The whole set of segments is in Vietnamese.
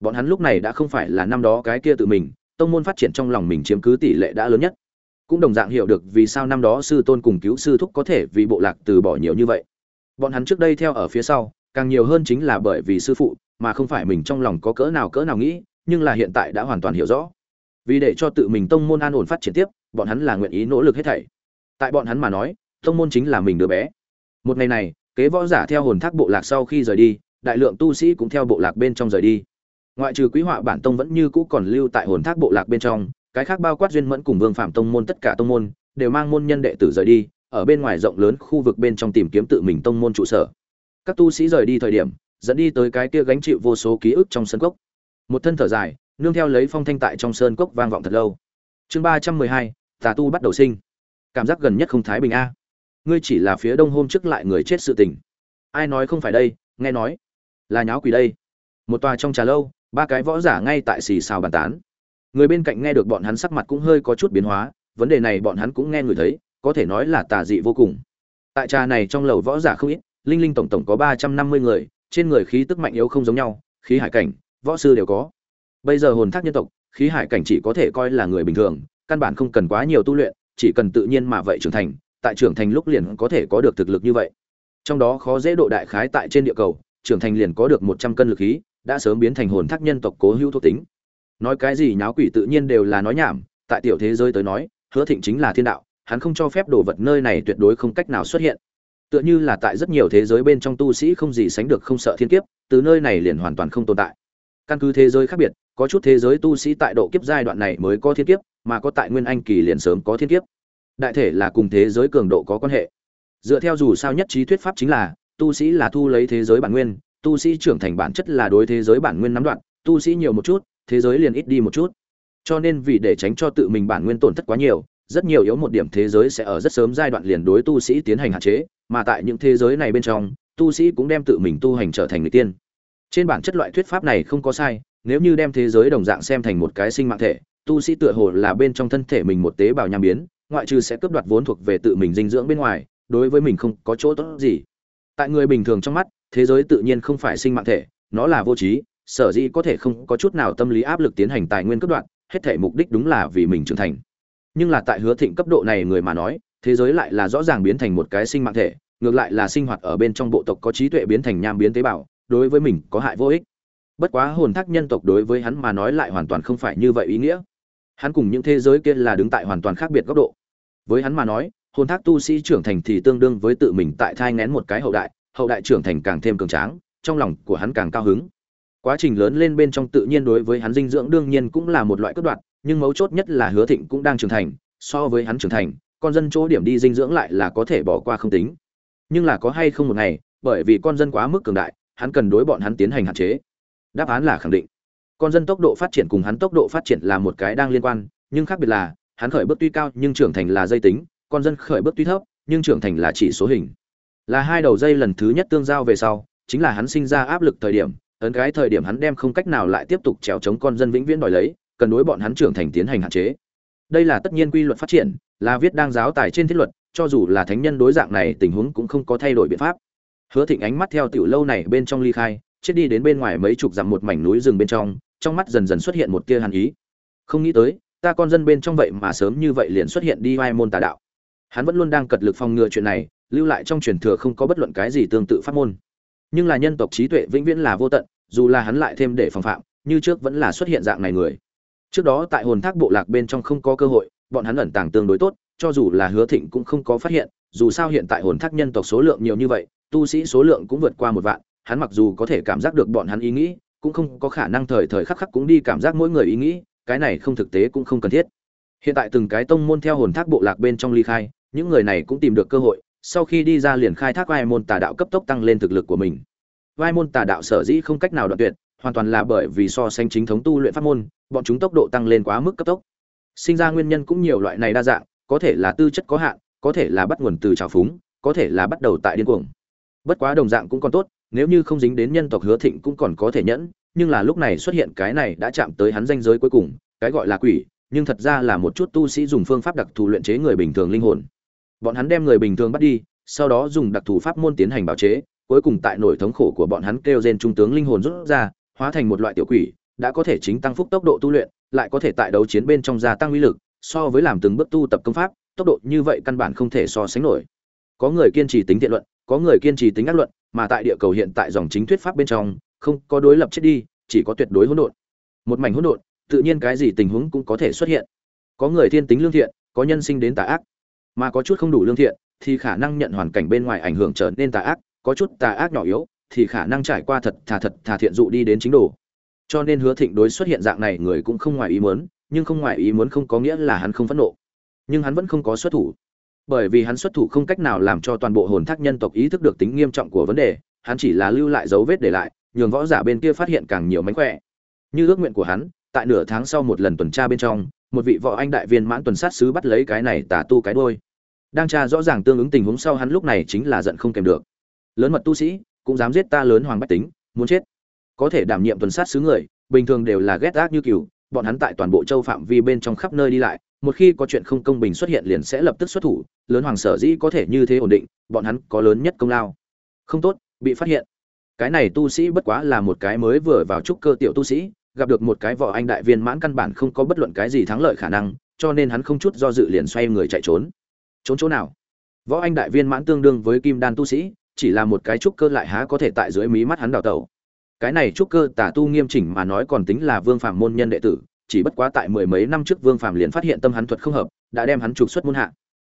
bọn hắn lúc này đã không phải là năm đó cái kia tự mình, tông môn phát triển trong lòng mình chiếm cứ tỷ lệ đã lớn nhất. Cũng đồng dạng hiểu được vì sao năm đó sư tôn cùng cứu sư thúc có thể vì bộ lạc từ bỏ nhiều như vậy. Bọn hắn trước đây theo ở phía sau, càng nhiều hơn chính là bởi vì sư phụ, mà không phải mình trong lòng có cỡ nào cỡ nào nghĩ, nhưng là hiện tại đã hoàn toàn hiểu rõ. Vì để cho tự mình tông môn an ổn phát triển tiếp, bọn hắn là nguyện ý nỗ lực hết thảy. Tại bọn hắn mà nói, tông môn chính là mình đứa bé. Một ngày này, kế võ giả theo hồn thác bộ lạc sau khi rời đi, đại lượng tu sĩ cũng theo bộ lạc bên trong rời đi ngoại trừ quý họa bản tông vẫn như cũ còn lưu tại hồn thác bộ lạc bên trong, cái khác bao quát duyên mẫn cùng vương phạm tông môn, tất cả tông môn, đều mang môn nhân đệ tử rời đi, ở bên ngoài rộng lớn khu vực bên trong tìm kiếm tự mình tông môn trụ sở. Các tu sĩ rời đi thời điểm, dẫn đi tới cái kia gánh chịu vô số ký ức trong sân cốc. Một thân thở dài, nương theo lấy phong thanh tại trong sơn cốc vang vọng thật lâu. Chương ba trăm mười hai, tà tu bắt đầu sinh. Cảm giác gần nhất không thái bình a. Ngươi chỉ là phía đông hôm trước lại người chết sự tình. Ai nói không phải đây, nghe nói là nháo quỷ đây. Một tòa trong trà lâu ba cái võ giả ngay tại xì xào bàn tán. Người bên cạnh nghe được bọn hắn sắc mặt cũng hơi có chút biến hóa, vấn đề này bọn hắn cũng nghe người thấy, có thể nói là tà dị vô cùng. Tại trà này trong lầu võ giả không ít, linh linh tổng tổng có ba trăm năm mươi người, trên người khí tức mạnh yếu không giống nhau, khí hải cảnh, võ sư đều có. Bây giờ hồn thác nhân tộc, khí hải cảnh chỉ có thể coi là người bình thường, căn bản không cần quá nhiều tu luyện, chỉ cần tự nhiên mà vậy trưởng thành, tại trưởng thành lúc liền có thể có được thực lực như vậy. Trong đó khó dễ độ đại khái tại trên địa cầu, trưởng thành liền có được một trăm cân lực khí đã sớm biến thành hồn thác nhân tộc cố hữu thuộc tính. Nói cái gì nháo quỷ tự nhiên đều là nói nhảm, tại tiểu thế giới tới nói, hứa thịnh chính là thiên đạo, hắn không cho phép đồ vật nơi này tuyệt đối không cách nào xuất hiện. Tựa như là tại rất nhiều thế giới bên trong tu sĩ không gì sánh được không sợ thiên kiếp, từ nơi này liền hoàn toàn không tồn tại. Căn cứ thế giới khác biệt, có chút thế giới tu sĩ tại độ kiếp giai đoạn này mới có thiên kiếp, mà có tại nguyên anh kỳ liền sớm có thiên kiếp. Đại thể là cùng thế giới cường độ có quan hệ. Dựa theo dù sao nhất trí thuyết pháp chính là, tu sĩ là thu lấy thế giới bản nguyên tu sĩ trưởng thành bản chất là đối thế giới bản nguyên nắm đoạn tu sĩ nhiều một chút, thế giới liền ít đi một chút. Cho nên vì để tránh cho tự mình bản nguyên tổn thất quá nhiều, rất nhiều yếu một điểm thế giới sẽ ở rất sớm giai đoạn liền đối tu sĩ tiến hành hạn chế, mà tại những thế giới này bên trong, tu sĩ cũng đem tự mình tu hành trở thành người tiên. Trên bản chất loại thuyết pháp này không có sai, nếu như đem thế giới đồng dạng xem thành một cái sinh mạng thể, tu sĩ tựa hồ là bên trong thân thể mình một tế bào nham biến, ngoại trừ sẽ cướp đoạt vốn thuộc về tự mình dinh dưỡng bên ngoài, đối với mình không có chỗ tốt gì. Tại người bình thường trong mắt thế giới tự nhiên không phải sinh mạng thể nó là vô trí sở dĩ có thể không có chút nào tâm lý áp lực tiến hành tài nguyên cấp đoạn, hết thể mục đích đúng là vì mình trưởng thành. Nhưng là tại hứa thịnh cấp độ này người mà nói thế giới lại là rõ ràng biến thành một cái sinh mạng thể ngược lại là sinh hoạt ở bên trong bộ tộc có trí tuệ biến thành nham biến tế bào đối với mình có hại vô ích. Bất quá hồn thác nhân tộc đối với hắn mà nói lại hoàn toàn không phải như vậy ý nghĩa. Hắn cùng những thế giới kia là đứng tại hoàn toàn khác biệt góc độ. Với hắn mà nói hồn thác tu sĩ trưởng thành thì tương đương với tự mình tại thai ngén một cái hậu đại hậu đại trưởng thành càng thêm cường tráng, trong lòng của hắn càng cao hứng. Quá trình lớn lên bên trong tự nhiên đối với hắn dinh dưỡng đương nhiên cũng là một loại cất đoạn nhưng mấu chốt nhất là hứa thịnh cũng đang trưởng thành, so với hắn trưởng thành, con dân chỗ điểm đi dinh dưỡng lại là có thể bỏ qua không tính. Nhưng là có hay không một ngày, bởi vì con dân quá mức cường đại, hắn cần đối bọn hắn tiến hành hạn chế. Đáp án là khẳng định. Con dân tốc độ phát triển cùng hắn tốc độ phát triển là một cái đang liên quan, nhưng khác biệt là, hắn khởi bước tuy cao nhưng trưởng thành là dây tính, con dân khởi bước tuy thấp nhưng trưởng thành là chỉ số hình là hai đầu dây lần thứ nhất tương giao về sau, chính là hắn sinh ra áp lực thời điểm, ấn cái thời điểm hắn đem không cách nào lại tiếp tục trèo chống con dân vĩnh viễn đòi lấy, cần đối bọn hắn trưởng thành tiến hành hạn chế. Đây là tất nhiên quy luật phát triển, là viết đang giáo tài trên thiết luật, cho dù là thánh nhân đối dạng này tình huống cũng không có thay đổi biện pháp. Hứa thịnh ánh mắt theo tiểu lâu này bên trong ly khai, chết đi đến bên ngoài mấy chục dặm một mảnh núi rừng bên trong trong mắt dần dần xuất hiện một tia hàn ý. Không nghĩ tới, ta con dân bên trong vậy mà sớm như vậy liền xuất hiện đi vai môn tà đạo. Hắn vẫn luôn đang cật lực phòng ngừa chuyện này lưu lại trong truyền thừa không có bất luận cái gì tương tự pháp môn. Nhưng là nhân tộc trí tuệ vĩnh viễn là vô tận, dù là hắn lại thêm để phòng phạm, như trước vẫn là xuất hiện dạng này người. Trước đó tại hồn thác bộ lạc bên trong không có cơ hội, bọn hắn ẩn tàng tương đối tốt, cho dù là hứa thịnh cũng không có phát hiện, dù sao hiện tại hồn thác nhân tộc số lượng nhiều như vậy, tu sĩ số lượng cũng vượt qua một vạn, hắn mặc dù có thể cảm giác được bọn hắn ý nghĩ, cũng không có khả năng thời thời khắc khắc cũng đi cảm giác mỗi người ý nghĩ, cái này không thực tế cũng không cần thiết. Hiện tại từng cái tông môn theo hồn thác bộ lạc bên trong ly khai, những người này cũng tìm được cơ hội sau khi đi ra liền khai thác vai môn tà đạo cấp tốc tăng lên thực lực của mình. Vai môn tà đạo sở dĩ không cách nào đoạn tuyệt, hoàn toàn là bởi vì so sánh chính thống tu luyện pháp môn, bọn chúng tốc độ tăng lên quá mức cấp tốc. Sinh ra nguyên nhân cũng nhiều loại này đa dạng, có thể là tư chất có hạn, có thể là bắt nguồn từ trào phúng, có thể là bắt đầu tại điên cuồng. Bất quá đồng dạng cũng còn tốt, nếu như không dính đến nhân tộc hứa thịnh cũng còn có thể nhẫn, nhưng là lúc này xuất hiện cái này đã chạm tới hắn danh giới cuối cùng, cái gọi là quỷ, nhưng thật ra là một chút tu sĩ dùng phương pháp đặc thù luyện chế người bình thường linh hồn bọn hắn đem người bình thường bắt đi, sau đó dùng đặc thù pháp môn tiến hành bào chế, cuối cùng tại nổi thống khổ của bọn hắn kêu gen trung tướng linh hồn rút ra, hóa thành một loại tiểu quỷ, đã có thể chính tăng phúc tốc độ tu luyện, lại có thể tại đấu chiến bên trong gia tăng uy lực, so với làm từng bước tu tập công pháp, tốc độ như vậy căn bản không thể so sánh nổi. Có người kiên trì tính thiện luận, có người kiên trì tính ác luận, mà tại địa cầu hiện tại dòng chính thuyết pháp bên trong, không có đối lập chết đi, chỉ có tuyệt đối hỗn độn. Một mảnh hỗn độn, tự nhiên cái gì tình huống cũng có thể xuất hiện. Có người thiên tính lương thiện, có nhân sinh đến tà ác mà có chút không đủ lương thiện, thì khả năng nhận hoàn cảnh bên ngoài ảnh hưởng trở nên tà ác, có chút tà ác nhỏ yếu, thì khả năng trải qua thật thà thật thà thiện dụ đi đến chính đồ. Cho nên hứa thịnh đối xuất hiện dạng này người cũng không ngoài ý muốn, nhưng không ngoài ý muốn không có nghĩa là hắn không phẫn nộ. Nhưng hắn vẫn không có xuất thủ. Bởi vì hắn xuất thủ không cách nào làm cho toàn bộ hồn thác nhân tộc ý thức được tính nghiêm trọng của vấn đề, hắn chỉ là lưu lại dấu vết để lại, nhường võ giả bên kia phát hiện càng nhiều mánh khỏe. Như ước nguyện của hắn, tại nửa tháng sau một lần tuần tra bên trong một vị võ anh đại viên mãn tuần sát sứ bắt lấy cái này tà tu cái đôi đang tra rõ ràng tương ứng tình huống sau hắn lúc này chính là giận không kèm được. Lớn mật tu sĩ, cũng dám giết ta lớn hoàng bách tính, muốn chết. Có thể đảm nhiệm tuần sát sứ người, bình thường đều là ghét ác như cừu, bọn hắn tại toàn bộ châu phạm vi bên trong khắp nơi đi lại, một khi có chuyện không công bình xuất hiện liền sẽ lập tức xuất thủ, lớn hoàng sở dĩ có thể như thế ổn định, bọn hắn có lớn nhất công lao. Không tốt, bị phát hiện. Cái này tu sĩ bất quá là một cái mới vừa vào trúc cơ tiểu tu sĩ gặp được một cái võ anh đại viên mãn căn bản không có bất luận cái gì thắng lợi khả năng, cho nên hắn không chút do dự liền xoay người chạy trốn. Trốn chỗ nào? Võ anh đại viên mãn tương đương với kim đan tu sĩ, chỉ là một cái trúc cơ lại há có thể tại dưới mí mắt hắn đào tẩu. Cái này trúc cơ tả tu nghiêm chỉnh mà nói còn tính là vương phạm môn nhân đệ tử, chỉ bất quá tại mười mấy năm trước vương phạm liền phát hiện tâm hắn thuật không hợp, đã đem hắn trục xuất môn hạ.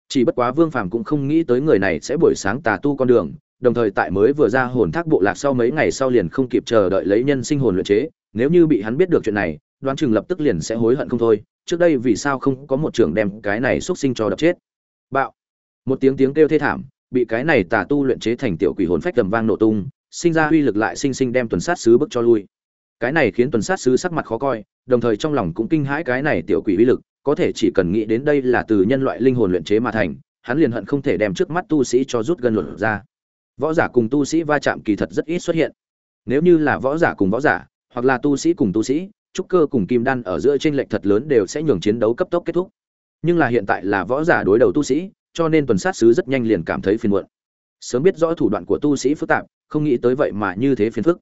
Chỉ bất quá vương phạm cũng không nghĩ tới người này sẽ buổi sáng tà tu con đường, đồng thời tại mới vừa ra hồn thác bộ lạc sau mấy ngày sau liền không kịp chờ đợi lấy nhân sinh hồn luyện chế nếu như bị hắn biết được chuyện này, đoán chừng lập tức liền sẽ hối hận không thôi. Trước đây vì sao không có một trưởng đem cái này xuất sinh cho đập chết? Bạo. Một tiếng tiếng kêu thê thảm, bị cái này tà tu luyện chế thành tiểu quỷ hồn phách tầm vang nổ tung, sinh ra uy lực lại sinh sinh đem tuần sát sứ bức cho lui. Cái này khiến tuần sát sứ sắc mặt khó coi, đồng thời trong lòng cũng kinh hãi cái này tiểu quỷ uy lực, có thể chỉ cần nghĩ đến đây là từ nhân loại linh hồn luyện chế mà thành, hắn liền hận không thể đem trước mắt tu sĩ cho rút gần luật ra. Võ giả cùng tu sĩ va chạm kỳ thật rất ít xuất hiện. Nếu như là võ giả cùng võ giả hoặc là tu sĩ cùng tu sĩ, trúc cơ cùng kim đan ở giữa chênh lệch thật lớn đều sẽ nhường chiến đấu cấp tốc kết thúc. Nhưng là hiện tại là võ giả đối đầu tu sĩ, cho nên tuần sát sứ rất nhanh liền cảm thấy phiền muộn. Sớm biết rõ thủ đoạn của tu sĩ phức tạp, không nghĩ tới vậy mà như thế phiền phức.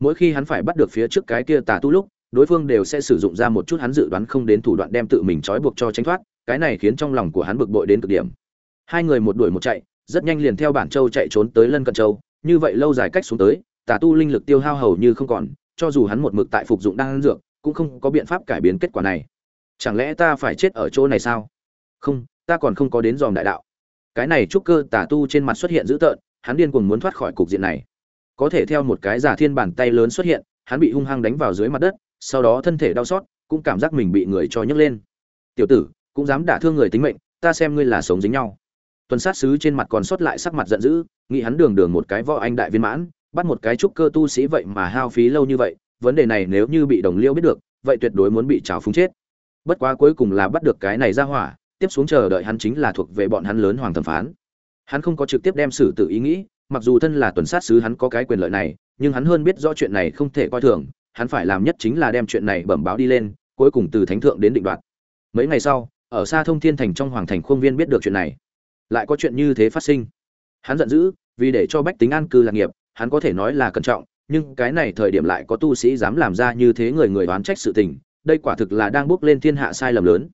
Mỗi khi hắn phải bắt được phía trước cái kia tà tu lúc, đối phương đều sẽ sử dụng ra một chút hắn dự đoán không đến thủ đoạn đem tự mình trói buộc cho tránh thoát, cái này khiến trong lòng của hắn bực bội đến cực điểm. Hai người một đuổi một chạy, rất nhanh liền theo bản châu chạy trốn tới lân cận châu, như vậy lâu dài cách xuống tới, tà tu linh lực tiêu hao hầu như không còn cho dù hắn một mực tại phục dụng đan dược, cũng không có biện pháp cải biến kết quả này. Chẳng lẽ ta phải chết ở chỗ này sao? Không, ta còn không có đến dòm đại đạo. Cái này trúc cơ tà tu trên mặt xuất hiện dữ tợn, hắn điên cuồng muốn thoát khỏi cục diện này. Có thể theo một cái giả thiên bàn tay lớn xuất hiện, hắn bị hung hăng đánh vào dưới mặt đất, sau đó thân thể đau xót, cũng cảm giác mình bị người cho nhấc lên. Tiểu tử, cũng dám đả thương người tính mệnh, ta xem ngươi là sống dính nhau. Tuần sát sứ trên mặt còn sót lại sắc mặt giận dữ, nghĩ hắn đường đường một cái võ anh đại viên mãn bắt một cái trúc cơ tu sĩ vậy mà hao phí lâu như vậy, vấn đề này nếu như bị đồng liêu biết được, vậy tuyệt đối muốn bị trào phúng chết. Bất quá cuối cùng là bắt được cái này ra hỏa, tiếp xuống chờ đợi hắn chính là thuộc về bọn hắn lớn hoàng thẩm phán. Hắn không có trực tiếp đem xử tự ý nghĩ, mặc dù thân là tuần sát sứ hắn có cái quyền lợi này, nhưng hắn hơn biết rõ chuyện này không thể coi thường, hắn phải làm nhất chính là đem chuyện này bẩm báo đi lên, cuối cùng từ thánh thượng đến định đoạt. Mấy ngày sau, ở xa thông thiên thành trong hoàng thành khuôn viên biết được chuyện này. Lại có chuyện như thế phát sinh. Hắn giận dữ, vì để cho bách tính an cư lạc nghiệp hắn có thể nói là cẩn trọng, nhưng cái này thời điểm lại có tu sĩ dám làm ra như thế người người đoán trách sự tình, đây quả thực là đang bước lên thiên hạ sai lầm lớn.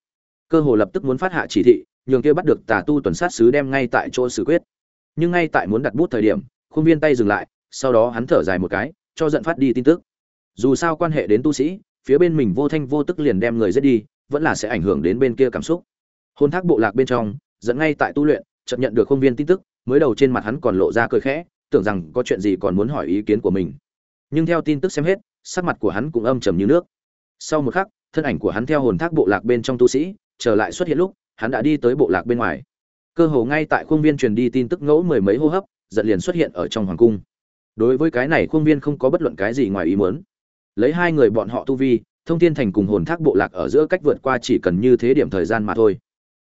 Cơ hồ lập tức muốn phát hạ chỉ thị, nhường kia bắt được tà tu tuần sát sứ đem ngay tại chỗ xử quyết. Nhưng ngay tại muốn đặt bút thời điểm, khuôn viên tay dừng lại, sau đó hắn thở dài một cái, cho giận phát đi tin tức. Dù sao quan hệ đến tu sĩ, phía bên mình vô thanh vô tức liền đem người giết đi, vẫn là sẽ ảnh hưởng đến bên kia cảm xúc. Hôn thác bộ lạc bên trong dẫn ngay tại tu luyện, chợt nhận được khuôn viên tin tức, mới đầu trên mặt hắn còn lộ ra cười khẽ tưởng rằng có chuyện gì còn muốn hỏi ý kiến của mình. Nhưng theo tin tức xem hết, sắc mặt của hắn cũng âm trầm như nước. Sau một khắc, thân ảnh của hắn theo hồn thác bộ lạc bên trong tu sĩ, trở lại xuất hiện lúc, hắn đã đi tới bộ lạc bên ngoài. Cơ hồ ngay tại khuôn viên truyền đi tin tức ngẫu mười mấy hô hấp, giận liền xuất hiện ở trong hoàng cung. Đối với cái này khuôn viên không có bất luận cái gì ngoài ý muốn. Lấy hai người bọn họ tu vi, thông thiên thành cùng hồn thác bộ lạc ở giữa cách vượt qua chỉ cần như thế điểm thời gian mà thôi.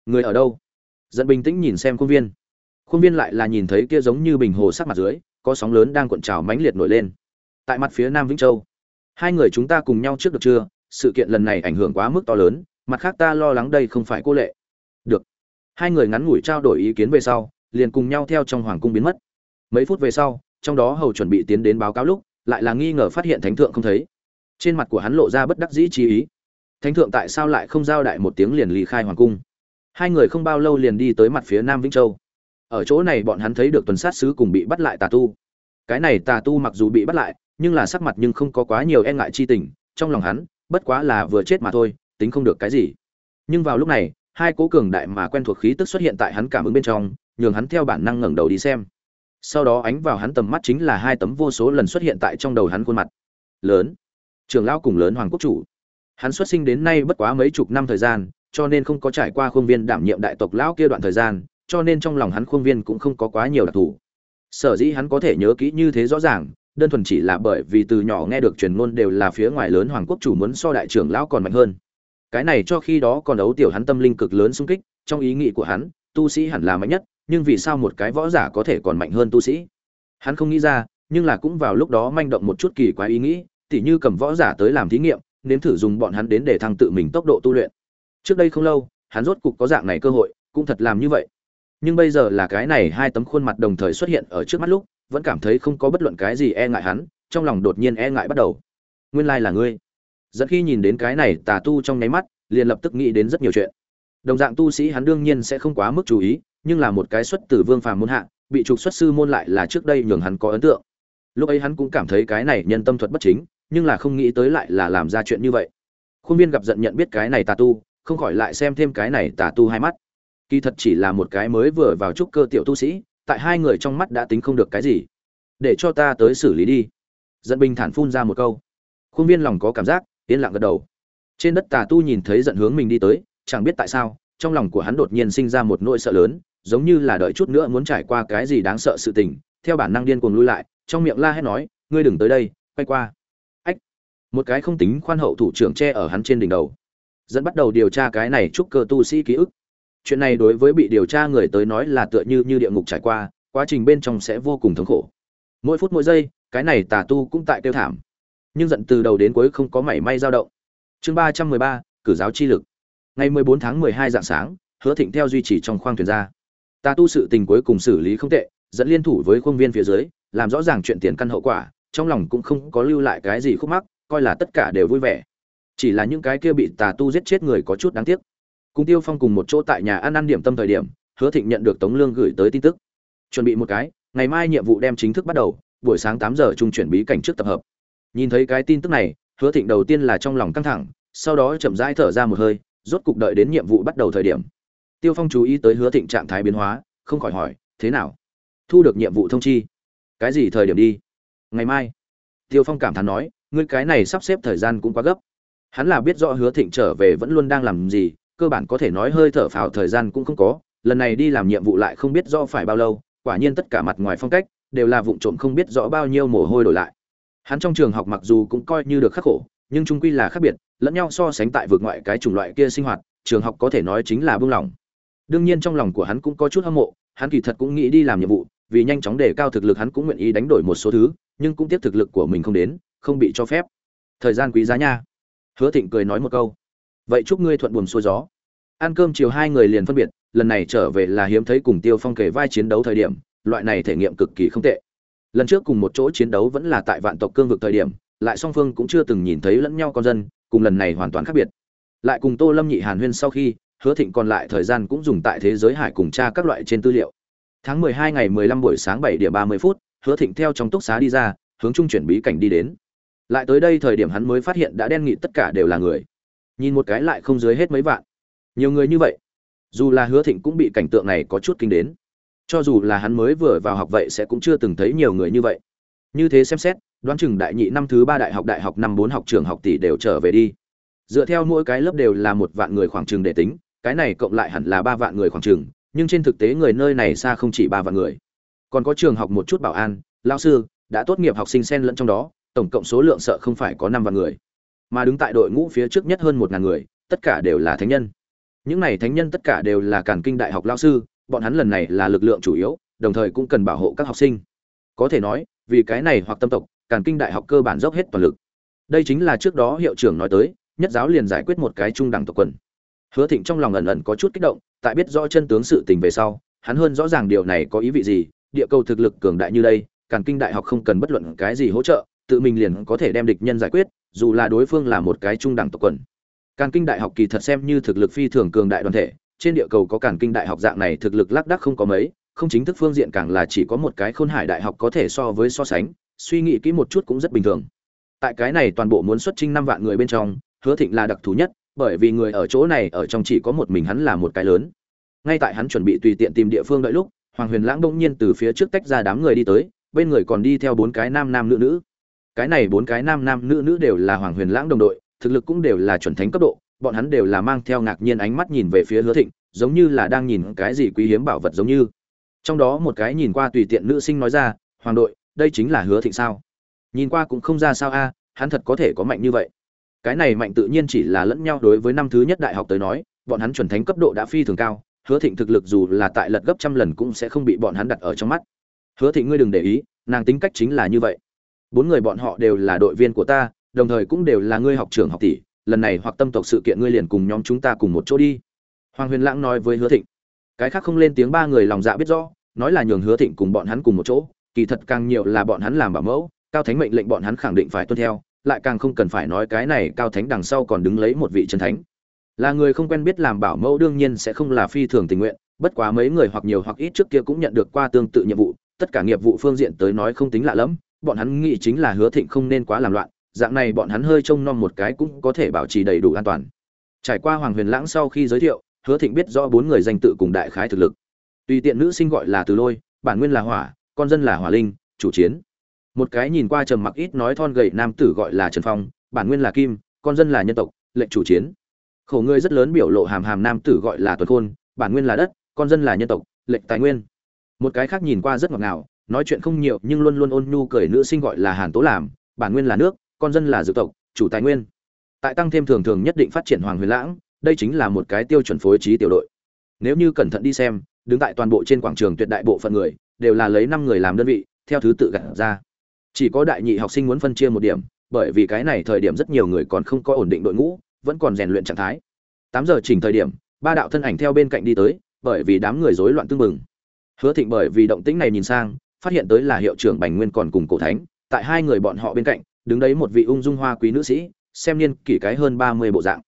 Người ở đâu? Dẫn bình tĩnh nhìn xem khuôn viên khuôn viên lại là nhìn thấy kia giống như bình hồ sắc mặt dưới, có sóng lớn đang cuộn trào mãnh liệt nổi lên. Tại mặt phía nam vĩnh châu, hai người chúng ta cùng nhau trước được chưa? Sự kiện lần này ảnh hưởng quá mức to lớn, mặt khác ta lo lắng đây không phải cô lệ. Được. Hai người ngắn ngủi trao đổi ý kiến về sau, liền cùng nhau theo trong hoàng cung biến mất. Mấy phút về sau, trong đó hầu chuẩn bị tiến đến báo cáo lúc, lại là nghi ngờ phát hiện thánh thượng không thấy. Trên mặt của hắn lộ ra bất đắc dĩ chi ý. Thánh thượng tại sao lại không giao đại một tiếng liền ly khai hoàng cung? Hai người không bao lâu liền đi tới mặt phía nam vĩnh châu ở chỗ này bọn hắn thấy được tuần sát sứ cùng bị bắt lại tà tu. Cái này tà tu mặc dù bị bắt lại, nhưng là sắc mặt nhưng không có quá nhiều e ngại chi tình, trong lòng hắn, bất quá là vừa chết mà thôi, tính không được cái gì. Nhưng vào lúc này, hai cố cường đại mà quen thuộc khí tức xuất hiện tại hắn cảm ứng bên trong, nhường hắn theo bản năng ngẩng đầu đi xem. Sau đó ánh vào hắn tầm mắt chính là hai tấm vô số lần xuất hiện tại trong đầu hắn khuôn mặt. Lớn. Trường lão cùng lớn hoàng quốc chủ. Hắn xuất sinh đến nay bất quá mấy chục năm thời gian, cho nên không có trải qua khuôn viên đảm nhiệm đại tộc lão kia đoạn thời gian cho nên trong lòng hắn khuôn viên cũng không có quá nhiều đặc thù. Sở dĩ hắn có thể nhớ kỹ như thế rõ ràng, đơn thuần chỉ là bởi vì từ nhỏ nghe được truyền ngôn đều là phía ngoài lớn hoàng quốc chủ muốn so đại trưởng lão còn mạnh hơn. Cái này cho khi đó còn đấu tiểu hắn tâm linh cực lớn sung kích, trong ý nghĩ của hắn, tu sĩ hẳn là mạnh nhất, nhưng vì sao một cái võ giả có thể còn mạnh hơn tu sĩ? Hắn không nghĩ ra, nhưng là cũng vào lúc đó manh động một chút kỳ quái ý nghĩ, tỉ như cầm võ giả tới làm thí nghiệm nếm thử dùng bọn hắn đến để thăng tự mình tốc độ tu luyện. Trước đây không lâu, hắn rốt cục có dạng này cơ hội, cũng thật làm như vậy nhưng bây giờ là cái này hai tấm khuôn mặt đồng thời xuất hiện ở trước mắt lúc, vẫn cảm thấy không có bất luận cái gì e ngại hắn, trong lòng đột nhiên e ngại bắt đầu. Nguyên lai là ngươi. Dẫn khi nhìn đến cái này tà tu trong nháy mắt, liền lập tức nghĩ đến rất nhiều chuyện. Đồng dạng tu sĩ hắn đương nhiên sẽ không quá mức chú ý, nhưng là một cái xuất từ vương phàm môn hạ, bị trục xuất sư môn lại là trước đây nhường hắn có ấn tượng. Lúc ấy hắn cũng cảm thấy cái này nhân tâm thuật bất chính, nhưng là không nghĩ tới lại là làm ra chuyện như vậy. Khuôn viên gặp giận nhận biết cái này tà tu, không khỏi lại xem thêm cái này tà tu hai mắt kỳ thật chỉ là một cái mới vừa vào trúc cơ tiểu tu sĩ, tại hai người trong mắt đã tính không được cái gì. Để cho ta tới xử lý đi. Dẫn bình thản phun ra một câu. Khuôn viên lòng có cảm giác, yên lặng gật đầu. Trên đất tà tu nhìn thấy giận hướng mình đi tới, chẳng biết tại sao, trong lòng của hắn đột nhiên sinh ra một nỗi sợ lớn, giống như là đợi chút nữa muốn trải qua cái gì đáng sợ sự tình, theo bản năng điên cuồng lui lại, trong miệng la hét nói, ngươi đừng tới đây, quay qua. Ách! Một cái không tính khoan hậu thủ trưởng che ở hắn trên đỉnh đầu. Dẫn bắt đầu điều tra cái này chúc cơ tu sĩ ký ức chuyện này đối với bị điều tra người tới nói là tựa như như địa ngục trải qua, quá trình bên trong sẽ vô cùng thống khổ. Mỗi phút mỗi giây, cái này tà tu cũng tại tiêu thảm. Nhưng giận từ đầu đến cuối không có mảy may dao động. Chương ba trăm mười ba, cử giáo chi lực. Ngày mười bốn tháng mười hai dạng sáng, hứa thịnh theo duy trì trong khoang thuyền ra. Tà tu sự tình cuối cùng xử lý không tệ, dẫn liên thủ với khuôn viên phía dưới, làm rõ ràng chuyện tiền căn hậu quả, trong lòng cũng không có lưu lại cái gì khúc mắc, coi là tất cả đều vui vẻ. Chỉ là những cái kia bị tà tu giết chết người có chút đáng tiếc cùng tiêu phong cùng một chỗ tại nhà ăn ăn điểm tâm thời điểm, hứa thịnh nhận được tống lương gửi tới tin tức. Chuẩn bị một cái, ngày mai nhiệm vụ đem chính thức bắt đầu, buổi sáng tám giờ trung chuyển bí cảnh trước tập hợp. Nhìn thấy cái tin tức này, hứa thịnh đầu tiên là trong lòng căng thẳng, sau đó chậm rãi thở ra một hơi, rốt cục đợi đến nhiệm vụ bắt đầu thời điểm. Tiêu phong chú ý tới hứa thịnh trạng thái biến hóa, không khỏi hỏi, thế nào? Thu được nhiệm vụ thông chi? Cái gì thời điểm đi? Ngày mai. Tiêu phong cảm thán nói, ngươi cái này sắp xếp thời gian cũng quá gấp. Hắn là biết rõ hứa thịnh trở về vẫn luôn đang làm gì cơ bản có thể nói hơi thở phào thời gian cũng không có, lần này đi làm nhiệm vụ lại không biết rõ phải bao lâu, quả nhiên tất cả mặt ngoài phong cách đều là vụ trộm không biết rõ bao nhiêu mồ hôi đổi lại. Hắn trong trường học mặc dù cũng coi như được khắc khổ, nhưng trung quy là khác biệt, lẫn nhau so sánh tại vượt ngoại cái chủng loại kia sinh hoạt, trường học có thể nói chính là buông lỏng đương nhiên trong lòng của hắn cũng có chút hâm mộ, hắn kỳ thật cũng nghĩ đi làm nhiệm vụ, vì nhanh chóng đề cao thực lực hắn cũng nguyện ý đánh đổi một số thứ, nhưng cũng tiếc thực lực của mình không đến, không bị cho phép. Thời gian quý giá nha. Hứa thịnh cười nói một câu vậy chúc ngươi thuận buồm xuôi gió. Ăn cơm chiều hai người liền phân biệt, lần này trở về là hiếm thấy cùng tiêu phong kể vai chiến đấu thời điểm, loại này thể nghiệm cực kỳ không tệ. Lần trước cùng một chỗ chiến đấu vẫn là tại vạn tộc cương vực thời điểm, lại song phương cũng chưa từng nhìn thấy lẫn nhau con dân, cùng lần này hoàn toàn khác biệt. Lại cùng tô lâm nhị hàn huyên sau khi, hứa thịnh còn lại thời gian cũng dùng tại thế giới hải cùng tra các loại trên tư liệu. Tháng mười hai ngày mười lăm buổi sáng bảy điểm ba mươi phút, hứa thịnh theo trong túc xá đi ra, hướng trung chuyển bí cảnh đi đến. Lại tới đây thời điểm hắn mới phát hiện đã đen nghị tất cả đều là người nhìn một cái lại không dưới hết mấy vạn. Nhiều người như vậy, dù là hứa thịnh cũng bị cảnh tượng này có chút kinh đến. Cho dù là hắn mới vừa vào học vậy sẽ cũng chưa từng thấy nhiều người như vậy. Như thế xem xét, đoán chừng đại nhị năm thứ ba đại học đại học năm bốn học trường học tỷ đều trở về đi. Dựa theo mỗi cái lớp đều là một vạn người khoảng trường để tính, cái này cộng lại hẳn là ba vạn người khoảng trường nhưng trên thực tế người nơi này xa không chỉ ba vạn người. Còn có trường học một chút bảo an, lao sư, đã tốt nghiệp học sinh xen lẫn trong đó, tổng cộng số lượng sợ không phải có năm vạn người mà đứng tại đội ngũ phía trước nhất hơn một ngàn người, tất cả đều là thánh nhân. Những này thánh nhân tất cả đều là càn kinh đại học lao sư, bọn hắn lần này là lực lượng chủ yếu, đồng thời cũng cần bảo hộ các học sinh. Có thể nói, vì cái này hoặc tâm tộc, càn kinh đại học cơ bản dốc hết toàn lực. Đây chính là trước đó hiệu trưởng nói tới, nhất giáo liền giải quyết một cái trung đẳng tộc quần. Hứa thịnh trong lòng ẩn ẩn có chút kích động, tại biết rõ chân tướng sự tình về sau, hắn hơn rõ ràng điều này có ý vị gì, địa cầu thực lực cường đại như đây, càn kinh đại học không cần bất luận cái gì hỗ trợ tự mình liền có thể đem địch nhân giải quyết, dù là đối phương là một cái trung đẳng tộc quần. Càn kinh đại học kỳ thật xem như thực lực phi thường cường đại đoàn thể, trên địa cầu có càn kinh đại học dạng này thực lực lác đác không có mấy, không chính thức phương diện càng là chỉ có một cái khôn hải đại học có thể so với so sánh, suy nghĩ kỹ một chút cũng rất bình thường. Tại cái này toàn bộ muốn xuất chinh năm vạn người bên trong, hứa thịnh là đặc thù nhất, bởi vì người ở chỗ này ở trong chỉ có một mình hắn là một cái lớn. Ngay tại hắn chuẩn bị tùy tiện tìm địa phương đợi lúc, hoàng huyền lãng bỗng nhiên từ phía trước tách ra đám người đi tới, bên người còn đi theo bốn cái nam nam nữ nữ cái này bốn cái nam nam nữ nữ đều là hoàng huyền lãng đồng đội, thực lực cũng đều là chuẩn thánh cấp độ, bọn hắn đều là mang theo ngạc nhiên ánh mắt nhìn về phía hứa thịnh, giống như là đang nhìn cái gì quý hiếm bảo vật giống như. Trong đó một cái nhìn qua tùy tiện nữ sinh nói ra, hoàng đội, đây chính là hứa thịnh sao? Nhìn qua cũng không ra sao a, hắn thật có thể có mạnh như vậy. Cái này mạnh tự nhiên chỉ là lẫn nhau đối với năm thứ nhất đại học tới nói, bọn hắn chuẩn thánh cấp độ đã phi thường cao, hứa thịnh thực lực dù là tại lật gấp trăm lần cũng sẽ không bị bọn hắn đặt ở trong mắt. Hứa thịnh ngươi đừng để ý, nàng tính cách chính là như vậy bốn người bọn họ đều là đội viên của ta, đồng thời cũng đều là ngươi học trưởng học tỷ, lần này hoặc tâm tộc sự kiện ngươi liền cùng nhóm chúng ta cùng một chỗ đi. Hoàng huyền lãng nói với hứa thịnh. Cái khác không lên tiếng ba người lòng dạ biết rõ, nói là nhường hứa thịnh cùng bọn hắn cùng một chỗ, kỳ thật càng nhiều là bọn hắn làm bảo mẫu, cao thánh mệnh lệnh bọn hắn khẳng định phải tuân theo, lại càng không cần phải nói cái này cao thánh đằng sau còn đứng lấy một vị chân thánh. Là người không quen biết làm bảo mẫu đương nhiên sẽ không là phi thường tình nguyện, bất quá mấy người hoặc nhiều hoặc ít trước kia cũng nhận được qua tương tự nhiệm vụ, tất cả nghiệp vụ phương diện tới nói không tính lạ lẫm bọn hắn nghĩ chính là hứa thịnh không nên quá làm loạn, dạng này bọn hắn hơi trông nom một cái cũng có thể bảo trì đầy đủ an toàn. Trải qua hoàng huyền lãng sau khi giới thiệu, hứa thịnh biết rõ bốn người danh tự cùng đại khái thực lực. Tùy tiện nữ sinh gọi là từ lôi, bản nguyên là hỏa, con dân là hỏa linh, chủ chiến. Một cái nhìn qua trầm mặc ít nói thon gầy nam tử gọi là trần phong, bản nguyên là kim, con dân là nhân tộc, lệnh chủ chiến. Khổ ngươi rất lớn biểu lộ hàm hàm nam tử gọi là tuần khôn, bản nguyên là đất, con dân là nhân tộc, lệnh tài nguyên. Một cái khác nhìn qua rất ngọt ngào nói chuyện không nhiều nhưng luôn luôn ôn nhu cười nữ sinh gọi là hàn tố làm bản nguyên là nước, con dân là dược tộc, chủ tài nguyên. Tại tăng thêm thường thường nhất định phát triển hoàng huyền lãng, đây chính là một cái tiêu chuẩn phối trí tiểu đội. Nếu như cẩn thận đi xem, đứng tại toàn bộ trên quảng trường tuyệt đại bộ phận người, đều là lấy năm người làm đơn vị, theo thứ tự gặt ra. Chỉ có đại nhị học sinh muốn phân chia một điểm, bởi vì cái này thời điểm rất nhiều người còn không có ổn định đội ngũ, vẫn còn rèn luyện trạng thái. Tám giờ chỉnh thời điểm, ba đạo thân ảnh theo bên cạnh đi tới, bởi vì đám người rối loạn tương mừng hứa thịnh bởi vì động tĩnh này nhìn sang phát hiện tới là hiệu trưởng bành nguyên còn cùng cổ thánh, tại hai người bọn họ bên cạnh, đứng đấy một vị ung dung hoa quý nữ sĩ, xem niên kỷ cái hơn ba mươi bộ dạng.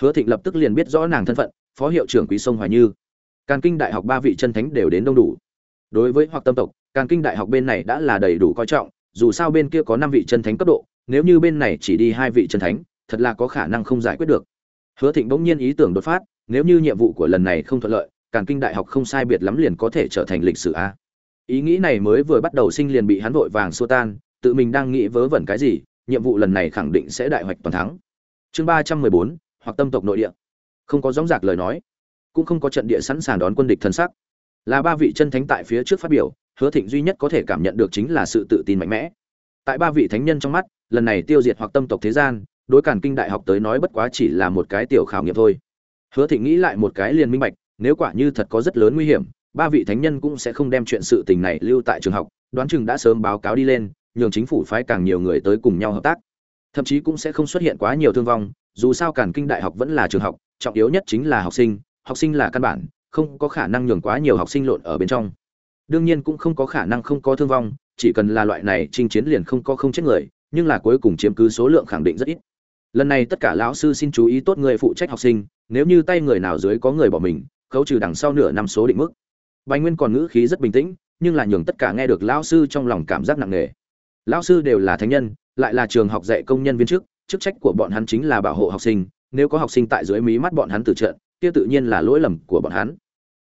Hứa thịnh lập tức liền biết rõ nàng thân phận, phó hiệu trưởng quý sông hoài như. Càn kinh đại học ba vị chân thánh đều đến đông đủ. Đối với hoặc tâm tộc, càn kinh đại học bên này đã là đầy đủ coi trọng, dù sao bên kia có năm vị chân thánh cấp độ, nếu như bên này chỉ đi hai vị chân thánh, thật là có khả năng không giải quyết được. Hứa thịnh bỗng nhiên ý tưởng đột phát, nếu như nhiệm vụ của lần này không thuận lợi, càn kinh đại học không sai biệt lắm liền có thể trở thành lịch sử a ý nghĩ này mới vừa bắt đầu sinh liền bị hắn vội vàng xua tan, tự mình đang nghĩ vớ vẩn cái gì, nhiệm vụ lần này khẳng định sẽ đại hoạch toàn thắng. Chương ba trăm mười bốn, hoặc tâm tộc nội địa. Không có dõng dạc lời nói, cũng không có trận địa sẵn sàng đón quân địch thân sắc. Là ba vị chân thánh tại phía trước phát biểu, hứa thịnh duy nhất có thể cảm nhận được chính là sự tự tin mạnh mẽ. Tại ba vị thánh nhân trong mắt, lần này tiêu diệt hoặc tâm tộc thế gian, đối cản kinh đại học tới nói bất quá chỉ là một cái tiểu khảo nghiệm thôi. Hứa thịnh nghĩ lại một cái liền minh bạch, nếu quả như thật có rất lớn nguy hiểm ba vị thánh nhân cũng sẽ không đem chuyện sự tình này lưu tại trường học, đoán chừng đã sớm báo cáo đi lên, nhường chính phủ phái càng nhiều người tới cùng nhau hợp tác. Thậm chí cũng sẽ không xuất hiện quá nhiều thương vong, dù sao cản kinh đại học vẫn là trường học, trọng yếu nhất chính là học sinh học sinh là căn bản, không có khả năng nhường quá nhiều học sinh lộn ở bên trong. Đương nhiên cũng không có khả năng không có thương vong, chỉ cần là loại này chinh chiến liền không có không chết người, nhưng là cuối cùng chiếm cứ số lượng khẳng định rất ít. Lần này tất cả lão sư xin chú ý tốt người phụ trách học sinh, nếu như tay người nào dưới có người bỏ mình, khấu trừ đằng sau nửa năm số định mức. Bành nguyên còn ngữ khí rất bình tĩnh, nhưng là nhường tất cả nghe được lão sư trong lòng cảm giác nặng nề. Lão sư đều là thánh nhân, lại là trường học dạy công nhân viên chức chức trách của bọn hắn chính là bảo hộ học sinh, nếu có học sinh tại dưới mí mắt bọn hắn tử trận, kia tự nhiên là lỗi lầm của bọn hắn.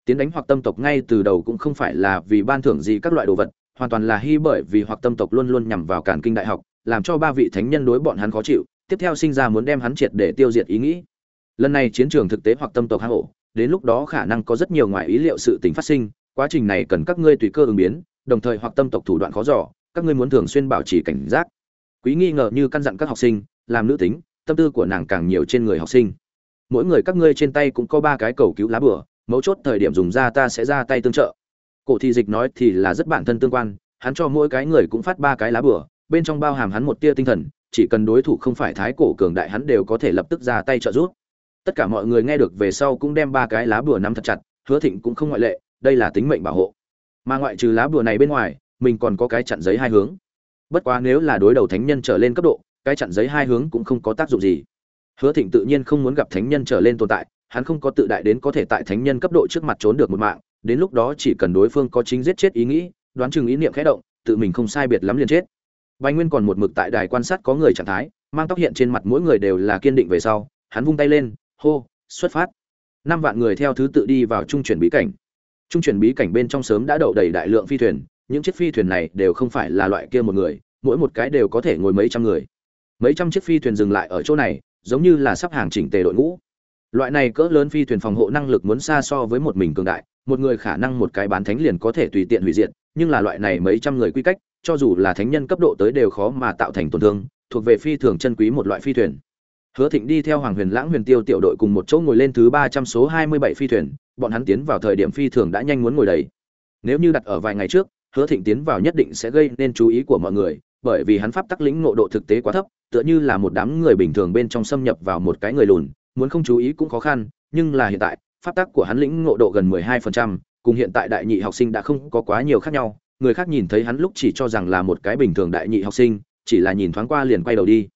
Tiến đánh hoặc tâm tộc ngay từ đầu cũng không phải là vì ban thưởng gì các loại đồ vật, hoàn toàn là hy bởi vì hoặc tâm tộc luôn luôn nhằm vào cản kinh đại học, làm cho ba vị thánh nhân đối bọn hắn khó chịu, tiếp theo sinh ra muốn đem hắn triệt để tiêu diệt ý nghĩ. Lần này chiến trường thực tế hoặc tâm tộc hang ổ đến lúc đó khả năng có rất nhiều ngoài ý liệu sự tình phát sinh, quá trình này cần các ngươi tùy cơ ứng biến, đồng thời hoặc tâm tộc thủ đoạn khó dò, các ngươi muốn thường xuyên bảo trì cảnh giác. Quý nghi ngờ như căn dặn các học sinh, làm nữ tính, tâm tư của nàng càng nhiều trên người học sinh. Mỗi người các ngươi trên tay cũng có ba cái cầu cứu lá bửa mấu chốt thời điểm dùng ra ta sẽ ra tay tương trợ. Cổ thị dịch nói thì là rất bản thân tương quan, hắn cho mỗi cái người cũng phát ba cái lá bửa bên trong bao hàm hắn một tia tinh thần, chỉ cần đối thủ không phải thái cổ cường đại hắn đều có thể lập tức ra tay trợ giúp tất cả mọi người nghe được về sau cũng đem ba cái lá bùa nắm thật chặt hứa thịnh cũng không ngoại lệ đây là tính mệnh bảo hộ. Mà ngoại trừ lá bùa này bên ngoài mình còn có cái chặn giấy hai hướng. Bất quá nếu là đối đầu thánh nhân trở lên cấp độ cái chặn giấy hai hướng cũng không có tác dụng gì. Hứa thịnh tự nhiên không muốn gặp thánh nhân trở lên tồn tại hắn không có tự đại đến có thể tại thánh nhân cấp độ trước mặt trốn được một mạng đến lúc đó chỉ cần đối phương có chính giết chết ý nghĩ đoán chừng ý niệm khẽ động tự mình không sai biệt lắm liền chết. Bành Nguyên còn một mực tại đài quan sát có người trạng thái, mang tóc hiện trên mặt mỗi người đều là kiên định về sau, hắn vung tay lên, hô, xuất phát. Năm vạn người theo thứ tự đi vào trung chuyển bí cảnh. Trung chuyển bí cảnh bên trong sớm đã đậu đầy đại lượng phi thuyền, những chiếc phi thuyền này đều không phải là loại kia một người, mỗi một cái đều có thể ngồi mấy trăm người. Mấy trăm chiếc phi thuyền dừng lại ở chỗ này, giống như là sắp hàng chỉnh tề đội ngũ. Loại này cỡ lớn phi thuyền phòng hộ năng lực muốn xa so với một mình cường đại, một người khả năng một cái bán thánh liền có thể tùy tiện hủy diệt, nhưng là loại này mấy trăm người quy cách, cho dù là thánh nhân cấp độ tới đều khó mà tạo thành tổn thương, thuộc về phi thường chân quý một loại phi thuyền. Hứa Thịnh đi theo Hoàng Huyền Lãng Huyền Tiêu tiểu đội cùng một chỗ ngồi lên thứ 300 số 27 phi thuyền, bọn hắn tiến vào thời điểm phi thường đã nhanh muốn ngồi đầy. Nếu như đặt ở vài ngày trước, Hứa Thịnh tiến vào nhất định sẽ gây nên chú ý của mọi người, bởi vì hắn pháp tắc lĩnh ngộ độ thực tế quá thấp, tựa như là một đám người bình thường bên trong xâm nhập vào một cái người lùn, muốn không chú ý cũng khó khăn, nhưng là hiện tại, pháp tắc của hắn lĩnh ngộ độ gần 12%, cùng hiện tại đại nhị học sinh đã không có quá nhiều khác nhau, người khác nhìn thấy hắn lúc chỉ cho rằng là một cái bình thường đại nhị học sinh chỉ là nhìn thoáng qua liền quay đầu đi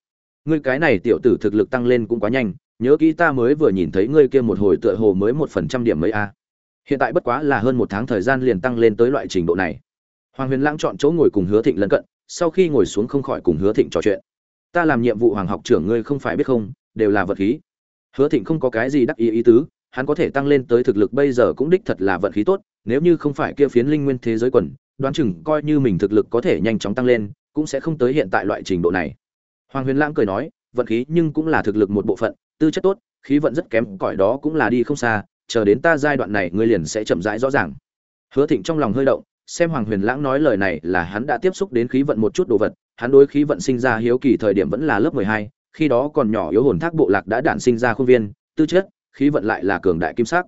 ngươi cái này tiểu tử thực lực tăng lên cũng quá nhanh nhớ kỹ ta mới vừa nhìn thấy ngươi kia một hồi tựa hồ mới một phần trăm điểm mấy a. Hiện tại bất quá là hơn một tháng thời gian liền tăng lên tới loại trình độ này. Hoàng huyền lãng chọn chỗ ngồi cùng hứa thịnh lân cận sau khi ngồi xuống không khỏi cùng hứa thịnh trò chuyện. Ta làm nhiệm vụ hoàng học trưởng ngươi không phải biết không đều là vật khí. Hứa thịnh không có cái gì đắc ý ý tứ hắn có thể tăng lên tới thực lực bây giờ cũng đích thật là vận khí tốt nếu như không phải kia phiến linh nguyên thế giới quần đoán chừng coi như mình thực lực có thể nhanh chóng tăng lên, cũng sẽ không tới hiện tại loại trình độ này. Hoàng Huyền Lãng cười nói, vận khí nhưng cũng là thực lực một bộ phận, tư chất tốt, khí vận rất kém, cõi đó cũng là đi không xa, chờ đến ta giai đoạn này ngươi liền sẽ chậm rãi rõ ràng. Hứa Thịnh trong lòng hơi động, xem Hoàng Huyền Lãng nói lời này là hắn đã tiếp xúc đến khí vận một chút đồ vật, hắn đối khí vận sinh ra hiếu kỳ thời điểm vẫn là lớp 12, khi đó còn nhỏ yếu hồn thác bộ lạc đã đản sinh ra khuôn viên, tư chất, khí vận lại là cường đại kim sắc.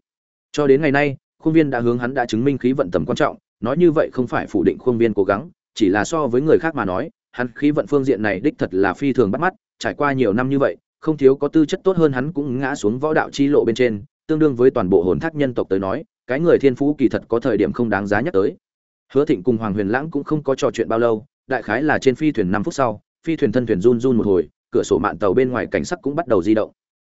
Cho đến ngày nay, khuôn viên đã hướng hắn đã chứng minh khí vận tầm quan trọng, nói như vậy không phải phủ định khuôn viên cố gắng chỉ là so với người khác mà nói hắn khí vận phương diện này đích thật là phi thường bắt mắt, trải qua nhiều năm như vậy, không thiếu có tư chất tốt hơn hắn cũng ngã xuống võ đạo chi lộ bên trên, tương đương với toàn bộ hồn thác nhân tộc tới nói, cái người thiên phú kỳ thật có thời điểm không đáng giá nhắc tới. Hứa thịnh cùng hoàng huyền lãng cũng không có trò chuyện bao lâu, đại khái là trên phi thuyền năm phút sau, phi thuyền thân thuyền run run một hồi, cửa sổ mạn tàu bên ngoài cảnh sắc cũng bắt đầu di động.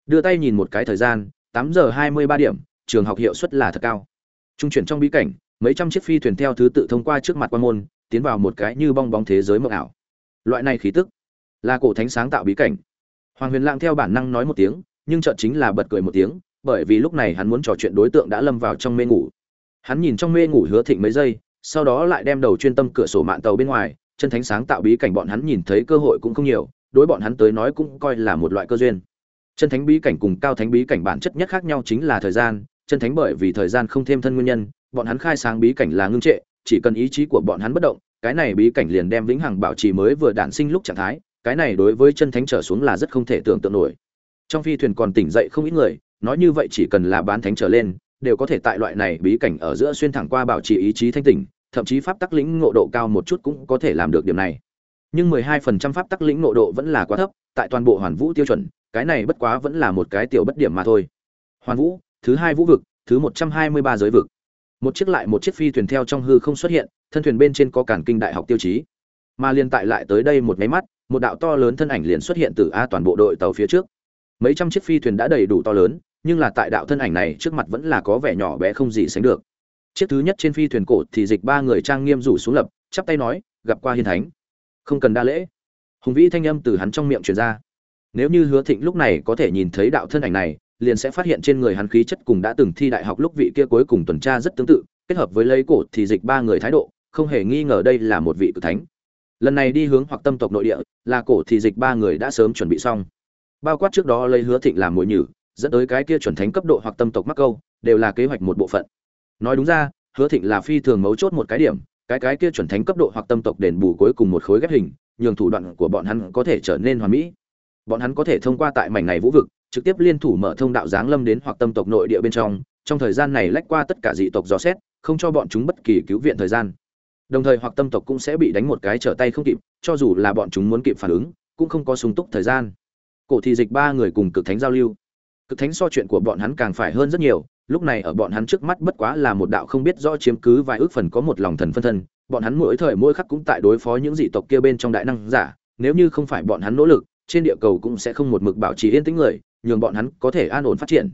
Đưa tay nhìn một cái thời gian, tám giờ hai mươi ba điểm, trường học hiệu suất là thật cao. Trung chuyển trong bí cảnh, mấy trăm chiếc phi thuyền theo thứ tự thông qua trước mặt quan môn, tiến vào một cái như bong bóng thế giới mộng ảo loại này khí tức là cổ thánh sáng tạo bí cảnh. Hoàng huyền lãng theo bản năng nói một tiếng nhưng chợt chính là bật cười một tiếng bởi vì lúc này hắn muốn trò chuyện đối tượng đã lâm vào trong mê ngủ. Hắn nhìn trong mê ngủ hứa thịnh mấy giây sau đó lại đem đầu chuyên tâm cửa sổ mạng tàu bên ngoài chân thánh sáng tạo bí cảnh bọn hắn nhìn thấy cơ hội cũng không nhiều đối bọn hắn tới nói cũng coi là một loại cơ duyên. Chân thánh bí cảnh cùng cao thánh bí cảnh bản chất nhất khác nhau chính là thời gian chân thánh bởi vì thời gian không thêm thân nguyên nhân bọn hắn khai sáng bí cảnh là ngưng trệ, chỉ cần ý chí của bọn hắn bất động, cái này bí cảnh liền đem vĩnh hằng bảo trì mới vừa đản sinh lúc trạng thái, cái này đối với chân thánh trở xuống là rất không thể tưởng tượng nổi. Trong phi thuyền còn tỉnh dậy không ít người, nói như vậy chỉ cần là bán thánh trở lên, đều có thể tại loại này bí cảnh ở giữa xuyên thẳng qua bảo trì ý chí thanh tỉnh, thậm chí pháp tắc lĩnh ngộ độ cao một chút cũng có thể làm được điểm này. Nhưng 12% pháp tắc lĩnh ngộ độ vẫn là quá thấp, tại toàn bộ Hoàn Vũ tiêu chuẩn, cái này bất quá vẫn là một cái tiểu bất điểm mà thôi. Hoàn Vũ, thứ hai vũ vực, thứ 123 giới vực một chiếc lại một chiếc phi thuyền theo trong hư không xuất hiện, thân thuyền bên trên có cản kinh đại học tiêu chí. Mà liên tại lại tới đây một máy mắt, một đạo to lớn thân ảnh liền xuất hiện từ a toàn bộ đội tàu phía trước. Mấy trăm chiếc phi thuyền đã đầy đủ to lớn, nhưng là tại đạo thân ảnh này trước mặt vẫn là có vẻ nhỏ bé không gì sánh được. Chiếc thứ nhất trên phi thuyền cổ thì dịch ba người trang nghiêm rủ xuống lập, chắp tay nói, gặp qua hiền thánh. Không cần đa lễ. Hùng vĩ thanh âm từ hắn trong miệng truyền ra. Nếu như hứa thịnh lúc này có thể nhìn thấy đạo thân ảnh này liền sẽ phát hiện trên người hắn khí chất cùng đã từng thi đại học lúc vị kia cuối cùng tuần tra rất tương tự, kết hợp với lấy cổ thì dịch ba người thái độ, không hề nghi ngờ đây là một vị cử thánh. Lần này đi hướng hoặc tâm tộc nội địa, là cổ thì dịch ba người đã sớm chuẩn bị xong. Bao quát trước đó lấy hứa thịnh làm mồi nhử, dẫn tới cái kia chuẩn thánh cấp độ hoặc tâm tộc mắc câu, đều là kế hoạch một bộ phận. Nói đúng ra, hứa thịnh là phi thường mấu chốt một cái điểm, cái cái kia chuẩn thánh cấp độ hoặc tâm tộc đền bù cuối cùng một khối ghép hình, nhường thủ đoạn của bọn hắn có thể trở nên hoàn mỹ. Bọn hắn có thể thông qua tại mảnh này vũ vực, trực tiếp liên thủ mở thông đạo giáng lâm đến hoặc tâm tộc nội địa bên trong, trong thời gian này lách qua tất cả dị tộc dò xét, không cho bọn chúng bất kỳ cứu viện thời gian. Đồng thời hoặc tâm tộc cũng sẽ bị đánh một cái trở tay không kịp, cho dù là bọn chúng muốn kịp phản ứng, cũng không có sung túc thời gian. Cổ thị dịch ba người cùng cực thánh giao lưu. Cực thánh so chuyện của bọn hắn càng phải hơn rất nhiều, lúc này ở bọn hắn trước mắt bất quá là một đạo không biết rõ chiếm cứ vài ước phần có một lòng thần phân thân bọn hắn mỗi thời mỗi khắc cũng tại đối phó những dị tộc kia bên trong đại năng giả nếu như không phải bọn hắn nỗ lực trên địa cầu cũng sẽ không một mực bảo trì yên tĩnh người nhường bọn hắn có thể an ổn phát triển.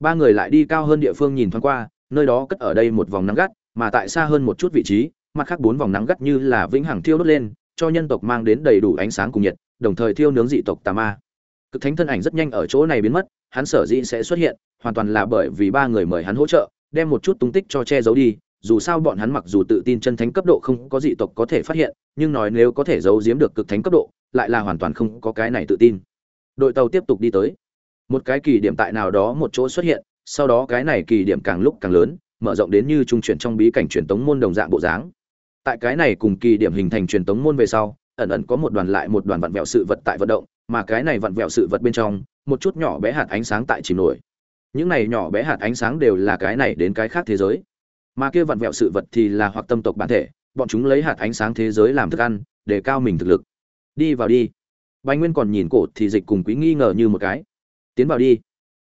Ba người lại đi cao hơn địa phương nhìn thoáng qua, nơi đó cất ở đây một vòng nắng gắt, mà tại xa hơn một chút vị trí, mặt khác bốn vòng nắng gắt như là vĩnh hằng thiêu đốt lên, cho nhân tộc mang đến đầy đủ ánh sáng cùng nhiệt, đồng thời thiêu nướng dị tộc tà ma. Cực thánh thân ảnh rất nhanh ở chỗ này biến mất, hắn sở dĩ sẽ xuất hiện, hoàn toàn là bởi vì ba người mời hắn hỗ trợ, đem một chút tung tích cho che giấu đi, dù sao bọn hắn mặc dù tự tin chân thánh cấp độ không có dị tộc có thể phát hiện, nhưng nói nếu có thể giấu giếm được cực thánh cấp độ, lại là hoàn toàn không có cái này tự tin. Đội tàu tiếp tục đi tới một cái kỳ điểm tại nào đó một chỗ xuất hiện, sau đó cái này kỳ điểm càng lúc càng lớn, mở rộng đến như trung chuyển trong bí cảnh truyền tống môn đồng dạng bộ dáng. Tại cái này cùng kỳ điểm hình thành truyền tống môn về sau, ẩn ẩn có một đoàn lại một đoàn vặn vẹo sự vật tại vận động, mà cái này vặn vẹo sự vật bên trong, một chút nhỏ bé hạt ánh sáng tại chìm nổi. Những này nhỏ bé hạt ánh sáng đều là cái này đến cái khác thế giới. Mà kia vặn vẹo sự vật thì là hoặc tâm tộc bản thể, bọn chúng lấy hạt ánh sáng thế giới làm thức ăn, để cao mình thực lực. Đi vào đi. Bánh nguyên còn nhìn cổ thì dịch cùng quý nghi ngờ như một cái tiến vào đi.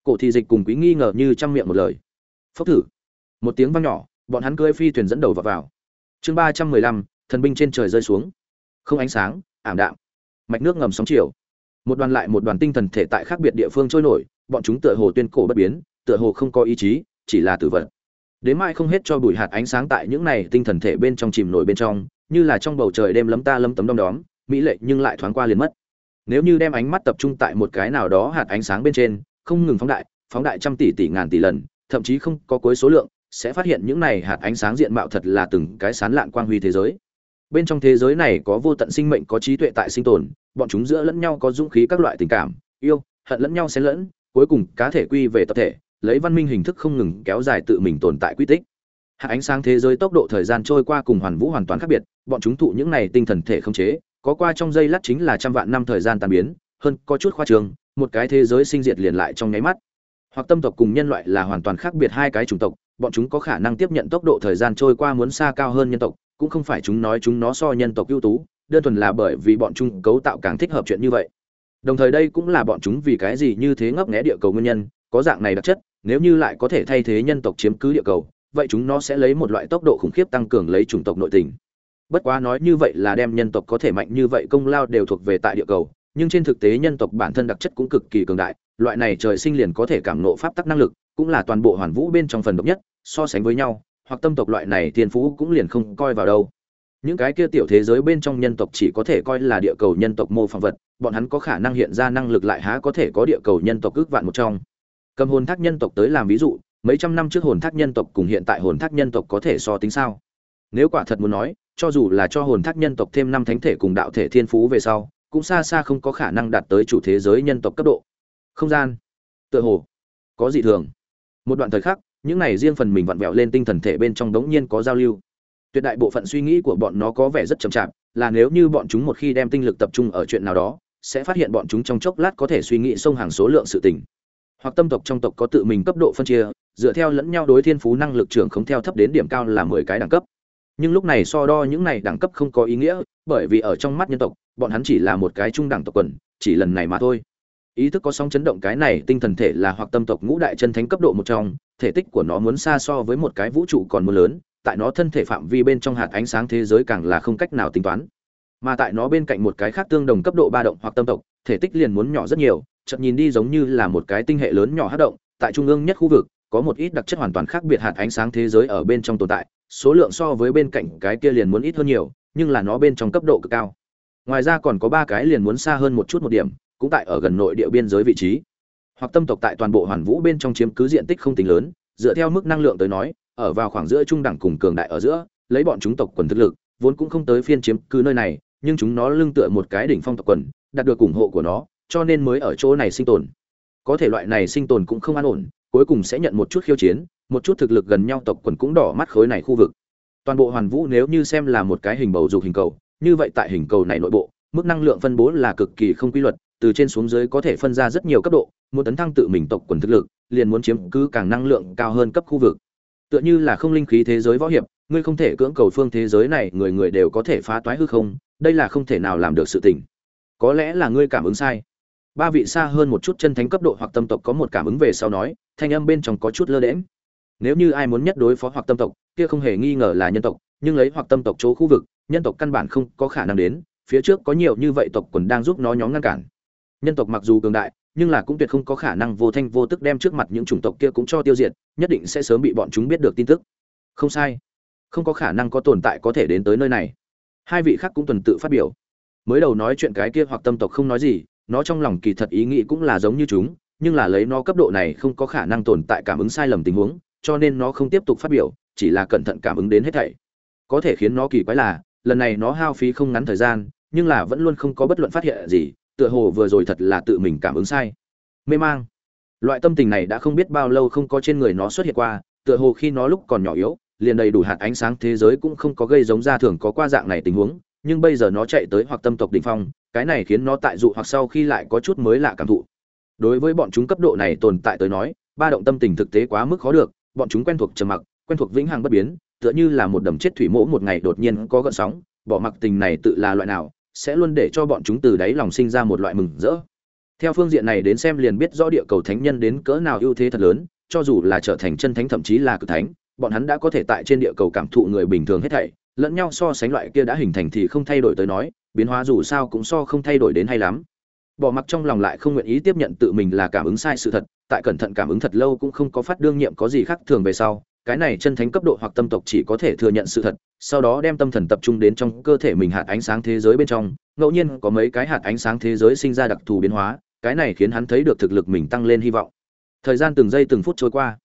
Cổ thì dịch cùng quý nghi ngờ như chăm miệng một lời. Phốc thử. Một tiếng vang nhỏ, bọn hắn cưỡi phi thuyền dẫn đầu vào vào. Chương ba trăm mười lăm, thần binh trên trời rơi xuống. Không ánh sáng, ảm đạm. Mạch nước ngầm sóng chiều. Một đoàn lại một đoàn tinh thần thể tại khác biệt địa phương trôi nổi, bọn chúng tựa hồ tuyên cổ bất biến, tựa hồ không có ý chí, chỉ là tử vật. Đến mai không hết cho bụi hạt ánh sáng tại những này tinh thần thể bên trong chìm nổi bên trong, như là trong bầu trời đêm lấm ta lấm tấm đom đóm, mỹ lệ nhưng lại thoáng qua liền mất nếu như đem ánh mắt tập trung tại một cái nào đó hạt ánh sáng bên trên, không ngừng phóng đại phóng đại trăm tỷ tỷ ngàn tỷ lần, thậm chí không có cuối số lượng, sẽ phát hiện những này hạt ánh sáng diện mạo thật là từng cái sán lạn quang huy thế giới. Bên trong thế giới này có vô tận sinh mệnh có trí tuệ tại sinh tồn, bọn chúng giữa lẫn nhau có dũng khí các loại tình cảm, yêu, hận lẫn nhau xen lẫn, cuối cùng cá thể quy về tập thể, lấy văn minh hình thức không ngừng kéo dài tự mình tồn tại quy tích. Hạt ánh sáng thế giới tốc độ thời gian trôi qua cùng hoàn vũ hoàn toàn khác biệt, bọn chúng thụ những này tinh thần thể không chế có qua trong giây lát chính là trăm vạn năm thời gian tàn biến, hơn có chút khoa trường, một cái thế giới sinh diệt liền lại trong nháy mắt. Hoặc tâm tộc cùng nhân loại là hoàn toàn khác biệt hai cái chủng tộc, bọn chúng có khả năng tiếp nhận tốc độ thời gian trôi qua muốn xa cao hơn nhân tộc, cũng không phải chúng nói chúng nó so nhân tộc ưu tú, đơn thuần là bởi vì bọn chúng cấu tạo càng thích hợp chuyện như vậy. Đồng thời đây cũng là bọn chúng vì cái gì như thế ngấp nghé địa cầu nguyên nhân, có dạng này đặc chất, nếu như lại có thể thay thế nhân tộc chiếm cứ địa cầu, vậy chúng nó sẽ lấy một loại tốc độ khủng khiếp tăng cường lấy chủng tộc nội tình bất quá nói như vậy là đem nhân tộc có thể mạnh như vậy công lao đều thuộc về tại địa cầu, nhưng trên thực tế nhân tộc bản thân đặc chất cũng cực kỳ cường đại, loại này trời sinh liền có thể cảm nộ pháp tắc năng lực, cũng là toàn bộ hoàn vũ bên trong phần độc nhất, so sánh với nhau, hoặc tâm tộc loại này thiên phú cũng liền không coi vào đâu. Những cái kia tiểu thế giới bên trong nhân tộc chỉ có thể coi là địa cầu nhân tộc mô phỏng vật, bọn hắn có khả năng hiện ra năng lực lại há có thể có địa cầu nhân tộc ước vạn một trong. Cầm hồn thác nhân tộc tới làm ví dụ, mấy trăm năm trước hồn thác nhân tộc cùng hiện tại hồn thác nhân tộc có thể so tính sao? Nếu quả thật muốn nói cho dù là cho hồn thác nhân tộc thêm năm thánh thể cùng đạo thể thiên phú về sau, cũng xa xa không có khả năng đạt tới chủ thế giới nhân tộc cấp độ. Không gian. Tựa hồ. Có dị thường. Một đoạn thời khắc, những này riêng phần mình vặn vẹo lên tinh thần thể bên trong đống nhiên có giao lưu. Tuyệt đại bộ phận suy nghĩ của bọn nó có vẻ rất chậm chạp, là nếu như bọn chúng một khi đem tinh lực tập trung ở chuyện nào đó, sẽ phát hiện bọn chúng trong chốc lát có thể suy nghĩ sông hàng số lượng sự tình. Hoặc tâm tộc trong tộc có tự mình cấp độ phân chia, dựa theo lẫn nhau đối thiên phú năng lực trưởng không theo thấp đến điểm cao là mười cái đẳng cấp nhưng lúc này so đo những này đẳng cấp không có ý nghĩa, bởi vì ở trong mắt nhân tộc, bọn hắn chỉ là một cái trung đẳng tộc quần, chỉ lần này mà thôi. Ý thức có sóng chấn động cái này tinh thần thể là hoặc tâm tộc ngũ đại chân thánh cấp độ một trong, thể tích của nó muốn xa so với một cái vũ trụ còn mưa lớn, tại nó thân thể phạm vi bên trong hạt ánh sáng thế giới càng là không cách nào tính toán. Mà tại nó bên cạnh một cái khác tương đồng cấp độ ba động hoặc tâm tộc, thể tích liền muốn nhỏ rất nhiều, chợt nhìn đi giống như là một cái tinh hệ lớn nhỏ hát động, tại trung ương nhất khu vực, có một ít đặc chất hoàn toàn khác biệt hạt ánh sáng thế giới ở bên trong tồn tại số lượng so với bên cạnh cái kia liền muốn ít hơn nhiều, nhưng là nó bên trong cấp độ cực cao. Ngoài ra còn có ba cái liền muốn xa hơn một chút một điểm, cũng tại ở gần nội địa biên giới vị trí. Hoặc tâm tộc tại toàn bộ hoàn vũ bên trong chiếm cứ diện tích không tính lớn, dựa theo mức năng lượng tới nói, ở vào khoảng giữa trung đẳng cùng cường đại ở giữa, lấy bọn chúng tộc quần thực lực, vốn cũng không tới phiên chiếm cứ nơi này, nhưng chúng nó lưng tựa một cái đỉnh phong tộc quần, đạt được ủng hộ của nó, cho nên mới ở chỗ này sinh tồn. Có thể loại này sinh tồn cũng không an ổn, cuối cùng sẽ nhận một chút khiêu chiến một chút thực lực gần nhau tộc quần cũng đỏ mắt khối này khu vực. Toàn bộ hoàn vũ nếu như xem là một cái hình bầu dục hình cầu, như vậy tại hình cầu này nội bộ, mức năng lượng phân bố là cực kỳ không quy luật, từ trên xuống dưới có thể phân ra rất nhiều cấp độ, muốn tấn thăng tự mình tộc quần thực lực, liền muốn chiếm cứ càng năng lượng cao hơn cấp khu vực. Tựa như là không linh khí thế giới võ hiệp, ngươi không thể cưỡng cầu phương thế giới này, người người đều có thể phá toái hư không, đây là không thể nào làm được sự tình. Có lẽ là ngươi cảm ứng sai. Ba vị xa hơn một chút chân thánh cấp độ hoặc tâm tộc có một cảm ứng về sau nói, thanh âm bên trong có chút lơ đễm nếu như ai muốn nhất đối phó hoặc tâm tộc, kia không hề nghi ngờ là nhân tộc, nhưng lấy hoặc tâm tộc chỗ khu vực, nhân tộc căn bản không có khả năng đến, phía trước có nhiều như vậy tộc quần đang giúp nó nhóm ngăn cản. Nhân tộc mặc dù cường đại, nhưng là cũng tuyệt không có khả năng vô thanh vô tức đem trước mặt những chủng tộc kia cũng cho tiêu diệt, nhất định sẽ sớm bị bọn chúng biết được tin tức. Không sai. Không có khả năng có tồn tại có thể đến tới nơi này. Hai vị khác cũng tuần tự phát biểu. Mới đầu nói chuyện cái kia hoặc tâm tộc không nói gì, nó trong lòng kỳ thật ý nghĩ cũng là giống như chúng, nhưng là lấy nó cấp độ này không có khả năng tồn tại cảm ứng sai lầm tình huống cho nên nó không tiếp tục phát biểu, chỉ là cẩn thận cảm ứng đến hết thảy. Có thể khiến nó kỳ quái là, lần này nó hao phí không ngắn thời gian, nhưng là vẫn luôn không có bất luận phát hiện gì, tựa hồ vừa rồi thật là tự mình cảm ứng sai. Mê mang. Loại tâm tình này đã không biết bao lâu không có trên người nó xuất hiện qua, tựa hồ khi nó lúc còn nhỏ yếu, liền đầy đủ hạt ánh sáng thế giới cũng không có gây giống ra thường có qua dạng này tình huống, nhưng bây giờ nó chạy tới hoặc tâm tộc đỉnh phong, cái này khiến nó tại dụ hoặc sau khi lại có chút mới lạ cảm thụ. Đối với bọn chúng cấp độ này tồn tại tới nói, ba động tâm tình thực tế quá mức khó được bọn chúng quen thuộc trầm mặc, quen thuộc vĩnh hằng bất biến, tựa như là một đầm chết thủy mỗ một ngày đột nhiên có gợn sóng, bỏ mặc tình này tự là loại nào, sẽ luôn để cho bọn chúng từ đáy lòng sinh ra một loại mừng rỡ. Theo phương diện này đến xem liền biết rõ địa cầu thánh nhân đến cỡ nào ưu thế thật lớn, cho dù là trở thành chân thánh thậm chí là cực thánh, bọn hắn đã có thể tại trên địa cầu cảm thụ người bình thường hết thảy, lẫn nhau so sánh loại kia đã hình thành thì không thay đổi tới nói, biến hóa dù sao cũng so không thay đổi đến hay lắm bỏ mặc trong lòng lại không nguyện ý tiếp nhận tự mình là cảm ứng sai sự thật, tại cẩn thận cảm ứng thật lâu cũng không có phát đương nhiệm có gì khác thường về sau, cái này chân thánh cấp độ hoặc tâm tộc chỉ có thể thừa nhận sự thật, sau đó đem tâm thần tập trung đến trong cơ thể mình hạt ánh sáng thế giới bên trong, ngẫu nhiên có mấy cái hạt ánh sáng thế giới sinh ra đặc thù biến hóa, cái này khiến hắn thấy được thực lực mình tăng lên hy vọng. Thời gian từng giây từng phút trôi qua,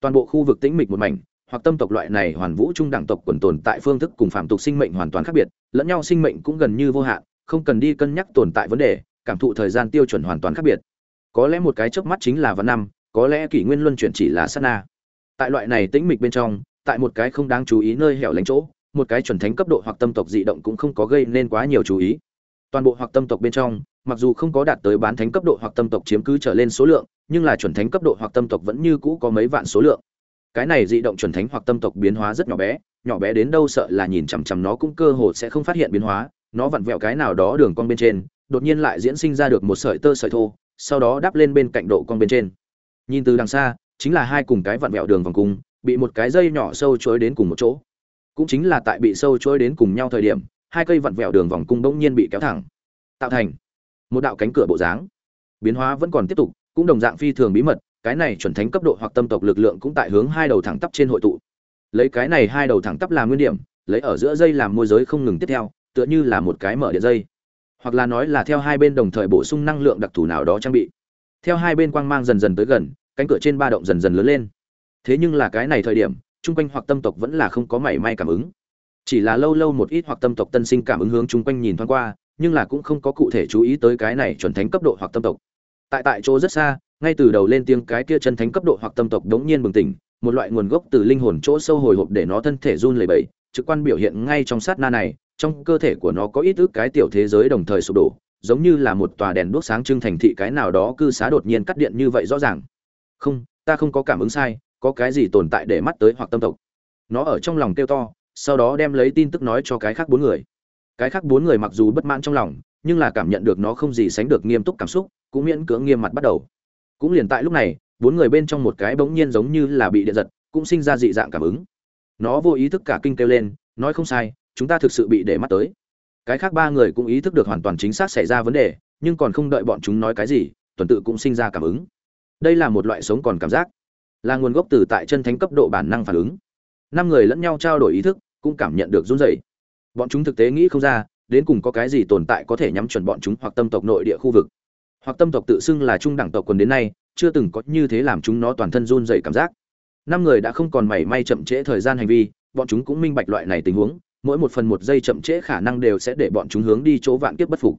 toàn bộ khu vực tĩnh mịch một mảnh, hoặc tâm tộc loại này hoàn vũ trung đẳng tộc quần tồn tại phương thức cùng phạm tục sinh mệnh hoàn toàn khác biệt, lẫn nhau sinh mệnh cũng gần như vô hạn, không cần đi cân nhắc tồn tại vấn đề cảm thụ thời gian tiêu chuẩn hoàn toàn khác biệt. Có lẽ một cái chớp mắt chính là vạn năm, có lẽ kỷ nguyên luân chuyển chỉ là sát na. Tại loại này tĩnh mịch bên trong, tại một cái không đáng chú ý nơi hẻo lánh chỗ, một cái chuẩn thánh cấp độ hoặc tâm tộc dị động cũng không có gây nên quá nhiều chú ý. Toàn bộ hoặc tâm tộc bên trong, mặc dù không có đạt tới bán thánh cấp độ hoặc tâm tộc chiếm cứ trở lên số lượng, nhưng là chuẩn thánh cấp độ hoặc tâm tộc vẫn như cũ có mấy vạn số lượng. Cái này dị động chuẩn thánh hoặc tâm tộc biến hóa rất nhỏ bé nhỏ bé đến đâu sợ là nhìn chằm chằm nó cũng cơ hồ sẽ không phát hiện biến hóa, nó vặn vẹo cái nào đó đường cong bên trên đột nhiên lại diễn sinh ra được một sợi tơ sợi thô, sau đó đắp lên bên cạnh độ cong bên trên. Nhìn từ đằng xa, chính là hai cùng cái vặn vẹo đường vòng cung, bị một cái dây nhỏ sâu chối đến cùng một chỗ. Cũng chính là tại bị sâu chối đến cùng nhau thời điểm, hai cây vặn vẹo đường vòng cung bỗng nhiên bị kéo thẳng, tạo thành một đạo cánh cửa bộ dáng. Biến hóa vẫn còn tiếp tục, cũng đồng dạng phi thường bí mật, cái này chuẩn thánh cấp độ hoặc tâm tộc lực lượng cũng tại hướng hai đầu thẳng tắp trên hội tụ. Lấy cái này hai đầu thẳng tắp làm nguyên điểm, lấy ở giữa dây làm môi giới không ngừng tiếp theo, tựa như là một cái mở điện dây hoặc là nói là theo hai bên đồng thời bổ sung năng lượng đặc thù nào đó trang bị. Theo hai bên quang mang dần dần tới gần, cánh cửa trên ba động dần dần lớn lên. Thế nhưng là cái này thời điểm, chung quanh hoặc tâm tộc vẫn là không có mảy may cảm ứng. Chỉ là lâu lâu một ít hoặc tâm tộc tân sinh cảm ứng hướng chung quanh nhìn thoáng qua, nhưng là cũng không có cụ thể chú ý tới cái này chuẩn thánh cấp độ hoặc tâm tộc. Tại tại chỗ rất xa, ngay từ đầu lên tiếng cái kia chân thánh cấp độ hoặc tâm tộc đống nhiên bừng tỉnh, một loại nguồn gốc từ linh hồn chỗ sâu hồi hộp để nó thân thể run lẩy bẩy, trực quan biểu hiện ngay trong sát na này trong cơ thể của nó có ít ức cái tiểu thế giới đồng thời sụp đổ, giống như là một tòa đèn đuốc sáng trưng thành thị cái nào đó cư xá đột nhiên cắt điện như vậy rõ ràng. Không, ta không có cảm ứng sai, có cái gì tồn tại để mắt tới hoặc tâm tộc. Nó ở trong lòng kêu to, sau đó đem lấy tin tức nói cho cái khác bốn người. Cái khác bốn người mặc dù bất mãn trong lòng, nhưng là cảm nhận được nó không gì sánh được nghiêm túc cảm xúc, cũng miễn cưỡng nghiêm mặt bắt đầu. Cũng liền tại lúc này, bốn người bên trong một cái bỗng nhiên giống như là bị điện giật, cũng sinh ra dị dạng cảm ứng. Nó vô ý thức cả kinh kêu lên, nói không sai chúng ta thực sự bị để mắt tới. Cái khác ba người cũng ý thức được hoàn toàn chính xác xảy ra vấn đề, nhưng còn không đợi bọn chúng nói cái gì, tuần tự cũng sinh ra cảm ứng. Đây là một loại sống còn cảm giác, là nguồn gốc từ tại chân thánh cấp độ bản năng phản ứng. Năm người lẫn nhau trao đổi ý thức, cũng cảm nhận được run rẩy. Bọn chúng thực tế nghĩ không ra, đến cùng có cái gì tồn tại có thể nhắm chuẩn bọn chúng hoặc tâm tộc nội địa khu vực. Hoặc tâm tộc tự xưng là trung đẳng tộc quần đến nay, chưa từng có như thế làm chúng nó toàn thân run rẩy cảm giác. Năm người đã không còn mảy may chậm trễ thời gian hành vi, bọn chúng cũng minh bạch loại này tình huống mỗi một phần một giây chậm trễ khả năng đều sẽ để bọn chúng hướng đi chỗ vạn kiếp bất phục.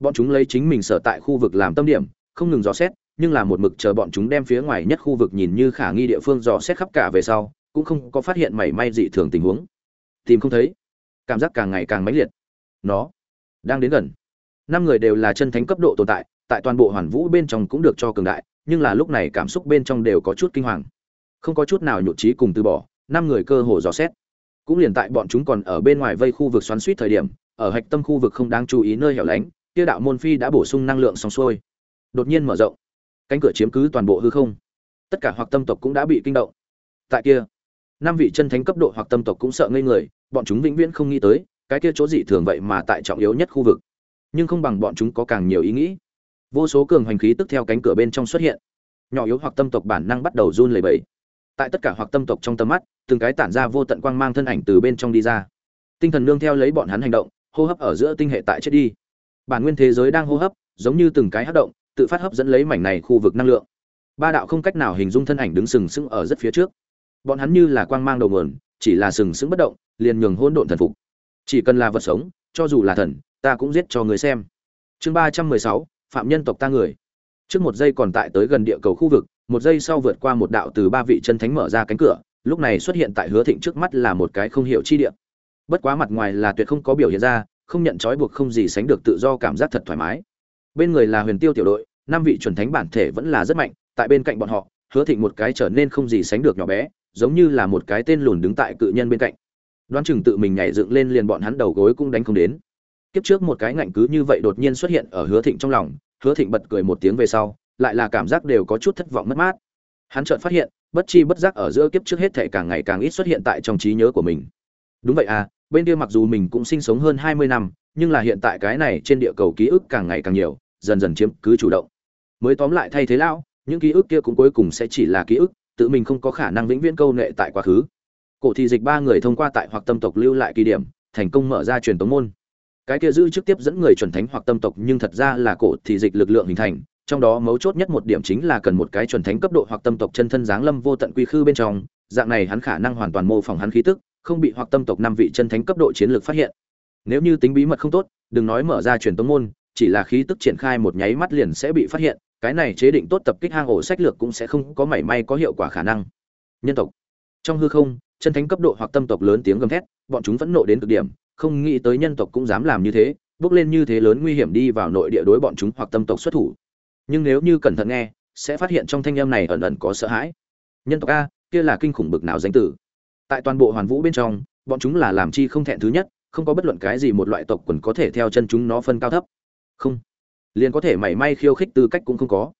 Bọn chúng lấy chính mình sở tại khu vực làm tâm điểm, không ngừng dò xét, nhưng là một mực chờ bọn chúng đem phía ngoài nhất khu vực nhìn như khả nghi địa phương dò xét khắp cả về sau, cũng không có phát hiện mảy may dị thường tình huống. Tìm không thấy. Cảm giác càng ngày càng mãnh liệt. Nó đang đến gần. Năm người đều là chân thánh cấp độ tồn tại tại toàn bộ hoàn vũ bên trong cũng được cho cường đại, nhưng là lúc này cảm xúc bên trong đều có chút kinh hoàng. Không có chút nào nhụt chí cùng từ bỏ, năm người cơ hồ dò xét cũng liền tại bọn chúng còn ở bên ngoài vây khu vực xoắn suýt thời điểm, ở hạch tâm khu vực không đáng chú ý nơi hẻo lánh, kia đạo môn phi đã bổ sung năng lượng xong xuôi. Đột nhiên mở rộng. Cánh cửa chiếm cứ toàn bộ hư không. Tất cả hoặc tâm tộc cũng đã bị kinh động. Tại kia, năm vị chân thánh cấp độ hoặc tâm tộc cũng sợ ngây người, bọn chúng vĩnh viễn không nghĩ tới, cái kia chỗ dị thường vậy mà tại trọng yếu nhất khu vực. Nhưng không bằng bọn chúng có càng nhiều ý nghĩ. Vô số cường hoành khí tức theo cánh cửa bên trong xuất hiện. Nhỏ yếu hoặc tâm tộc bản năng bắt đầu run lẩy bẩy. Tại tất cả hoặc tâm tộc trong tầm mắt từng cái tản ra vô tận quang mang thân ảnh từ bên trong đi ra. Tinh thần nương theo lấy bọn hắn hành động, hô hấp ở giữa tinh hệ tại chết đi. Bản nguyên thế giới đang hô hấp, giống như từng cái hấp động, tự phát hấp dẫn lấy mảnh này khu vực năng lượng. Ba đạo không cách nào hình dung thân ảnh đứng sừng sững ở rất phía trước. Bọn hắn như là quang mang đầu nguồn, chỉ là sừng sững bất động, liền nhường hỗn độn thần phục. Chỉ cần là vật sống, cho dù là thần, ta cũng giết cho người xem. Chương ba trăm mười sáu, phạm nhân tộc ta người. Trước một giây còn tại tới gần địa cầu khu vực, một giây sau vượt qua một đạo từ ba vị chân thánh mở ra cánh cửa lúc này xuất hiện tại hứa thịnh trước mắt là một cái không hiểu chi địa. Bất quá mặt ngoài là tuyệt không có biểu hiện ra, không nhận trói buộc không gì sánh được tự do cảm giác thật thoải mái. Bên người là huyền tiêu tiểu đội, năm vị chuẩn thánh bản thể vẫn là rất mạnh, tại bên cạnh bọn họ, hứa thịnh một cái trở nên không gì sánh được nhỏ bé, giống như là một cái tên lùn đứng tại cự nhân bên cạnh. Đoán chừng tự mình nhảy dựng lên liền bọn hắn đầu gối cũng đánh không đến. Kiếp trước một cái ngạnh cứ như vậy đột nhiên xuất hiện ở hứa thịnh trong lòng, hứa thịnh bật cười một tiếng về sau, lại là cảm giác đều có chút thất vọng mất mát. Hắn chợt phát hiện bất chi bất giác ở giữa kiếp trước hết thể càng ngày càng ít xuất hiện tại trong trí nhớ của mình. Đúng vậy à bên kia mặc dù mình cũng sinh sống hơn hai mươi năm, nhưng là hiện tại cái này trên địa cầu ký ức càng ngày càng nhiều, dần dần chiếm cứ chủ động. Mới tóm lại thay thế lão, những ký ức kia cũng cuối cùng sẽ chỉ là ký ức, tự mình không có khả năng vĩnh viễn câu nệ tại quá khứ. Cổ thị dịch ba người thông qua tại hoặc tâm tộc lưu lại kỳ điểm, thành công mở ra truyền tống môn. Cái kia giữ trực tiếp dẫn người chuẩn thánh hoặc tâm tộc nhưng thật ra là cổ thị dịch lực lượng hình thành trong đó mấu chốt nhất một điểm chính là cần một cái chuẩn thánh cấp độ hoặc tâm tộc chân thân dáng lâm vô tận quy khư bên trong, dạng này hắn khả năng hoàn toàn mô phỏng hắn khí tức, không bị hoặc tâm tộc năm vị chân thánh cấp độ chiến lược phát hiện. Nếu như tính bí mật không tốt, đừng nói mở ra truyền tống môn, chỉ là khí tức triển khai một nháy mắt liền sẽ bị phát hiện, cái này chế định tốt tập kích hang ổ sách lược cũng sẽ không có mảy may có hiệu quả khả năng. Nhân tộc. Trong hư không, chân thánh cấp độ hoặc tâm tộc lớn tiếng gầm thét, bọn chúng vẫn nộ đến cực điểm, không nghĩ tới nhân tộc cũng dám làm như thế, bước lên như thế lớn nguy hiểm đi vào nội địa đối bọn chúng hoặc tâm tộc xuất thủ nhưng nếu như cẩn thận nghe, sẽ phát hiện trong thanh âm này ẩn ẩn có sợ hãi. Nhân tộc a, kia là kinh khủng bực nào danh tử. Tại toàn bộ hoàn vũ bên trong, bọn chúng là làm chi không thẹn thứ nhất, không có bất luận cái gì một loại tộc quần có thể theo chân chúng nó phân cao thấp. Không. Liền có thể mảy may khiêu khích tư cách cũng không có.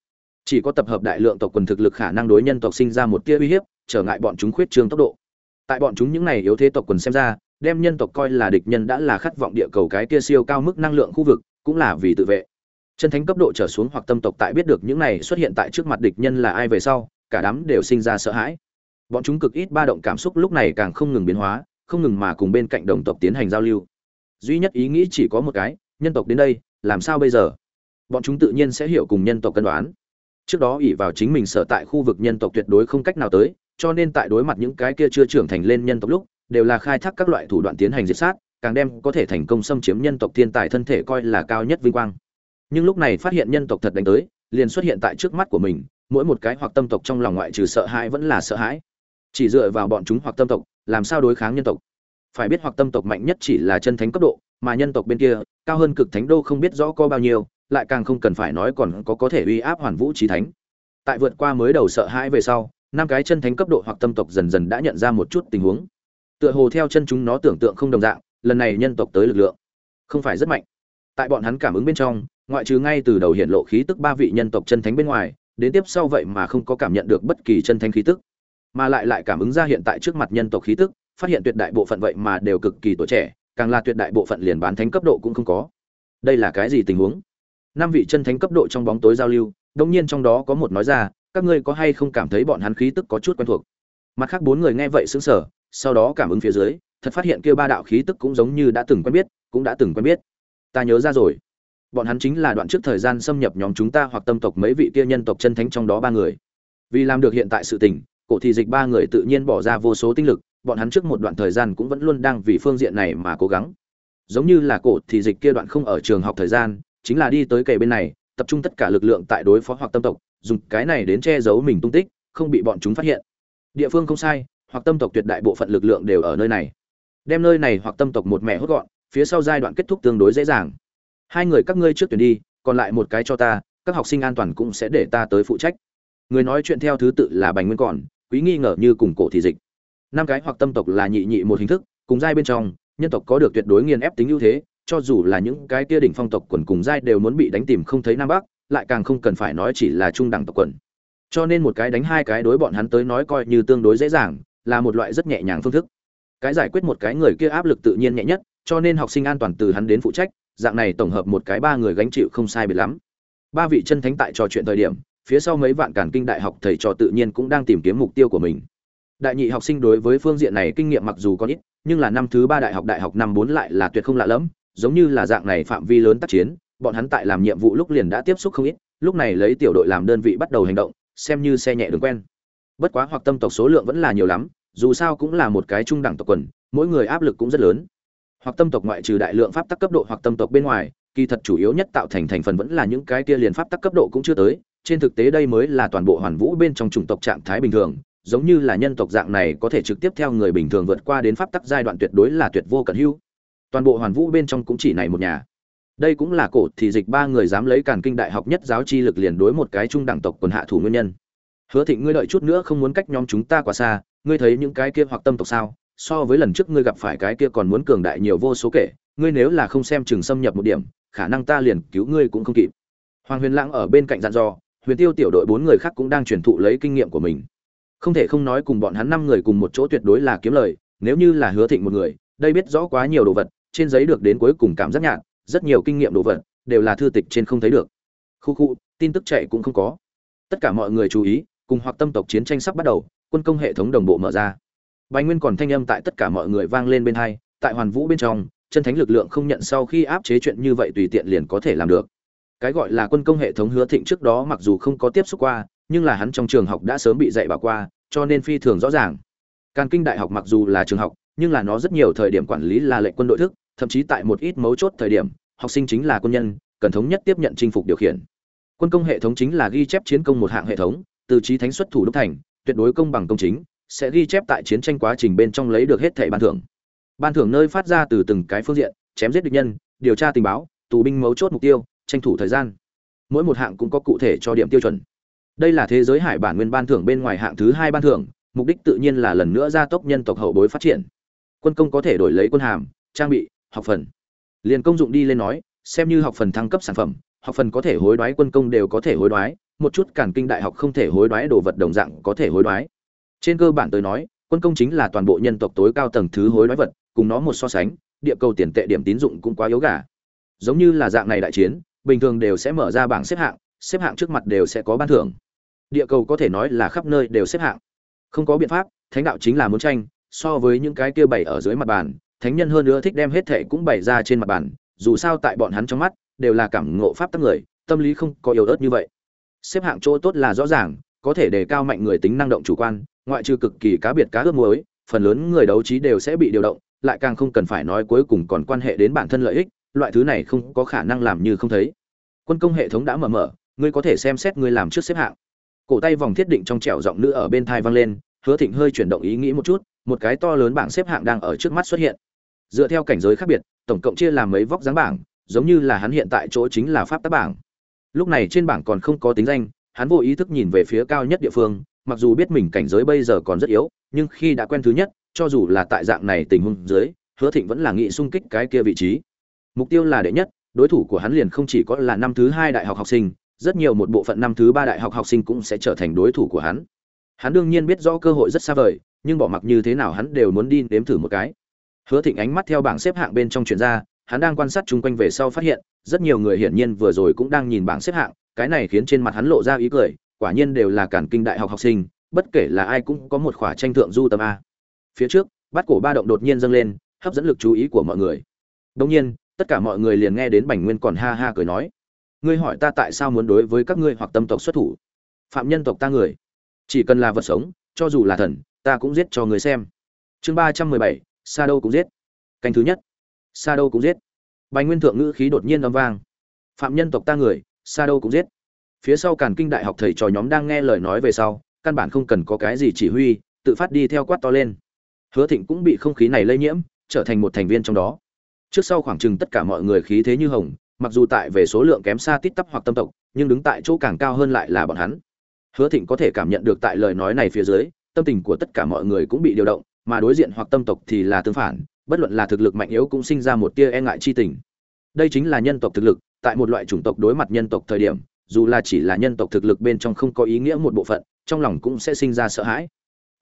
Chỉ có tập hợp đại lượng tộc quần thực lực khả năng đối nhân tộc sinh ra một tia uy hiếp, trở ngại bọn chúng khuyết trương tốc độ. Tại bọn chúng những này yếu thế tộc quần xem ra, đem nhân tộc coi là địch nhân đã là khát vọng địa cầu cái tia siêu cao mức năng lượng khu vực, cũng là vì tự vệ chân thánh cấp độ trở xuống hoặc tâm tộc tại biết được những này xuất hiện tại trước mặt địch nhân là ai về sau, cả đám đều sinh ra sợ hãi. Bọn chúng cực ít ba động cảm xúc lúc này càng không ngừng biến hóa, không ngừng mà cùng bên cạnh đồng tộc tiến hành giao lưu. Duy nhất ý nghĩ chỉ có một cái, nhân tộc đến đây, làm sao bây giờ? Bọn chúng tự nhiên sẽ hiểu cùng nhân tộc cân đoán. Trước đó ỉ vào chính mình sở tại khu vực nhân tộc tuyệt đối không cách nào tới, cho nên tại đối mặt những cái kia chưa trưởng thành lên nhân tộc lúc, đều là khai thác các loại thủ đoạn tiến hành diệt sát, càng đem có thể thành công xâm chiếm nhân tộc thiên tài thân thể coi là cao nhất vinh quang nhưng lúc này phát hiện nhân tộc thật đánh tới, liền xuất hiện tại trước mắt của mình, mỗi một cái hoặc tâm tộc trong lòng ngoại trừ sợ hãi vẫn là sợ hãi. Chỉ dựa vào bọn chúng hoặc tâm tộc, làm sao đối kháng nhân tộc? Phải biết hoặc tâm tộc mạnh nhất chỉ là chân thánh cấp độ, mà nhân tộc bên kia, cao hơn cực thánh đô không biết rõ có bao nhiêu, lại càng không cần phải nói còn có có thể uy áp hoàn vũ trí thánh. Tại vượt qua mới đầu sợ hãi về sau, năm cái chân thánh cấp độ hoặc tâm tộc dần dần đã nhận ra một chút tình huống. Tựa hồ theo chân chúng nó tưởng tượng không đồng dạng, lần này nhân tộc tới lực lượng không phải rất mạnh. Tại bọn hắn cảm ứng bên trong ngoại trừ ngay từ đầu hiện lộ khí tức ba vị nhân tộc chân thánh bên ngoài, đến tiếp sau vậy mà không có cảm nhận được bất kỳ chân thánh khí tức. Mà lại lại cảm ứng ra hiện tại trước mặt nhân tộc khí tức, phát hiện tuyệt đại bộ phận vậy mà đều cực kỳ tuổi trẻ, càng là tuyệt đại bộ phận liền bán thánh cấp độ cũng không có. Đây là cái gì tình huống? Năm vị chân thánh cấp độ trong bóng tối giao lưu đương nhiên trong đó có một nói ra, các ngươi có hay không cảm thấy bọn hắn khí tức có chút quen thuộc? Mặt khác bốn người nghe vậy sững sờ, sau đó cảm ứng phía dưới, thật phát hiện kia ba đạo khí tức cũng giống như đã từng quen biết, cũng đã từng quen biết. Ta nhớ ra rồi bọn hắn chính là đoạn trước thời gian xâm nhập nhóm chúng ta hoặc tâm tộc mấy vị kia nhân tộc chân thánh trong đó ba người. Vì làm được hiện tại sự tình, cổ thị dịch ba người tự nhiên bỏ ra vô số tinh lực, bọn hắn trước một đoạn thời gian cũng vẫn luôn đang vì phương diện này mà cố gắng. Giống như là cổ thị dịch kia đoạn không ở trường học thời gian, chính là đi tới kề bên này, tập trung tất cả lực lượng tại đối phó hoặc tâm tộc, dùng cái này đến che giấu mình tung tích, không bị bọn chúng phát hiện. Địa phương không sai, hoặc tâm tộc tuyệt đại bộ phận lực lượng đều ở nơi này. Đem nơi này hoặc tâm tộc một mẹ hốt gọn, phía sau giai đoạn kết thúc tương đối dễ dàng hai người các ngươi trước tuyển đi, còn lại một cái cho ta, các học sinh an toàn cũng sẽ để ta tới phụ trách. Người nói chuyện theo thứ tự là bành nguyên còn, quý nghi ngờ như cùng cổ thị dịch. Năm cái hoặc tâm tộc là nhị nhị một hình thức, cùng giai bên trong, nhân tộc có được tuyệt đối nghiền ép tính ưu thế, cho dù là những cái kia đỉnh phong tộc quần cùng giai đều muốn bị đánh tìm không thấy nam bắc, lại càng không cần phải nói chỉ là trung đẳng tộc quần. Cho nên một cái đánh hai cái đối bọn hắn tới nói coi như tương đối dễ dàng, là một loại rất nhẹ nhàng phương thức. Cái giải quyết một cái người kia áp lực tự nhiên nhẹ nhất, cho nên học sinh an toàn từ hắn đến phụ trách dạng này tổng hợp một cái ba người gánh chịu không sai biệt lắm. Ba vị chân thánh tại trò chuyện thời điểm, phía sau mấy vạn cản kinh đại học thầy trò tự nhiên cũng đang tìm kiếm mục tiêu của mình. Đại nhị học sinh đối với phương diện này kinh nghiệm mặc dù có ít, nhưng là năm thứ ba đại học đại học năm bốn lại là tuyệt không lạ lẫm, giống như là dạng này phạm vi lớn tác chiến, bọn hắn tại làm nhiệm vụ lúc liền đã tiếp xúc không ít, lúc này lấy tiểu đội làm đơn vị bắt đầu hành động, xem như xe nhẹ đường quen. Bất quá hoặc tâm tộc số lượng vẫn là nhiều lắm, dù sao cũng là một cái trung đẳng tộc quần, mỗi người áp lực cũng rất lớn hoặc tâm tộc ngoại trừ đại lượng pháp tắc cấp độ hoặc tâm tộc bên ngoài, kỳ thật chủ yếu nhất tạo thành thành phần vẫn là những cái kia liền pháp tắc cấp độ cũng chưa tới. Trên thực tế đây mới là toàn bộ hoàn vũ bên trong chủng tộc trạng thái bình thường, giống như là nhân tộc dạng này có thể trực tiếp theo người bình thường vượt qua đến pháp tắc giai đoạn tuyệt đối là tuyệt vô cận hữu. Toàn bộ hoàn vũ bên trong cũng chỉ này một nhà. Đây cũng là cổ thì dịch ba người dám lấy càn kinh đại học nhất giáo chi lực liền đối một cái trung đẳng tộc quần hạ thủ nguyên nhân. Hứa thịnh, ngươi đợi chút nữa không muốn cách nhóm chúng ta quá xa, ngươi thấy những cái kia hoặc tâm tộc sao? So với lần trước ngươi gặp phải cái kia còn muốn cường đại nhiều vô số kể, ngươi nếu là không xem chừng xâm nhập một điểm, khả năng ta liền cứu ngươi cũng không kịp. Hoàng huyền lãng ở bên cạnh dặn dò, huyền tiêu tiểu đội bốn người khác cũng đang truyền thụ lấy kinh nghiệm của mình. Không thể không nói cùng bọn hắn năm người cùng một chỗ tuyệt đối là kiếm lời, nếu như là hứa thịnh một người, đây biết rõ quá nhiều đồ vật, trên giấy được đến cuối cùng cảm giác nhạt, rất nhiều kinh nghiệm đồ vật, đều là thư tịch trên không thấy được. Khu khu, tin tức chạy cũng không có. Tất cả mọi người chú ý, cùng hoặc tâm tộc chiến tranh sắp bắt đầu, quân công hệ thống đồng bộ mở ra. Bành nguyên còn thanh âm tại tất cả mọi người vang lên bên hai, tại hoàn vũ bên trong, chân thánh lực lượng không nhận sau khi áp chế chuyện như vậy tùy tiện liền có thể làm được. Cái gọi là quân công hệ thống hứa thịnh trước đó mặc dù không có tiếp xúc qua, nhưng là hắn trong trường học đã sớm bị dạy bảo qua, cho nên phi thường rõ ràng. Càn kinh đại học mặc dù là trường học, nhưng là nó rất nhiều thời điểm quản lý là lệnh quân đội thức, thậm chí tại một ít mấu chốt thời điểm, học sinh chính là quân nhân, cần thống nhất tiếp nhận chinh phục điều khiển. Quân công hệ thống chính là ghi chép chiến công một hạng hệ thống, từ trí thánh xuất thủ đúc thành, tuyệt đối công bằng công chính sẽ ghi chép tại chiến tranh quá trình bên trong lấy được hết thẻ ban thưởng. Ban thưởng nơi phát ra từ từng cái phương diện, chém giết địch nhân, điều tra tình báo, tù binh mấu chốt mục tiêu, tranh thủ thời gian. Mỗi một hạng cũng có cụ thể cho điểm tiêu chuẩn. Đây là thế giới hải bản nguyên ban thưởng bên ngoài hạng thứ hai ban thưởng, mục đích tự nhiên là lần nữa gia tốc nhân tộc hậu bối phát triển. Quân công có thể đổi lấy quân hàm, trang bị, học phần. Liền công dụng đi lên nói, xem như học phần thăng cấp sản phẩm, học phần có thể hối đoái, quân công đều có thể hối đoái, một chút cản kinh đại học không thể hối đoái, đồ vật đồng dạng có thể hối đoái trên cơ bản tôi nói, quân công chính là toàn bộ nhân tộc tối cao tầng thứ hối đoái vật, cùng nó một so sánh, địa cầu tiền tệ điểm tín dụng cũng quá yếu gà. Giống như là dạng này đại chiến, bình thường đều sẽ mở ra bảng xếp hạng xếp hạng trước mặt đều sẽ có ban thưởng. Địa cầu có thể nói là khắp nơi đều xếp hạng. Không có biện pháp, thánh đạo chính là muốn tranh, so với những cái kia bày ở dưới mặt bàn, thánh nhân hơn nữa thích đem hết thệ cũng bày ra trên mặt bàn, dù sao tại bọn hắn trong mắt, đều là cảm ngộ pháp tắc người, tâm lý không có yếu ớt như vậy. Xếp hạng chỗ tốt là rõ ràng có thể đề cao mạnh người tính năng động chủ quan, ngoại trừ cực kỳ cá biệt cá ước muối, phần lớn người đấu trí đều sẽ bị điều động, lại càng không cần phải nói cuối cùng còn quan hệ đến bản thân lợi ích, loại thứ này không có khả năng làm như không thấy. Quân công hệ thống đã mở mở, ngươi có thể xem xét ngươi làm trước xếp hạng. Cổ tay vòng thiết định trong trẻo giọng nữ ở bên thai vang lên, hứa thịnh hơi chuyển động ý nghĩ một chút, một cái to lớn bảng xếp hạng đang ở trước mắt xuất hiện. Dựa theo cảnh giới khác biệt, tổng cộng chia làm mấy vóc dáng bảng, giống như là hắn hiện tại chỗ chính là pháp tác bảng. Lúc này trên bảng còn không có tính danh hắn vô ý thức nhìn về phía cao nhất địa phương, mặc dù biết mình cảnh giới bây giờ còn rất yếu, nhưng khi đã quen thứ nhất, cho dù là tại dạng này tình huống dưới, hứa thịnh vẫn là nghĩ xung kích cái kia vị trí. Mục tiêu là đệ nhất, đối thủ của hắn liền không chỉ có là năm thứ hai đại học học sinh, rất nhiều một bộ phận năm thứ ba đại học học sinh cũng sẽ trở thành đối thủ của hắn. Hắn đương nhiên biết rõ cơ hội rất xa vời, nhưng bỏ mặc như thế nào hắn đều muốn đi nếm thử một cái. Hứa thịnh ánh mắt theo bảng xếp hạng bên trong chuyển ra, hắn đang quan sát chung quanh về sau phát hiện, rất nhiều người hiển nhiên vừa rồi cũng đang nhìn bảng xếp hạng cái này khiến trên mặt hắn lộ ra ý cười, quả nhiên đều là cản kinh đại học học sinh, bất kể là ai cũng có một khỏa tranh thượng du tâm a. Phía trước, bát cổ ba động đột nhiên dâng lên, hấp dẫn lực chú ý của mọi người. Đông nhiên, tất cả mọi người liền nghe đến bành nguyên còn ha ha cười nói, ngươi hỏi ta tại sao muốn đối với các ngươi hoặc tâm tộc xuất thủ? Phạm nhân tộc ta người, chỉ cần là vật sống, cho dù là thần, ta cũng giết cho người xem. Chương ba trăm mười bảy sa đâu cũng giết. Canh thứ nhất. Sa đâu cũng giết. Bành nguyên thượng ngữ khí đột nhiên âm vang. Phạm nhân tộc ta người sa đâu cũng giết. Phía sau càn kinh đại học thầy trò nhóm đang nghe lời nói về sau, căn bản không cần có cái gì chỉ huy, tự phát đi theo quát to lên. Hứa thịnh cũng bị không khí này lây nhiễm, trở thành một thành viên trong đó. Trước sau khoảng chừng tất cả mọi người khí thế như hồng, mặc dù tại về số lượng kém xa tít tắp hoặc tâm tộc, nhưng đứng tại chỗ càng cao hơn lại là bọn hắn. Hứa thịnh có thể cảm nhận được tại lời nói này phía dưới, tâm tình của tất cả mọi người cũng bị điều động, mà đối diện hoặc tâm tộc thì là tương phản, bất luận là thực lực mạnh yếu cũng sinh ra một tia e ngại chi tình đây chính là nhân tộc thực lực, tại một loại chủng tộc đối mặt nhân tộc thời điểm, dù là chỉ là nhân tộc thực lực bên trong không có ý nghĩa một bộ phận, trong lòng cũng sẽ sinh ra sợ hãi.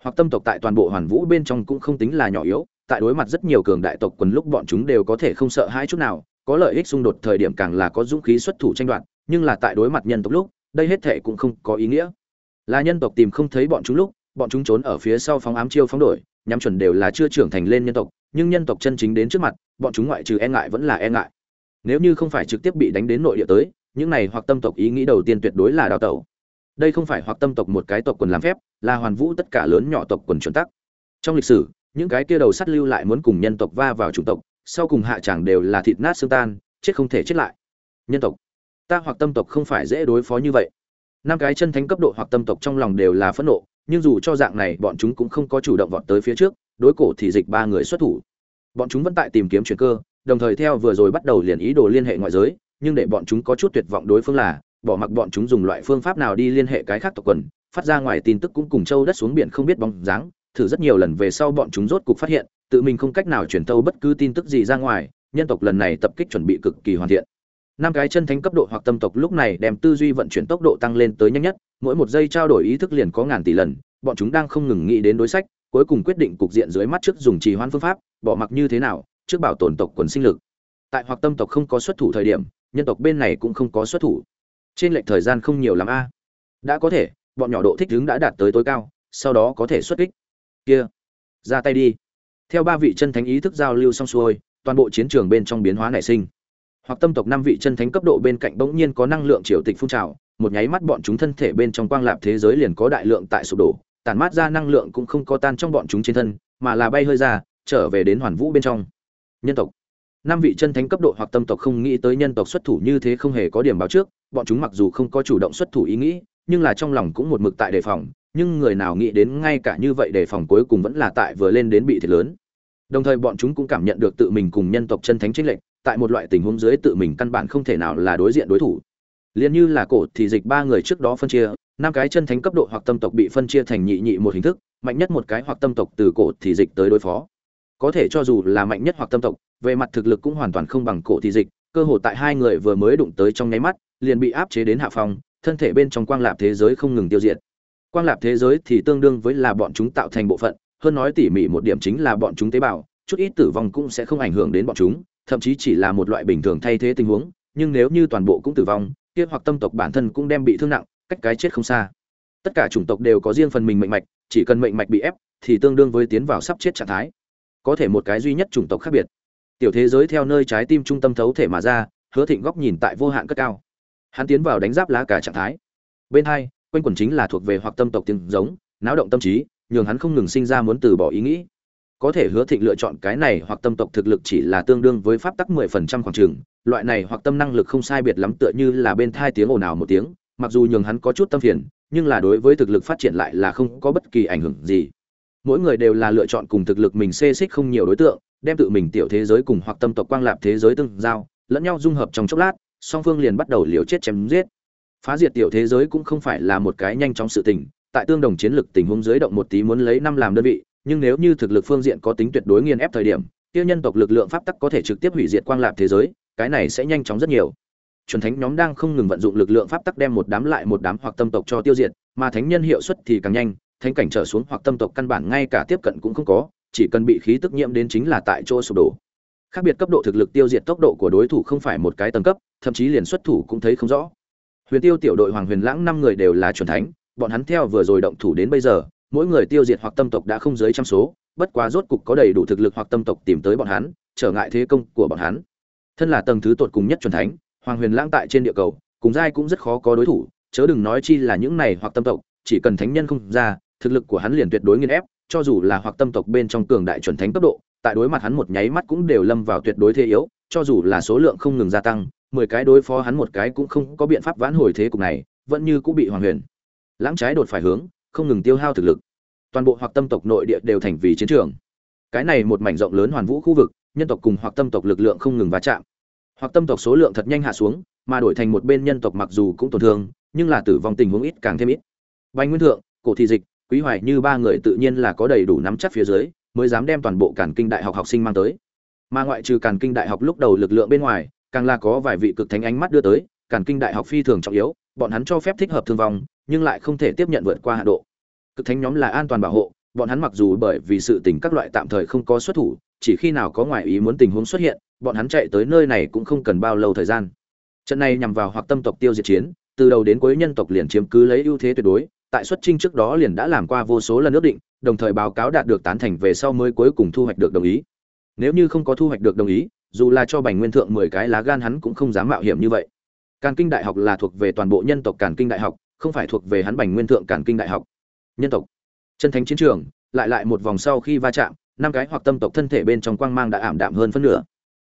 Hoặc tâm tộc tại toàn bộ hoàn vũ bên trong cũng không tính là nhỏ yếu, tại đối mặt rất nhiều cường đại tộc quần lúc bọn chúng đều có thể không sợ hãi chút nào, có lợi ích xung đột thời điểm càng là có dũng khí xuất thủ tranh đoạt, nhưng là tại đối mặt nhân tộc lúc, đây hết thể cũng không có ý nghĩa. Là nhân tộc tìm không thấy bọn chúng lúc, bọn chúng trốn ở phía sau phóng ám chiêu phóng đổi, nhắm chuẩn đều là chưa trưởng thành lên nhân tộc, nhưng nhân tộc chân chính đến trước mặt, bọn chúng ngoại trừ e ngại vẫn là e ngại nếu như không phải trực tiếp bị đánh đến nội địa tới, những này hoặc tâm tộc ý nghĩ đầu tiên tuyệt đối là đào tẩu. Đây không phải hoặc tâm tộc một cái tộc quần làm phép, là hoàn vũ tất cả lớn nhỏ tộc quần chuẩn tắc. Trong lịch sử, những cái kia đầu sắt lưu lại muốn cùng nhân tộc va vào chủng tộc, sau cùng hạ chẳng đều là thịt nát xương tan, chết không thể chết lại. Nhân tộc. Ta hoặc tâm tộc không phải dễ đối phó như vậy. Năm cái chân thánh cấp độ hoặc tâm tộc trong lòng đều là phẫn nộ, nhưng dù cho dạng này, bọn chúng cũng không có chủ động vọt tới phía trước, đối cổ thì dịch ba người xuất thủ. Bọn chúng vẫn tại tìm kiếm chuyển cơ đồng thời theo vừa rồi bắt đầu liền ý đồ liên hệ ngoại giới, nhưng để bọn chúng có chút tuyệt vọng đối phương là, bỏ mặc bọn chúng dùng loại phương pháp nào đi liên hệ cái khác tộc quần, phát ra ngoài tin tức cũng cùng châu đất xuống biển không biết bóng dáng, thử rất nhiều lần về sau bọn chúng rốt cục phát hiện, tự mình không cách nào truyền tâu bất cứ tin tức gì ra ngoài, nhân tộc lần này tập kích chuẩn bị cực kỳ hoàn thiện. Năm cái chân thánh cấp độ hoặc tâm tộc lúc này đem tư duy vận chuyển tốc độ tăng lên tới nhanh nhất, mỗi một giây trao đổi ý thức liền có ngàn tỷ lần, bọn chúng đang không ngừng nghĩ đến đối sách, cuối cùng quyết định cục diện dưới mắt trước dùng trì hoãn phương pháp, bỏ mặc như thế nào trước bảo tồn tộc quần sinh lực. Tại hoặc tâm tộc không có xuất thủ thời điểm, nhân tộc bên này cũng không có xuất thủ. Trên lệch thời gian không nhiều lắm a. Đã có thể, bọn nhỏ độ thích ứng đã đạt tới tối cao, sau đó có thể xuất kích. Kia, ra tay đi. Theo ba vị chân thánh ý thức giao lưu xong xuôi, toàn bộ chiến trường bên trong biến hóa nảy sinh. Hoặc tâm tộc năm vị chân thánh cấp độ bên cạnh bỗng nhiên có năng lượng triều tịch phun trào, một nháy mắt bọn chúng thân thể bên trong quang lạp thế giới liền có đại lượng tại sụp đổ, tản mát ra năng lượng cũng không có tan trong bọn chúng trên thân, mà là bay hơi ra, trở về đến hoàn vũ bên trong nhân tộc. Năm vị chân thánh cấp độ hoặc tâm tộc không nghĩ tới nhân tộc xuất thủ như thế không hề có điểm báo trước, bọn chúng mặc dù không có chủ động xuất thủ ý nghĩ, nhưng là trong lòng cũng một mực tại đề phòng, nhưng người nào nghĩ đến ngay cả như vậy đề phòng cuối cùng vẫn là tại vừa lên đến bị thiệt lớn. Đồng thời bọn chúng cũng cảm nhận được tự mình cùng nhân tộc chân thánh chính lệnh tại một loại tình huống dưới tự mình căn bản không thể nào là đối diện đối thủ. Liền như là cổ thì dịch ba người trước đó phân chia, năm cái chân thánh cấp độ hoặc tâm tộc bị phân chia thành nhị nhị một hình thức, mạnh nhất một cái hoặc tâm tộc từ cổ thì dịch tới đối phó có thể cho dù là mạnh nhất hoặc tâm tộc, về mặt thực lực cũng hoàn toàn không bằng cổ thị dịch, cơ hội tại hai người vừa mới đụng tới trong nháy mắt, liền bị áp chế đến hạ phòng thân thể bên trong quang lạp thế giới không ngừng tiêu diệt. Quang lạp thế giới thì tương đương với là bọn chúng tạo thành bộ phận, hơn nói tỉ mỉ một điểm chính là bọn chúng tế bào, chút ít tử vong cũng sẽ không ảnh hưởng đến bọn chúng, thậm chí chỉ là một loại bình thường thay thế tình huống, nhưng nếu như toàn bộ cũng tử vong, kia hoặc tâm tộc bản thân cũng đem bị thương nặng, cách cái chết không xa. Tất cả chủng tộc đều có riêng phần mình mệnh mạch, chỉ cần mệnh mạch bị ép, thì tương đương với tiến vào sắp chết trạng thái có thể một cái duy nhất chủng tộc khác biệt. Tiểu thế giới theo nơi trái tim trung tâm thấu thể mà ra, hứa thịnh góc nhìn tại vô hạn cất cao. Hắn tiến vào đánh giáp lá cả trạng thái. Bên hai, quanh quần chính là thuộc về hoặc tâm tộc tiếng giống, náo động tâm trí, nhường hắn không ngừng sinh ra muốn từ bỏ ý nghĩ. Có thể hứa thịnh lựa chọn cái này hoặc tâm tộc thực lực chỉ là tương đương với pháp tắc mười phần trăm khoảng trường, loại này hoặc tâm năng lực không sai biệt lắm tựa như là bên thai tiếng ồn ào một tiếng, mặc dù nhường hắn có chút tâm phiền, nhưng là đối với thực lực phát triển lại là không có bất kỳ ảnh hưởng gì mỗi người đều là lựa chọn cùng thực lực mình xê xích không nhiều đối tượng, đem tự mình tiểu thế giới cùng hoặc tâm tộc quang lạp thế giới tương giao, lẫn nhau dung hợp trong chốc lát, song phương liền bắt đầu liều chết chém giết. Phá diệt tiểu thế giới cũng không phải là một cái nhanh chóng sự tình, tại tương đồng chiến lực tình huống dưới động một tí muốn lấy năm làm đơn vị, nhưng nếu như thực lực phương diện có tính tuyệt đối nghiền ép thời điểm tiêu nhân tộc lực lượng pháp tắc có thể trực tiếp hủy diệt quang lạp thế giới, cái này sẽ nhanh chóng rất nhiều. Chuẩn thánh nhóm đang không ngừng vận dụng lực lượng pháp tắc đem một đám lại một đám hoặc tâm tộc cho tiêu diệt, mà thánh nhân hiệu suất thì càng nhanh thánh cảnh trở xuống hoặc tâm tộc căn bản ngay cả tiếp cận cũng không có, chỉ cần bị khí tức nhiễm đến chính là tại chỗ sụp đổ. Khác biệt cấp độ thực lực tiêu diệt tốc độ của đối thủ không phải một cái tầng cấp, thậm chí liền xuất thủ cũng thấy không rõ. Huyền tiêu tiểu đội hoàng huyền lãng năm người đều là chuẩn thánh, bọn hắn theo vừa rồi động thủ đến bây giờ, mỗi người tiêu diệt hoặc tâm tộc đã không dưới trăm số, bất quá rốt cục có đầy đủ thực lực hoặc tâm tộc tìm tới bọn hắn, trở ngại thế công của bọn hắn. Thân là tầng thứ tột cùng nhất chuẩn thánh, hoàng huyền lãng tại trên địa cầu, cùng giai cũng rất khó có đối thủ, chớ đừng nói chi là những này hoặc tâm tộc, chỉ cần thánh nhân không ra thực lực của hắn liền tuyệt đối nghiền ép, cho dù là hoặc tâm tộc bên trong cường đại chuẩn thánh cấp độ, tại đối mặt hắn một nháy mắt cũng đều lâm vào tuyệt đối thế yếu, cho dù là số lượng không ngừng gia tăng, mười cái đối phó hắn một cái cũng không có biện pháp vãn hồi thế cục này, vẫn như cũng bị hoàng huyền. Lãng trái đột phải hướng, không ngừng tiêu hao thực lực. Toàn bộ hoặc tâm tộc nội địa đều thành vì chiến trường. Cái này một mảnh rộng lớn hoàn vũ khu vực, nhân tộc cùng hoặc tâm tộc lực lượng không ngừng va chạm. Hoặc tâm tộc số lượng thật nhanh hạ xuống, mà đổi thành một bên nhân tộc mặc dù cũng tổn thương, nhưng là tử vong tình huống ít càng thêm ít. Bành nguyên thượng, cổ thị dịch quý hoài như ba người tự nhiên là có đầy đủ nắm chắc phía dưới, mới dám đem toàn bộ cản kinh đại học học sinh mang tới. Mà ngoại trừ cản kinh đại học lúc đầu lực lượng bên ngoài, càng là có vài vị cực thánh ánh mắt đưa tới cản kinh đại học phi thường trọng yếu, bọn hắn cho phép thích hợp thương vong, nhưng lại không thể tiếp nhận vượt qua hạ độ. Cực thánh nhóm là an toàn bảo hộ, bọn hắn mặc dù bởi vì sự tình các loại tạm thời không có xuất thủ, chỉ khi nào có ngoại ý muốn tình huống xuất hiện, bọn hắn chạy tới nơi này cũng không cần bao lâu thời gian. Trận này nhằm vào hoặc tâm tộc tiêu diệt chiến, từ đầu đến cuối nhân tộc liền chiếm cứ lấy ưu thế tuyệt đối tại xuất trinh trước đó liền đã làm qua vô số lần ước định, đồng thời báo cáo đạt được tán thành về sau mới cuối cùng thu hoạch được đồng ý. Nếu như không có thu hoạch được đồng ý, dù là cho bành nguyên thượng mười cái lá gan hắn cũng không dám mạo hiểm như vậy. Càn kinh đại học là thuộc về toàn bộ nhân tộc càn kinh đại học, không phải thuộc về hắn bành nguyên thượng càn kinh đại học. Nhân tộc. Chân thánh chiến trường, lại lại một vòng sau khi va chạm, năm cái hoặc tâm tộc thân thể bên trong quang mang đã ảm đạm hơn phân nửa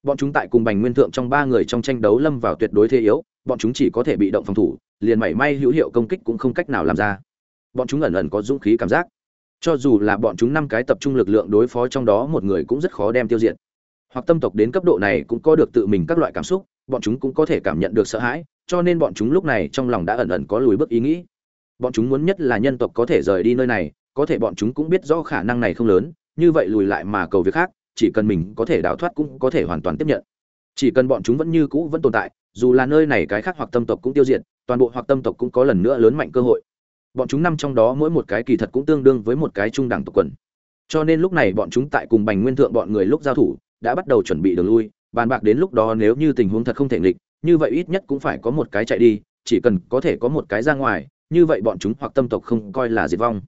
bọn chúng tại cùng bành nguyên thượng trong ba người trong tranh đấu lâm vào tuyệt đối thế yếu, bọn chúng chỉ có thể bị động phòng thủ, liền mảy may hữu hiệu công kích cũng không cách nào làm ra. Bọn chúng ẩn ẩn có dũng khí cảm giác. Cho dù là bọn chúng năm cái tập trung lực lượng đối phó trong đó một người cũng rất khó đem tiêu diệt. Hoặc tâm tộc đến cấp độ này cũng có được tự mình các loại cảm xúc, bọn chúng cũng có thể cảm nhận được sợ hãi, cho nên bọn chúng lúc này trong lòng đã ẩn ẩn có lùi bước ý nghĩ. Bọn chúng muốn nhất là nhân tộc có thể rời đi nơi này, có thể bọn chúng cũng biết rõ khả năng này không lớn, như vậy lùi lại mà cầu việc khác chỉ cần mình có thể đào thoát cũng có thể hoàn toàn tiếp nhận. Chỉ cần bọn chúng vẫn như cũ vẫn tồn tại, dù là nơi này cái khác hoặc tâm tộc cũng tiêu diệt, toàn bộ hoặc tâm tộc cũng có lần nữa lớn mạnh cơ hội. Bọn chúng năm trong đó mỗi một cái kỳ thật cũng tương đương với một cái trung đẳng tộc quần. Cho nên lúc này bọn chúng tại cùng bành nguyên thượng bọn người lúc giao thủ, đã bắt đầu chuẩn bị đường lui, bàn bạc đến lúc đó nếu như tình huống thật không thể nghịch, như vậy ít nhất cũng phải có một cái chạy đi, chỉ cần có thể có một cái ra ngoài, như vậy bọn chúng hoặc tâm tộc không coi là diệt vong.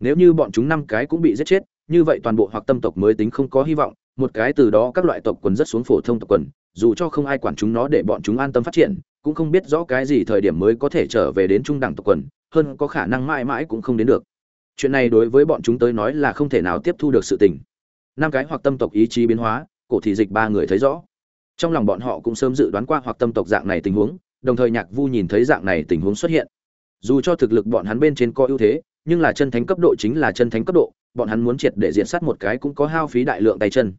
Nếu như bọn chúng năm cái cũng bị giết chết như vậy toàn bộ hoặc tâm tộc mới tính không có hy vọng, một cái từ đó các loại tộc quần rất xuống phổ thông tộc quần, dù cho không ai quản chúng nó để bọn chúng an tâm phát triển, cũng không biết rõ cái gì thời điểm mới có thể trở về đến trung đẳng tộc quần, hơn có khả năng mãi mãi cũng không đến được. Chuyện này đối với bọn chúng tới nói là không thể nào tiếp thu được sự tình. Năm cái hoặc tâm tộc ý chí biến hóa, cổ thị dịch ba người thấy rõ. Trong lòng bọn họ cũng sớm dự đoán qua hoặc tâm tộc dạng này tình huống, đồng thời nhạc vu nhìn thấy dạng này tình huống xuất hiện. Dù cho thực lực bọn hắn bên trên có ưu thế, nhưng là chân thánh cấp độ chính là chân thánh cấp độ bọn hắn muốn triệt để diện sát một cái cũng có hao phí đại lượng tay chân.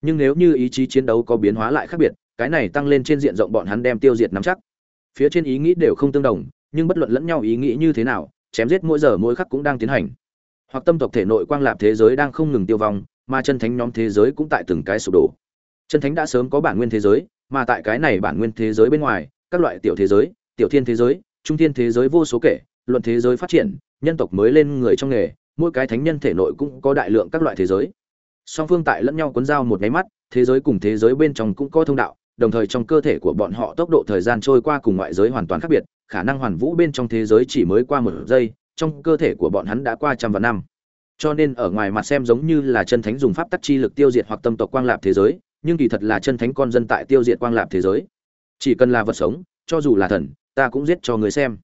Nhưng nếu như ý chí chiến đấu có biến hóa lại khác biệt, cái này tăng lên trên diện rộng bọn hắn đem tiêu diệt nắm chắc. Phía trên ý nghĩ đều không tương đồng, nhưng bất luận lẫn nhau ý nghĩ như thế nào, chém giết mỗi giờ mỗi khắc cũng đang tiến hành. Hoặc tâm tộc thể nội quang lạp thế giới đang không ngừng tiêu vong, mà chân thánh nhóm thế giới cũng tại từng cái sụp đổ. Chân thánh đã sớm có bản nguyên thế giới, mà tại cái này bản nguyên thế giới bên ngoài, các loại tiểu thế giới, tiểu thiên thế giới, trung thiên thế giới vô số kể, luận thế giới phát triển, nhân tộc mới lên người trong nghề mỗi cái thánh nhân thể nội cũng có đại lượng các loại thế giới. Song phương tại lẫn nhau cuốn dao một nháy mắt, thế giới cùng thế giới bên trong cũng có thông đạo, đồng thời trong cơ thể của bọn họ tốc độ thời gian trôi qua cùng ngoại giới hoàn toàn khác biệt, khả năng hoàn vũ bên trong thế giới chỉ mới qua một giây, trong cơ thể của bọn hắn đã qua trăm vạn năm. Cho nên ở ngoài mặt xem giống như là chân thánh dùng pháp tắc chi lực tiêu diệt hoặc tâm tộc quang lạp thế giới, nhưng kỳ thật là chân thánh con dân tại tiêu diệt quang lạp thế giới. Chỉ cần là vật sống, cho dù là thần, ta cũng giết cho người xem.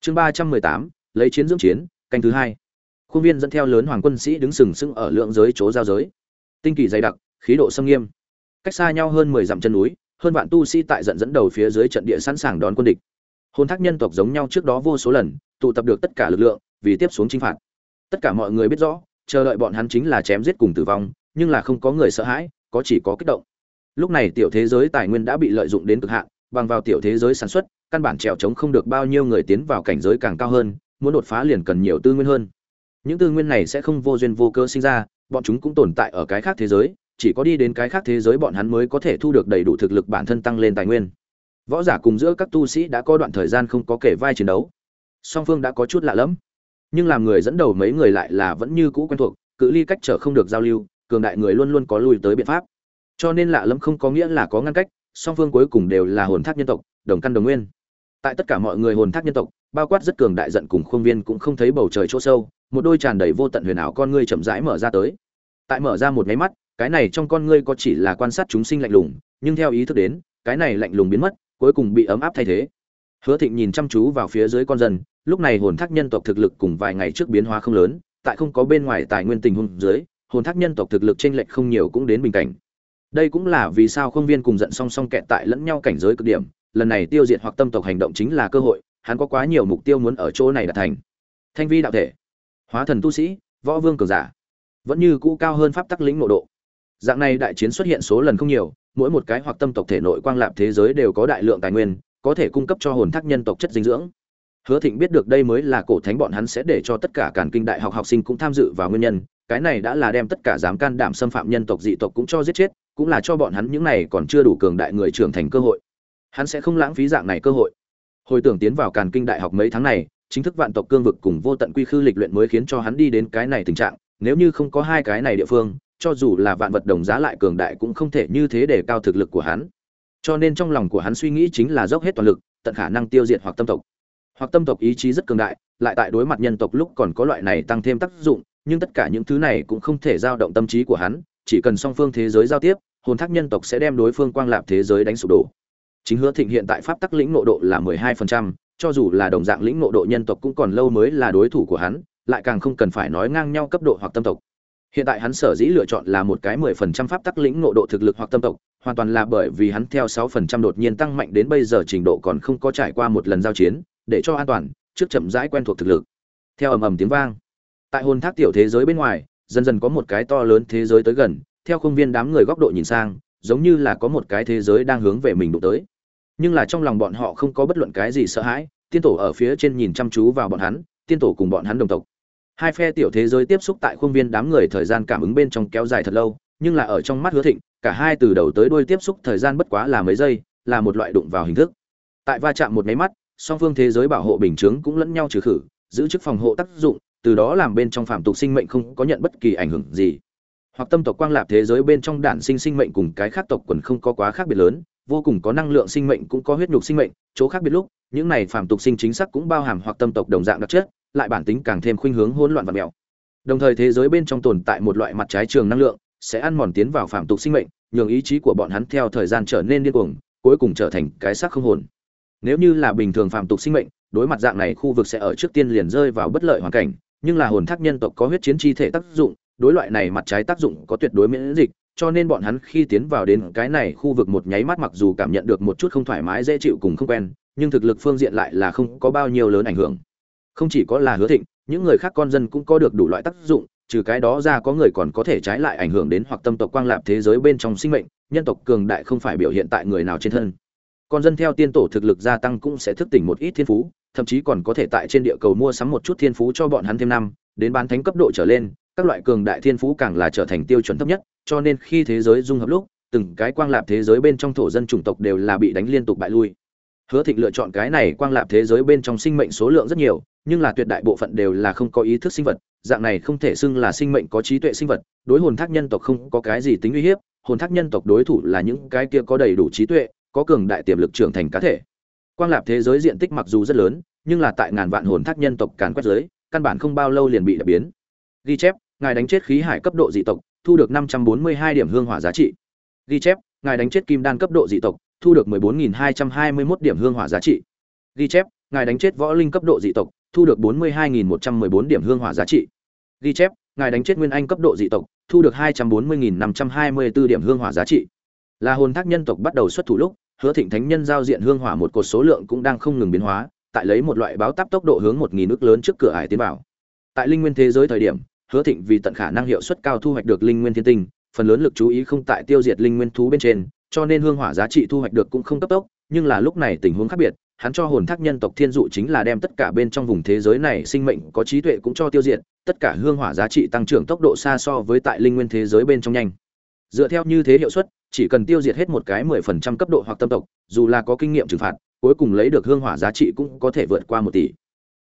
Chương ba trăm mười tám, lấy chiến dưỡng chiến, canh thứ hai khuôn viên dẫn theo lớn hoàng quân sĩ đứng sừng sững ở lượng giới chỗ giao giới. Tinh kỳ dày đặc, khí độ xâm nghiêm. Cách xa nhau hơn mười dặm chân núi, hơn vạn tu sĩ tại dẫn dẫn đầu phía dưới trận địa sẵn sàng đón quân địch. Hôn thác nhân tộc giống nhau trước đó vô số lần, tụ tập được tất cả lực lượng, vì tiếp xuống chinh phạt. Tất cả mọi người biết rõ, chờ đợi bọn hắn chính là chém giết cùng tử vong, nhưng là không có người sợ hãi, có chỉ có kích động. Lúc này tiểu thế giới tài nguyên đã bị lợi dụng đến cực hạn, bằng vào tiểu thế giới sản xuất, căn bản trèo trống không được bao nhiêu người tiến vào cảnh giới càng cao hơn, muốn đột phá liền cần nhiều tư nguyên hơn những tư nguyên này sẽ không vô duyên vô cơ sinh ra, bọn chúng cũng tồn tại ở cái khác thế giới, chỉ có đi đến cái khác thế giới bọn hắn mới có thể thu được đầy đủ thực lực bản thân tăng lên tài nguyên. Võ giả cùng giữa các tu sĩ đã có đoạn thời gian không có kể vai chiến đấu. Song phương đã có chút lạ lẫm. Nhưng làm người dẫn đầu mấy người lại là vẫn như cũ quen thuộc, cự ly cách trở không được giao lưu, cường đại người luôn luôn có lui tới biện pháp. Cho nên lạ lẫm không có nghĩa là có ngăn cách, song phương cuối cùng đều là hồn thác nhân tộc, đồng căn đồng nguyên. Tại tất cả mọi người hồn thác nhân tộc bao quát rất cường đại giận cùng khuôn viên cũng không thấy bầu trời chỗ sâu, một đôi tràn đầy vô tận huyền ảo con ngươi chậm rãi mở ra tới. Tại mở ra một máy mắt, cái này trong con ngươi có chỉ là quan sát chúng sinh lạnh lùng, nhưng theo ý thức đến, cái này lạnh lùng biến mất, cuối cùng bị ấm áp thay thế. Hứa thịnh nhìn chăm chú vào phía dưới con dân, lúc này hồn thác nhân tộc thực lực cùng vài ngày trước biến hóa không lớn, tại không có bên ngoài tài nguyên tình huống dưới, hồn thác nhân tộc thực lực chênh lệch không nhiều cũng đến bình cảnh. Đây cũng là vì sao không viên cùng giận song song kẹt tại lẫn nhau cảnh giới cực điểm, lần này tiêu diệt hoặc tâm tộc hành động chính là cơ hội hắn có quá nhiều mục tiêu muốn ở chỗ này đạt thành. Thanh vi đạo thể, hóa thần tu sĩ, võ vương cường giả, vẫn như cũ cao hơn pháp tắc lĩnh nội độ. Dạng này đại chiến xuất hiện số lần không nhiều, mỗi một cái hoặc tâm tộc thể nội quang lạp thế giới đều có đại lượng tài nguyên, có thể cung cấp cho hồn thác nhân tộc chất dinh dưỡng. Hứa thịnh biết được đây mới là cổ thánh bọn hắn sẽ để cho tất cả cản kinh đại học học sinh cũng tham dự vào nguyên nhân, cái này đã là đem tất cả dám can đảm xâm phạm nhân tộc dị tộc cũng cho giết chết, cũng là cho bọn hắn những này còn chưa đủ cường đại người trưởng thành cơ hội. Hắn sẽ không lãng phí dạng này cơ hội hồi tưởng tiến vào càn kinh đại học mấy tháng này, chính thức vạn tộc cương vực cùng vô tận quy khư lịch luyện mới khiến cho hắn đi đến cái này tình trạng. Nếu như không có hai cái này địa phương, cho dù là vạn vật đồng giá lại cường đại cũng không thể như thế để cao thực lực của hắn. Cho nên trong lòng của hắn suy nghĩ chính là dốc hết toàn lực, tận khả năng tiêu diệt hoặc tâm tộc. Hoặc tâm tộc ý chí rất cường đại, lại tại đối mặt nhân tộc lúc còn có loại này tăng thêm tác dụng, nhưng tất cả những thứ này cũng không thể giao động tâm trí của hắn, chỉ cần song phương thế giới giao tiếp, hồn thác nhân tộc sẽ đem đối phương quang lạp thế giới đánh sụp đổ chính hứa thịnh hiện tại pháp tắc lĩnh nộ độ là mười hai phần trăm, cho dù là đồng dạng lĩnh nộ độ nhân tộc cũng còn lâu mới là đối thủ của hắn, lại càng không cần phải nói ngang nhau cấp độ hoặc tâm tộc. Hiện tại hắn sở dĩ lựa chọn là một cái mười phần trăm pháp tắc lĩnh nộ độ thực lực hoặc tâm tộc, hoàn toàn là bởi vì hắn theo sáu phần trăm đột nhiên tăng mạnh đến bây giờ trình độ còn không có trải qua một lần giao chiến, để cho an toàn, trước chậm rãi quen thuộc thực lực. Theo ầm ầm tiếng vang, tại hồn thác tiểu thế giới bên ngoài, dần dần có một cái to lớn thế giới tới gần, theo không viên đám người góc độ nhìn sang, giống như là có một cái thế giới đang hướng về mình đụng tới nhưng là trong lòng bọn họ không có bất luận cái gì sợ hãi, tiên tổ ở phía trên nhìn chăm chú vào bọn hắn, tiên tổ cùng bọn hắn đồng tộc. Hai phe tiểu thế giới tiếp xúc tại khuôn viên đám người thời gian cảm ứng bên trong kéo dài thật lâu, nhưng là ở trong mắt hứa thịnh, cả hai từ đầu tới đuôi tiếp xúc thời gian bất quá là mấy giây, là một loại đụng vào hình thức. Tại va chạm một máy mắt, song phương thế giới bảo hộ bình chướng cũng lẫn nhau trừ khử, giữ chức phòng hộ tác dụng, từ đó làm bên trong phạm tục sinh mệnh không có nhận bất kỳ ảnh hưởng gì. Hoặc tâm tộc quang lạp thế giới bên trong đản sinh sinh mệnh cùng cái khác tộc quần không có quá khác biệt lớn vô cùng có năng lượng sinh mệnh cũng có huyết nhục sinh mệnh, chỗ khác biệt lúc, những này phạm tục sinh chính xác cũng bao hàm hoặc tâm tộc đồng dạng đặc chất, lại bản tính càng thêm khuynh hướng hỗn loạn và mèo. Đồng thời thế giới bên trong tồn tại một loại mặt trái trường năng lượng, sẽ ăn mòn tiến vào phạm tục sinh mệnh, nhường ý chí của bọn hắn theo thời gian trở nên điên cuồng, cuối cùng trở thành cái xác không hồn. Nếu như là bình thường phạm tục sinh mệnh, đối mặt dạng này khu vực sẽ ở trước tiên liền rơi vào bất lợi hoàn cảnh, nhưng là hồn thác nhân tộc có huyết chiến chi thể tác dụng, đối loại này mặt trái tác dụng có tuyệt đối miễn dịch cho nên bọn hắn khi tiến vào đến cái này khu vực một nháy mắt mặc dù cảm nhận được một chút không thoải mái, dễ chịu cùng không quen, nhưng thực lực phương diện lại là không có bao nhiêu lớn ảnh hưởng. Không chỉ có là hứa thịnh, những người khác con dân cũng có được đủ loại tác dụng, trừ cái đó ra có người còn có thể trái lại ảnh hưởng đến hoặc tâm tộc quang lạp thế giới bên trong sinh mệnh, nhân tộc cường đại không phải biểu hiện tại người nào trên thân. Con dân theo tiên tổ thực lực gia tăng cũng sẽ thức tỉnh một ít thiên phú, thậm chí còn có thể tại trên địa cầu mua sắm một chút thiên phú cho bọn hắn thêm năm, đến bán thánh cấp độ trở lên các loại cường đại thiên phú càng là trở thành tiêu chuẩn thấp nhất, cho nên khi thế giới dung hợp lúc, từng cái quang lạp thế giới bên trong thổ dân chủng tộc đều là bị đánh liên tục bại lui. Hứa thịnh lựa chọn cái này quang lạp thế giới bên trong sinh mệnh số lượng rất nhiều, nhưng là tuyệt đại bộ phận đều là không có ý thức sinh vật, dạng này không thể xưng là sinh mệnh có trí tuệ sinh vật, đối hồn thác nhân tộc không có cái gì tính uy hiếp, hồn thác nhân tộc đối thủ là những cái kia có đầy đủ trí tuệ, có cường đại tiềm lực trưởng thành cá thể. Quang lạp thế giới diện tích mặc dù rất lớn, nhưng là tại ngàn vạn hồn thác nhân tộc càn quét giới, căn bản không bao lâu liền bị đập biến. Ghi chép ngài đánh chết khí hải cấp độ dị tộc, thu được năm trăm bốn mươi hai điểm hương hỏa giá trị. Ghi chép, ngài đánh chết kim đan cấp độ dị tộc, thu được mười bốn nghìn hai trăm hai mươi mốt điểm hương hỏa giá trị. Ghi chép, ngài đánh chết võ linh cấp độ dị tộc, thu được bốn mươi hai nghìn một trăm mười bốn điểm hương hỏa giá trị. Ghi chép, ngài đánh chết nguyên anh cấp độ dị tộc, thu được hai trăm bốn mươi nghìn năm trăm hai mươi b ố điểm hương hỏa giá trị. Là hồn thác nhân tộc bắt đầu xuất thủ lúc, hứa thịnh thánh nhân giao diện hương hỏa một cột số lượng cũng đang không ngừng biến hóa, tại lấy một loại báo táp tốc độ hướng một nghìn nước lớn trước cửa ải tiến vào. Tại linh nguyên thế giới thời điểm hứa thịnh vì tận khả năng hiệu suất cao thu hoạch được linh nguyên thiên tinh, phần lớn lực chú ý không tại tiêu diệt linh nguyên thú bên trên, cho nên hương hỏa giá trị thu hoạch được cũng không cấp tốc, nhưng là lúc này tình huống khác biệt, hắn cho hồn thác nhân tộc thiên dụ chính là đem tất cả bên trong vùng thế giới này sinh mệnh có trí tuệ cũng cho tiêu diệt, tất cả hương hỏa giá trị tăng trưởng tốc độ xa so với tại linh nguyên thế giới bên trong nhanh. Dựa theo như thế hiệu suất, chỉ cần tiêu diệt hết một cái mười phần trăm cấp độ hoặc tâm tộc, dù là có kinh nghiệm trừng phạt, cuối cùng lấy được hương hỏa giá trị cũng có thể vượt qua một tỷ.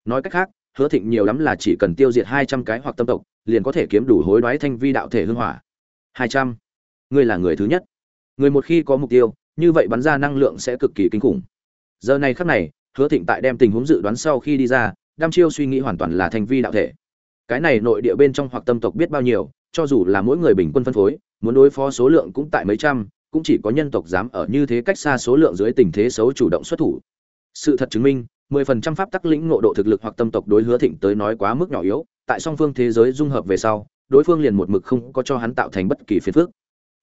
Nói cách khác hứa thịnh nhiều lắm là chỉ cần tiêu diệt hai trăm cái hoặc tâm tộc, liền có thể kiếm đủ hối đoái thanh vi đạo thể hương hỏa. Hai trăm. Ngươi là người thứ nhất. Người một khi có mục tiêu, như vậy bắn ra năng lượng sẽ cực kỳ kinh khủng. Giờ này khắc này, hứa thịnh tại đem tình huống dự đoán sau khi đi ra đam chiêu suy nghĩ hoàn toàn là thanh vi đạo thể. Cái này nội địa bên trong hoặc tâm tộc biết bao nhiêu, cho dù là mỗi người bình quân phân phối, muốn đối phó số lượng cũng tại mấy trăm, cũng chỉ có nhân tộc dám ở như thế cách xa số lượng dưới tình thế xấu chủ động xuất thủ. Sự thật chứng minh mười phần trăm pháp tắc lĩnh ngộ độ thực lực hoặc tâm tộc đối hứa thịnh tới nói quá mức nhỏ yếu, tại song phương thế giới dung hợp về sau, đối phương liền một mực không có cho hắn tạo thành bất kỳ phiền phức.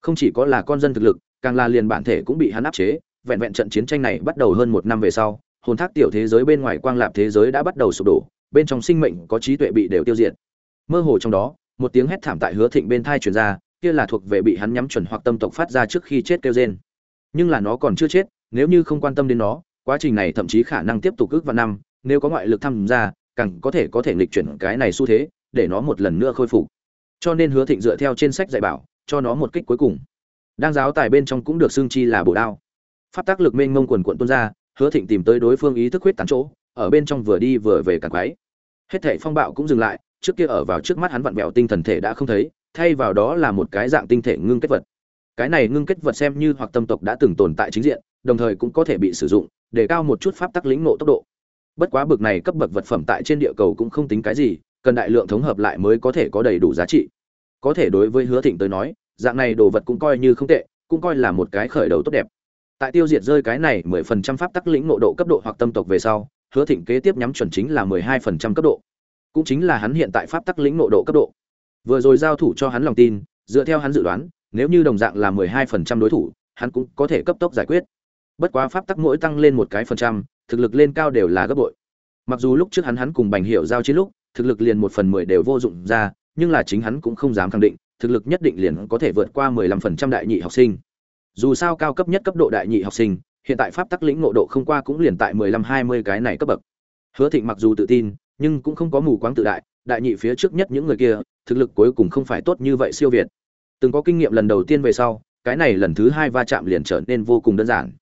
Không chỉ có là con dân thực lực, càng là liền bản thể cũng bị hắn áp chế, vẹn vẹn trận chiến tranh này bắt đầu hơn một năm về sau, hồn thác tiểu thế giới bên ngoài quang lạp thế giới đã bắt đầu sụp đổ, bên trong sinh mệnh có trí tuệ bị đều tiêu diệt. Mơ hồ trong đó, một tiếng hét thảm tại hứa thịnh bên thai truyền ra, kia là thuộc về bị hắn nhắm chuẩn hoặc tâm tộc phát ra trước khi chết kêu rên. Nhưng là nó còn chưa chết, nếu như không quan tâm đến nó quá trình này thậm chí khả năng tiếp tục ước vào năm, nếu có ngoại lực tham gia, càng có thể có thể nghịch chuyển cái này xu thế, để nó một lần nữa khôi phục. Cho nên hứa thịnh dựa theo trên sách dạy bảo, cho nó một kích cuối cùng. Đang giáo tài bên trong cũng được xương chi là bổ đao. Pháp tác lực mênh mông quần quận tuôn ra, hứa thịnh tìm tới đối phương ý thức huyết tán chỗ, ở bên trong vừa đi vừa về càng quái. Hết thảy phong bạo cũng dừng lại, trước kia ở vào trước mắt hắn vặn vẹo tinh thần thể đã không thấy, thay vào đó là một cái dạng tinh thể ngưng kết vật. Cái này ngưng kết vật xem như hoặc tâm tộc đã từng tồn tại chính diện, đồng thời cũng có thể bị sử dụng để cao một chút pháp tắc lĩnh nộ tốc độ. Bất quá bực này cấp bậc vật phẩm tại trên địa cầu cũng không tính cái gì, cần đại lượng thống hợp lại mới có thể có đầy đủ giá trị. Có thể đối với hứa thịnh tới nói, dạng này đồ vật cũng coi như không tệ, cũng coi là một cái khởi đầu tốt đẹp. Tại tiêu diệt rơi cái này mười phần trăm pháp tắc lĩnh nộ độ cấp độ hoặc tâm tộc về sau, hứa thịnh kế tiếp nhắm chuẩn chính là mười hai phần trăm cấp độ. Cũng chính là hắn hiện tại pháp tắc lĩnh nộ độ cấp độ. Vừa rồi giao thủ cho hắn lòng tin, dựa theo hắn dự đoán, nếu như đồng dạng là mười hai phần trăm đối thủ, hắn cũng có thể cấp tốc giải quyết bất quá pháp tắc mỗi tăng lên một cái phần trăm, thực lực lên cao đều là gấp bội. Mặc dù lúc trước hắn hắn cùng bành hiệu giao chiến lúc, thực lực liền một phần mười đều vô dụng ra, nhưng là chính hắn cũng không dám khẳng định, thực lực nhất định liền có thể vượt qua mười lăm phần trăm đại nhị học sinh. Dù sao cao cấp nhất cấp độ đại nhị học sinh, hiện tại pháp tắc lĩnh ngộ độ không qua cũng liền tại mười lăm hai mươi cái này cấp bậc. Hứa thịnh mặc dù tự tin, nhưng cũng không có mù quáng tự đại đại nhị phía trước nhất những người kia, thực lực cuối cùng không phải tốt như vậy siêu việt. Từng có kinh nghiệm lần đầu tiên về sau, cái này lần thứ hai va chạm liền trở nên vô cùng đơn giản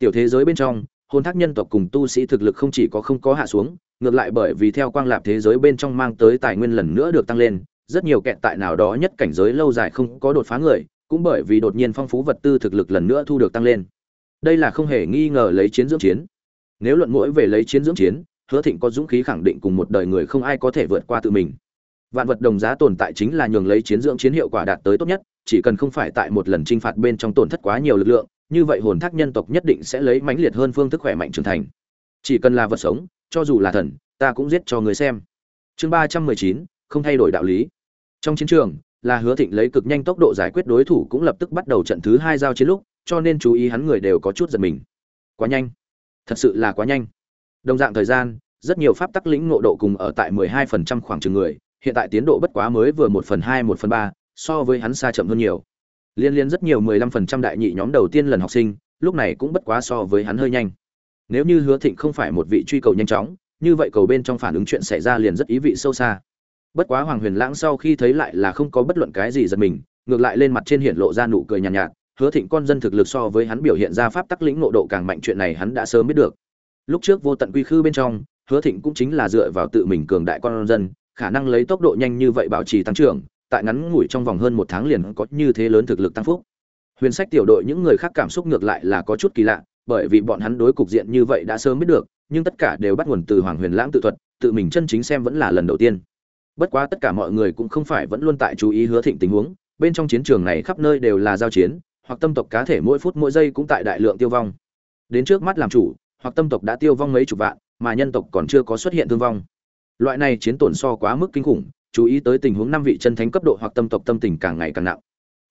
tiểu thế giới bên trong hôn thác nhân tộc cùng tu sĩ thực lực không chỉ có không có hạ xuống, ngược lại bởi vì theo quang lạp thế giới bên trong mang tới tài nguyên lần nữa được tăng lên, rất nhiều kẹt tại nào đó nhất cảnh giới lâu dài không có đột phá người, cũng bởi vì đột nhiên phong phú vật tư thực lực lần nữa thu được tăng lên. Đây là không hề nghi ngờ lấy chiến dưỡng chiến. Nếu luận mũi về lấy chiến dưỡng chiến, hứa thịnh có dũng khí khẳng định cùng một đời người không ai có thể vượt qua tự mình. Vạn vật đồng giá tồn tại chính là nhường lấy chiến dưỡng chiến hiệu quả đạt tới tốt nhất, chỉ cần không phải tại một lần chinh phạt bên trong tổn thất quá nhiều lực lượng như vậy hồn thác nhân tộc nhất định sẽ lấy mãnh liệt hơn phương thức khỏe mạnh trưởng thành. Chỉ cần là vật sống, cho dù là thần, ta cũng giết cho người xem. Chương ba trăm mười chín, không thay đổi đạo lý. Trong chiến trường, là hứa thịnh lấy cực nhanh tốc độ giải quyết đối thủ cũng lập tức bắt đầu trận thứ hai giao chiến lúc, cho nên chú ý hắn người đều có chút giật mình. Quá nhanh. Thật sự là quá nhanh. Đồng dạng thời gian, rất nhiều pháp tắc lĩnh ngộ độ cùng ở tại 12% khoảng chừng người, hiện tại tiến độ bất quá mới vừa một phần hai, một phần ba, so với hắn xa chậm hơn nhiều liên liên rất nhiều 15% đại nhị nhóm đầu tiên lần học sinh lúc này cũng bất quá so với hắn hơi nhanh. Nếu như hứa thịnh không phải một vị truy cầu nhanh chóng như vậy cầu bên trong phản ứng chuyện xảy ra liền rất ý vị sâu xa. Bất quá hoàng huyền lãng sau khi thấy lại là không có bất luận cái gì giật mình ngược lại lên mặt trên hiện lộ ra nụ cười nhàn nhạt, nhạt hứa thịnh con dân thực lực so với hắn biểu hiện ra pháp tắc lĩnh ngộ độ càng mạnh chuyện này hắn đã sớm biết được. Lúc trước vô tận quy khư bên trong hứa thịnh cũng chính là dựa vào tự mình cường đại con dân khả năng lấy tốc độ nhanh như vậy bảo trì tăng trưởng tại ngắn ngủi trong vòng hơn một tháng liền có như thế lớn thực lực tăng phúc. Huyền sách tiểu đội những người khác cảm xúc ngược lại là có chút kỳ lạ, bởi vì bọn hắn đối cục diện như vậy đã sớm biết được, nhưng tất cả đều bắt nguồn từ hoàng huyền lãng tự thuật, tự mình chân chính xem vẫn là lần đầu tiên. Bất quá tất cả mọi người cũng không phải vẫn luôn tại chú ý hứa thịnh tình huống, bên trong chiến trường này khắp nơi đều là giao chiến, hoặc tâm tộc cá thể mỗi phút mỗi giây cũng tại đại lượng tiêu vong. Đến trước mắt làm chủ, hoặc tâm tộc đã tiêu vong mấy chục vạn, mà nhân tộc còn chưa có xuất hiện thương vong. Loại này chiến tổn so quá mức kinh khủng chú ý tới tình huống năm vị chân thánh cấp độ hoặc tâm tộc tâm tình càng ngày càng nặng.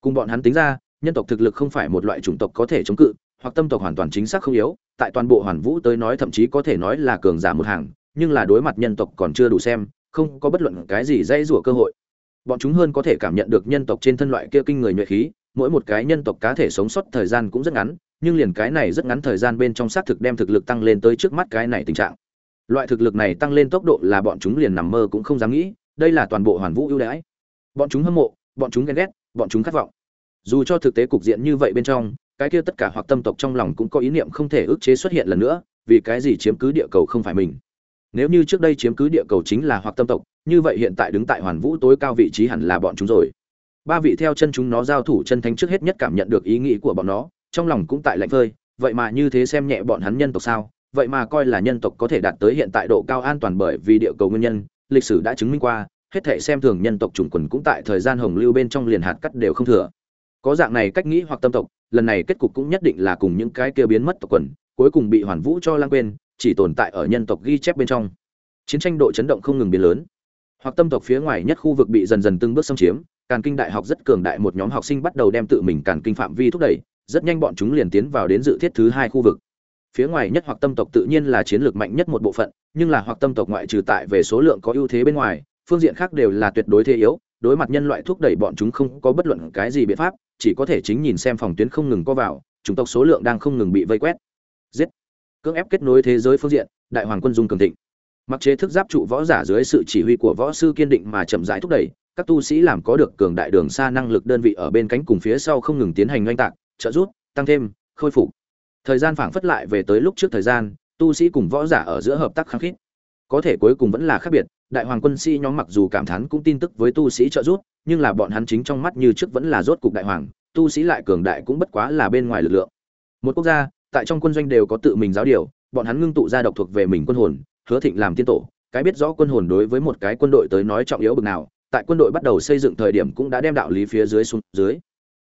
Cùng bọn hắn tính ra, nhân tộc thực lực không phải một loại chủng tộc có thể chống cự, hoặc tâm tộc hoàn toàn chính xác không yếu, tại toàn bộ hoàn vũ tới nói thậm chí có thể nói là cường giả một hàng, nhưng là đối mặt nhân tộc còn chưa đủ xem, không có bất luận cái gì dây rủa cơ hội. Bọn chúng hơn có thể cảm nhận được nhân tộc trên thân loại kia kinh người nhuệ khí, mỗi một cái nhân tộc cá thể sống sót thời gian cũng rất ngắn, nhưng liền cái này rất ngắn thời gian bên trong xác thực đem thực lực tăng lên tới trước mắt cái này tình trạng. Loại thực lực này tăng lên tốc độ là bọn chúng liền nằm mơ cũng không dám nghĩ đây là toàn bộ hoàn vũ ưu đãi. Bọn chúng hâm mộ, bọn chúng ghen ghét, bọn chúng khát vọng. Dù cho thực tế cục diện như vậy bên trong, cái kia tất cả hoặc tâm tộc trong lòng cũng có ý niệm không thể ức chế xuất hiện lần nữa, vì cái gì chiếm cứ địa cầu không phải mình? Nếu như trước đây chiếm cứ địa cầu chính là hoặc tâm tộc, như vậy hiện tại đứng tại hoàn vũ tối cao vị trí hẳn là bọn chúng rồi. Ba vị theo chân chúng nó giao thủ chân thánh trước hết nhất cảm nhận được ý nghĩ của bọn nó, trong lòng cũng tại lạnh phơi, vậy mà như thế xem nhẹ bọn hắn nhân tộc sao? Vậy mà coi là nhân tộc có thể đạt tới hiện tại độ cao an toàn bởi vì địa cầu nguyên nhân lịch sử đã chứng minh qua, hết thể xem thường nhân tộc chủng quần cũng tại thời gian hồng lưu bên trong liền hạt cắt đều không thừa. Có dạng này cách nghĩ hoặc tâm tộc, lần này kết cục cũng nhất định là cùng những cái kia biến mất tộc quần, cuối cùng bị hoàn vũ cho lãng quên, chỉ tồn tại ở nhân tộc ghi chép bên trong. Chiến tranh độ chấn động không ngừng biến lớn. Hoặc tâm tộc phía ngoài nhất khu vực bị dần dần từng bước xâm chiếm, càn kinh đại học rất cường đại một nhóm học sinh bắt đầu đem tự mình càn kinh phạm vi thúc đẩy, rất nhanh bọn chúng liền tiến vào đến dự thiết thứ hai khu vực phía ngoài nhất hoặc tâm tộc tự nhiên là chiến lược mạnh nhất một bộ phận, nhưng là hoặc tâm tộc ngoại trừ tại về số lượng có ưu thế bên ngoài, phương diện khác đều là tuyệt đối thế yếu, đối mặt nhân loại thúc đẩy bọn chúng không có bất luận cái gì biện pháp, chỉ có thể chính nhìn xem phòng tuyến không ngừng có vào, chủng tộc số lượng đang không ngừng bị vây quét. Giết! Cưỡng ép kết nối thế giới phương diện, đại hoàng quân dung cường thịnh. Mặc chế thức giáp trụ võ giả dưới sự chỉ huy của võ sư kiên định mà chậm rãi thúc đẩy, các tu sĩ làm có được cường đại đường xa năng lực đơn vị ở bên cánh cùng phía sau không ngừng tiến hành oanh tạc, trợ rút tăng thêm, khôi phục thời gian phảng phất lại về tới lúc trước thời gian, tu sĩ cùng võ giả ở giữa hợp tác khăng khít. Có thể cuối cùng vẫn là khác biệt, đại hoàng quân sĩ nhóm mặc dù cảm thán cũng tin tức với tu sĩ trợ giúp, nhưng là bọn hắn chính trong mắt như trước vẫn là rốt cục đại hoàng, tu sĩ lại cường đại cũng bất quá là bên ngoài lực lượng. Một quốc gia, tại trong quân doanh đều có tự mình giáo điều, bọn hắn ngưng tụ ra độc thuộc về mình quân hồn, hứa thịnh làm tiên tổ, cái biết rõ quân hồn đối với một cái quân đội tới nói trọng yếu bực nào, tại quân đội bắt đầu xây dựng thời điểm cũng đã đem đạo lý phía dưới xuống dưới.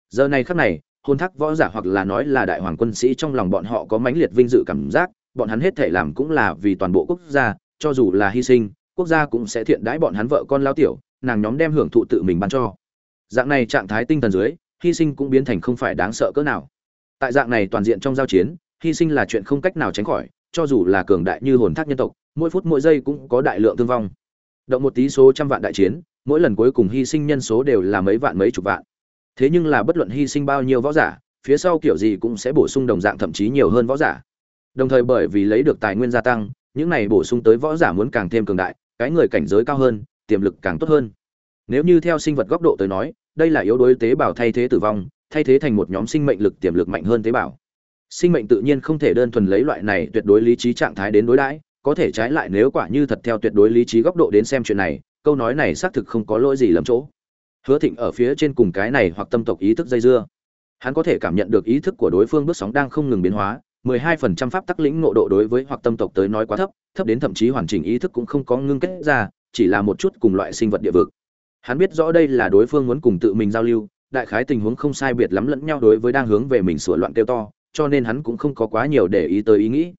Giờ này khắc này hôn thác võ giả hoặc là nói là đại hoàng quân sĩ trong lòng bọn họ có mãnh liệt vinh dự cảm giác, bọn hắn hết thể làm cũng là vì toàn bộ quốc gia, cho dù là hy sinh, quốc gia cũng sẽ thiện đãi bọn hắn vợ con lao tiểu, nàng nhóm đem hưởng thụ tự mình ban cho. Dạng này trạng thái tinh thần dưới, hy sinh cũng biến thành không phải đáng sợ cỡ nào. Tại dạng này toàn diện trong giao chiến, hy sinh là chuyện không cách nào tránh khỏi, cho dù là cường đại như hồn thác nhân tộc, mỗi phút mỗi giây cũng có đại lượng thương vong. Động một tí số trăm vạn đại chiến, mỗi lần cuối cùng hy sinh nhân số đều là mấy vạn mấy chục vạn thế nhưng là bất luận hy sinh bao nhiêu võ giả, phía sau kiểu gì cũng sẽ bổ sung đồng dạng thậm chí nhiều hơn võ giả. Đồng thời bởi vì lấy được tài nguyên gia tăng, những này bổ sung tới võ giả muốn càng thêm cường đại, cái người cảnh giới cao hơn, tiềm lực càng tốt hơn. Nếu như theo sinh vật góc độ tới nói, đây là yếu đuối tế bào thay thế tử vong, thay thế thành một nhóm sinh mệnh lực tiềm lực mạnh hơn tế bào. Sinh mệnh tự nhiên không thể đơn thuần lấy loại này tuyệt đối lý trí trạng thái đến đối đãi, có thể trái lại nếu quả như thật theo tuyệt đối lý trí góc độ đến xem chuyện này, câu nói này xác thực không có lỗi gì lầm chỗ hứa thịnh ở phía trên cùng cái này hoặc tâm tộc ý thức dây dưa. Hắn có thể cảm nhận được ý thức của đối phương bước sóng đang không ngừng biến hóa 12% pháp tắc lĩnh ngộ độ đối với hoặc tâm tộc tới nói quá thấp thấp đến thậm chí hoàn chỉnh ý thức cũng không có ngưng kết ra, chỉ là một chút cùng loại sinh vật địa vực. Hắn biết rõ đây là đối phương muốn cùng tự mình giao lưu, đại khái tình huống không sai biệt lắm lẫn nhau đối với đang hướng về mình sửa loạn kêu to, cho nên hắn cũng không có quá nhiều để ý tới ý nghĩ.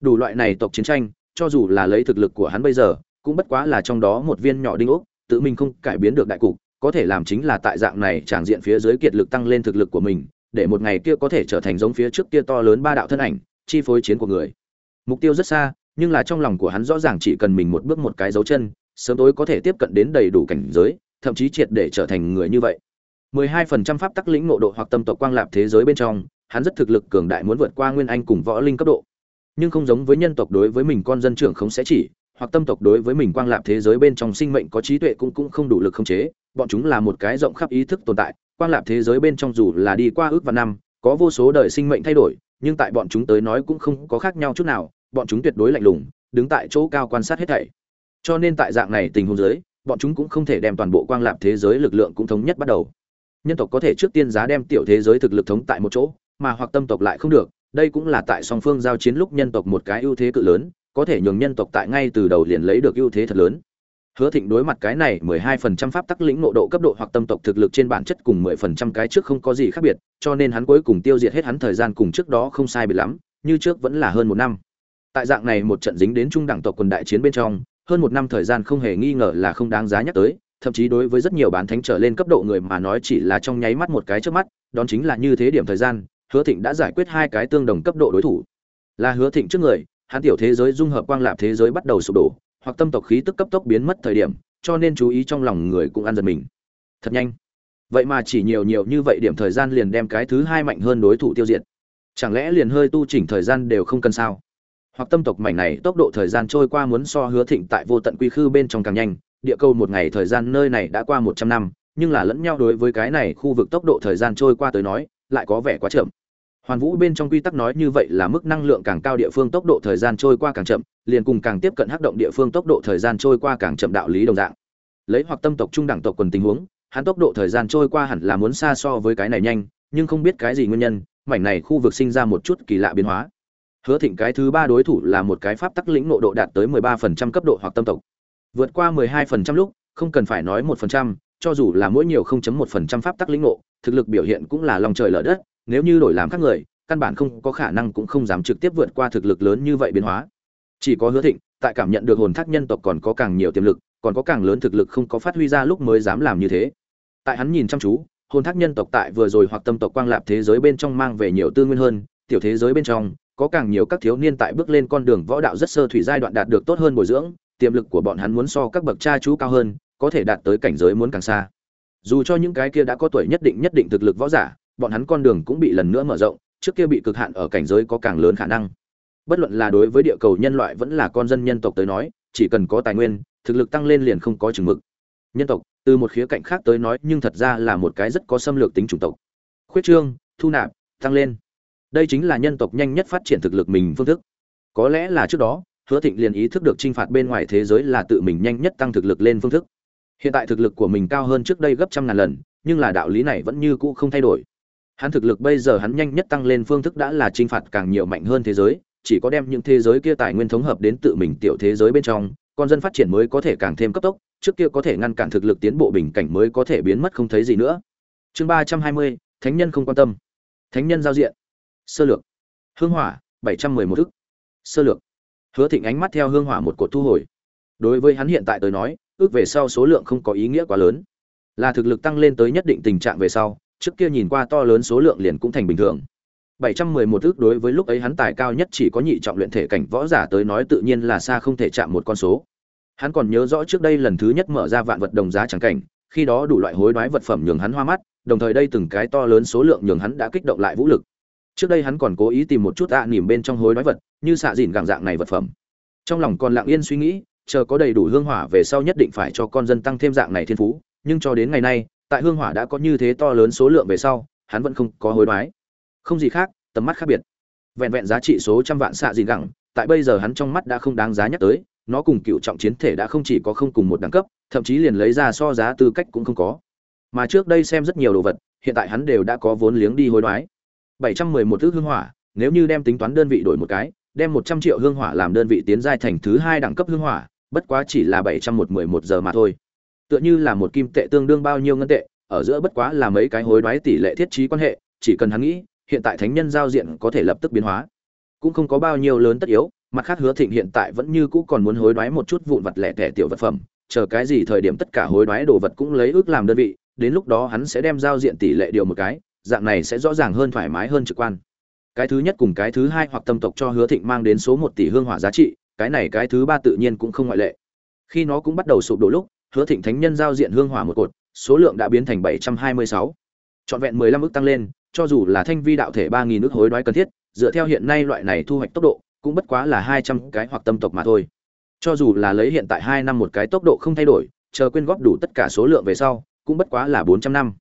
Đủ loại này tộc chiến tranh, cho dù là lấy thực lực của hắn bây giờ, cũng bất quá là trong đó một viên nhỏ đinh ốc, tự mình không cải biến được đại cục có thể làm chính là tại dạng này tràng diện phía dưới kiệt lực tăng lên thực lực của mình, để một ngày kia có thể trở thành giống phía trước kia to lớn ba đạo thân ảnh, chi phối chiến của người. Mục tiêu rất xa, nhưng là trong lòng của hắn rõ ràng chỉ cần mình một bước một cái dấu chân, sớm tối có thể tiếp cận đến đầy đủ cảnh giới, thậm chí triệt để trở thành người như vậy. 12% pháp tắc lĩnh ngộ độ hoặc tâm tộc quang lạp thế giới bên trong, hắn rất thực lực cường đại muốn vượt qua nguyên anh cùng võ linh cấp độ. Nhưng không giống với nhân tộc đối với mình con dân trưởng không sẽ chỉ hoặc tâm tộc đối với mình quang lạp thế giới bên trong sinh mệnh có trí tuệ cũng cũng không đủ lực khống chế, bọn chúng là một cái rộng khắp ý thức tồn tại. Quang lạp thế giới bên trong dù là đi qua ước và năm, có vô số đời sinh mệnh thay đổi, nhưng tại bọn chúng tới nói cũng không có khác nhau chút nào, bọn chúng tuyệt đối lạnh lùng, đứng tại chỗ cao quan sát hết thảy. Cho nên tại dạng này tình huống giới bọn chúng cũng không thể đem toàn bộ quang lạp thế giới lực lượng cũng thống nhất bắt đầu. Nhân tộc có thể trước tiên giá đem tiểu thế giới thực lực thống tại một chỗ, mà hoặc tâm tộc lại không được, đây cũng là tại song phương giao chiến lúc nhân tộc một cái ưu thế cự lớn có thể nhường nhân tộc tại ngay từ đầu liền lấy được ưu thế thật lớn Hứa Thịnh đối mặt cái này 12% pháp tắc lĩnh ngộ độ cấp độ hoặc tâm tộc thực lực trên bản chất cùng 10% cái trước không có gì khác biệt, cho nên hắn cuối cùng tiêu diệt hết hắn thời gian cùng trước đó không sai biệt lắm, như trước vẫn là hơn một năm. Tại dạng này một trận dính đến trung đẳng tộc quân đại chiến bên trong, hơn một năm thời gian không hề nghi ngờ là không đáng giá nhắc tới, thậm chí đối với rất nhiều bán thánh trở lên cấp độ người mà nói chỉ là trong nháy mắt một cái trước mắt, đó chính là như thế điểm thời gian, Hứa Thịnh đã giải quyết hai cái tương đồng cấp độ đối thủ. Là Hứa Thịnh trước người, hắn tiểu thế giới dung hợp quang lạp thế giới bắt đầu sụp đổ, hoặc tâm tộc khí tức cấp tốc biến mất thời điểm, cho nên chú ý trong lòng người cũng ăn dần mình. Thật nhanh. Vậy mà chỉ nhiều nhiều như vậy điểm thời gian liền đem cái thứ hai mạnh hơn đối thủ tiêu diệt. Chẳng lẽ liền hơi tu chỉnh thời gian đều không cần sao? Hoặc tâm tộc mảnh này tốc độ thời gian trôi qua muốn so hứa thịnh tại vô tận quy khư bên trong càng nhanh, địa cầu một ngày thời gian nơi này đã qua một trăm năm, nhưng là lẫn nhau đối với cái này khu vực tốc độ thời gian trôi qua tới nói, lại có vẻ quá chậm. Hoàn Vũ bên trong quy tắc nói như vậy là mức năng lượng càng cao địa phương tốc độ thời gian trôi qua càng chậm, liền cùng càng tiếp cận hắc động địa phương tốc độ thời gian trôi qua càng chậm đạo lý đồng dạng. Lấy hoặc tâm tộc trung đẳng tộc quần tình huống, hắn tốc độ thời gian trôi qua hẳn là muốn xa so với cái này nhanh, nhưng không biết cái gì nguyên nhân, mảnh này khu vực sinh ra một chút kỳ lạ biến hóa. Hứa Thịnh cái thứ ba đối thủ là một cái pháp tắc lĩnh ngộ độ đạt tới 13% cấp độ hoặc tâm tộc. Vượt qua 12% lúc, không cần phải nói 1%, cho dù là mỗi nhiều 0.1% pháp tắc lĩnh ngộ, thực lực biểu hiện cũng là lòng trời lở đất, nếu như đổi làm các người, căn bản không có khả năng cũng không dám trực tiếp vượt qua thực lực lớn như vậy biến hóa. Chỉ có hứa thịnh, tại cảm nhận được hồn thác nhân tộc còn có càng nhiều tiềm lực, còn có càng lớn thực lực không có phát huy ra lúc mới dám làm như thế. Tại hắn nhìn chăm chú, hồn thác nhân tộc tại vừa rồi hoặc tâm tộc quang lạp thế giới bên trong mang về nhiều tư nguyên hơn, tiểu thế giới bên trong, có càng nhiều các thiếu niên tại bước lên con đường võ đạo rất sơ thủy giai đoạn đạt được tốt hơn bồi dưỡng, tiềm lực của bọn hắn muốn so các bậc cha chú cao hơn, có thể đạt tới cảnh giới muốn càng xa. Dù cho những cái kia đã có tuổi nhất định nhất định thực lực võ giả bọn hắn con đường cũng bị lần nữa mở rộng, trước kia bị cực hạn ở cảnh giới có càng lớn khả năng. Bất luận là đối với địa cầu nhân loại vẫn là con dân nhân tộc tới nói, chỉ cần có tài nguyên, thực lực tăng lên liền không có chừng mực. Nhân tộc, từ một khía cạnh khác tới nói, nhưng thật ra là một cái rất có xâm lược tính chủng tộc. Khuyết trương, thu nạp, tăng lên. đây chính là nhân tộc nhanh nhất phát triển thực lực mình phương thức có lẽ là trước đó hứa thịnh liền ý thức được trinh phạt bên ngoài thế giới là tự mình nhanh nhất tăng thực lực lên phương thức hiện tại thực lực của mình cao hơn trước đây gấp trăm ngàn lần nhưng là đạo lý này vẫn như cũ không thay đổi hắn thực lực bây giờ hắn nhanh nhất tăng lên phương thức đã là chinh phạt càng nhiều mạnh hơn thế giới, chỉ có đem những thế giới kia tài nguyên thống hợp đến tự mình tiểu thế giới bên trong, con dân phát triển mới có thể càng thêm cấp tốc, trước kia có thể ngăn cản thực lực tiến bộ bình cảnh mới có thể biến mất không thấy gì nữa. Chương ba trăm hai mươi, thánh nhân không quan tâm. Thánh nhân giao diện. Sơ lược. Hương hỏa, bảy trăm mười một ức. Sơ lược. Hứa thịnh ánh mắt theo hương hỏa một cột thu hồi. Đối với hắn hiện tại tới nói, ước về sau số lượng không có ý nghĩa quá lớn. Là thực lực tăng lên tới nhất định tình trạng về sau trước kia nhìn qua to lớn số lượng liền cũng thành bình thường 711 ước đối với lúc ấy hắn tài cao nhất chỉ có nhị trọng luyện thể cảnh võ giả tới nói tự nhiên là xa không thể chạm một con số. Hắn còn nhớ rõ trước đây lần thứ nhất mở ra vạn vật đồng giá chẳng cảnh, khi đó đủ loại hối đoái vật phẩm nhường hắn hoa mắt, đồng thời đây từng cái to lớn số lượng nhường hắn đã kích động lại vũ lực. Trước đây hắn còn cố ý tìm một chút ạ à niềm bên trong hối đoái vật, như xạ dịn gẳng dạng này vật phẩm trong lòng còn lặng yên suy nghĩ chờ có đầy đủ hương hỏa về sau nhất định phải cho con dân tăng thêm dạng này thiên phú nhưng cho đến ngày nay tại hương hỏa đã có như thế to lớn số lượng về sau hắn vẫn không có hối đoái. Không gì khác tầm mắt khác biệt. Vẹn vẹn giá trị số trăm vạn xạ gì gẳng tại bây giờ hắn trong mắt đã không đáng giá nhắc tới nó cùng cựu trọng chiến thể đã không chỉ có không cùng một đẳng cấp thậm chí liền lấy ra so giá tư cách cũng không có. Mà trước đây xem rất nhiều đồ vật hiện tại hắn đều đã có vốn liếng đi hối đoái. Bảy trăm mười một thước hương hỏa nếu như đem tính toán đơn vị đổi một cái đem một trăm triệu hương hỏa làm đơn vị tiến giai thành thứ hai đẳng cấp hương hỏa, bất quá chỉ là bảy trăm một mười một giờ mà thôi. Tựa như là một kim tệ tương đương bao nhiêu ngân tệ, ở giữa bất quá là mấy cái hối đoái tỷ lệ thiết trí quan hệ, chỉ cần hắn nghĩ, hiện tại thánh nhân giao diện có thể lập tức biến hóa. Cũng không có bao nhiêu lớn tất yếu, mặt khác Hứa Thịnh hiện tại vẫn như cũ còn muốn hối đoái một chút vụn vật lẻ tẻ tiểu vật phẩm, chờ cái gì thời điểm tất cả hối đoái đồ vật cũng lấy ước làm đơn vị, đến lúc đó hắn sẽ đem giao diện tỷ lệ điều một cái, dạng này sẽ rõ ràng hơn thoải mái hơn trực quan cái thứ nhất cùng cái thứ hai hoặc tâm tộc cho hứa thịnh mang đến số một tỷ hương hỏa giá trị cái này cái thứ ba tự nhiên cũng không ngoại lệ khi nó cũng bắt đầu sụp đổ lúc hứa thịnh thánh nhân giao diện hương hỏa một cột, số lượng đã biến thành bảy trăm hai mươi sáu. Trọn vẹn mười lăm ước tăng lên, cho dù là thanh vi đạo thể ba nghìn ước hối đoái cần thiết, dựa theo hiện nay loại này thu hoạch tốc độ, cũng bất quá là hai trăm cái hoặc tâm tộc mà thôi. Cho dù là lấy hiện tại hai năm một cái tốc độ không thay đổi, chờ quyên góp đủ tất cả số lượng về sau, cũng bất quá là bốn trăm năm.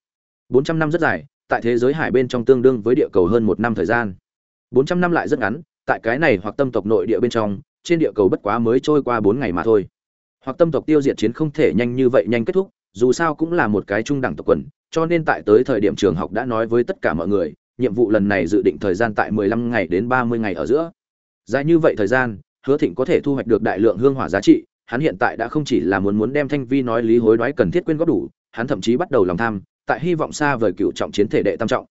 Bốn trăm năm rất dài, tại thế giới hải bên trong tương đương với địa cầu hơn một năm thời gian. Bốn trăm năm lại rất ngắn, tại cái này hoặc tâm tộc nội địa bên trong, trên địa cầu bất quá mới trôi qua bốn ngày mà thôi hoặc tâm tộc tiêu diệt chiến không thể nhanh như vậy nhanh kết thúc dù sao cũng là một cái trung đẳng tộc quần cho nên tại tới thời điểm trường học đã nói với tất cả mọi người nhiệm vụ lần này dự định thời gian tại mười lăm ngày đến ba mươi ngày ở giữa dài như vậy thời gian hứa thịnh có thể thu hoạch được đại lượng hương hỏa giá trị hắn hiện tại đã không chỉ là muốn muốn đem thanh vi nói lý hối đoái cần thiết quyên góp đủ hắn thậm chí bắt đầu lòng tham tại hy vọng xa vời cựu trọng chiến thể đệ tam trọng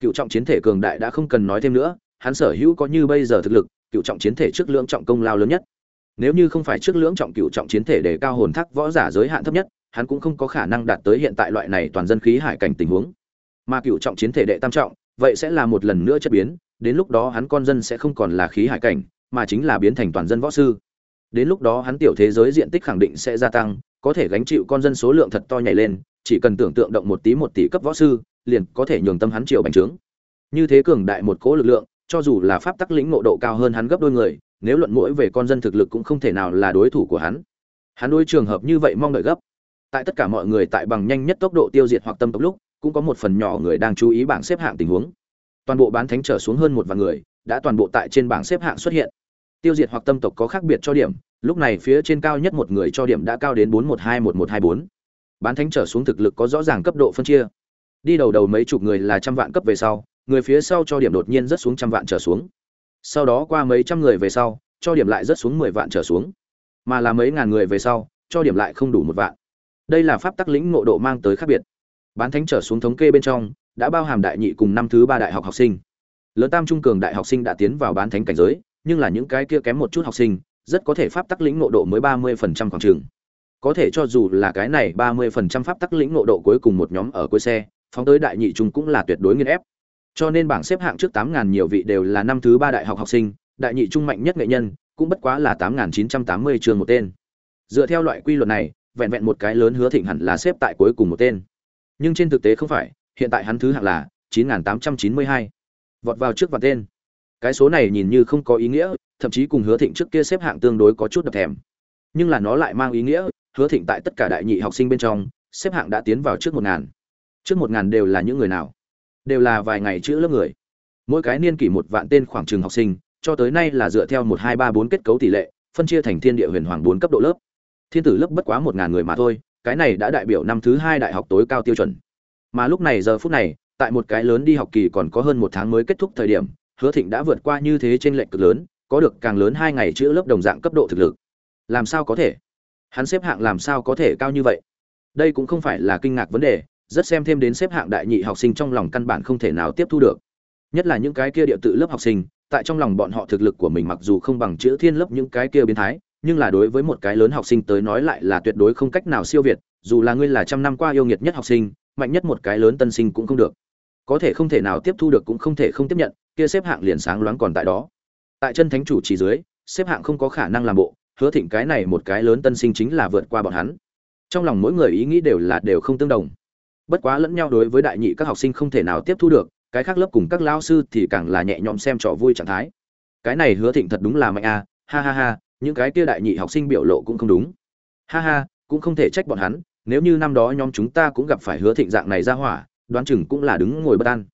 cựu trọng chiến thể cường đại đã không cần nói thêm nữa hắn sở hữu có như bây giờ thực lực, cựu trọng chiến thể trước lưỡng trọng công lao lớn nhất. Nếu như không phải trước lưỡng trọng cựu trọng chiến thể để cao hồn thác võ giả giới hạn thấp nhất, hắn cũng không có khả năng đạt tới hiện tại loại này toàn dân khí hải cảnh tình huống. Mà cựu trọng chiến thể đệ tam trọng, vậy sẽ là một lần nữa chất biến, đến lúc đó hắn con dân sẽ không còn là khí hải cảnh, mà chính là biến thành toàn dân võ sư. Đến lúc đó hắn tiểu thế giới diện tích khẳng định sẽ gia tăng, có thể gánh chịu con dân số lượng thật to nhảy lên, chỉ cần tưởng tượng động một tí một tỷ cấp võ sư, liền có thể nhường tâm hắn triệu bành trướng. Như thế cường đại một cỗ lực lượng, cho dù là pháp tắc lĩnh ngộ độ cao hơn hắn gấp đôi người, nếu luận mỗi về con dân thực lực cũng không thể nào là đối thủ của hắn. Hắn đối trường hợp như vậy mong đợi gấp. Tại tất cả mọi người tại bằng nhanh nhất tốc độ tiêu diệt hoặc tâm tốc lúc, cũng có một phần nhỏ người đang chú ý bảng xếp hạng tình huống. Toàn bộ bán thánh trở xuống hơn một vạn người, đã toàn bộ tại trên bảng xếp hạng xuất hiện. Tiêu diệt hoặc tâm tộc có khác biệt cho điểm, lúc này phía trên cao nhất một người cho điểm đã cao đến 412124. Bán thánh trở xuống thực lực có rõ ràng cấp độ phân chia. Đi đầu đầu mấy chục người là trăm vạn cấp về sau, người phía sau cho điểm đột nhiên rất xuống trăm vạn trở xuống sau đó qua mấy trăm người về sau, cho điểm lại rất xuống mười vạn trở xuống. Mà là mấy ngàn người về sau, cho điểm lại không đủ một vạn. Đây là pháp tắc lĩnh ngộ độ mang tới khác biệt. Bán thánh trở xuống thống kê bên trong, đã bao hàm đại nhị cùng năm thứ ba đại học học sinh. Lớn tam trung cường đại học sinh đã tiến vào bán thánh cảnh giới, nhưng là những cái kia kém một chút học sinh, rất có thể pháp tắc lĩnh ngộ độ mới ba mươi phần trăm khoảng trường. Có thể cho dù là cái này ba mươi phần trăm pháp tắc lĩnh ngộ độ cuối cùng một nhóm ở cuối xe, phóng tới đại nhị trung cũng là tuyệt đối nghiên ép cho nên bảng xếp hạng trước 8000 nhiều vị đều là năm thứ ba đại học học sinh, đại nhị trung mạnh nhất nghệ nhân, cũng bất quá là 8980 trường một tên. Dựa theo loại quy luật này, vẹn vẹn một cái lớn hứa thịnh hẳn là xếp tại cuối cùng một tên. Nhưng trên thực tế không phải, hiện tại hắn thứ hạng là 9892. Vọt vào trước và tên. Cái số này nhìn như không có ý nghĩa, thậm chí cùng hứa thịnh trước kia xếp hạng tương đối có chút đập thèm. Nhưng là nó lại mang ý nghĩa, hứa thịnh tại tất cả đại nhị học sinh bên trong, xếp hạng đã tiến vào trước 1000. Trước 1000 đều là những người nào? Đều là vài ngày chữ lớp người. Mỗi cái niên kỷ một vạn tên khoảng trường học sinh, cho tới nay là dựa theo một, hai, ba, bốn kết cấu tỷ lệ, phân chia thành thiên địa huyền hoàng bốn cấp độ lớp. Thiên tử lớp bất quá một ngàn người mà thôi, cái này đã đại biểu năm thứ hai đại học tối cao tiêu chuẩn. Mà lúc này giờ phút này, tại một cái lớn đi học kỳ còn có hơn một tháng mới kết thúc thời điểm, hứa thịnh đã vượt qua như thế trên lệnh cực lớn, có được càng lớn hai ngày chữa lớp đồng dạng cấp độ thực lực. Làm sao có thể? Hắn xếp hạng làm sao có thể cao như vậy? Đây cũng không phải là kinh ngạc vấn đề rất xem thêm đến xếp hạng đại nhị học sinh trong lòng căn bản không thể nào tiếp thu được. Nhất là những cái kia địa tự lớp học sinh, tại trong lòng bọn họ thực lực của mình mặc dù không bằng chữ thiên lớp những cái kia biến thái, nhưng là đối với một cái lớn học sinh tới nói lại là tuyệt đối không cách nào siêu việt, dù là ngươi là trăm năm qua yêu nghiệt nhất học sinh, mạnh nhất một cái lớn tân sinh cũng không được. Có thể không thể nào tiếp thu được cũng không thể không tiếp nhận, kia xếp hạng liền sáng loáng còn tại đó. Tại chân thánh chủ chỉ dưới, xếp hạng không có khả năng làm bộ, hứa thịnh cái này một cái lớn tân sinh chính là vượt qua bọn hắn. Trong lòng mỗi người ý nghĩ đều là đều không tương đồng bất quá lẫn nhau đối với đại nhị các học sinh không thể nào tiếp thu được, cái khác lớp cùng các lao sư thì càng là nhẹ nhõm xem trò vui trạng thái. Cái này hứa thịnh thật đúng là mạnh a ha ha ha, những cái kia đại nhị học sinh biểu lộ cũng không đúng. Ha ha, cũng không thể trách bọn hắn, nếu như năm đó nhóm chúng ta cũng gặp phải hứa thịnh dạng này ra hỏa, đoán chừng cũng là đứng ngồi bất an.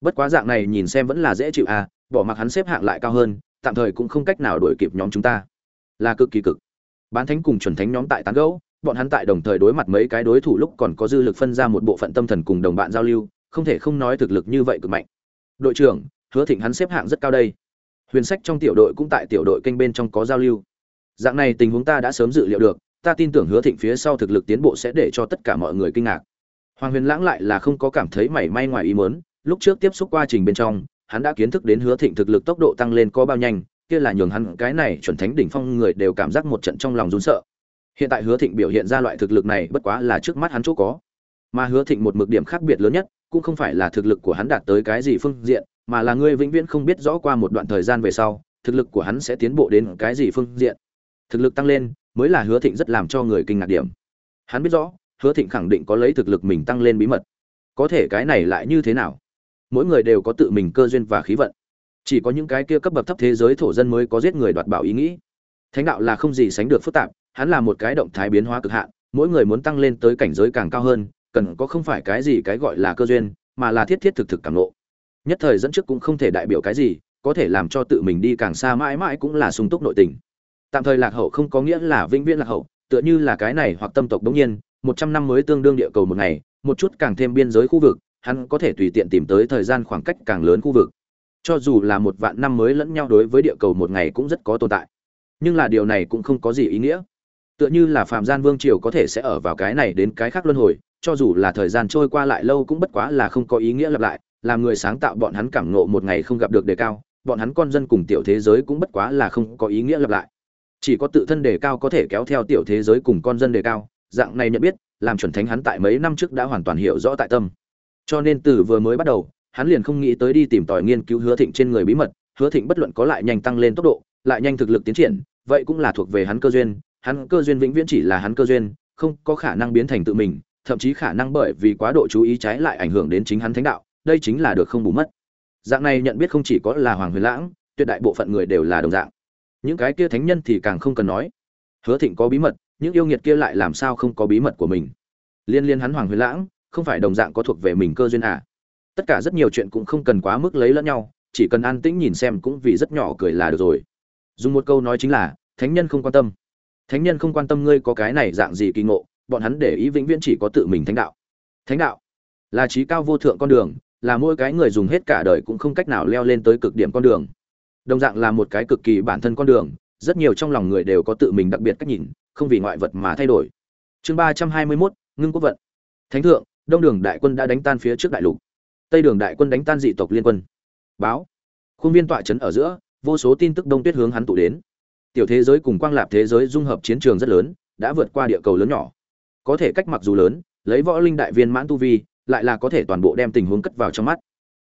Bất quá dạng này nhìn xem vẫn là dễ chịu à bỏ mặc hắn xếp hạng lại cao hơn, tạm thời cũng không cách nào đuổi kịp nhóm chúng ta. Là cực kỳ cực. Bán thánh cùng chuẩn thánh nhóm tại tán gẫu bọn hắn tại đồng thời đối mặt mấy cái đối thủ lúc còn có dư lực phân ra một bộ phận tâm thần cùng đồng bạn giao lưu, không thể không nói thực lực như vậy cực mạnh. Đội trưởng, hứa thịnh hắn xếp hạng rất cao đây. Huyền sách trong tiểu đội cũng tại tiểu đội kênh bên trong có giao lưu. Dạng này tình huống ta đã sớm dự liệu được, ta tin tưởng hứa thịnh phía sau thực lực tiến bộ sẽ để cho tất cả mọi người kinh ngạc. Hoàng huyền lãng lại là không có cảm thấy mảy may ngoài ý mớn lúc trước tiếp xúc quá trình bên trong, hắn đã kiến thức đến hứa thịnh thực lực tốc độ tăng lên có bao nhanh, kia là nhường hắn cái này chuẩn thánh đỉnh phong người đều cảm giác một trận trong lòng run sợ hiện tại hứa thịnh biểu hiện ra loại thực lực này bất quá là trước mắt hắn chỗ có. Mà hứa thịnh một mực điểm khác biệt lớn nhất, cũng không phải là thực lực của hắn đạt tới cái gì phương diện, mà là ngươi vĩnh viễn không biết rõ qua một đoạn thời gian về sau, thực lực của hắn sẽ tiến bộ đến cái gì phương diện. Thực lực tăng lên, mới là hứa thịnh rất làm cho người kinh ngạc điểm. Hắn biết rõ, hứa thịnh khẳng định có lấy thực lực mình tăng lên bí mật. Có thể cái này lại như thế nào? Mỗi người đều có tự mình cơ duyên và khí vận. Chỉ có những cái kia cấp bậc thấp thế giới thổ dân mới có giết người đoạt bảo ý nghĩ. Thánh đạo là không gì sánh được phức tạp hắn là một cái động thái biến hóa cực hạn, mỗi người muốn tăng lên tới cảnh giới càng cao hơn, cần có không phải cái gì cái gọi là cơ duyên, mà là thiết thiết thực thực cảm ngộ. nhất thời dẫn trước cũng không thể đại biểu cái gì, có thể làm cho tự mình đi càng xa mãi mãi cũng là sung túc nội tình. Tạm thời lạc hậu không có nghĩa là vĩnh viễn lạc hậu, tựa như là cái này hoặc tâm tộc đống nhiên, một trăm năm mới tương đương địa cầu một ngày, một chút càng thêm biên giới khu vực, hắn có thể tùy tiện tìm tới thời gian khoảng cách càng lớn khu vực. Cho dù là một vạn năm mới lẫn nhau đối với địa cầu một ngày cũng rất có tồn tại. Nhưng là điều này cũng không có gì ý nghĩa tựa như là phạm gian vương triều có thể sẽ ở vào cái này đến cái khác luân hồi, cho dù là thời gian trôi qua lại lâu cũng bất quá là không có ý nghĩa lặp lại, làm người sáng tạo bọn hắn cảm nộ một ngày không gặp được đề cao, bọn hắn con dân cùng tiểu thế giới cũng bất quá là không có ý nghĩa lặp lại. Chỉ có tự thân đề cao có thể kéo theo tiểu thế giới cùng con dân đề cao, dạng này nhận biết, làm chuẩn thánh hắn tại mấy năm trước đã hoàn toàn hiểu rõ tại tâm. Cho nên từ vừa mới bắt đầu, hắn liền không nghĩ tới đi tìm tòi nghiên cứu hứa thịnh trên người bí mật, hứa thịnh bất luận có lại nhanh tăng lên tốc độ, lại nhanh thực lực tiến triển, vậy cũng là thuộc về hắn cơ duyên hắn cơ duyên vĩnh viễn chỉ là hắn cơ duyên, không có khả năng biến thành tự mình, thậm chí khả năng bởi vì quá độ chú ý trái lại ảnh hưởng đến chính hắn thánh đạo, đây chính là được không bù mất. Dạng này nhận biết không chỉ có là hoàng huyền lãng, tuyệt đại bộ phận người đều là đồng dạng. Những cái kia thánh nhân thì càng không cần nói. Hứa thịnh có bí mật, những yêu nghiệt kia lại làm sao không có bí mật của mình? Liên liên hắn hoàng huyền lãng, không phải đồng dạng có thuộc về mình cơ duyên à? Tất cả rất nhiều chuyện cũng không cần quá mức lấy lẫn nhau, chỉ cần an tĩnh nhìn xem cũng vì rất nhỏ cười là được rồi. Dùng một câu nói chính là, thánh nhân không quan tâm thánh nhân không quan tâm ngươi có cái này dạng gì kỳ ngộ, bọn hắn để ý vĩnh viễn chỉ có tự mình thánh đạo. Thánh đạo là trí cao vô thượng con đường, là mỗi cái người dùng hết cả đời cũng không cách nào leo lên tới cực điểm con đường. Đồng dạng là một cái cực kỳ bản thân con đường, rất nhiều trong lòng người đều có tự mình đặc biệt cách nhìn, không vì ngoại vật mà thay đổi. Chương ba trăm hai mươi mốt, ngưng quốc vận. Thánh thượng, đông đường đại quân đã đánh tan phía trước đại lục. Tây đường đại quân đánh tan dị tộc liên quân. Báo. Khuôn viên tọa trấn ở giữa, vô số tin tức đông tuyết hướng hắn tụ đến tiểu thế giới cùng quang lạp thế giới dung hợp chiến trường rất lớn, đã vượt qua địa cầu lớn nhỏ. Có thể cách mặc dù lớn, lấy võ linh đại viên mãn tu vi, lại là có thể toàn bộ đem tình huống cất vào trong mắt.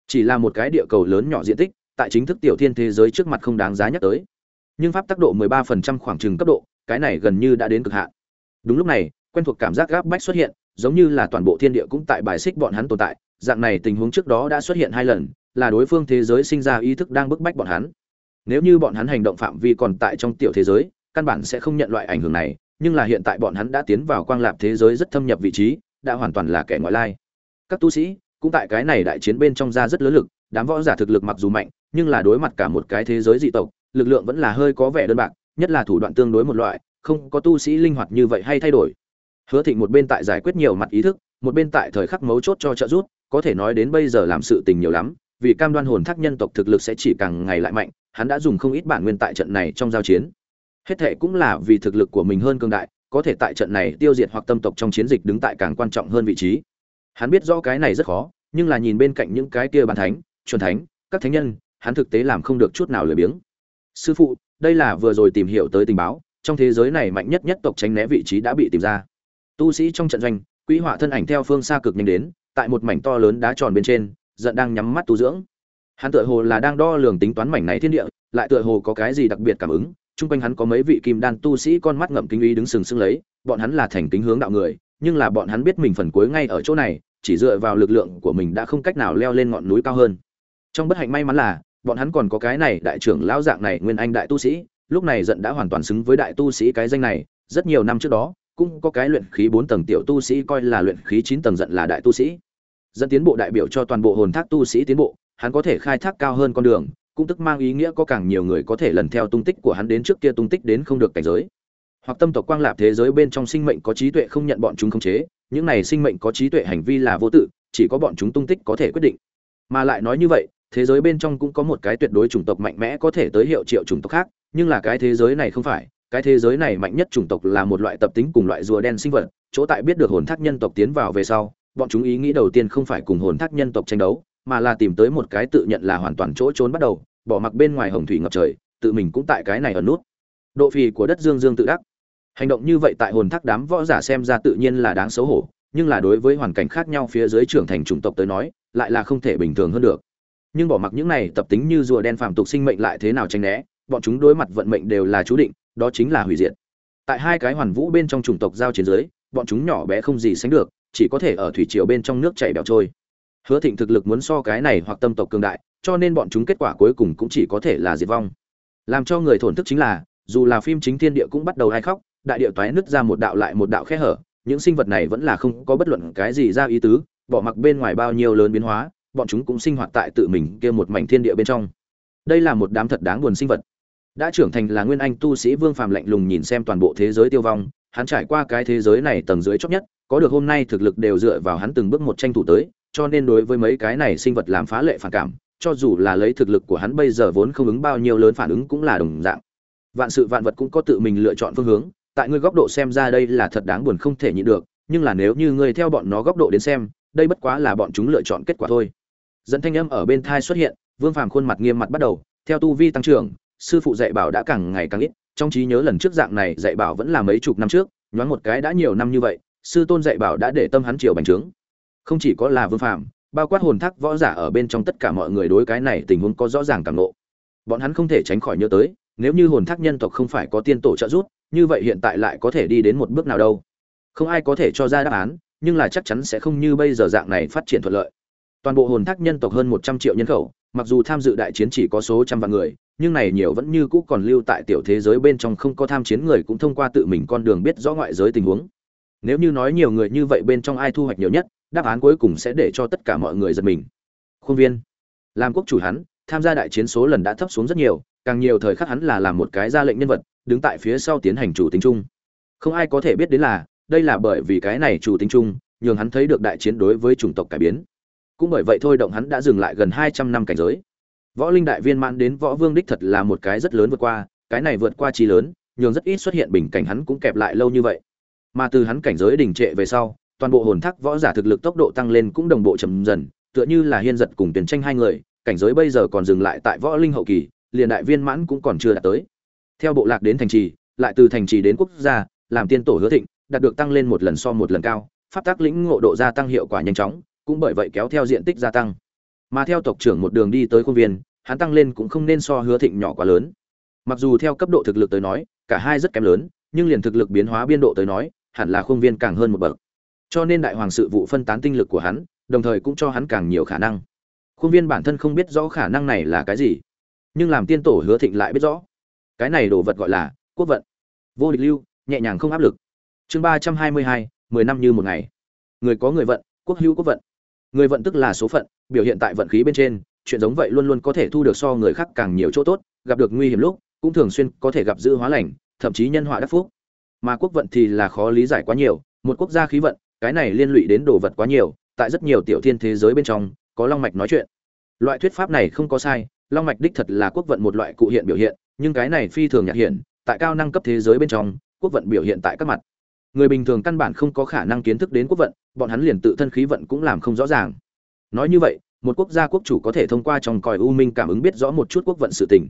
Chỉ là một cái địa cầu lớn nhỏ diện tích, tại chính thức tiểu thiên thế giới trước mặt không đáng giá nhắc tới. Nhưng pháp tác độ 13% khoảng trừng cấp độ, cái này gần như đã đến cực hạn. Đúng lúc này, quen thuộc cảm giác gáp bách xuất hiện, giống như là toàn bộ thiên địa cũng tại bài xích bọn hắn tồn tại. Dạng này tình huống trước đó đã xuất hiện hai lần, là đối phương thế giới sinh ra ý thức đang bức bách bọn hắn nếu như bọn hắn hành động phạm vi còn tại trong tiểu thế giới, căn bản sẽ không nhận loại ảnh hưởng này, nhưng là hiện tại bọn hắn đã tiến vào quang lạp thế giới rất thâm nhập vị trí, đã hoàn toàn là kẻ ngoại lai. Các tu sĩ, cũng tại cái này đại chiến bên trong ra rất lớn lực, đám võ giả thực lực mặc dù mạnh, nhưng là đối mặt cả một cái thế giới dị tộc, lực lượng vẫn là hơi có vẻ đơn bạc, nhất là thủ đoạn tương đối một loại, không có tu sĩ linh hoạt như vậy hay thay đổi. Hứa thịnh một bên tại giải quyết nhiều mặt ý thức, một bên tại thời khắc mấu chốt cho trợ giúp, có thể nói đến bây giờ làm sự tình nhiều lắm, vì cam đoan hồn thác nhân tộc thực lực sẽ chỉ càng ngày lại mạnh hắn đã dùng không ít bản nguyên tại trận này trong giao chiến. Hết thệ cũng là vì thực lực của mình hơn cường đại, có thể tại trận này tiêu diệt hoặc tâm tộc trong chiến dịch đứng tại càng quan trọng hơn vị trí. Hắn biết rõ cái này rất khó, nhưng là nhìn bên cạnh những cái kia bản thánh, chuẩn thánh, các thánh nhân, hắn thực tế làm không được chút nào lười biếng. Sư phụ, đây là vừa rồi tìm hiểu tới tình báo, trong thế giới này mạnh nhất nhất tộc tránh né vị trí đã bị tìm ra. Tu sĩ trong trận doanh quỹ họa thân ảnh theo phương xa cực nhanh đến, tại một mảnh to lớn đá tròn bên trên, giận đang nhắm mắt tu dưỡng hắn tựa hồ là đang đo lường tính toán mảnh này thiên địa, lại tựa hồ có cái gì đặc biệt cảm ứng. Chung quanh hắn có mấy vị kim đan tu sĩ con mắt ngậm kính ý đứng sừng sững lấy, bọn hắn là thành kính hướng đạo người, nhưng là bọn hắn biết mình phần cuối ngay ở chỗ này, chỉ dựa vào lực lượng của mình đã không cách nào leo lên ngọn núi cao hơn. Trong bất hạnh may mắn là, bọn hắn còn có cái này đại trưởng lão dạng này nguyên anh đại tu sĩ, lúc này giận đã hoàn toàn xứng với đại tu sĩ cái danh này. Rất nhiều năm trước đó, cũng có cái luyện khí bốn tầng tiểu tu sĩ coi là luyện khí chín tầng giận là đại tu sĩ. Dẫn tiến bộ đại biểu cho toàn bộ hồn thác tu sĩ tiến bộ hắn có thể khai thác cao hơn con đường, cũng tức mang ý nghĩa có càng nhiều người có thể lần theo tung tích của hắn đến trước kia tung tích đến không được cảnh giới. Hoặc tâm tộc quang lạp thế giới bên trong sinh mệnh có trí tuệ không nhận bọn chúng khống chế, những này sinh mệnh có trí tuệ hành vi là vô tự, chỉ có bọn chúng tung tích có thể quyết định. Mà lại nói như vậy, thế giới bên trong cũng có một cái tuyệt đối chủng tộc mạnh mẽ có thể tới hiệu triệu chủng tộc khác, nhưng là cái thế giới này không phải, cái thế giới này mạnh nhất chủng tộc là một loại tập tính cùng loại rùa đen sinh vật, chỗ tại biết được hồn thác nhân tộc tiến vào về sau, bọn chúng ý nghĩ đầu tiên không phải cùng hồn thác nhân tộc tranh đấu mà là tìm tới một cái tự nhận là hoàn toàn chỗ trốn bắt đầu, bỏ mặc bên ngoài hồng thủy ngập trời, tự mình cũng tại cái này ở nút. Độ phì của đất dương dương tự đắc. Hành động như vậy tại hồn thác đám võ giả xem ra tự nhiên là đáng xấu hổ, nhưng là đối với hoàn cảnh khác nhau phía dưới trưởng thành chủng tộc tới nói, lại là không thể bình thường hơn được. Nhưng bỏ mặc những này tập tính như rùa đen phàm tục sinh mệnh lại thế nào tranh né, bọn chúng đối mặt vận mệnh đều là chú định, đó chính là hủy diệt. Tại hai cái hoàn vũ bên trong chủng tộc giao chiến giới bọn chúng nhỏ bé không gì sánh được, chỉ có thể ở thủy triều bên trong nước chảy bẻo trôi hứa thịnh thực lực muốn so cái này hoặc tâm tộc cường đại, cho nên bọn chúng kết quả cuối cùng cũng chỉ có thể là diệt vong. Làm cho người thổn thức chính là, dù là phim chính thiên địa cũng bắt đầu hay khóc, đại địa toé nứt ra một đạo lại một đạo khe hở, những sinh vật này vẫn là không có bất luận cái gì ra ý tứ, bỏ mặc bên ngoài bao nhiêu lớn biến hóa, bọn chúng cũng sinh hoạt tại tự mình kia một mảnh thiên địa bên trong. Đây là một đám thật đáng buồn sinh vật. Đã trưởng thành là nguyên anh tu sĩ vương phàm lạnh lùng nhìn xem toàn bộ thế giới tiêu vong, hắn trải qua cái thế giới này tầng dưới chót nhất, có được hôm nay thực lực đều dựa vào hắn từng bước một tranh thủ tới cho nên đối với mấy cái này sinh vật làm phá lệ phản cảm, cho dù là lấy thực lực của hắn bây giờ vốn không ứng bao nhiêu lớn phản ứng cũng là đồng dạng. Vạn sự vạn vật cũng có tự mình lựa chọn phương hướng, tại ngươi góc độ xem ra đây là thật đáng buồn không thể nhịn được, nhưng là nếu như ngươi theo bọn nó góc độ đến xem, đây bất quá là bọn chúng lựa chọn kết quả thôi. Dẫn thanh âm ở bên thai xuất hiện, vương phàm khuôn mặt nghiêm mặt bắt đầu, theo tu vi tăng trưởng, sư phụ dạy bảo đã càng ngày càng ít, trong trí nhớ lần trước dạng này dạy bảo vẫn là mấy chục năm trước, nhoáng một cái đã nhiều năm như vậy, sư tôn dạy bảo đã để tâm hắn chiều bành trướng không chỉ có là vương phạm, bao quát hồn thác võ giả ở bên trong tất cả mọi người đối cái này tình huống có rõ ràng cảm nộ bọn hắn không thể tránh khỏi nhớ tới nếu như hồn thác nhân tộc không phải có tiên tổ trợ giúp như vậy hiện tại lại có thể đi đến một bước nào đâu? Không ai có thể cho ra đáp án nhưng là chắc chắn sẽ không như bây giờ dạng này phát triển thuận lợi. Toàn bộ hồn thác nhân tộc hơn một trăm triệu nhân khẩu mặc dù tham dự đại chiến chỉ có số trăm vạn người nhưng này nhiều vẫn như cũ còn lưu tại tiểu thế giới bên trong không có tham chiến người cũng thông qua tự mình con đường biết rõ ngoại giới tình huống. Nếu như nói nhiều người như vậy bên trong ai thu hoạch nhiều nhất đáp án cuối cùng sẽ để cho tất cả mọi người giật mình. Khuôn viên. Làm quốc chủ hắn, tham gia đại chiến số lần đã thấp xuống rất nhiều, càng nhiều thời khắc hắn là làm một cái ra lệnh nhân vật, đứng tại phía sau tiến hành chủ tính chung. Không ai có thể biết đến là, đây là bởi vì cái này chủ tính chung, nhường hắn thấy được đại chiến đối với chủng tộc cải biến. Cũng bởi vậy thôi động hắn đã dừng lại gần hai trăm năm cảnh giới. Võ linh đại viên mãn đến võ vương đích thật là một cái rất lớn vượt qua, cái này vượt qua chi lớn, nhường rất ít xuất hiện bình cảnh hắn cũng kẹp lại lâu như vậy. Mà từ hắn cảnh giới đình trệ về sau toàn bộ hồn thác võ giả thực lực tốc độ tăng lên cũng đồng bộ chậm dần, tựa như là hiên giật cùng tuyển tranh hai người, cảnh giới bây giờ còn dừng lại tại võ linh hậu kỳ, liền đại viên mãn cũng còn chưa đạt tới. Theo bộ lạc đến thành trì, lại từ thành trì đến quốc gia, làm tiên tổ hứa thịnh, đạt được tăng lên một lần so một lần cao, pháp tác lĩnh ngộ độ gia tăng hiệu quả nhanh chóng, cũng bởi vậy kéo theo diện tích gia tăng. Mà theo tộc trưởng một đường đi tới khuôn viên, hắn tăng lên cũng không nên so hứa thịnh nhỏ quá lớn. Mặc dù theo cấp độ thực lực tới nói, cả hai rất kém lớn, nhưng liền thực lực biến hóa biên độ tới nói, hẳn là khuôn viên càng hơn một bậc cho nên đại hoàng sự vụ phân tán tinh lực của hắn, đồng thời cũng cho hắn càng nhiều khả năng. Khuôn viên bản thân không biết rõ khả năng này là cái gì, nhưng làm tiên tổ hứa thịnh lại biết rõ. Cái này đồ vật gọi là quốc vận. Vô địch lưu, nhẹ nhàng không áp lực. Chương ba trăm hai mươi hai, mười năm như một ngày. Người có người vận, quốc hữu quốc vận. Người vận tức là số phận, biểu hiện tại vận khí bên trên, chuyện giống vậy luôn luôn có thể thu được so người khác càng nhiều chỗ tốt, gặp được nguy hiểm lúc, cũng thường xuyên có thể gặp dữ hóa lành, thậm chí nhân họa đắc phúc. Mà quốc vận thì là khó lý giải quá nhiều, một quốc gia khí vận cái này liên lụy đến đồ vật quá nhiều, tại rất nhiều tiểu thiên thế giới bên trong, có long mạch nói chuyện. Loại thuyết pháp này không có sai, long mạch đích thật là quốc vận một loại cụ hiện biểu hiện, nhưng cái này phi thường nhạc hiện tại cao năng cấp thế giới bên trong, quốc vận biểu hiện tại các mặt. Người bình thường căn bản không có khả năng kiến thức đến quốc vận, bọn hắn liền tự thân khí vận cũng làm không rõ ràng. Nói như vậy, một quốc gia quốc chủ có thể thông qua trong còi u minh cảm ứng biết rõ một chút quốc vận sự tình.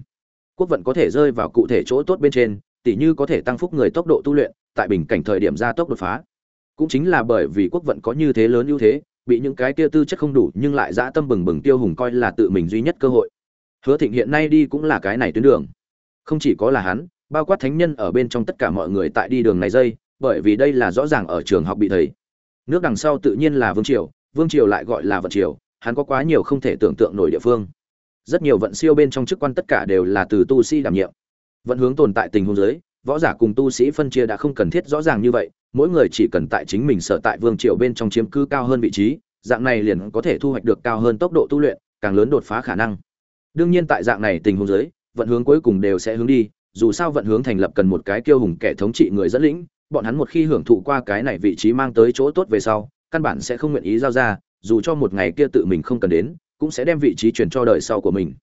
Quốc vận có thể rơi vào cụ thể chỗ tốt bên trên, tỉ như có thể tăng phúc người tốc độ tu luyện, tại bình cảnh thời điểm gia tốc đột phá cũng chính là bởi vì quốc vận có như thế lớn ưu thế, bị những cái kia tư chất không đủ nhưng lại dã tâm bừng bừng tiêu hùng coi là tự mình duy nhất cơ hội. Hứa thịnh hiện nay đi cũng là cái này tuyến đường. Không chỉ có là hắn, bao quát thánh nhân ở bên trong tất cả mọi người tại đi đường này dây, bởi vì đây là rõ ràng ở trường học bị thầy. Nước đằng sau tự nhiên là vương triều vương triều lại gọi là vận triều, hắn có quá nhiều không thể tưởng tượng nổi địa phương. Rất nhiều vận siêu bên trong chức quan tất cả đều là từ tu sĩ đảm nhiệm. Vận hướng tồn tại tình huống giới, võ giả cùng tu sĩ phân chia đã không cần thiết rõ ràng như vậy mỗi người chỉ cần tại chính mình sở tại vương triều bên trong chiếm cư cao hơn vị trí, dạng này liền có thể thu hoạch được cao hơn tốc độ tu luyện, càng lớn đột phá khả năng. Đương nhiên tại dạng này tình huống giới vận hướng cuối cùng đều sẽ hướng đi, dù sao vận hướng thành lập cần một cái kiêu hùng kẻ thống trị người dẫn lĩnh, bọn hắn một khi hưởng thụ qua cái này vị trí mang tới chỗ tốt về sau, căn bản sẽ không nguyện ý giao ra, dù cho một ngày kia tự mình không cần đến, cũng sẽ đem vị trí truyền cho đời sau của mình.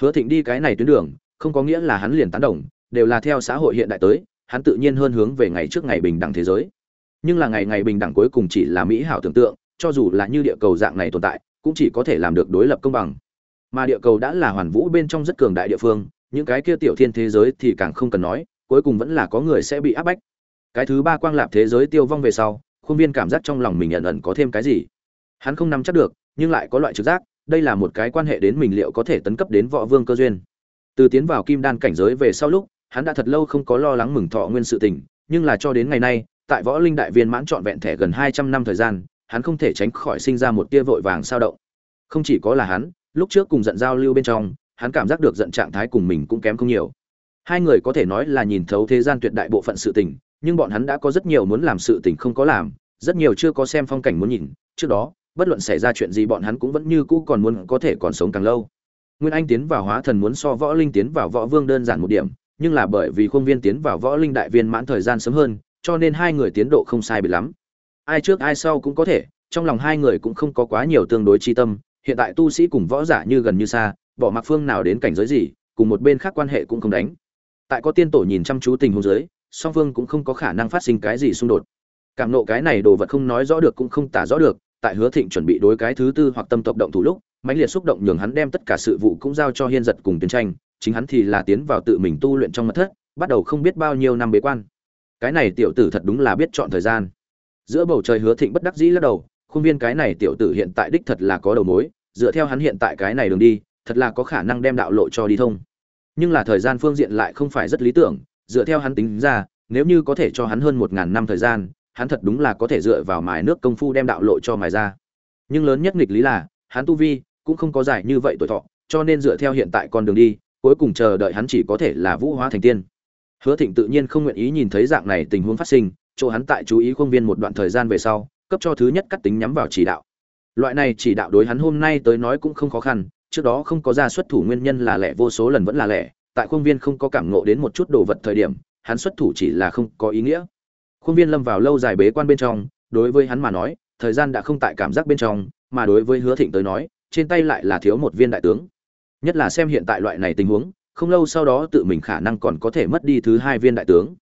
Hứa thịnh đi cái này tuyến đường, không có nghĩa là hắn liền tán đồng, đều là theo xã hội hiện đại tới hắn tự nhiên hơn hướng về ngày trước ngày bình đẳng thế giới. Nhưng là ngày ngày bình đẳng cuối cùng chỉ là mỹ hảo tưởng tượng, cho dù là như địa cầu dạng này tồn tại, cũng chỉ có thể làm được đối lập công bằng. Mà địa cầu đã là hoàn vũ bên trong rất cường đại địa phương, những cái kia tiểu thiên thế giới thì càng không cần nói, cuối cùng vẫn là có người sẽ bị áp bách. Cái thứ ba quang lạp thế giới tiêu vong về sau, khuôn viên cảm giác trong lòng mình ẩn ẩn có thêm cái gì. Hắn không nắm chắc được, nhưng lại có loại trực giác, đây là một cái quan hệ đến mình liệu có thể tấn cấp đến võ vương cơ duyên. Từ tiến vào kim đan cảnh giới về sau lúc hắn đã thật lâu không có lo lắng mừng thọ nguyên sự tình, nhưng là cho đến ngày nay, tại võ linh đại viên mãn trọn vẹn thẻ gần hai trăm năm thời gian, hắn không thể tránh khỏi sinh ra một tia vội vàng sao động. Không chỉ có là hắn, lúc trước cùng giận giao lưu bên trong, hắn cảm giác được giận trạng thái cùng mình cũng kém không nhiều. Hai người có thể nói là nhìn thấu thế gian tuyệt đại bộ phận sự tình, nhưng bọn hắn đã có rất nhiều muốn làm sự tình không có làm, rất nhiều chưa có xem phong cảnh muốn nhìn, trước đó, bất luận xảy ra chuyện gì bọn hắn cũng vẫn như cũ còn muốn có thể còn sống càng lâu. Nguyên anh tiến vào hóa thần muốn so võ linh tiến vào võ vương đơn giản một điểm nhưng là bởi vì khuôn viên tiến vào võ linh đại viên mãn thời gian sớm hơn, cho nên hai người tiến độ không sai biệt lắm. Ai trước ai sau cũng có thể, trong lòng hai người cũng không có quá nhiều tương đối chi tâm, hiện tại tu sĩ cùng võ giả như gần như xa, bỏ mặc phương nào đến cảnh giới gì, cùng một bên khác quan hệ cũng không đánh. Tại có tiên tổ nhìn chăm chú tình huống giới song phương cũng không có khả năng phát sinh cái gì xung đột. Cảm nộ cái này đồ vật không nói rõ được cũng không tả rõ được, tại hứa thịnh chuẩn bị đối cái thứ tư hoặc tâm tộc động thủ lúc, mãnh liệt xúc động nhường hắn đem tất cả sự vụ cũng giao cho hiên giật cùng tiến tranh chính hắn thì là tiến vào tự mình tu luyện trong mật thất, bắt đầu không biết bao nhiêu năm bế quan. Cái này tiểu tử thật đúng là biết chọn thời gian. Giữa bầu trời hứa thịnh bất đắc dĩ lắc đầu, khuôn viên cái này tiểu tử hiện tại đích thật là có đầu mối, dựa theo hắn hiện tại cái này đường đi, thật là có khả năng đem đạo lộ cho đi thông. Nhưng là thời gian phương diện lại không phải rất lý tưởng, dựa theo hắn tính ra, nếu như có thể cho hắn hơn một ngàn năm thời gian, hắn thật đúng là có thể dựa vào mài nước công phu đem đạo lộ cho mài ra. Nhưng lớn nhất nghịch lý là, hắn tu vi cũng không có giải như vậy tuổi thọ, cho nên dựa theo hiện tại con đường đi cuối cùng chờ đợi hắn chỉ có thể là vũ hóa thành tiên. Hứa thịnh tự nhiên không nguyện ý nhìn thấy dạng này tình huống phát sinh, chỗ hắn tại chú ý khuôn viên một đoạn thời gian về sau, cấp cho thứ nhất cắt tính nhắm vào chỉ đạo. Loại này chỉ đạo đối hắn hôm nay tới nói cũng không khó khăn, trước đó không có ra xuất thủ nguyên nhân là lẻ vô số lần vẫn là lẻ tại khuôn viên không có cảm ngộ đến một chút đồ vật thời điểm, hắn xuất thủ chỉ là không có ý nghĩa. Khuôn viên lâm vào lâu dài bế quan bên trong, đối với hắn mà nói, thời gian đã không tại cảm giác bên trong, mà đối với hứa thịnh tới nói, trên tay lại là thiếu một viên đại tướng nhất là xem hiện tại loại này tình huống, không lâu sau đó tự mình khả năng còn có thể mất đi thứ hai viên đại tướng.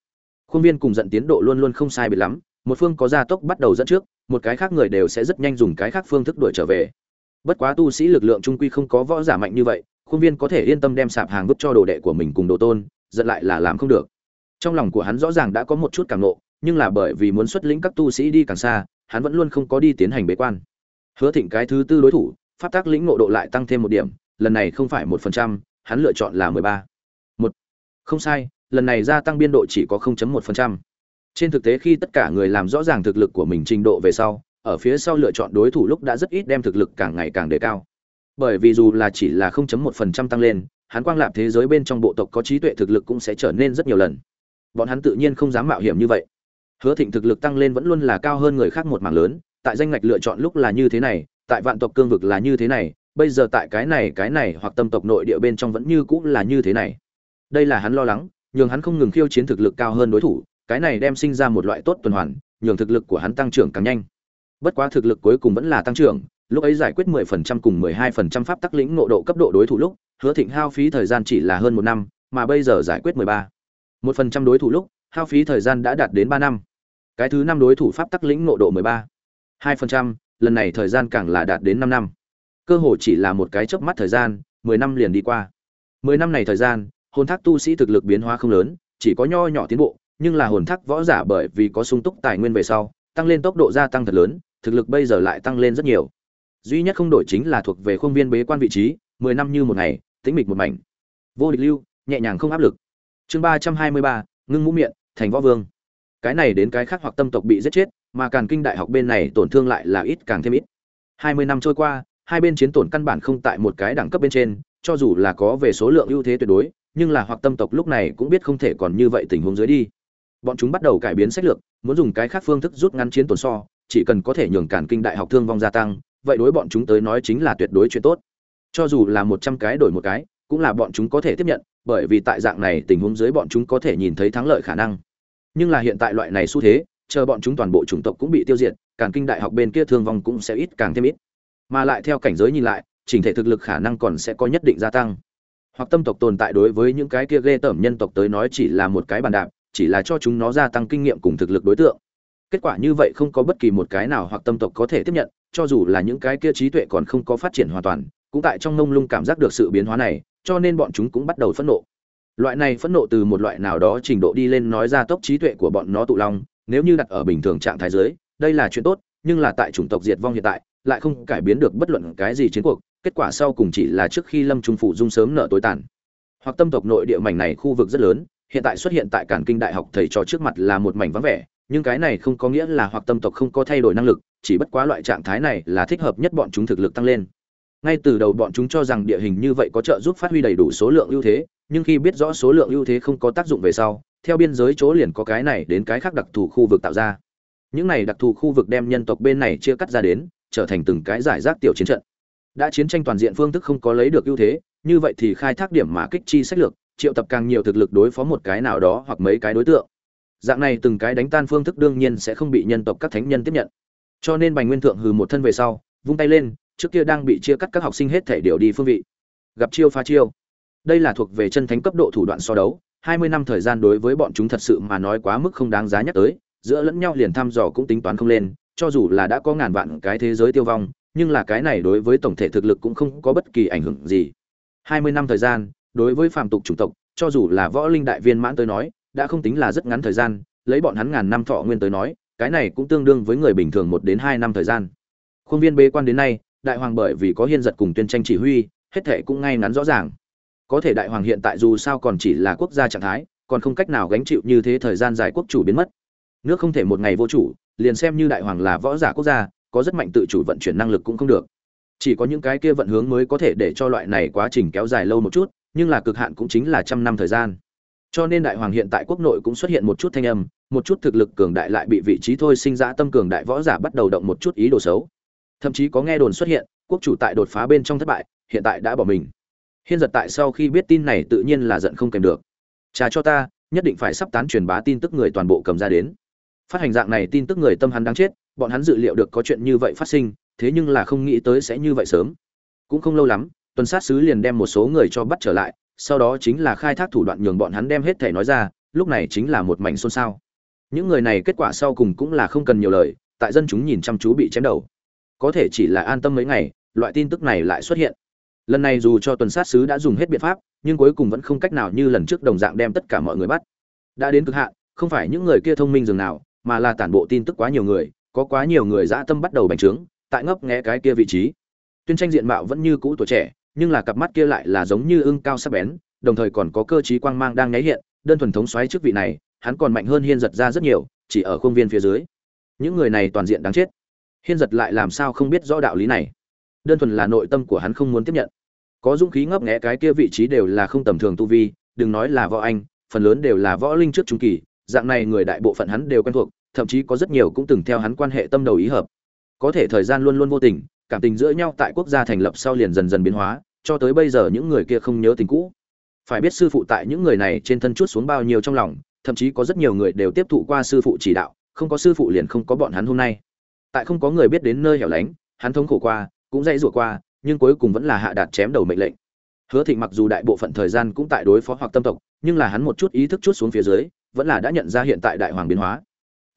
Khuôn viên cùng giận tiến độ luôn luôn không sai biệt lắm, một phương có gia tốc bắt đầu dẫn trước, một cái khác người đều sẽ rất nhanh dùng cái khác phương thức đuổi trở về. Bất quá tu sĩ lực lượng trung quy không có võ giả mạnh như vậy, khuôn viên có thể yên tâm đem sạp hàng vứt cho đồ đệ của mình cùng đồ tôn, giận lại là làm không được. Trong lòng của hắn rõ ràng đã có một chút cảm nộ, nhưng là bởi vì muốn xuất lĩnh các tu sĩ đi càng xa, hắn vẫn luôn không có đi tiến hành bế quan. Hứa thịnh cái thứ tư đối thủ, pháp tác lĩnh ngộ độ lại tăng thêm một điểm lần này không phải một phần trăm, hắn lựa chọn là mười ba. Một. Không sai, lần này gia tăng biên độ chỉ có không chấm một phần trăm. Trên thực tế khi tất cả người làm rõ ràng thực lực của mình trình độ về sau, ở phía sau lựa chọn đối thủ lúc đã rất ít đem thực lực càng ngày càng đề cao. Bởi vì dù là chỉ là không chấm một phần trăm tăng lên, hắn quang lạp thế giới bên trong bộ tộc có trí tuệ thực lực cũng sẽ trở nên rất nhiều lần. Bọn hắn tự nhiên không dám mạo hiểm như vậy. Hứa thịnh thực lực tăng lên vẫn luôn là cao hơn người khác một mảng lớn, tại danh ngạch lựa chọn lúc là như thế này, tại vạn tộc cương vực là như thế này bây giờ tại cái này cái này hoặc tâm tộc nội địa bên trong vẫn như cũng là như thế này đây là hắn lo lắng nhường hắn không ngừng khiêu chiến thực lực cao hơn đối thủ cái này đem sinh ra một loại tốt tuần hoàn nhường thực lực của hắn tăng trưởng càng nhanh bất quá thực lực cuối cùng vẫn là tăng trưởng lúc ấy giải quyết 10% cùng 12% pháp tắc lĩnh ngộ độ cấp độ đối thủ lúc hứa thịnh hao phí thời gian chỉ là hơn một năm mà bây giờ giải quyết 13. 1% đối thủ lúc hao phí thời gian đã đạt đến 3 năm cái thứ năm đối thủ pháp tắc lĩnh ngộ độ 13. 2%, lần này thời gian càng là đạt đến 5 năm cơ hồ chỉ là một cái chớp mắt thời gian 10 năm liền đi qua. 10 năm này thời gian, hồn thác tu sĩ thực lực biến hóa không lớn, chỉ có nho nhỏ tiến bộ, nhưng là hồn thác võ giả bởi vì có sung túc tài nguyên về sau, tăng lên tốc độ gia tăng thật lớn, thực lực bây giờ lại tăng lên rất nhiều. Duy nhất không đổi chính là thuộc về khuôn viên bế quan vị trí, mười năm như một ngày, tĩnh mịch một mảnh. Vô địch lưu, nhẹ nhàng không áp lực. Chương ba trăm hai mươi ba, ngưng mũ miệng, thành võ vương. Cái này đến cái khác hoặc tâm tộc bị giết chết, mà càn kinh đại học bên này tổn thương lại là ít càng thêm ít. Hai mươi năm trôi qua hai bên chiến tổn căn bản không tại một cái đẳng cấp bên trên, cho dù là có về số lượng ưu thế tuyệt đối, nhưng là hoặc tâm tộc lúc này cũng biết không thể còn như vậy tình huống dưới đi. Bọn chúng bắt đầu cải biến sách lược, muốn dùng cái khác phương thức rút ngắn chiến tổn so, chỉ cần có thể nhường cản kinh đại học thương vong gia tăng, vậy đối bọn chúng tới nói chính là tuyệt đối chuyện tốt. Cho dù là một trăm cái đổi một cái, cũng là bọn chúng có thể tiếp nhận, bởi vì tại dạng này tình huống dưới bọn chúng có thể nhìn thấy thắng lợi khả năng. Nhưng là hiện tại loại này xu thế, chờ bọn chúng toàn bộ chủng tộc cũng bị tiêu diệt, cản kinh đại học bên kia thương vong cũng sẽ ít càng thêm ít mà lại theo cảnh giới nhìn lại, chỉnh thể thực lực khả năng còn sẽ có nhất định gia tăng. Hoặc tâm tộc tồn tại đối với những cái kia ghê tởm nhân tộc tới nói chỉ là một cái bàn đạp, chỉ là cho chúng nó gia tăng kinh nghiệm cùng thực lực đối tượng. Kết quả như vậy không có bất kỳ một cái nào hoặc tâm tộc có thể tiếp nhận, cho dù là những cái kia trí tuệ còn không có phát triển hoàn toàn, cũng tại trong nông lung cảm giác được sự biến hóa này, cho nên bọn chúng cũng bắt đầu phẫn nộ. Loại này phẫn nộ từ một loại nào đó trình độ đi lên nói ra tốc trí tuệ của bọn nó tụ long, nếu như đặt ở bình thường trạng thái giới đây là chuyện tốt, nhưng là tại chủng tộc diệt vong hiện tại lại không cải biến được bất luận cái gì chiến cuộc, kết quả sau cùng chỉ là trước khi lâm trung phủ dung sớm nợ tối tàn. Hoặc tâm tộc nội địa mảnh này khu vực rất lớn, hiện tại xuất hiện tại cản kinh đại học thầy trò trước mặt là một mảnh vắng vẻ, nhưng cái này không có nghĩa là hoặc tâm tộc không có thay đổi năng lực, chỉ bất quá loại trạng thái này là thích hợp nhất bọn chúng thực lực tăng lên. Ngay từ đầu bọn chúng cho rằng địa hình như vậy có trợ giúp phát huy đầy đủ số lượng ưu thế, nhưng khi biết rõ số lượng ưu thế không có tác dụng về sau, theo biên giới chỗ liền có cái này đến cái khác đặc thù khu vực tạo ra. Những này đặc thù khu vực đem nhân tộc bên này chia cắt ra đến trở thành từng cái giải rác tiểu chiến trận. Đã chiến tranh toàn diện phương thức không có lấy được ưu thế, như vậy thì khai thác điểm mà kích chi sách lược, triệu tập càng nhiều thực lực đối phó một cái nào đó hoặc mấy cái đối tượng. Dạng này từng cái đánh tan phương thức đương nhiên sẽ không bị nhân tộc các thánh nhân tiếp nhận. Cho nên bành nguyên thượng hừ một thân về sau, vung tay lên, trước kia đang bị chia cắt các học sinh hết thể điều đi phương vị. Gặp chiêu phá chiêu. Đây là thuộc về chân thánh cấp độ thủ đoạn so đấu, hai mươi năm thời gian đối với bọn chúng thật sự mà nói quá mức không đáng giá nhắc tới, giữa lẫn nhau liền thăm dò cũng tính toán không lên cho dù là đã có ngàn vạn cái thế giới tiêu vong, nhưng là cái này đối với tổng thể thực lực cũng không có bất kỳ ảnh hưởng gì. Hai mươi năm thời gian, đối với phàm tục chủng tộc, cho dù là võ linh đại viên mãn tới nói, đã không tính là rất ngắn thời gian, lấy bọn hắn ngàn năm thọ nguyên tới nói, cái này cũng tương đương với người bình thường một đến hai năm thời gian. Khuôn viên bế quan đến nay, đại hoàng bởi vì có hiên giật cùng tuyên tranh chỉ huy, hết thệ cũng ngay ngắn rõ ràng. Có thể đại hoàng hiện tại dù sao còn chỉ là quốc gia trạng thái, còn không cách nào gánh chịu như thế thời gian dài quốc chủ biến mất. Nước không thể một ngày vô chủ liền xem như đại hoàng là võ giả quốc gia, có rất mạnh tự chủ vận chuyển năng lực cũng không được. Chỉ có những cái kia vận hướng mới có thể để cho loại này quá trình kéo dài lâu một chút, nhưng là cực hạn cũng chính là trăm năm thời gian. Cho nên đại hoàng hiện tại quốc nội cũng xuất hiện một chút thanh âm, một chút thực lực cường đại lại bị vị trí thôi sinh ra tâm cường đại võ giả bắt đầu động một chút ý đồ xấu. Thậm chí có nghe đồn xuất hiện, quốc chủ tại đột phá bên trong thất bại, hiện tại đã bỏ mình. Hiên giật tại sau khi biết tin này tự nhiên là giận không kèm được. Trả cho ta, nhất định phải sắp tán truyền bá tin tức người toàn bộ cầm ra đến phát hành dạng này tin tức người tâm hắn đáng chết, bọn hắn dự liệu được có chuyện như vậy phát sinh, thế nhưng là không nghĩ tới sẽ như vậy sớm. Cũng không lâu lắm, tuần sát sứ liền đem một số người cho bắt trở lại, sau đó chính là khai thác thủ đoạn nhường bọn hắn đem hết thể nói ra, lúc này chính là một mảnh xôn xao. Những người này kết quả sau cùng cũng là không cần nhiều lời, tại dân chúng nhìn chăm chú bị chém đầu. Có thể chỉ là an tâm mấy ngày, loại tin tức này lại xuất hiện. Lần này dù cho tuần sát sứ đã dùng hết biện pháp, nhưng cuối cùng vẫn không cách nào như lần trước đồng dạng đem tất cả mọi người bắt. Đã đến cực hạn, không phải những người kia thông minh dường nào mà là tản bộ tin tức quá nhiều người, có quá nhiều người dã tâm bắt đầu bành trướng, tại ngấp nghé cái kia vị trí. Tuyên tranh diện mạo vẫn như cũ tuổi trẻ, nhưng là cặp mắt kia lại là giống như ưng cao sắc bén, đồng thời còn có cơ trí quang mang đang nháy hiện, đơn thuần thống xoáy trước vị này, hắn còn mạnh hơn hiên giật ra rất nhiều, chỉ ở khuôn viên phía dưới. Những người này toàn diện đáng chết. Hiên giật lại làm sao không biết rõ đạo lý này? Đơn thuần là nội tâm của hắn không muốn tiếp nhận. Có dũng khí ngấp nghé cái kia vị trí đều là không tầm thường tu vi, đừng nói là võ anh, phần lớn đều là võ linh trước trung kỳ, dạng này người đại bộ phận hắn đều quen thuộc thậm chí có rất nhiều cũng từng theo hắn quan hệ tâm đầu ý hợp. Có thể thời gian luôn luôn vô tình, cảm tình giữa nhau tại quốc gia thành lập sau liền dần dần biến hóa, cho tới bây giờ những người kia không nhớ tình cũ. Phải biết sư phụ tại những người này trên thân chút xuống bao nhiêu trong lòng, thậm chí có rất nhiều người đều tiếp thụ qua sư phụ chỉ đạo, không có sư phụ liền không có bọn hắn hôm nay. Tại không có người biết đến nơi hẻo lánh, hắn thống khổ qua, cũng dãy rủa qua, nhưng cuối cùng vẫn là hạ đạt chém đầu mệnh lệnh. Hứa thịnh mặc dù đại bộ phận thời gian cũng tại đối phó hoặc tâm tộc, nhưng là hắn một chút ý thức chút xuống phía dưới, vẫn là đã nhận ra hiện tại đại hoàng biến hóa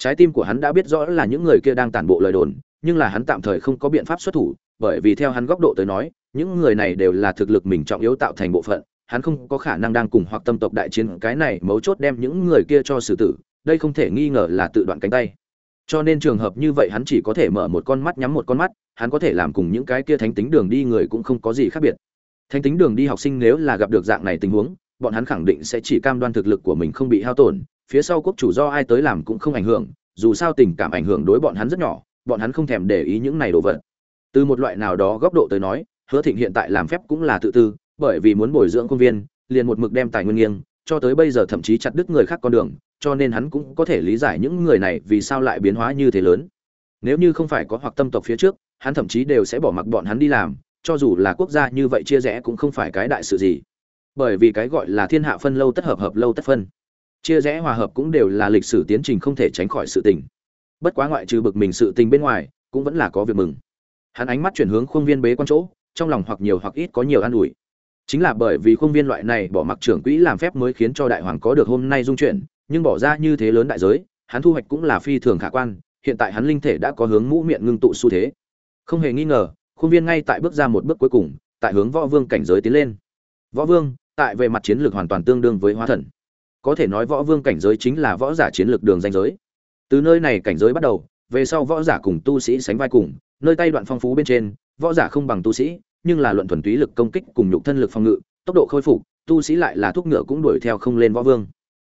trái tim của hắn đã biết rõ là những người kia đang tản bộ lời đồn, nhưng là hắn tạm thời không có biện pháp xuất thủ, bởi vì theo hắn góc độ tới nói, những người này đều là thực lực mình trọng yếu tạo thành bộ phận, hắn không có khả năng đang cùng hoặc tâm tộc đại chiến, cái này mấu chốt đem những người kia cho xử tử, đây không thể nghi ngờ là tự đoạn cánh tay. Cho nên trường hợp như vậy hắn chỉ có thể mở một con mắt nhắm một con mắt, hắn có thể làm cùng những cái kia thánh tính đường đi người cũng không có gì khác biệt. Thánh tính đường đi học sinh nếu là gặp được dạng này tình huống, bọn hắn khẳng định sẽ chỉ cam đoan thực lực của mình không bị hao tổn phía sau quốc chủ do ai tới làm cũng không ảnh hưởng, dù sao tình cảm ảnh hưởng đối bọn hắn rất nhỏ, bọn hắn không thèm để ý những này đồ vật. Từ một loại nào đó góc độ tới nói, hứa thịnh hiện tại làm phép cũng là tự tư, bởi vì muốn bồi dưỡng công viên, liền một mực đem tài nguyên nghiêng, cho tới bây giờ thậm chí chặt đứt người khác con đường, cho nên hắn cũng có thể lý giải những người này vì sao lại biến hóa như thế lớn. Nếu như không phải có hoặc tâm tộc phía trước, hắn thậm chí đều sẽ bỏ mặc bọn hắn đi làm, cho dù là quốc gia như vậy chia rẽ cũng không phải cái đại sự gì. Bởi vì cái gọi là thiên hạ phân lâu tất hợp hợp lâu tất phân chia rẽ hòa hợp cũng đều là lịch sử tiến trình không thể tránh khỏi sự tình. Bất quá ngoại trừ bực mình sự tình bên ngoài, cũng vẫn là có việc mừng. Hắn ánh mắt chuyển hướng khuôn viên bế quan chỗ, trong lòng hoặc nhiều hoặc ít có nhiều an ủi. Chính là bởi vì khuôn viên loại này bỏ mặc trưởng quỹ làm phép mới khiến cho đại hoàng có được hôm nay dung chuyển, nhưng bỏ ra như thế lớn đại giới, hắn thu hoạch cũng là phi thường khả quan, hiện tại hắn linh thể đã có hướng mũ miệng ngưng tụ xu thế. Không hề nghi ngờ, khuôn viên ngay tại bước ra một bước cuối cùng, tại hướng võ vương cảnh giới tiến lên. Võ vương, tại về mặt chiến lược hoàn toàn tương đương với hóa thần có thể nói võ vương cảnh giới chính là võ giả chiến lược đường danh giới. Từ nơi này cảnh giới bắt đầu, về sau võ giả cùng tu sĩ sánh vai cùng, nơi tay đoạn phong phú bên trên, võ giả không bằng tu sĩ, nhưng là luận thuần túy lực công kích cùng nhục thân lực phòng ngự, tốc độ khôi phục, tu sĩ lại là thuốc ngựa cũng đuổi theo không lên võ vương.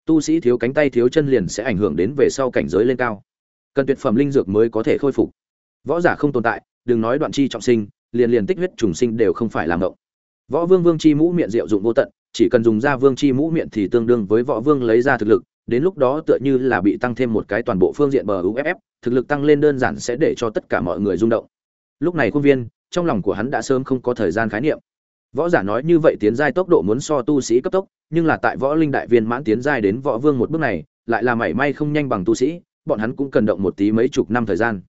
Tu sĩ thiếu cánh tay thiếu chân liền sẽ ảnh hưởng đến về sau cảnh giới lên cao. Cần tuyệt phẩm linh dược mới có thể khôi phục. Võ giả không tồn tại, đừng nói đoạn chi trọng sinh, liền liền tích huyết trùng sinh đều không phải làm động võ vương vương chi mũ miệng diệu dụng vô tận chỉ cần dùng ra vương chi mũ miệng thì tương đương với võ vương lấy ra thực lực, đến lúc đó tựa như là bị tăng thêm một cái toàn bộ phương diện bờ uff thực lực tăng lên đơn giản sẽ để cho tất cả mọi người rung động. Lúc này khuôn viên, trong lòng của hắn đã sớm không có thời gian khái niệm. Võ giả nói như vậy tiến giai tốc độ muốn so tu sĩ cấp tốc, nhưng là tại võ linh đại viên mãn tiến giai đến võ vương một bước này, lại là mảy may không nhanh bằng tu sĩ, bọn hắn cũng cần động một tí mấy chục năm thời gian.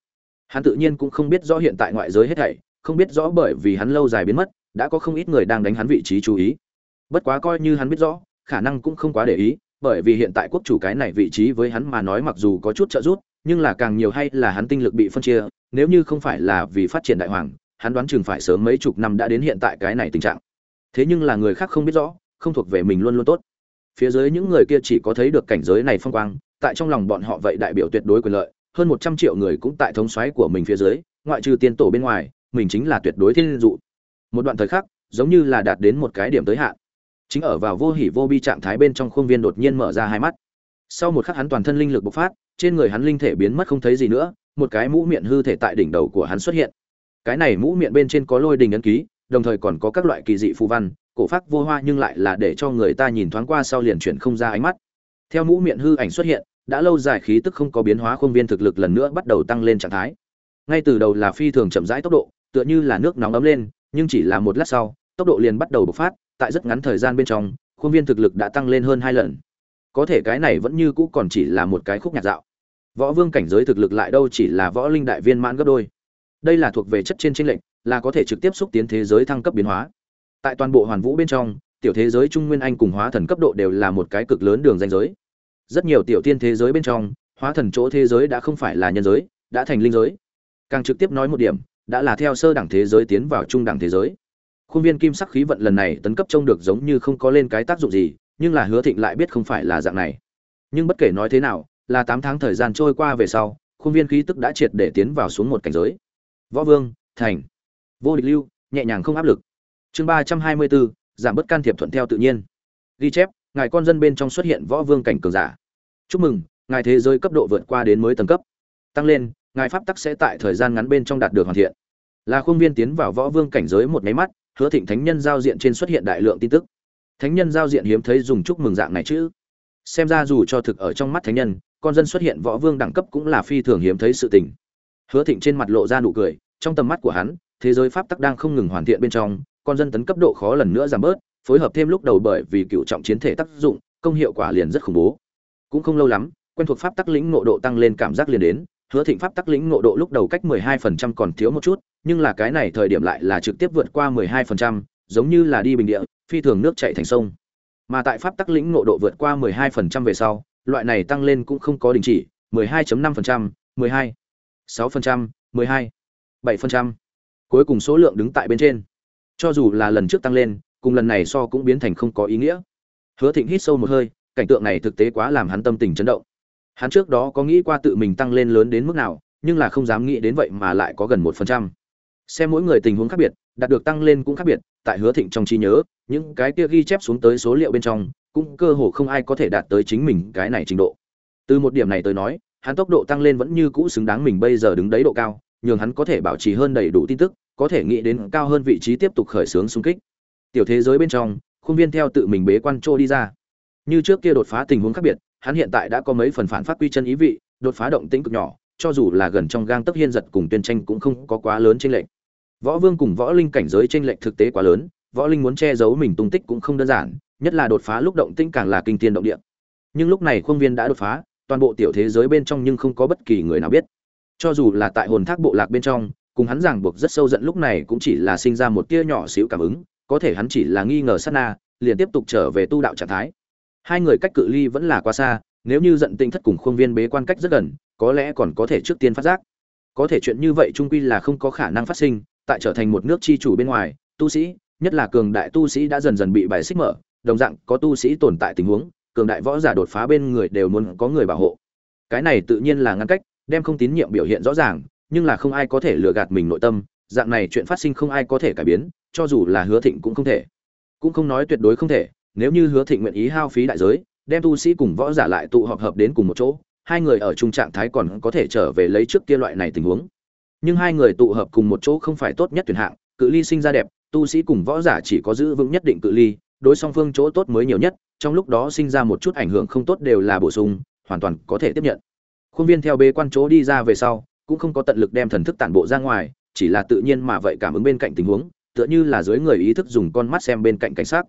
Hắn tự nhiên cũng không biết rõ hiện tại ngoại giới hết thảy, không biết rõ bởi vì hắn lâu dài biến mất, đã có không ít người đang đánh hắn vị trí chú ý bất quá coi như hắn biết rõ, khả năng cũng không quá để ý, bởi vì hiện tại quốc chủ cái này vị trí với hắn mà nói mặc dù có chút trợ giúp, nhưng là càng nhiều hay là hắn tinh lực bị phân chia, nếu như không phải là vì phát triển đại hoàng, hắn đoán chừng phải sớm mấy chục năm đã đến hiện tại cái này tình trạng. Thế nhưng là người khác không biết rõ, không thuộc về mình luôn luôn tốt. Phía dưới những người kia chỉ có thấy được cảnh giới này phong quang, tại trong lòng bọn họ vậy đại biểu tuyệt đối quyền lợi, hơn một trăm triệu người cũng tại thống xoáy của mình phía dưới, ngoại trừ tiên tổ bên ngoài, mình chính là tuyệt đối thiên dụ. Một đoạn thời khắc, giống như là đạt đến một cái điểm tới hạn chính ở vào vô hỉ vô bi trạng thái bên trong khuôn viên đột nhiên mở ra hai mắt. Sau một khắc hắn toàn thân linh lực bộc phát, trên người hắn linh thể biến mất không thấy gì nữa, một cái mũ miệng hư thể tại đỉnh đầu của hắn xuất hiện. Cái này mũ miệng bên trên có lôi đình ấn ký, đồng thời còn có các loại kỳ dị phù văn, cổ pháp vô hoa nhưng lại là để cho người ta nhìn thoáng qua sau liền chuyển không ra ánh mắt. Theo mũ miệng hư ảnh xuất hiện, đã lâu dài khí tức không có biến hóa khuôn viên thực lực lần nữa bắt đầu tăng lên trạng thái. Ngay từ đầu là phi thường chậm rãi tốc độ, tựa như là nước nóng ấm lên, nhưng chỉ là một lát sau, tốc độ liền bắt đầu bộc phát tại rất ngắn thời gian bên trong, khuôn viên thực lực đã tăng lên hơn hai lần. Có thể cái này vẫn như cũ còn chỉ là một cái khúc nhạc dạo. Võ vương cảnh giới thực lực lại đâu chỉ là võ linh đại viên mãn gấp đôi. Đây là thuộc về chất trên tranh lệnh là có thể trực tiếp xúc tiến thế giới thăng cấp biến hóa. Tại toàn bộ hoàn vũ bên trong, tiểu thế giới trung nguyên anh cùng hóa thần cấp độ đều là một cái cực lớn đường danh giới. Rất nhiều tiểu tiên thế giới bên trong, hóa thần chỗ thế giới đã không phải là nhân giới, đã thành linh giới. Càng trực tiếp nói một điểm, đã là theo sơ đẳng thế giới tiến vào trung đẳng thế giới khuôn viên kim sắc khí vận lần này tấn cấp trông được giống như không có lên cái tác dụng gì, nhưng là hứa thịnh lại biết không phải là dạng này. Nhưng bất kể nói thế nào, là tám tháng thời gian trôi qua về sau, khuôn viên khí tức đã triệt để tiến vào xuống một cảnh giới. Võ vương, thành. Vô địch lưu, nhẹ nhàng không áp lực. Chương ba trăm hai mươi bốn, giảm bớt can thiệp thuận theo tự nhiên. Ghi chép, ngài con dân bên trong xuất hiện võ vương cảnh cường giả. Chúc mừng, ngài thế giới cấp độ vượt qua đến mới tầng cấp. Tăng lên, ngài pháp tắc sẽ tại thời gian ngắn bên trong đạt được hoàn thiện. Là khuôn viên tiến vào võ vương cảnh giới một máy mắt hứa thịnh thánh nhân giao diện trên xuất hiện đại lượng tin tức. Thánh nhân giao diện hiếm thấy dùng chúc mừng dạng này chứ. Xem ra dù cho thực ở trong mắt thánh nhân, con dân xuất hiện võ vương đẳng cấp cũng là phi thường hiếm thấy sự tình. Hứa thịnh trên mặt lộ ra nụ cười, trong tầm mắt của hắn, thế giới pháp tắc đang không ngừng hoàn thiện bên trong, con dân tấn cấp độ khó lần nữa giảm bớt, phối hợp thêm lúc đầu bởi vì cựu trọng chiến thể tác dụng, công hiệu quả liền rất khủng bố. Cũng không lâu lắm, quen thuộc pháp tắc lĩnh ngộ độ tăng lên cảm giác liền đến, hứa thịnh pháp tắc lĩnh ngộ độ lúc đầu cách 12% còn thiếu một chút nhưng là cái này thời điểm lại là trực tiếp vượt qua 12%, giống như là đi bình địa phi thường nước chảy thành sông mà tại pháp tắc lĩnh ngộ độ vượt qua 12% về sau loại này tăng lên cũng không có đình chỉ 12.5%, 12, 6%, 12, 7%. Cuối cùng số lượng đứng tại bên trên. Cho dù là lần trước tăng lên, cùng lần này so cũng biến thành không có ý nghĩa. Hứa Thịnh hít sâu một hơi, cảnh tượng này thực tế quá làm hắn tâm tình chấn động. Hắn trước đó có nghĩ qua tự mình tăng lên lớn đến mức nào, nhưng là không dám nghĩ đến vậy mà lại có gần 1%. Xem mỗi người tình huống khác biệt, đạt được tăng lên cũng khác biệt, tại Hứa Thịnh trong trí nhớ, những cái kia ghi chép xuống tới số liệu bên trong, cũng cơ hồ không ai có thể đạt tới chính mình cái này trình độ. Từ một điểm này tới nói, hắn tốc độ tăng lên vẫn như cũ xứng đáng mình bây giờ đứng đấy độ cao, nhường hắn có thể bảo trì hơn đầy đủ tin tức, có thể nghĩ đến cao hơn vị trí tiếp tục khởi xướng xung kích. Tiểu thế giới bên trong, khuôn viên theo tự mình bế quan trô đi ra. Như trước kia đột phá tình huống khác biệt, hắn hiện tại đã có mấy phần phản phát quy chân ý vị, đột phá động tĩnh cực nhỏ, cho dù là gần trong gang tấc hiên giật cùng tuyên tranh cũng không có quá lớn tranh lệch. Võ Vương cùng Võ Linh cảnh giới chênh lệch thực tế quá lớn, Võ Linh muốn che giấu mình tung tích cũng không đơn giản, nhất là đột phá lúc động tĩnh càng là kinh thiên động địa. Nhưng lúc này khuôn viên đã đột phá, toàn bộ tiểu thế giới bên trong nhưng không có bất kỳ người nào biết. Cho dù là tại hồn thác bộ lạc bên trong cùng hắn ràng buộc rất sâu giận lúc này cũng chỉ là sinh ra một tia nhỏ xíu cảm ứng có thể hắn chỉ là nghi ngờ sát na liền tiếp tục trở về tu đạo trạng thái. Hai người cách cự ly vẫn là quá xa nếu như giận tinh thất cùng khuôn viên bế quan cách rất gần có lẽ còn có thể trước tiên phát giác. Có thể chuyện như vậy trung quy là không có khả năng phát sinh tại trở thành một nước chi chủ bên ngoài, tu sĩ, nhất là cường đại tu sĩ đã dần dần bị bài xích mở, đồng dạng có tu sĩ tồn tại tình huống, cường đại võ giả đột phá bên người đều muốn có người bảo hộ. Cái này tự nhiên là ngăn cách, đem không tín nhiệm biểu hiện rõ ràng, nhưng là không ai có thể lừa gạt mình nội tâm, dạng này chuyện phát sinh không ai có thể cải biến, cho dù là hứa thịnh cũng không thể. Cũng không nói tuyệt đối không thể, nếu như hứa thịnh nguyện ý hao phí đại giới, đem tu sĩ cùng võ giả lại tụ họp hợp đến cùng một chỗ, hai người ở chung trạng thái còn có thể trở về lấy trước kia loại này tình huống nhưng hai người tụ hợp cùng một chỗ không phải tốt nhất tuyển hạng, cự ly sinh ra đẹp, tu sĩ cùng võ giả chỉ có giữ vững nhất định cự ly, đối song phương chỗ tốt mới nhiều nhất, trong lúc đó sinh ra một chút ảnh hưởng không tốt đều là bổ sung, hoàn toàn có thể tiếp nhận. Khuôn viên theo bế quan chỗ đi ra về sau, cũng không có tận lực đem thần thức tản bộ ra ngoài, chỉ là tự nhiên mà vậy cảm ứng bên cạnh tình huống, tựa như là dưới người ý thức dùng con mắt xem bên cạnh cảnh sát.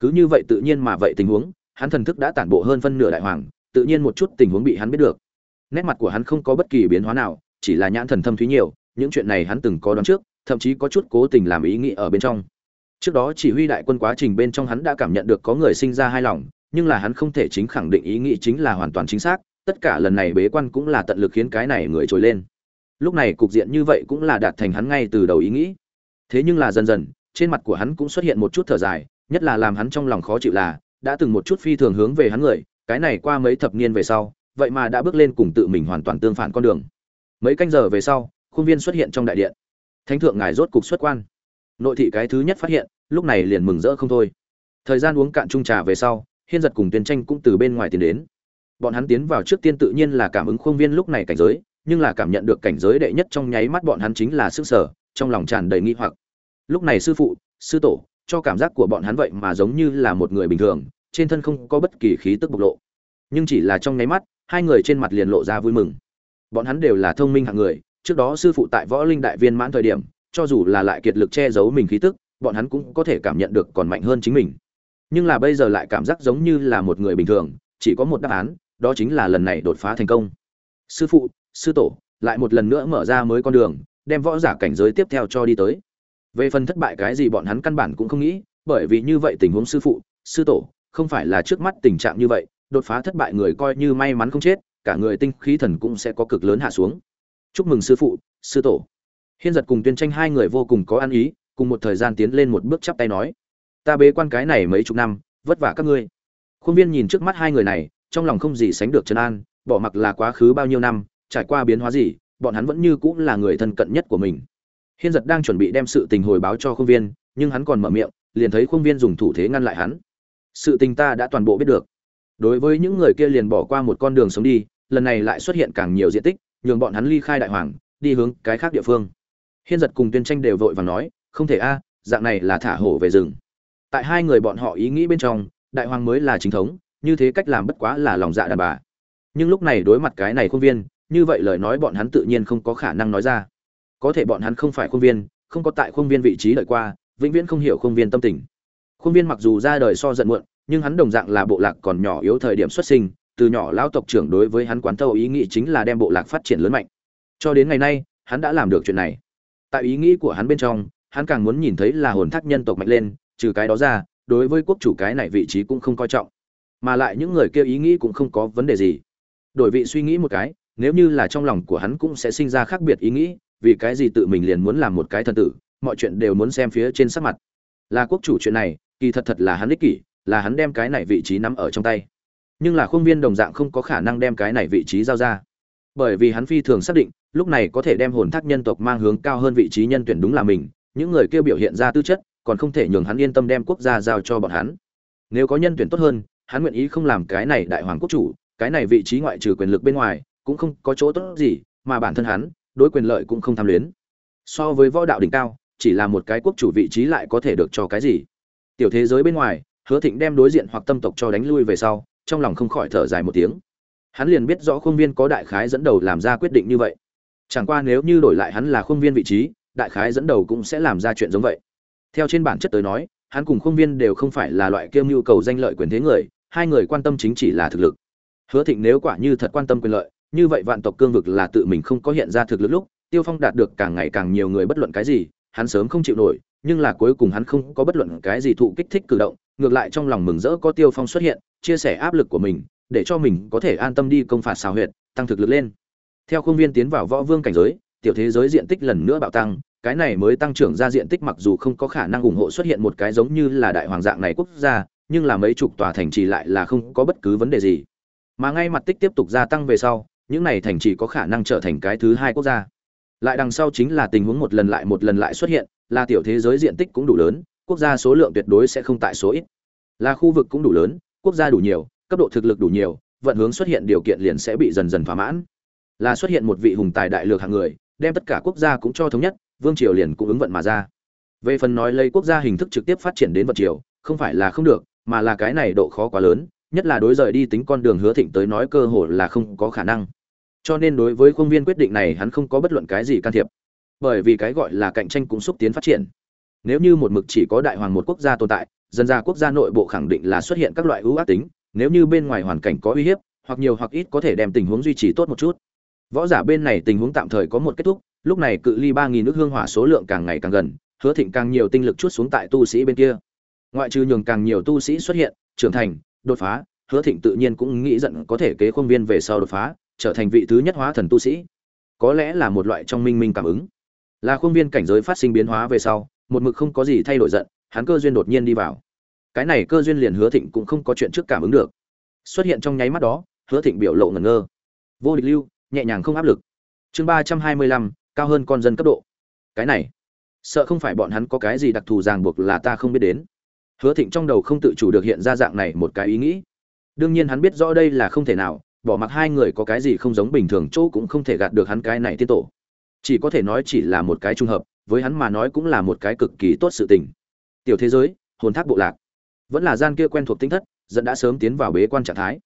Cứ như vậy tự nhiên mà vậy tình huống, hắn thần thức đã tản bộ hơn phân nửa đại hoàng, tự nhiên một chút tình huống bị hắn biết được. Nét mặt của hắn không có bất kỳ biến hóa nào chỉ là nhãn thần thâm thúy nhiều, những chuyện này hắn từng có đoán trước, thậm chí có chút cố tình làm ý nghĩ ở bên trong. Trước đó chỉ huy đại quân quá trình bên trong hắn đã cảm nhận được có người sinh ra hai lòng, nhưng là hắn không thể chính khẳng định ý nghĩ chính là hoàn toàn chính xác, tất cả lần này bế quan cũng là tận lực khiến cái này người trồi lên. Lúc này cục diện như vậy cũng là đạt thành hắn ngay từ đầu ý nghĩ. Thế nhưng là dần dần, trên mặt của hắn cũng xuất hiện một chút thở dài, nhất là làm hắn trong lòng khó chịu là, đã từng một chút phi thường hướng về hắn người, cái này qua mấy thập niên về sau, vậy mà đã bước lên cùng tự mình hoàn toàn tương phản con đường mấy canh giờ về sau, khuôn viên xuất hiện trong đại điện. Thánh thượng ngài rốt cục xuất quan. Nội thị cái thứ nhất phát hiện, lúc này liền mừng rỡ không thôi. Thời gian uống cạn chung trà về sau, hiên giật cùng tuyên tranh cũng từ bên ngoài tiến đến. Bọn hắn tiến vào trước tiên tự nhiên là cảm ứng khuôn viên lúc này cảnh giới, nhưng là cảm nhận được cảnh giới đệ nhất trong nháy mắt bọn hắn chính là sức sở, trong lòng tràn đầy nghi hoặc. Lúc này sư phụ, sư tổ, cho cảm giác của bọn hắn vậy mà giống như là một người bình thường, trên thân không có bất kỳ khí tức bộc lộ. Nhưng chỉ là trong nháy mắt, hai người trên mặt liền lộ ra vui mừng bọn hắn đều là thông minh hạng người, trước đó sư phụ tại võ linh đại viên mãn thời điểm, cho dù là lại kiệt lực che giấu mình khí tức, bọn hắn cũng có thể cảm nhận được còn mạnh hơn chính mình. Nhưng là bây giờ lại cảm giác giống như là một người bình thường, chỉ có một đáp án, đó chính là lần này đột phá thành công. Sư phụ, sư tổ, lại một lần nữa mở ra mới con đường, đem võ giả cảnh giới tiếp theo cho đi tới. Về phần thất bại cái gì bọn hắn căn bản cũng không nghĩ, bởi vì như vậy tình huống sư phụ, sư tổ, không phải là trước mắt tình trạng như vậy, đột phá thất bại người coi như may mắn không chết cả người tinh khí thần cũng sẽ có cực lớn hạ xuống. Chúc mừng sư phụ, sư tổ. Hiên giật cùng tuyên tranh hai người vô cùng có ăn ý, cùng một thời gian tiến lên một bước chắp tay nói, ta bế quan cái này mấy chục năm, vất vả các ngươi. Khuôn viên nhìn trước mắt hai người này, trong lòng không gì sánh được trấn an, bỏ mặc là quá khứ bao nhiêu năm, trải qua biến hóa gì, bọn hắn vẫn như cũng là người thân cận nhất của mình. Hiên giật đang chuẩn bị đem sự tình hồi báo cho khuôn viên, nhưng hắn còn mở miệng, liền thấy khuôn viên dùng thủ thế ngăn lại hắn. Sự tình ta đã toàn bộ biết được. Đối với những người kia liền bỏ qua một con đường sống đi lần này lại xuất hiện càng nhiều diện tích, nhường bọn hắn ly khai đại hoàng, đi hướng cái khác địa phương. Hiên giật cùng tuyên tranh đều vội vàng nói, không thể a, dạng này là thả hổ về rừng. Tại hai người bọn họ ý nghĩ bên trong, đại hoàng mới là chính thống, như thế cách làm bất quá là lòng dạ đàn bà. Nhưng lúc này đối mặt cái này khuôn viên, như vậy lời nói bọn hắn tự nhiên không có khả năng nói ra. Có thể bọn hắn không phải khuôn viên, không có tại khuôn viên vị trí đợi qua, vĩnh viễn không hiểu khuôn viên tâm tình. Khuôn viên mặc dù ra đời so giận muộn, nhưng hắn đồng dạng là bộ lạc còn nhỏ yếu thời điểm xuất sinh từ nhỏ lão tộc trưởng đối với hắn quán thâu ý nghĩ chính là đem bộ lạc phát triển lớn mạnh. Cho đến ngày nay, hắn đã làm được chuyện này. Tại ý nghĩ của hắn bên trong, hắn càng muốn nhìn thấy là hồn thác nhân tộc mạnh lên, trừ cái đó ra, đối với quốc chủ cái này vị trí cũng không coi trọng. Mà lại những người kia ý nghĩ cũng không có vấn đề gì. Đổi vị suy nghĩ một cái, nếu như là trong lòng của hắn cũng sẽ sinh ra khác biệt ý nghĩ, vì cái gì tự mình liền muốn làm một cái thần tử, mọi chuyện đều muốn xem phía trên sắc mặt. Là quốc chủ chuyện này, kỳ thật thật là hắn ích kỷ, là hắn đem cái này vị trí nắm ở trong tay nhưng là khuôn viên đồng dạng không có khả năng đem cái này vị trí giao ra. Bởi vì hắn phi thường xác định, lúc này có thể đem hồn thác nhân tộc mang hướng cao hơn vị trí nhân tuyển đúng là mình, những người kêu biểu hiện ra tư chất, còn không thể nhường hắn yên tâm đem quốc gia giao cho bọn hắn. Nếu có nhân tuyển tốt hơn, hắn nguyện ý không làm cái này đại hoàng quốc chủ, cái này vị trí ngoại trừ quyền lực bên ngoài, cũng không có chỗ tốt gì, mà bản thân hắn, đối quyền lợi cũng không tham luyến. So với võ đạo đỉnh cao, chỉ là một cái quốc chủ vị trí lại có thể được cho cái gì? Tiểu thế giới bên ngoài, hứa thịnh đem đối diện hoặc tâm tộc cho đánh lui về sau trong lòng không khỏi thở dài một tiếng. Hắn liền biết rõ khuôn viên có đại khái dẫn đầu làm ra quyết định như vậy. Chẳng qua nếu như đổi lại hắn là khuôn viên vị trí, đại khái dẫn đầu cũng sẽ làm ra chuyện giống vậy. Theo trên bản chất tới nói, hắn cùng khuôn viên đều không phải là loại kiêm nhu cầu danh lợi quyền thế người, hai người quan tâm chính chỉ là thực lực. Hứa thịnh nếu quả như thật quan tâm quyền lợi, như vậy vạn tộc cương vực là tự mình không có hiện ra thực lực lúc, tiêu phong đạt được càng ngày càng nhiều người bất luận cái gì, hắn sớm không chịu nổi, nhưng là cuối cùng hắn không có bất luận cái gì thụ kích thích cử động, ngược lại trong lòng mừng rỡ có tiêu phong xuất hiện chia sẻ áp lực của mình, để cho mình có thể an tâm đi công phạt xào huyệt, tăng thực lực lên. Theo khuôn viên tiến vào võ vương cảnh giới, tiểu thế giới diện tích lần nữa bạo tăng, cái này mới tăng trưởng ra diện tích mặc dù không có khả năng ủng hộ xuất hiện một cái giống như là đại hoàng dạng này quốc gia, nhưng là mấy chục tòa thành trì lại là không có bất cứ vấn đề gì. Mà ngay mặt tích tiếp tục gia tăng về sau, những này thành trì có khả năng trở thành cái thứ hai quốc gia. Lại đằng sau chính là tình huống một lần lại một lần lại xuất hiện, là tiểu thế giới diện tích cũng đủ lớn, quốc gia số lượng tuyệt đối sẽ không tại số ít. Là khu vực cũng đủ lớn quốc gia đủ nhiều, cấp độ thực lực đủ nhiều, vận hướng xuất hiện điều kiện liền sẽ bị dần dần thỏa mãn. Là xuất hiện một vị hùng tài đại lược hạng người, đem tất cả quốc gia cũng cho thống nhất, vương triều liền cũng ứng vận mà ra. Về phần nói lấy quốc gia hình thức trực tiếp phát triển đến vận triều, không phải là không được, mà là cái này độ khó quá lớn, nhất là đối rời đi tính con đường hứa thịnh tới nói cơ hội là không có khả năng. Cho nên đối với khuôn viên quyết định này hắn không có bất luận cái gì can thiệp. Bởi vì cái gọi là cạnh tranh cũng xúc tiến phát triển. Nếu như một mực chỉ có đại hoàng một quốc gia tồn tại dân ra quốc gia nội bộ khẳng định là xuất hiện các loại ưu ác tính, nếu như bên ngoài hoàn cảnh có uy hiếp, hoặc nhiều hoặc ít có thể đem tình huống duy trì tốt một chút. Võ giả bên này tình huống tạm thời có một kết thúc, lúc này cự ly ba nghìn nước hương hỏa số lượng càng ngày càng gần, hứa thịnh càng nhiều tinh lực chút xuống tại tu sĩ bên kia. Ngoại trừ nhường càng nhiều tu sĩ xuất hiện, trưởng thành, đột phá, hứa thịnh tự nhiên cũng nghĩ giận có thể kế khuôn viên về sau đột phá, trở thành vị thứ nhất hóa thần tu sĩ. Có lẽ là một loại trong minh minh cảm ứng. Là khuôn viên cảnh giới phát sinh biến hóa về sau, một mực không có gì thay đổi giận hắn cơ duyên đột nhiên đi vào. Cái này cơ duyên liền hứa thịnh cũng không có chuyện trước cảm ứng được. Xuất hiện trong nháy mắt đó, hứa thịnh biểu lộ ngẩn ngơ. Vô địch lưu, nhẹ nhàng không áp lực. Chương ba trăm hai mươi lăm, cao hơn con dân cấp độ. Cái này, sợ không phải bọn hắn có cái gì đặc thù ràng buộc là ta không biết đến. Hứa thịnh trong đầu không tự chủ được hiện ra dạng này một cái ý nghĩ. Đương nhiên hắn biết rõ đây là không thể nào, bỏ mặc hai người có cái gì không giống bình thường chỗ cũng không thể gạt được hắn cái này tiên tổ. Chỉ có thể nói chỉ là một cái trung hợp, với hắn mà nói cũng là một cái cực kỳ tốt sự tình tiểu thế giới, hồn thác bộ lạc. Vẫn là gian kia quen thuộc tinh thất, dẫn đã sớm tiến vào bế quan trạng thái.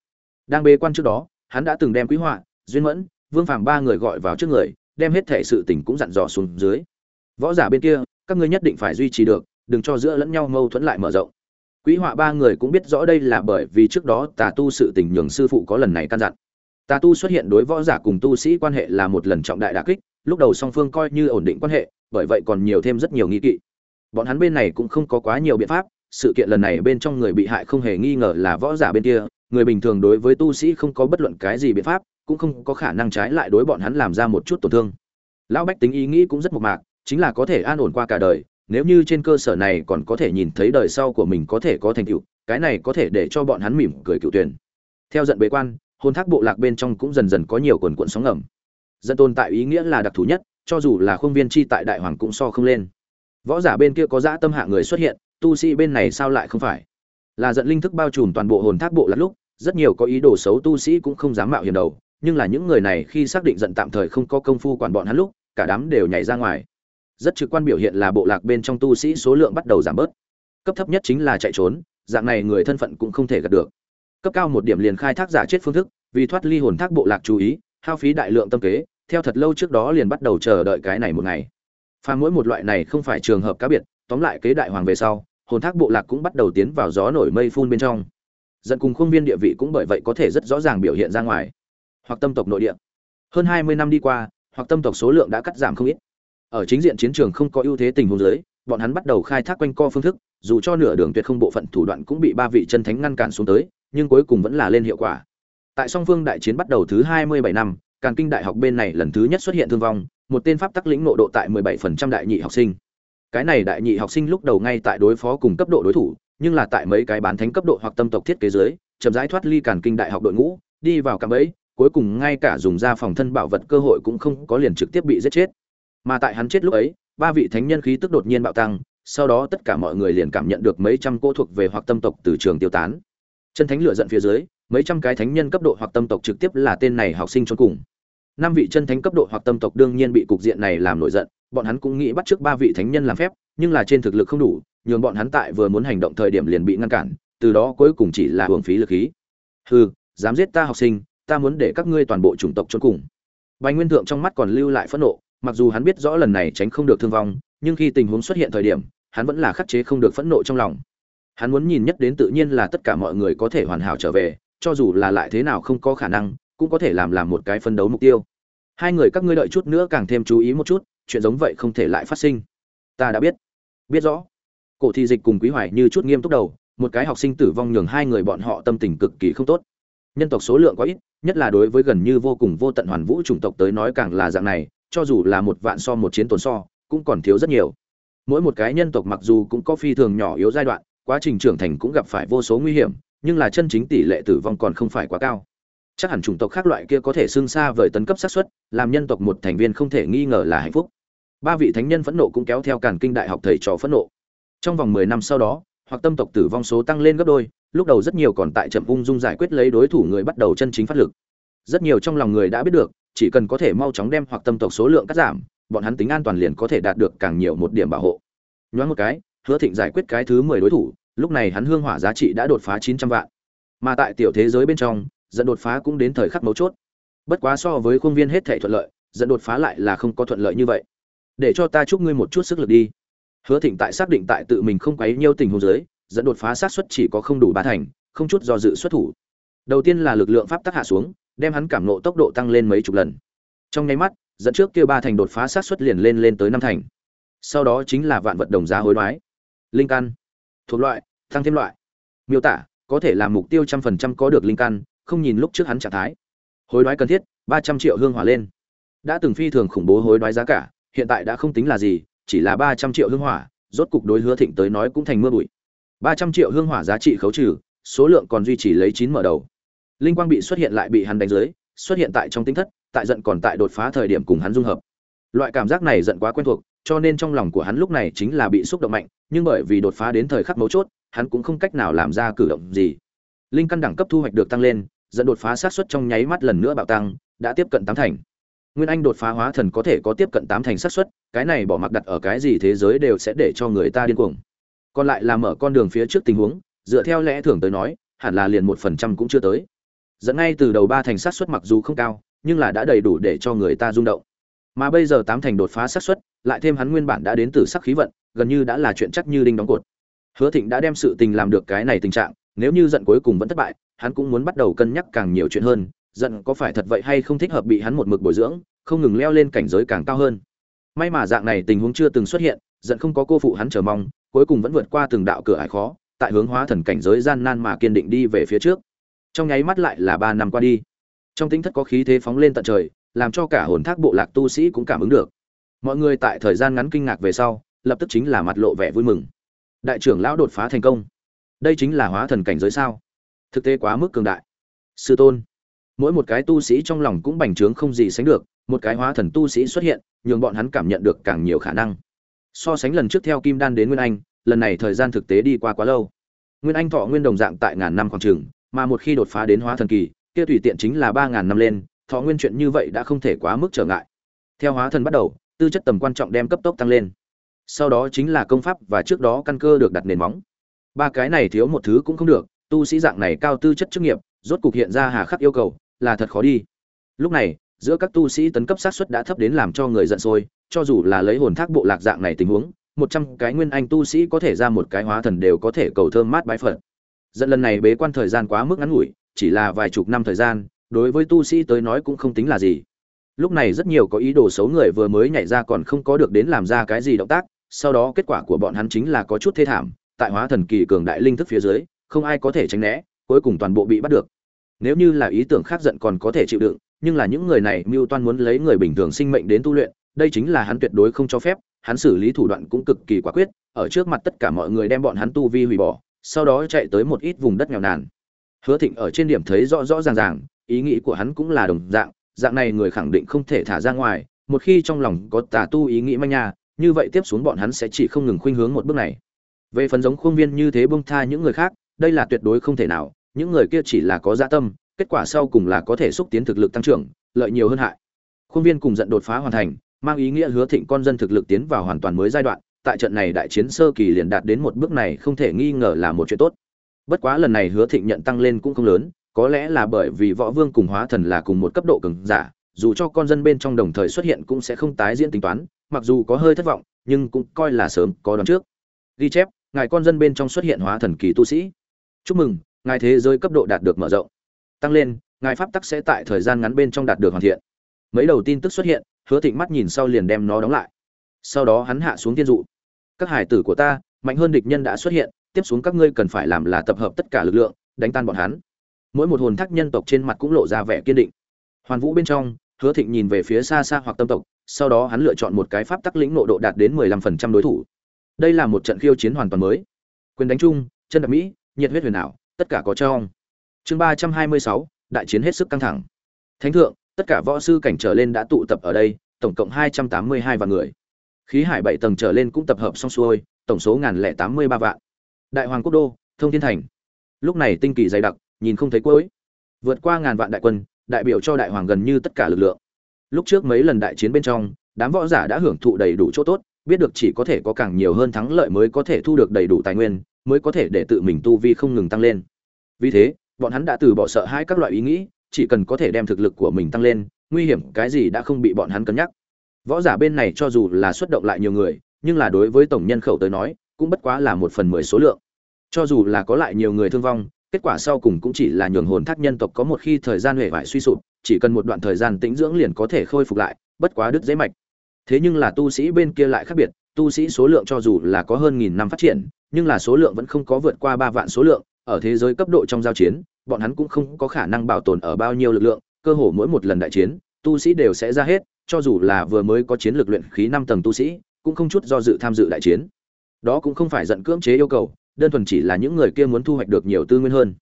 Đang bế quan trước đó, hắn đã từng đem quý họa, duyên mẫn, vương phàm ba người gọi vào trước người, đem hết thể sự tình cũng dặn dò xuống dưới. Võ giả bên kia, các ngươi nhất định phải duy trì được, đừng cho giữa lẫn nhau mâu thuẫn lại mở rộng. Quý họa ba người cũng biết rõ đây là bởi vì trước đó tà tu sự tình nhường sư phụ có lần này căn dặn. Tà tu xuất hiện đối võ giả cùng tu sĩ quan hệ là một lần trọng đại đà kích, lúc đầu song phương coi như ổn định quan hệ, bởi vậy còn nhiều thêm rất nhiều nghi kỵ bọn hắn bên này cũng không có quá nhiều biện pháp, sự kiện lần này bên trong người bị hại không hề nghi ngờ là võ giả bên kia, người bình thường đối với tu sĩ không có bất luận cái gì biện pháp, cũng không có khả năng trái lại đối bọn hắn làm ra một chút tổn thương. Lão bách tính ý nghĩ cũng rất mộc mạc, chính là có thể an ổn qua cả đời, nếu như trên cơ sở này còn có thể nhìn thấy đời sau của mình có thể có thành tựu, cái này có thể để cho bọn hắn mỉm cười cựu tuyển. Theo dận bế quan hôn thác bộ lạc bên trong cũng dần dần có nhiều quần cuộn sóng ngầm. Dân tồn tại ý nghĩa là đặc thù nhất, cho dù là khuôn viên chi tại đại hoàng cũng so không lên võ giả bên kia có dã tâm hạ người xuất hiện, tu sĩ bên này sao lại không phải? Là giận linh thức bao trùm toàn bộ hồn thác bộ lạc lúc, rất nhiều có ý đồ xấu tu sĩ cũng không dám mạo hiểm đầu, nhưng là những người này khi xác định giận tạm thời không có công phu quản bọn hắn lúc, cả đám đều nhảy ra ngoài. Rất trực quan biểu hiện là bộ lạc bên trong tu sĩ số lượng bắt đầu giảm bớt. Cấp thấp nhất chính là chạy trốn, dạng này người thân phận cũng không thể gạt được. Cấp cao một điểm liền khai thác giả chết phương thức, vì thoát ly hồn thác bộ lạc chú ý, hao phí đại lượng tâm kế, theo thật lâu trước đó liền bắt đầu chờ đợi cái này một ngày pha mỗi một loại này không phải trường hợp cá biệt, tóm lại kế đại hoàng về sau, hồn thác bộ lạc cũng bắt đầu tiến vào gió nổi mây phun bên trong. Dẫn cùng khuôn viên địa vị cũng bởi vậy có thể rất rõ ràng biểu hiện ra ngoài. Hoặc tâm tộc nội địa. Hơn hai mươi năm đi qua, hoặc tâm tộc số lượng đã cắt giảm không ít. Ở chính diện chiến trường không có ưu thế tình huống dưới, bọn hắn bắt đầu khai thác quanh co phương thức, dù cho nửa đường tuyệt không bộ phận thủ đoạn cũng bị ba vị chân thánh ngăn cản xuống tới, nhưng cuối cùng vẫn là lên hiệu quả. Tại song phương đại chiến bắt đầu thứ hai mươi bảy năm, càn kinh đại học bên này lần thứ nhất xuất hiện thương vong một tên pháp tắc lĩnh nộ độ tại mười bảy phần trăm đại nhị học sinh. Cái này đại nhị học sinh lúc đầu ngay tại đối phó cùng cấp độ đối thủ, nhưng là tại mấy cái bán thánh cấp độ hoặc tâm tộc thiết kế dưới, chậm rãi thoát ly càn kinh đại học đội ngũ, đi vào cạm bẫy, cuối cùng ngay cả dùng ra phòng thân bảo vật cơ hội cũng không có liền trực tiếp bị giết chết. Mà tại hắn chết lúc ấy, ba vị thánh nhân khí tức đột nhiên bạo tăng, sau đó tất cả mọi người liền cảm nhận được mấy trăm cô thuộc về hoặc tâm tộc từ trường tiêu tán. Chân thánh lửa giận phía dưới, mấy trăm cái thánh nhân cấp độ hoặc tâm tộc trực tiếp là tên này học sinh trốn cùng năm vị chân thánh cấp độ hoặc tâm tộc đương nhiên bị cục diện này làm nổi giận, bọn hắn cũng nghĩ bắt trước ba vị thánh nhân làm phép, nhưng là trên thực lực không đủ, nhường bọn hắn tại vừa muốn hành động thời điểm liền bị ngăn cản, từ đó cuối cùng chỉ là hưởng phí lực khí. Hừ, dám giết ta học sinh, ta muốn để các ngươi toàn bộ chủng tộc trốn cùng. Bạch nguyên thượng trong mắt còn lưu lại phẫn nộ, mặc dù hắn biết rõ lần này tránh không được thương vong, nhưng khi tình huống xuất hiện thời điểm, hắn vẫn là khắc chế không được phẫn nộ trong lòng. Hắn muốn nhìn nhất đến tự nhiên là tất cả mọi người có thể hoàn hảo trở về, cho dù là lại thế nào không có khả năng cũng có thể làm làm một cái phân đấu mục tiêu. Hai người các ngươi đợi chút nữa càng thêm chú ý một chút, chuyện giống vậy không thể lại phát sinh. Ta đã biết. Biết rõ. Cổ thị dịch cùng quý hoài như chút nghiêm túc đầu, một cái học sinh tử vong nhường hai người bọn họ tâm tình cực kỳ không tốt. Nhân tộc số lượng quá ít, nhất là đối với gần như vô cùng vô tận hoàn vũ chủng tộc tới nói càng là dạng này, cho dù là một vạn so một chiến tồn so, cũng còn thiếu rất nhiều. Mỗi một cái nhân tộc mặc dù cũng có phi thường nhỏ yếu giai đoạn, quá trình trưởng thành cũng gặp phải vô số nguy hiểm, nhưng là chân chính tỷ lệ tử vong còn không phải quá cao chắc hẳn chủng tộc khác loại kia có thể xưng xa vời tấn cấp xác suất, làm nhân tộc một thành viên không thể nghi ngờ là hạnh phúc. Ba vị thánh nhân phẫn nộ cũng kéo theo càn kinh đại học thầy trò phẫn nộ. Trong vòng mười năm sau đó, hoặc tâm tộc tử vong số tăng lên gấp đôi, lúc đầu rất nhiều còn tại chậm ung dung giải quyết lấy đối thủ người bắt đầu chân chính phát lực. Rất nhiều trong lòng người đã biết được, chỉ cần có thể mau chóng đem hoặc tâm tộc số lượng cắt giảm, bọn hắn tính an toàn liền có thể đạt được càng nhiều một điểm bảo hộ. Nhoáng một cái, hứa thịnh giải quyết cái thứ mười đối thủ, lúc này hắn hương hỏa giá trị đã đột phá chín trăm vạn. Mà tại tiểu thế giới bên trong dẫn đột phá cũng đến thời khắc mấu chốt. Bất quá so với khuôn viên hết thể thuận lợi, dẫn đột phá lại là không có thuận lợi như vậy. Để cho ta chúc ngươi một chút sức lực đi. Hứa thịnh tại xác định tại tự mình không quấy nhiêu tình huống dưới, dẫn đột phá sát suất chỉ có không đủ ba thành, không chút do dự xuất thủ. Đầu tiên là lực lượng pháp tắc hạ xuống, đem hắn cảm nộ tốc độ tăng lên mấy chục lần. Trong nháy mắt, dẫn trước kia ba thành đột phá sát suất liền lên lên tới năm thành. Sau đó chính là vạn vật đồng giá hối đoái. Linh căn thuộc loại tăng thêm loại. Miêu tả, có thể làm mục tiêu trăm phần trăm có được linh căn không nhìn lúc trước hắn trạng thái. Hối đoái cần thiết, ba trăm triệu hương hỏa lên. Đã từng phi thường khủng bố hối đoái giá cả, hiện tại đã không tính là gì, chỉ là ba trăm triệu hương hỏa, rốt cục đối hứa thịnh tới nói cũng thành mưa bụi. Ba trăm triệu hương hỏa giá trị khấu trừ, số lượng còn duy trì lấy chín mở đầu. Linh quang bị xuất hiện lại bị hắn đánh dưới, xuất hiện tại trong tính thất, tại giận còn tại đột phá thời điểm cùng hắn dung hợp. Loại cảm giác này giận quá quen thuộc, cho nên trong lòng của hắn lúc này chính là bị xúc động mạnh, nhưng bởi vì đột phá đến thời khắc mấu chốt, hắn cũng không cách nào làm ra cử động gì. Linh căn đẳng cấp thu hoạch được tăng lên dẫn đột phá sát xuất trong nháy mắt lần nữa bạo tăng, đã tiếp cận tám thành. Nguyên anh đột phá hóa thần có thể có tiếp cận tám thành sát xuất cái này bỏ mặc đặt ở cái gì thế giới đều sẽ để cho người ta điên cuồng. Còn lại là mở con đường phía trước tình huống, dựa theo lẽ thường tới nói, hẳn là liền một phần trăm cũng chưa tới. Dẫn ngay từ đầu ba thành sát xuất mặc dù không cao, nhưng là đã đầy đủ để cho người ta rung động. Mà bây giờ tám thành đột phá sát xuất lại thêm hắn nguyên bản đã đến từ sắc khí vận, gần như đã là chuyện chắc như đinh đóng cột. Hứa thịnh đã đem sự tình làm được cái này tình trạng, nếu như giận cuối cùng vẫn thất bại hắn cũng muốn bắt đầu cân nhắc càng nhiều chuyện hơn, giận có phải thật vậy hay không thích hợp bị hắn một mực bồi dưỡng, không ngừng leo lên cảnh giới càng cao hơn. May mà dạng này tình huống chưa từng xuất hiện, giận không có cô phụ hắn chờ mong, cuối cùng vẫn vượt qua từng đạo cửa ải khó, tại hướng hóa thần cảnh giới gian nan mà kiên định đi về phía trước. Trong nháy mắt lại là ba năm qua đi. Trong tính thất có khí thế phóng lên tận trời, làm cho cả hồn thác bộ lạc tu sĩ cũng cảm ứng được. Mọi người tại thời gian ngắn kinh ngạc về sau, lập tức chính là mặt lộ vẻ vui mừng. Đại trưởng lão đột phá thành công. Đây chính là hóa thần cảnh giới sao? Thực tế quá mức cường đại. Sư tôn, mỗi một cái tu sĩ trong lòng cũng bành trướng không gì sánh được, một cái hóa thần tu sĩ xuất hiện, nhường bọn hắn cảm nhận được càng nhiều khả năng. So sánh lần trước theo kim đan đến nguyên anh, lần này thời gian thực tế đi qua quá lâu. Nguyên anh thọ nguyên đồng dạng tại ngàn năm khoảng trường mà một khi đột phá đến hóa thần kỳ, kia tùy tiện chính là ba ngàn năm lên, thọ nguyên chuyện như vậy đã không thể quá mức trở ngại. Theo hóa thần bắt đầu, tư chất tầm quan trọng đem cấp tốc tăng lên. Sau đó chính là công pháp và trước đó căn cơ được đặt nền móng. Ba cái này thiếu một thứ cũng không được tu sĩ dạng này cao tư chất chức nghiệp, rốt cục hiện ra hà khắc yêu cầu, là thật khó đi. Lúc này, giữa các tu sĩ tấn cấp sát xuất đã thấp đến làm cho người giận sôi, cho dù là lấy hồn thác bộ lạc dạng này tình huống, một trăm cái nguyên anh tu sĩ có thể ra một cái hóa thần đều có thể cầu thơm mát bái phật. Dẫn lần này bế quan thời gian quá mức ngắn ngủi, chỉ là vài chục năm thời gian, đối với tu sĩ tới nói cũng không tính là gì. Lúc này rất nhiều có ý đồ xấu người vừa mới nhảy ra còn không có được đến làm ra cái gì động tác, sau đó kết quả của bọn hắn chính là có chút thê thảm, tại hóa thần kỳ cường đại linh thức phía dưới không ai có thể tránh né, cuối cùng toàn bộ bị bắt được. Nếu như là ý tưởng khác giận còn có thể chịu đựng, nhưng là những người này mưu toan muốn lấy người bình thường sinh mệnh đến tu luyện, đây chính là hắn tuyệt đối không cho phép, hắn xử lý thủ đoạn cũng cực kỳ quả quyết, ở trước mặt tất cả mọi người đem bọn hắn tu vi hủy bỏ, sau đó chạy tới một ít vùng đất nghèo nàn. Hứa thịnh ở trên điểm thấy rõ rõ ràng ràng, ý nghĩ của hắn cũng là đồng dạng dạng này người khẳng định không thể thả ra ngoài, một khi trong lòng có tà tu ý nghĩ manh nha, như vậy tiếp xuống bọn hắn sẽ chỉ không ngừng khuynh hướng một bước này. Về phần giống khuôn viên như thế bông tha những người khác đây là tuyệt đối không thể nào, những người kia chỉ là có dạ tâm, kết quả sau cùng là có thể xúc tiến thực lực tăng trưởng, lợi nhiều hơn hại. Khuôn viên cùng giận đột phá hoàn thành, mang ý nghĩa hứa thịnh con dân thực lực tiến vào hoàn toàn mới giai đoạn, tại trận này đại chiến sơ kỳ liền đạt đến một bước này không thể nghi ngờ là một chuyện tốt. Bất quá lần này hứa thịnh nhận tăng lên cũng không lớn, có lẽ là bởi vì võ vương cùng hóa thần là cùng một cấp độ cường giả, dù cho con dân bên trong đồng thời xuất hiện cũng sẽ không tái diễn tính toán, mặc dù có hơi thất vọng, nhưng cũng coi là sớm có đón trước. Ghi chép, ngài con dân bên trong xuất hiện hóa thần kỳ tu sĩ chúc mừng, ngài thế giới cấp độ đạt được mở rộng. Tăng lên, ngài pháp tắc sẽ tại thời gian ngắn bên trong đạt được hoàn thiện. Mấy đầu tin tức xuất hiện, hứa thịnh mắt nhìn sau liền đem nó đóng lại. Sau đó hắn hạ xuống tiên dụ. Các hải tử của ta, mạnh hơn địch nhân đã xuất hiện, tiếp xuống các ngươi cần phải làm là tập hợp tất cả lực lượng, đánh tan bọn hắn. Mỗi một hồn thác nhân tộc trên mặt cũng lộ ra vẻ kiên định. Hoàn vũ bên trong, hứa thịnh nhìn về phía xa xa hoặc tâm tộc, sau đó hắn lựa chọn một cái pháp tắc lĩnh nộ độ đạt đến mười lăm phần trăm đối thủ. Đây là một trận khiêu chiến hoàn toàn mới. Quyền đánh chung, chân đạp mỹ nhiệt huyết huyền ảo, tất cả có trong chương ba trăm hai mươi sáu, đại chiến hết sức căng thẳng. Thánh thượng, tất cả võ sư cảnh trở lên đã tụ tập ở đây, tổng cộng hai trăm tám mươi hai vạn người. Khí hải bảy tầng trở lên cũng tập hợp xong xuôi, tổng số ngàn lẻ tám mươi ba vạn. Đại hoàng quốc đô, thông thiên thành. Lúc này tinh kỳ dày đặc, nhìn không thấy cuối. Vượt qua ngàn vạn đại quân, đại biểu cho đại hoàng gần như tất cả lực lượng. Lúc trước mấy lần đại chiến bên trong, đám võ giả đã hưởng thụ đầy đủ chỗ tốt, biết được chỉ có thể có càng nhiều hơn thắng lợi mới có thể thu được đầy đủ tài nguyên mới có thể để tự mình tu vi không ngừng tăng lên. Vì thế, bọn hắn đã từ bỏ sợ hai các loại ý nghĩ, chỉ cần có thể đem thực lực của mình tăng lên, nguy hiểm cái gì đã không bị bọn hắn cân nhắc. Võ giả bên này cho dù là xuất động lại nhiều người, nhưng là đối với tổng nhân khẩu tới nói, cũng bất quá là một phần mười số lượng. Cho dù là có lại nhiều người thương vong, kết quả sau cùng cũng chỉ là nhường hồn thác nhân tộc có một khi thời gian huệ vải suy sụp, chỉ cần một đoạn thời gian tĩnh dưỡng liền có thể khôi phục lại, bất quá đứt dễ mạch. Thế nhưng là tu sĩ bên kia lại khác biệt, tu sĩ số lượng cho dù là có hơn nghìn năm phát triển nhưng là số lượng vẫn không có vượt qua ba vạn số lượng, ở thế giới cấp độ trong giao chiến, bọn hắn cũng không có khả năng bảo tồn ở bao nhiêu lực lượng, cơ hồ mỗi một lần đại chiến, tu sĩ đều sẽ ra hết, cho dù là vừa mới có chiến lược luyện khí năm tầng tu sĩ, cũng không chút do dự tham dự đại chiến. Đó cũng không phải giận cưỡng chế yêu cầu, đơn thuần chỉ là những người kia muốn thu hoạch được nhiều tư nguyên hơn.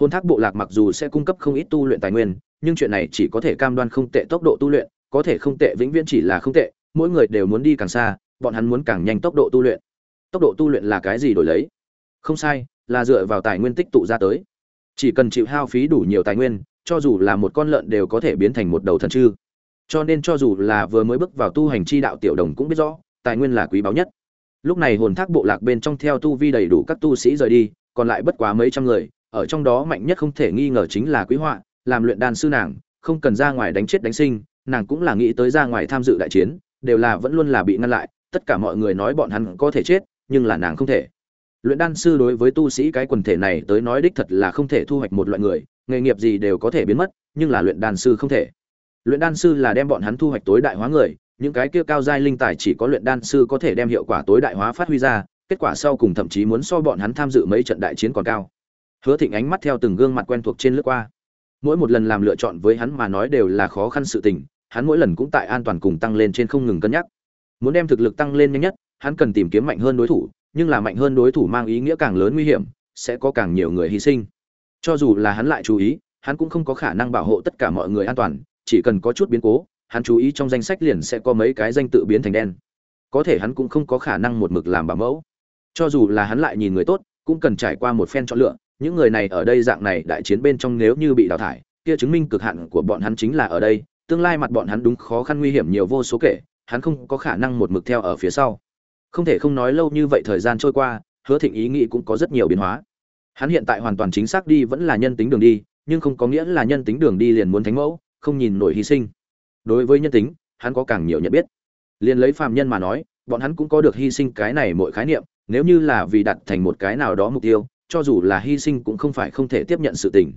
Hôn thác bộ lạc mặc dù sẽ cung cấp không ít tu luyện tài nguyên, nhưng chuyện này chỉ có thể cam đoan không tệ tốc độ tu luyện, có thể không tệ vĩnh viễn chỉ là không tệ, mỗi người đều muốn đi càng xa, bọn hắn muốn càng nhanh tốc độ tu luyện tốc độ tu luyện là cái gì đổi lấy? Không sai, là dựa vào tài nguyên tích tụ ra tới. Chỉ cần chịu hao phí đủ nhiều tài nguyên, cho dù là một con lợn đều có thể biến thành một đầu thần chư. Cho nên cho dù là vừa mới bước vào tu hành chi đạo tiểu đồng cũng biết rõ, tài nguyên là quý báu nhất. Lúc này hồn thác bộ lạc bên trong theo tu vi đầy đủ các tu sĩ rời đi, còn lại bất quá mấy trăm người, ở trong đó mạnh nhất không thể nghi ngờ chính là quý họa, làm luyện đan sư nàng, không cần ra ngoài đánh chết đánh sinh, nàng cũng là nghĩ tới ra ngoài tham dự đại chiến, đều là vẫn luôn là bị ngăn lại, tất cả mọi người nói bọn hắn có thể chết nhưng là nàng không thể. Luyện đan sư đối với tu sĩ cái quần thể này tới nói đích thật là không thể thu hoạch một loại người, nghề nghiệp gì đều có thể biến mất, nhưng là luyện đan sư không thể. Luyện đan sư là đem bọn hắn thu hoạch tối đại hóa người, những cái kia cao giai linh tài chỉ có luyện đan sư có thể đem hiệu quả tối đại hóa phát huy ra, kết quả sau cùng thậm chí muốn so bọn hắn tham dự mấy trận đại chiến còn cao. Hứa thịnh ánh mắt theo từng gương mặt quen thuộc trên lướt qua. Mỗi một lần làm lựa chọn với hắn mà nói đều là khó khăn sự tình, hắn mỗi lần cũng tại an toàn cùng tăng lên trên không ngừng cân nhắc. Muốn đem thực lực tăng lên nhanh nhất hắn cần tìm kiếm mạnh hơn đối thủ, nhưng là mạnh hơn đối thủ mang ý nghĩa càng lớn nguy hiểm, sẽ có càng nhiều người hy sinh. Cho dù là hắn lại chú ý, hắn cũng không có khả năng bảo hộ tất cả mọi người an toàn, chỉ cần có chút biến cố, hắn chú ý trong danh sách liền sẽ có mấy cái danh tự biến thành đen. Có thể hắn cũng không có khả năng một mực làm bảo mẫu. Cho dù là hắn lại nhìn người tốt, cũng cần trải qua một phen chọn lựa, những người này ở đây dạng này đại chiến bên trong nếu như bị đào thải, kia chứng minh cực hạn của bọn hắn chính là ở đây, tương lai mặt bọn hắn đúng khó khăn nguy hiểm nhiều vô số kể, hắn không có khả năng một mực theo ở phía sau không thể không nói lâu như vậy thời gian trôi qua, hứa thịnh ý nghĩ cũng có rất nhiều biến hóa. Hắn hiện tại hoàn toàn chính xác đi vẫn là nhân tính đường đi, nhưng không có nghĩa là nhân tính đường đi liền muốn thánh mẫu, không nhìn nổi hy sinh. Đối với nhân tính, hắn có càng nhiều nhận biết. Liền lấy phàm nhân mà nói, bọn hắn cũng có được hy sinh cái này mỗi khái niệm, nếu như là vì đặt thành một cái nào đó mục tiêu, cho dù là hy sinh cũng không phải không thể tiếp nhận sự tình.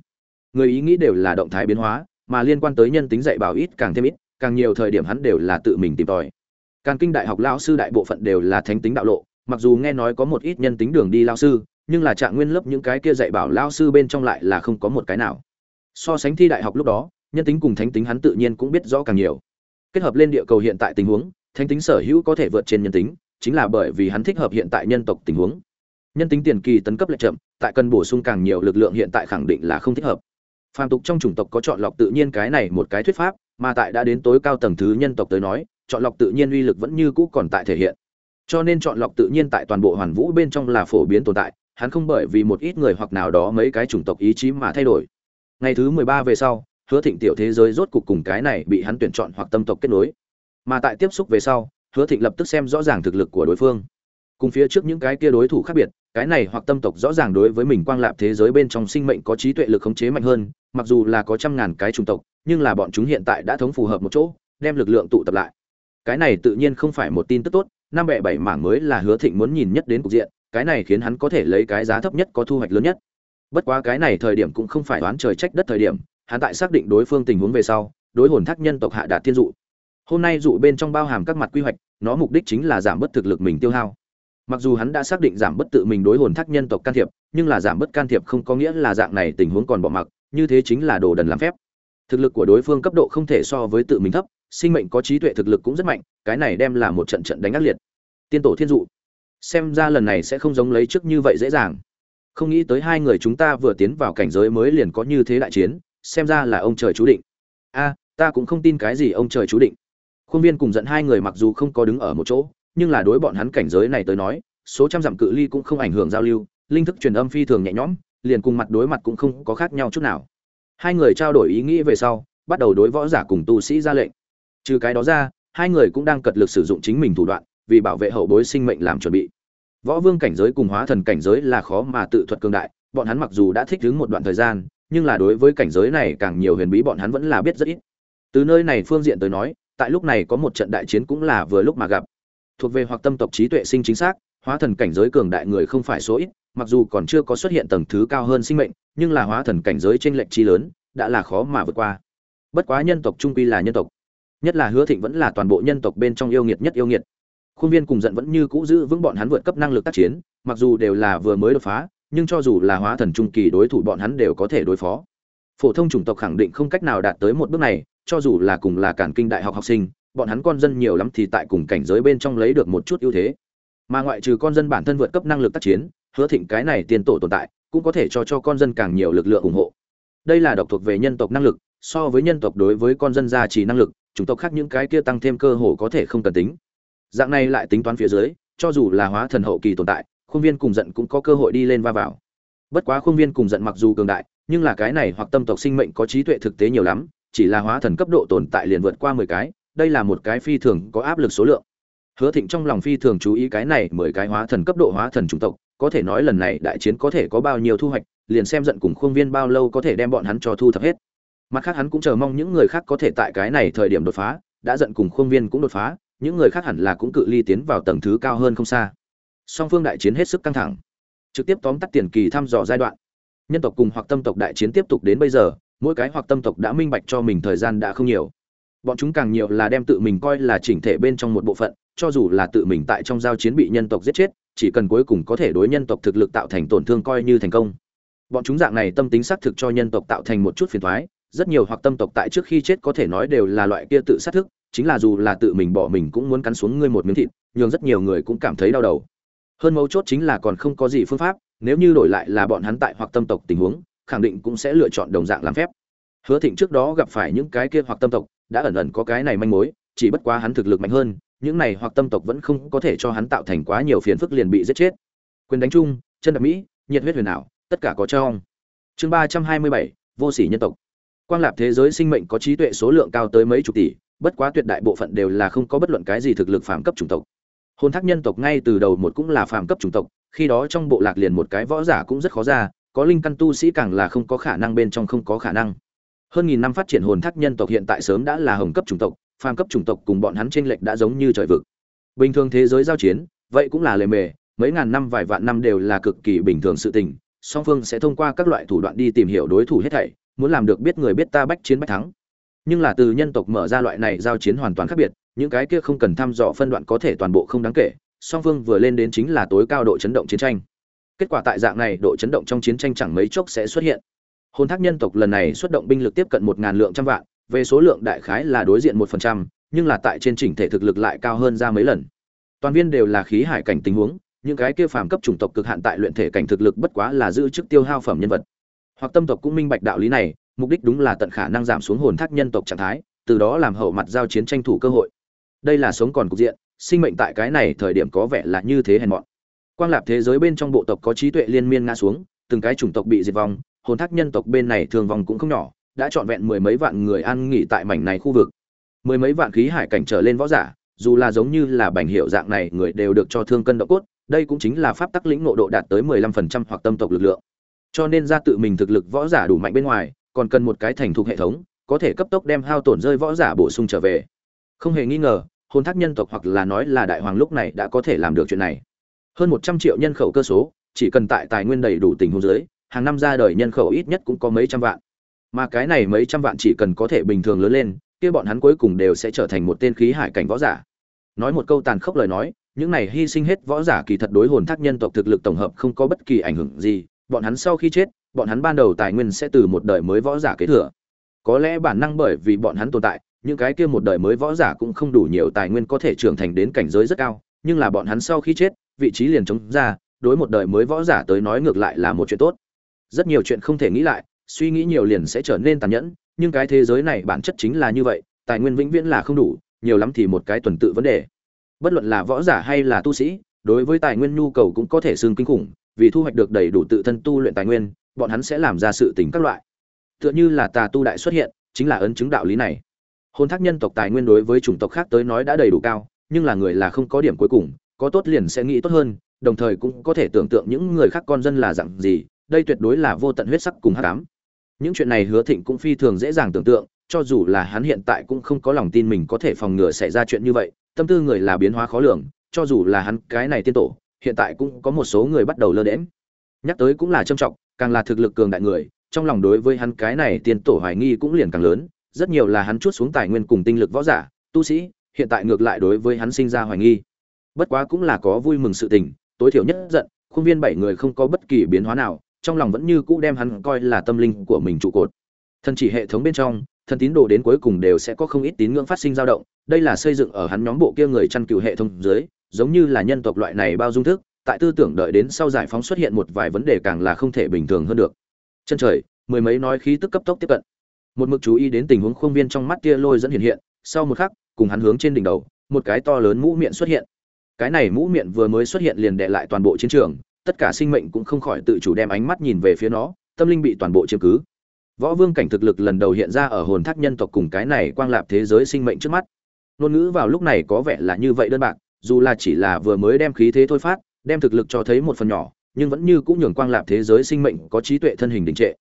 Người ý nghĩ đều là động thái biến hóa, mà liên quan tới nhân tính dạy bảo ít càng thêm ít, càng nhiều thời điểm hắn đều là tự mình tìm tòi càng kinh đại học lão sư đại bộ phận đều là thánh tính đạo lộ, mặc dù nghe nói có một ít nhân tính đường đi lao sư, nhưng là trạng nguyên lớp những cái kia dạy bảo lao sư bên trong lại là không có một cái nào. So sánh thi đại học lúc đó, nhân tính cùng thánh tính hắn tự nhiên cũng biết rõ càng nhiều. Kết hợp lên địa cầu hiện tại tình huống, thánh tính sở hữu có thể vượt trên nhân tính, chính là bởi vì hắn thích hợp hiện tại nhân tộc tình huống. Nhân tính tiền kỳ tấn cấp lại chậm, tại cần bổ sung càng nhiều lực lượng hiện tại khẳng định là không thích hợp. Phàm tục trong chủng tộc có chọn lọc tự nhiên cái này một cái thuyết pháp, mà tại đã đến tối cao tầng thứ nhân tộc tới nói chọn lọc tự nhiên uy lực vẫn như cũ còn tại thể hiện. Cho nên chọn lọc tự nhiên tại toàn bộ hoàn vũ bên trong là phổ biến tồn tại, hắn không bởi vì một ít người hoặc nào đó mấy cái chủng tộc ý chí mà thay đổi. Ngày thứ mười ba về sau, hứa thịnh tiểu thế giới rốt cục cùng cái này bị hắn tuyển chọn hoặc tâm tộc kết nối. Mà tại tiếp xúc về sau, hứa thịnh lập tức xem rõ ràng thực lực của đối phương. Cùng phía trước những cái kia đối thủ khác biệt, cái này hoặc tâm tộc rõ ràng đối với mình quang lạp thế giới bên trong sinh mệnh có trí tuệ lực khống chế mạnh hơn, mặc dù là có trăm ngàn cái chủng tộc, nhưng là bọn chúng hiện tại đã thống phù hợp một chỗ, đem lực lượng tụ tập lại cái này tự nhiên không phải một tin tức tốt, năm bẻ bảy mảng mới là hứa thịnh muốn nhìn nhất đến cục diện, cái này khiến hắn có thể lấy cái giá thấp nhất có thu hoạch lớn nhất. Bất quá cái này thời điểm cũng không phải đoán trời trách đất thời điểm, hắn tại xác định đối phương tình huống về sau, đối hồn thác nhân tộc hạ đạt thiên dụ. Hôm nay dụ bên trong bao hàm các mặt quy hoạch, nó mục đích chính là giảm bớt thực lực mình tiêu hao. Mặc dù hắn đã xác định giảm bớt tự mình đối hồn thác nhân tộc can thiệp, nhưng là giảm bớt can thiệp không có nghĩa là dạng này tình huống còn bỏ mặc, như thế chính là đồ đần làm phép thực lực của đối phương cấp độ không thể so với tự mình thấp, sinh mệnh có trí tuệ thực lực cũng rất mạnh, cái này đem là một trận trận đánh ác liệt. Tiên tổ thiên dụ. Xem ra lần này sẽ không giống lấy trước như vậy dễ dàng. Không nghĩ tới hai người chúng ta vừa tiến vào cảnh giới mới liền có như thế đại chiến, xem ra là ông trời chú định. A, ta cũng không tin cái gì ông trời chú định. Khuôn viên cùng dẫn hai người mặc dù không có đứng ở một chỗ, nhưng là đối bọn hắn cảnh giới này tới nói, số trăm dặm cự ly cũng không ảnh hưởng giao lưu, linh thức truyền âm phi thường nhẹ nhõm, liền cùng mặt đối mặt cũng không có khác nhau chút nào hai người trao đổi ý nghĩ về sau, bắt đầu đối võ giả cùng tu sĩ ra lệnh. Trừ cái đó ra, hai người cũng đang cật lực sử dụng chính mình thủ đoạn, vì bảo vệ hậu bối sinh mệnh làm chuẩn bị. Võ vương cảnh giới cùng hóa thần cảnh giới là khó mà tự thuật cường đại, bọn hắn mặc dù đã thích ứng một đoạn thời gian, nhưng là đối với cảnh giới này càng nhiều huyền bí bọn hắn vẫn là biết rất ít. Từ nơi này phương diện tới nói, tại lúc này có một trận đại chiến cũng là vừa lúc mà gặp. Thuộc về hoặc tâm tộc trí tuệ sinh chính xác hóa thần cảnh giới cường đại người không phải số ít, mặc dù còn chưa có xuất hiện tầng thứ cao hơn sinh mệnh, nhưng là hóa thần cảnh giới trên lệnh chi lớn, đã là khó mà vượt qua. Bất quá nhân tộc trung quy là nhân tộc. Nhất là hứa thịnh vẫn là toàn bộ nhân tộc bên trong yêu nghiệt nhất yêu nghiệt. Khuôn viên cùng giận vẫn như cũ giữ vững bọn hắn vượt cấp năng lực tác chiến, mặc dù đều là vừa mới đột phá, nhưng cho dù là hóa thần trung kỳ đối thủ bọn hắn đều có thể đối phó. Phổ thông chủng tộc khẳng định không cách nào đạt tới một bước này, cho dù là cùng là cản kinh đại học học sinh, bọn hắn con dân nhiều lắm thì tại cùng cảnh giới bên trong lấy được một chút ưu thế mà ngoại trừ con dân bản thân vượt cấp năng lực tác chiến, hứa thịnh cái này tiền tổ tồn tại, cũng có thể cho cho con dân càng nhiều lực lượng ủng hộ. Đây là độc thuộc về nhân tộc năng lực, so với nhân tộc đối với con dân gia trì năng lực, chủng tộc khác những cái kia tăng thêm cơ hồ có thể không cần tính. Dạng này lại tính toán phía dưới, cho dù là hóa thần hậu kỳ tồn tại, khuôn viên cùng giận cũng có cơ hội đi lên va vào. Bất quá khuôn viên cùng giận mặc dù cường đại, nhưng là cái này hoặc tâm tộc sinh mệnh có trí tuệ thực tế nhiều lắm, chỉ là hóa thần cấp độ tồn tại liền vượt qua mười cái, đây là một cái phi thường có áp lực số lượng hứa thịnh trong lòng phi thường chú ý cái này mười cái hóa thần cấp độ hóa thần chủng tộc, có thể nói lần này đại chiến có thể có bao nhiêu thu hoạch, liền xem giận cùng khuôn viên bao lâu có thể đem bọn hắn cho thu thập hết. Mặt khác hắn cũng chờ mong những người khác có thể tại cái này thời điểm đột phá, đã giận cùng khuôn viên cũng đột phá, những người khác hẳn là cũng cự ly tiến vào tầng thứ cao hơn không xa. Song phương đại chiến hết sức căng thẳng, trực tiếp tóm tắt tiền kỳ thăm dò giai đoạn. Nhân tộc cùng hoặc tâm tộc đại chiến tiếp tục đến bây giờ, mỗi cái hoặc tâm tộc đã minh bạch cho mình thời gian đã không nhiều. Bọn chúng càng nhiều là đem tự mình coi là chỉnh thể bên trong một bộ phận cho dù là tự mình tại trong giao chiến bị nhân tộc giết chết, chỉ cần cuối cùng có thể đối nhân tộc thực lực tạo thành tổn thương coi như thành công. Bọn chúng dạng này tâm tính xác thực cho nhân tộc tạo thành một chút phiền thoái rất nhiều hoặc tâm tộc tại trước khi chết có thể nói đều là loại kia tự sát thức, chính là dù là tự mình bỏ mình cũng muốn cắn xuống ngươi một miếng thịt nhưng rất nhiều người cũng cảm thấy đau đầu. Hơn mấu chốt chính là còn không có gì phương pháp, nếu như đổi lại là bọn hắn tại hoặc tâm tộc tình huống, khẳng định cũng sẽ lựa chọn đồng dạng làm phép. Hứa thịnh trước đó gặp phải những cái kia hoặc tâm tộc, đã ẩn ẩn có cái này manh mối, chỉ bất quá hắn thực lực mạnh hơn những này hoặc tâm tộc vẫn không có thể cho hắn tạo thành quá nhiều phiền phức liền bị giết chết. Quyền đánh chung, chân đạp mỹ, nhiệt huyết huyền ảo, tất cả có trong. Chương ba trăm hai mươi bảy, vô sỉ nhân tộc. Quang lạp thế giới sinh mệnh có trí tuệ số lượng cao tới mấy chục tỷ, bất quá tuyệt đại bộ phận đều là không có bất luận cái gì thực lực phàm cấp chủng tộc. Hôn thác nhân tộc ngay từ đầu một cũng là phàm cấp chủng tộc, khi đó trong bộ lạc liền một cái võ giả cũng rất khó ra, có linh căn tu sĩ càng là không có khả năng bên trong không có khả năng. Hơn nghìn năm phát triển hồn thác nhân tộc hiện tại sớm đã là hồng cấp chủng tộc phàm cấp chủng tộc cùng bọn hắn chênh lệch đã giống như trời vực. Bình thường thế giới giao chiến, vậy cũng là lề mề, mấy ngàn năm, vài vạn năm đều là cực kỳ bình thường sự tình, song phương sẽ thông qua các loại thủ đoạn đi tìm hiểu đối thủ hết thảy, muốn làm được biết người biết ta bách chiến bách thắng. Nhưng là từ nhân tộc mở ra loại này giao chiến hoàn toàn khác biệt, những cái kia không cần thăm dò phân đoạn có thể toàn bộ không đáng kể, song phương vừa lên đến chính là tối cao độ chấn động chiến tranh. Kết quả tại dạng này độ chấn động trong chiến tranh chẳng mấy chốc sẽ xuất hiện. Hồn thác nhân tộc lần này xuất động binh lực tiếp cận một ngàn lượng trăm vạn về số lượng đại khái là đối diện một phần trăm, nhưng là tại trên chỉnh thể thực lực lại cao hơn ra mấy lần. Toàn viên đều là khí hải cảnh tình huống, những cái kia phàm cấp chủng tộc cực hạn tại luyện thể cảnh thực lực bất quá là giữ chức tiêu hao phẩm nhân vật. Hoặc tâm tộc cũng minh bạch đạo lý này, mục đích đúng là tận khả năng giảm xuống hồn thác nhân tộc trạng thái, từ đó làm hậu mặt giao chiến tranh thủ cơ hội. Đây là sống còn cục diện, sinh mệnh tại cái này thời điểm có vẻ là như thế hèn mọn. Quang lạp thế giới bên trong bộ tộc có trí tuệ liên miên ngã xuống, từng cái chủng tộc bị diệt vong, hồn thác nhân tộc bên này thường vong cũng không nhỏ đã trọn vẹn mười mấy vạn người an nghỉ tại mảnh này khu vực. Mười mấy vạn khí hải cảnh trở lên võ giả, dù là giống như là bành hiệu dạng này, người đều được cho thương cân độ cốt, đây cũng chính là pháp tắc lĩnh ngộ độ đạt tới mười lăm phần trăm hoặc tâm tộc lực lượng. Cho nên ra tự mình thực lực võ giả đủ mạnh bên ngoài, còn cần một cái thành thục hệ thống, có thể cấp tốc đem hao tổn rơi võ giả bổ sung trở về. Không hề nghi ngờ, hồn thác nhân tộc hoặc là nói là đại hoàng lúc này đã có thể làm được chuyện này. Hơn một trăm triệu nhân khẩu cơ số, chỉ cần tại tài nguyên đầy đủ tình huống dưới, hàng năm ra đời nhân khẩu ít nhất cũng có mấy trăm vạn mà cái này mấy trăm vạn chỉ cần có thể bình thường lớn lên, kia bọn hắn cuối cùng đều sẽ trở thành một tên khí hải cảnh võ giả. Nói một câu tàn khốc lời nói, những này hy sinh hết võ giả kỳ thật đối hồn thác nhân tộc thực lực tổng hợp không có bất kỳ ảnh hưởng gì, bọn hắn sau khi chết, bọn hắn ban đầu tài nguyên sẽ từ một đời mới võ giả kế thừa. Có lẽ bản năng bởi vì bọn hắn tồn tại, những cái kia một đời mới võ giả cũng không đủ nhiều tài nguyên có thể trưởng thành đến cảnh giới rất cao, nhưng là bọn hắn sau khi chết, vị trí liền chống ra, đối một đời mới võ giả tới nói ngược lại là một chuyện tốt. Rất nhiều chuyện không thể nghĩ lại suy nghĩ nhiều liền sẽ trở nên tàn nhẫn, nhưng cái thế giới này bản chất chính là như vậy, tài nguyên vĩnh viễn là không đủ, nhiều lắm thì một cái tuần tự vấn đề. Bất luận là võ giả hay là tu sĩ, đối với tài nguyên nhu cầu cũng có thể xương kinh khủng, vì thu hoạch được đầy đủ tự thân tu luyện tài nguyên, bọn hắn sẽ làm ra sự tình các loại. Tựa như là tà tu đại xuất hiện, chính là ấn chứng đạo lý này. Hôn thác nhân tộc tài nguyên đối với chủng tộc khác tới nói đã đầy đủ cao, nhưng là người là không có điểm cuối cùng, có tốt liền sẽ nghĩ tốt hơn, đồng thời cũng có thể tưởng tượng những người khác con dân là dạng gì, đây tuyệt đối là vô tận huyết sắc cùng hắc ám những chuyện này hứa thịnh cũng phi thường dễ dàng tưởng tượng, cho dù là hắn hiện tại cũng không có lòng tin mình có thể phòng ngừa xảy ra chuyện như vậy, tâm tư người là biến hóa khó lường, cho dù là hắn cái này tiên tổ, hiện tại cũng có một số người bắt đầu lơ đễnh. nhắc tới cũng là trâm trọng, càng là thực lực cường đại người, trong lòng đối với hắn cái này tiên tổ hoài nghi cũng liền càng lớn, rất nhiều là hắn chuốt xuống tài nguyên cùng tinh lực võ giả, tu sĩ, hiện tại ngược lại đối với hắn sinh ra hoài nghi bất quá cũng là có vui mừng sự tình, tối thiểu nhất giận, khuôn viên bảy người không có bất kỳ biến hóa nào trong lòng vẫn như cũ đem hắn coi là tâm linh của mình trụ cột. Thần chỉ hệ thống bên trong, thần tín đồ đến cuối cùng đều sẽ có không ít tín ngưỡng phát sinh dao động, đây là xây dựng ở hắn nhóm bộ kia người chăn cừu hệ thống dưới, giống như là nhân tộc loại này bao dung thức, tại tư tưởng đợi đến sau giải phóng xuất hiện một vài vấn đề càng là không thể bình thường hơn được. Chân trời, mười mấy nói khí tức cấp tốc tiếp cận. Một mực chú ý đến tình huống khuôn viên trong mắt kia lôi dẫn hiện hiện, sau một khắc, cùng hắn hướng trên đỉnh đầu, một cái to lớn mũ miệng xuất hiện. Cái này mũ miệng vừa mới xuất hiện liền đệ lại toàn bộ chiến trường tất cả sinh mệnh cũng không khỏi tự chủ đem ánh mắt nhìn về phía nó, tâm linh bị toàn bộ chiếm cứ. Võ vương cảnh thực lực lần đầu hiện ra ở hồn thác nhân tộc cùng cái này quang lạp thế giới sinh mệnh trước mắt. Ngôn ngữ vào lúc này có vẻ là như vậy đơn bạc, dù là chỉ là vừa mới đem khí thế thôi phát, đem thực lực cho thấy một phần nhỏ, nhưng vẫn như cũng nhường quang lạp thế giới sinh mệnh có trí tuệ thân hình đình trệ.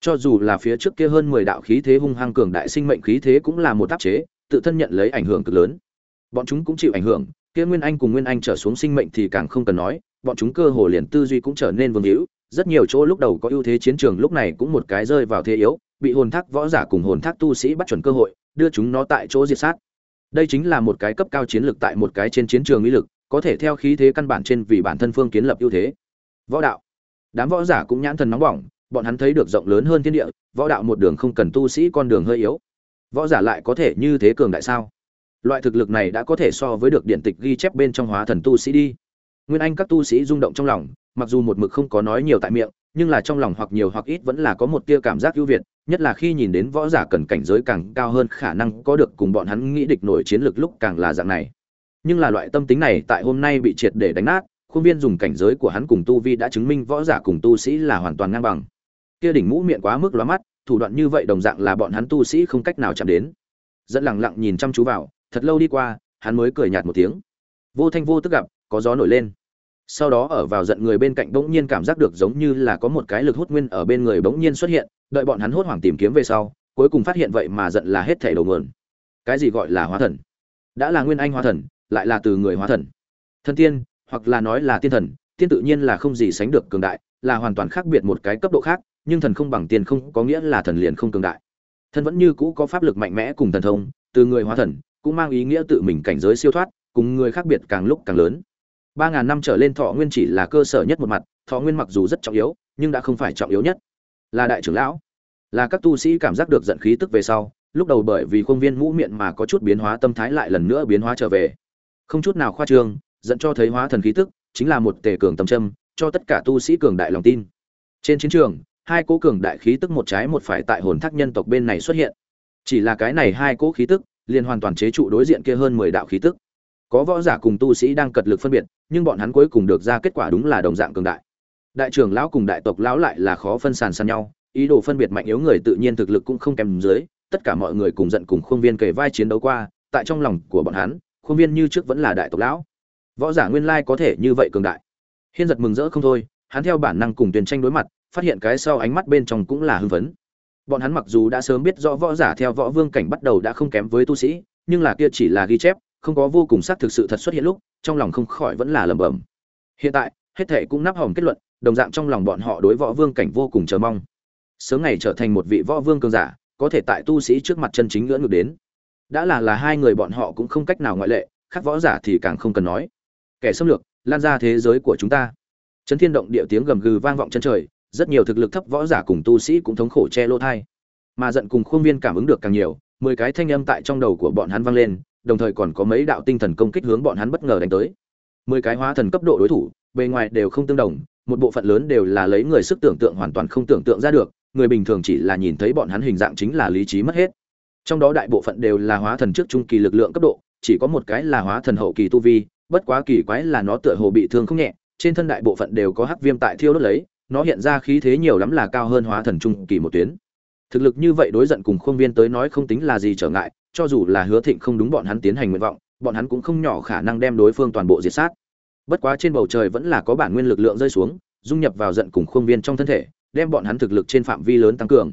Cho dù là phía trước kia hơn mười đạo khí thế hung hăng cường đại sinh mệnh khí thế cũng là một áp chế, tự thân nhận lấy ảnh hưởng cực lớn. Bọn chúng cũng chịu ảnh hưởng, kia nguyên anh cùng nguyên anh trở xuống sinh mệnh thì càng không cần nói bọn chúng cơ hồ liền tư duy cũng trở nên vương hữu. Rất nhiều chỗ lúc đầu có ưu thế chiến trường lúc này cũng một cái rơi vào thế yếu, bị hồn thác võ giả cùng hồn thác tu sĩ bắt chuẩn cơ hội, đưa chúng nó tại chỗ diệt sát. Đây chính là một cái cấp cao chiến lược tại một cái trên chiến trường uy lực, có thể theo khí thế căn bản trên vì bản thân phương kiến lập ưu thế. Võ đạo. Đám võ giả cũng nhãn thần nóng bỏng, bọn hắn thấy được rộng lớn hơn thiên địa, võ đạo một đường không cần tu sĩ con đường hơi yếu. Võ giả lại có thể như thế cường đại sao? Loại thực lực này đã có thể so với được điện tịch ghi chép bên trong hóa thần tu sĩ đi nguyên anh các tu sĩ rung động trong lòng, mặc dù một mực không có nói nhiều tại miệng, nhưng là trong lòng hoặc nhiều hoặc ít vẫn là có một tia cảm giác ưu việt, nhất là khi nhìn đến võ giả cần cảnh giới càng cao hơn khả năng có được cùng bọn hắn nghĩ địch nổi chiến lược lúc càng là dạng này. Nhưng là loại tâm tính này tại hôm nay bị triệt để đánh nát, khuôn viên dùng cảnh giới của hắn cùng tu vi đã chứng minh võ giả cùng tu sĩ là hoàn toàn ngang bằng. Kia đỉnh mũ miệng quá mức lóa mắt, thủ đoạn như vậy đồng dạng là bọn hắn tu sĩ không cách nào chạm đến. Dẫn lẳng lặng nhìn chăm chú vào, thật lâu đi qua, hắn mới cười nhạt một tiếng. Vô thanh vô tức gặp có gió nổi lên. Sau đó ở vào giận người bên cạnh bỗng nhiên cảm giác được giống như là có một cái lực hút nguyên ở bên người bỗng nhiên xuất hiện, đợi bọn hắn hốt hoảng tìm kiếm về sau, cuối cùng phát hiện vậy mà giận là hết thể đầu nguồn. Cái gì gọi là hóa thần? Đã là nguyên anh hóa thần, lại là từ người hóa thần. Thần tiên, hoặc là nói là tiên thần, tiên tự nhiên là không gì sánh được cường đại, là hoàn toàn khác biệt một cái cấp độ khác, nhưng thần không bằng tiên không, có nghĩa là thần liền không cường đại. Thần vẫn như cũ có pháp lực mạnh mẽ cùng thần thông, từ người hóa thần, cũng mang ý nghĩa tự mình cảnh giới siêu thoát, cùng người khác biệt càng lúc càng lớn ba ngàn năm trở lên thọ nguyên chỉ là cơ sở nhất một mặt thọ nguyên mặc dù rất trọng yếu nhưng đã không phải trọng yếu nhất. Là đại trưởng lão là các tu sĩ cảm giác được giận khí tức về sau lúc đầu bởi vì khuôn viên mũ miệng mà có chút biến hóa tâm thái lại lần nữa biến hóa trở về. Không chút nào khoa trương dẫn cho thấy hóa thần khí tức chính là một tề cường tâm châm, cho tất cả tu sĩ cường đại lòng tin. Trên chiến trường hai cố cường đại khí tức một trái một phải tại hồn thác nhân tộc bên này xuất hiện. Chỉ là cái này hai cố khí tức liền hoàn toàn chế trụ đối diện kia hơn mười đạo khí tức có võ giả cùng tu sĩ đang cật lực phân biệt, nhưng bọn hắn cuối cùng được ra kết quả đúng là đồng dạng cường đại. Đại trưởng lão cùng đại tộc lão lại là khó phân sàn sàn nhau, ý đồ phân biệt mạnh yếu người tự nhiên thực lực cũng không kém dưới, tất cả mọi người cùng giận cùng khuôn viên kề vai chiến đấu qua, tại trong lòng của bọn hắn, khuôn viên như trước vẫn là đại tộc lão. Võ giả nguyên lai có thể như vậy cường đại. Hiên giật mừng rỡ không thôi, hắn theo bản năng cùng tuyển tranh đối mặt, phát hiện cái sau ánh mắt bên trong cũng là hưng phấn. Bọn hắn mặc dù đã sớm biết rõ võ giả theo võ vương cảnh bắt đầu đã không kém với tu sĩ, nhưng là kia chỉ là ghi chép không có vô cùng xác thực sự thật xuất hiện lúc, trong lòng không khỏi vẫn là lẩm bẩm. Hiện tại, hết thệ cũng nắp hòm kết luận, đồng dạng trong lòng bọn họ đối võ vương cảnh vô cùng chờ mong. Sớm ngày trở thành một vị võ vương cường giả, có thể tại tu sĩ trước mặt chân chính ngưỡng ngược đến. Đã là là hai người bọn họ cũng không cách nào ngoại lệ, khác võ giả thì càng không cần nói. Kẻ xâm lược, lan ra thế giới của chúng ta. Chấn thiên động địa tiếng gầm gừ vang vọng chân trời, rất nhiều thực lực thấp võ giả cùng tu sĩ cũng thống khổ che lỗ thai. Mà giận cùng khuôn viên cảm ứng được càng nhiều, mười cái thanh âm tại trong đầu của bọn hắn vang lên đồng thời còn có mấy đạo tinh thần công kích hướng bọn hắn bất ngờ đánh tới. Mười cái hóa thần cấp độ đối thủ, bề ngoài đều không tương đồng, một bộ phận lớn đều là lấy người sức tưởng tượng hoàn toàn không tưởng tượng ra được, người bình thường chỉ là nhìn thấy bọn hắn hình dạng chính là lý trí mất hết. Trong đó đại bộ phận đều là hóa thần trước trung kỳ lực lượng cấp độ, chỉ có một cái là hóa thần hậu kỳ tu vi, bất quá kỳ quái là nó tựa hồ bị thương không nhẹ, trên thân đại bộ phận đều có hắc viêm tại thiêu đốt lấy, nó hiện ra khí thế nhiều lắm là cao hơn hóa thần trung kỳ một tuyến. Thực lực như vậy đối giận cùng khương viên tới nói không tính là gì trở ngại cho dù là hứa thịnh không đúng bọn hắn tiến hành nguyện vọng, bọn hắn cũng không nhỏ khả năng đem đối phương toàn bộ diệt sát. Bất quá trên bầu trời vẫn là có bản nguyên lực lượng rơi xuống, dung nhập vào giận cùng khuôn viên trong thân thể, đem bọn hắn thực lực trên phạm vi lớn tăng cường.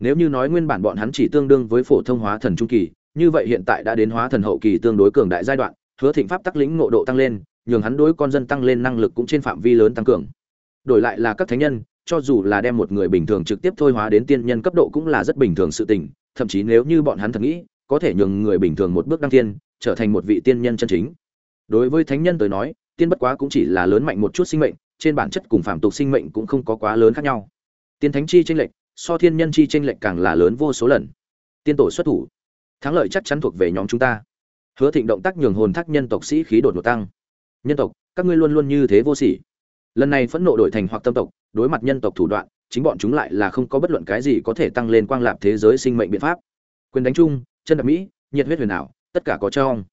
Nếu như nói nguyên bản bọn hắn chỉ tương đương với phổ thông hóa thần trung kỳ, như vậy hiện tại đã đến hóa thần hậu kỳ tương đối cường đại giai đoạn, hứa thịnh pháp tắc lĩnh ngộ độ tăng lên, nhường hắn đối con dân tăng lên năng lực cũng trên phạm vi lớn tăng cường. Đổi lại là các thánh nhân, cho dù là đem một người bình thường trực tiếp thôi hóa đến tiên nhân cấp độ cũng là rất bình thường sự tình, thậm chí nếu như bọn hắn thật nghĩ có thể nhường người bình thường một bước đăng tiên trở thành một vị tiên nhân chân chính. Đối với thánh nhân tới nói, tiên bất quá cũng chỉ là lớn mạnh một chút sinh mệnh, trên bản chất cùng phạm tục sinh mệnh cũng không có quá lớn khác nhau. Tiên thánh chi tranh lệch, so thiên nhân chi tranh lệch càng là lớn vô số lần. Tiên tổ xuất thủ, thắng lợi chắc chắn thuộc về nhóm chúng ta. Hứa thịnh động tác nhường hồn thác nhân tộc sĩ khí đột ngột tăng. Nhân tộc, các ngươi luôn luôn như thế vô sỉ. Lần này phẫn nộ đổi thành hoặc tâm tộc, đối mặt nhân tộc thủ đoạn, chính bọn chúng lại là không có bất luận cái gì có thể tăng lên quang lạp thế giới sinh mệnh biện pháp. Quyền đánh chung chân đạp mỹ, nhiệt huyết huyền ảo, tất cả có trong.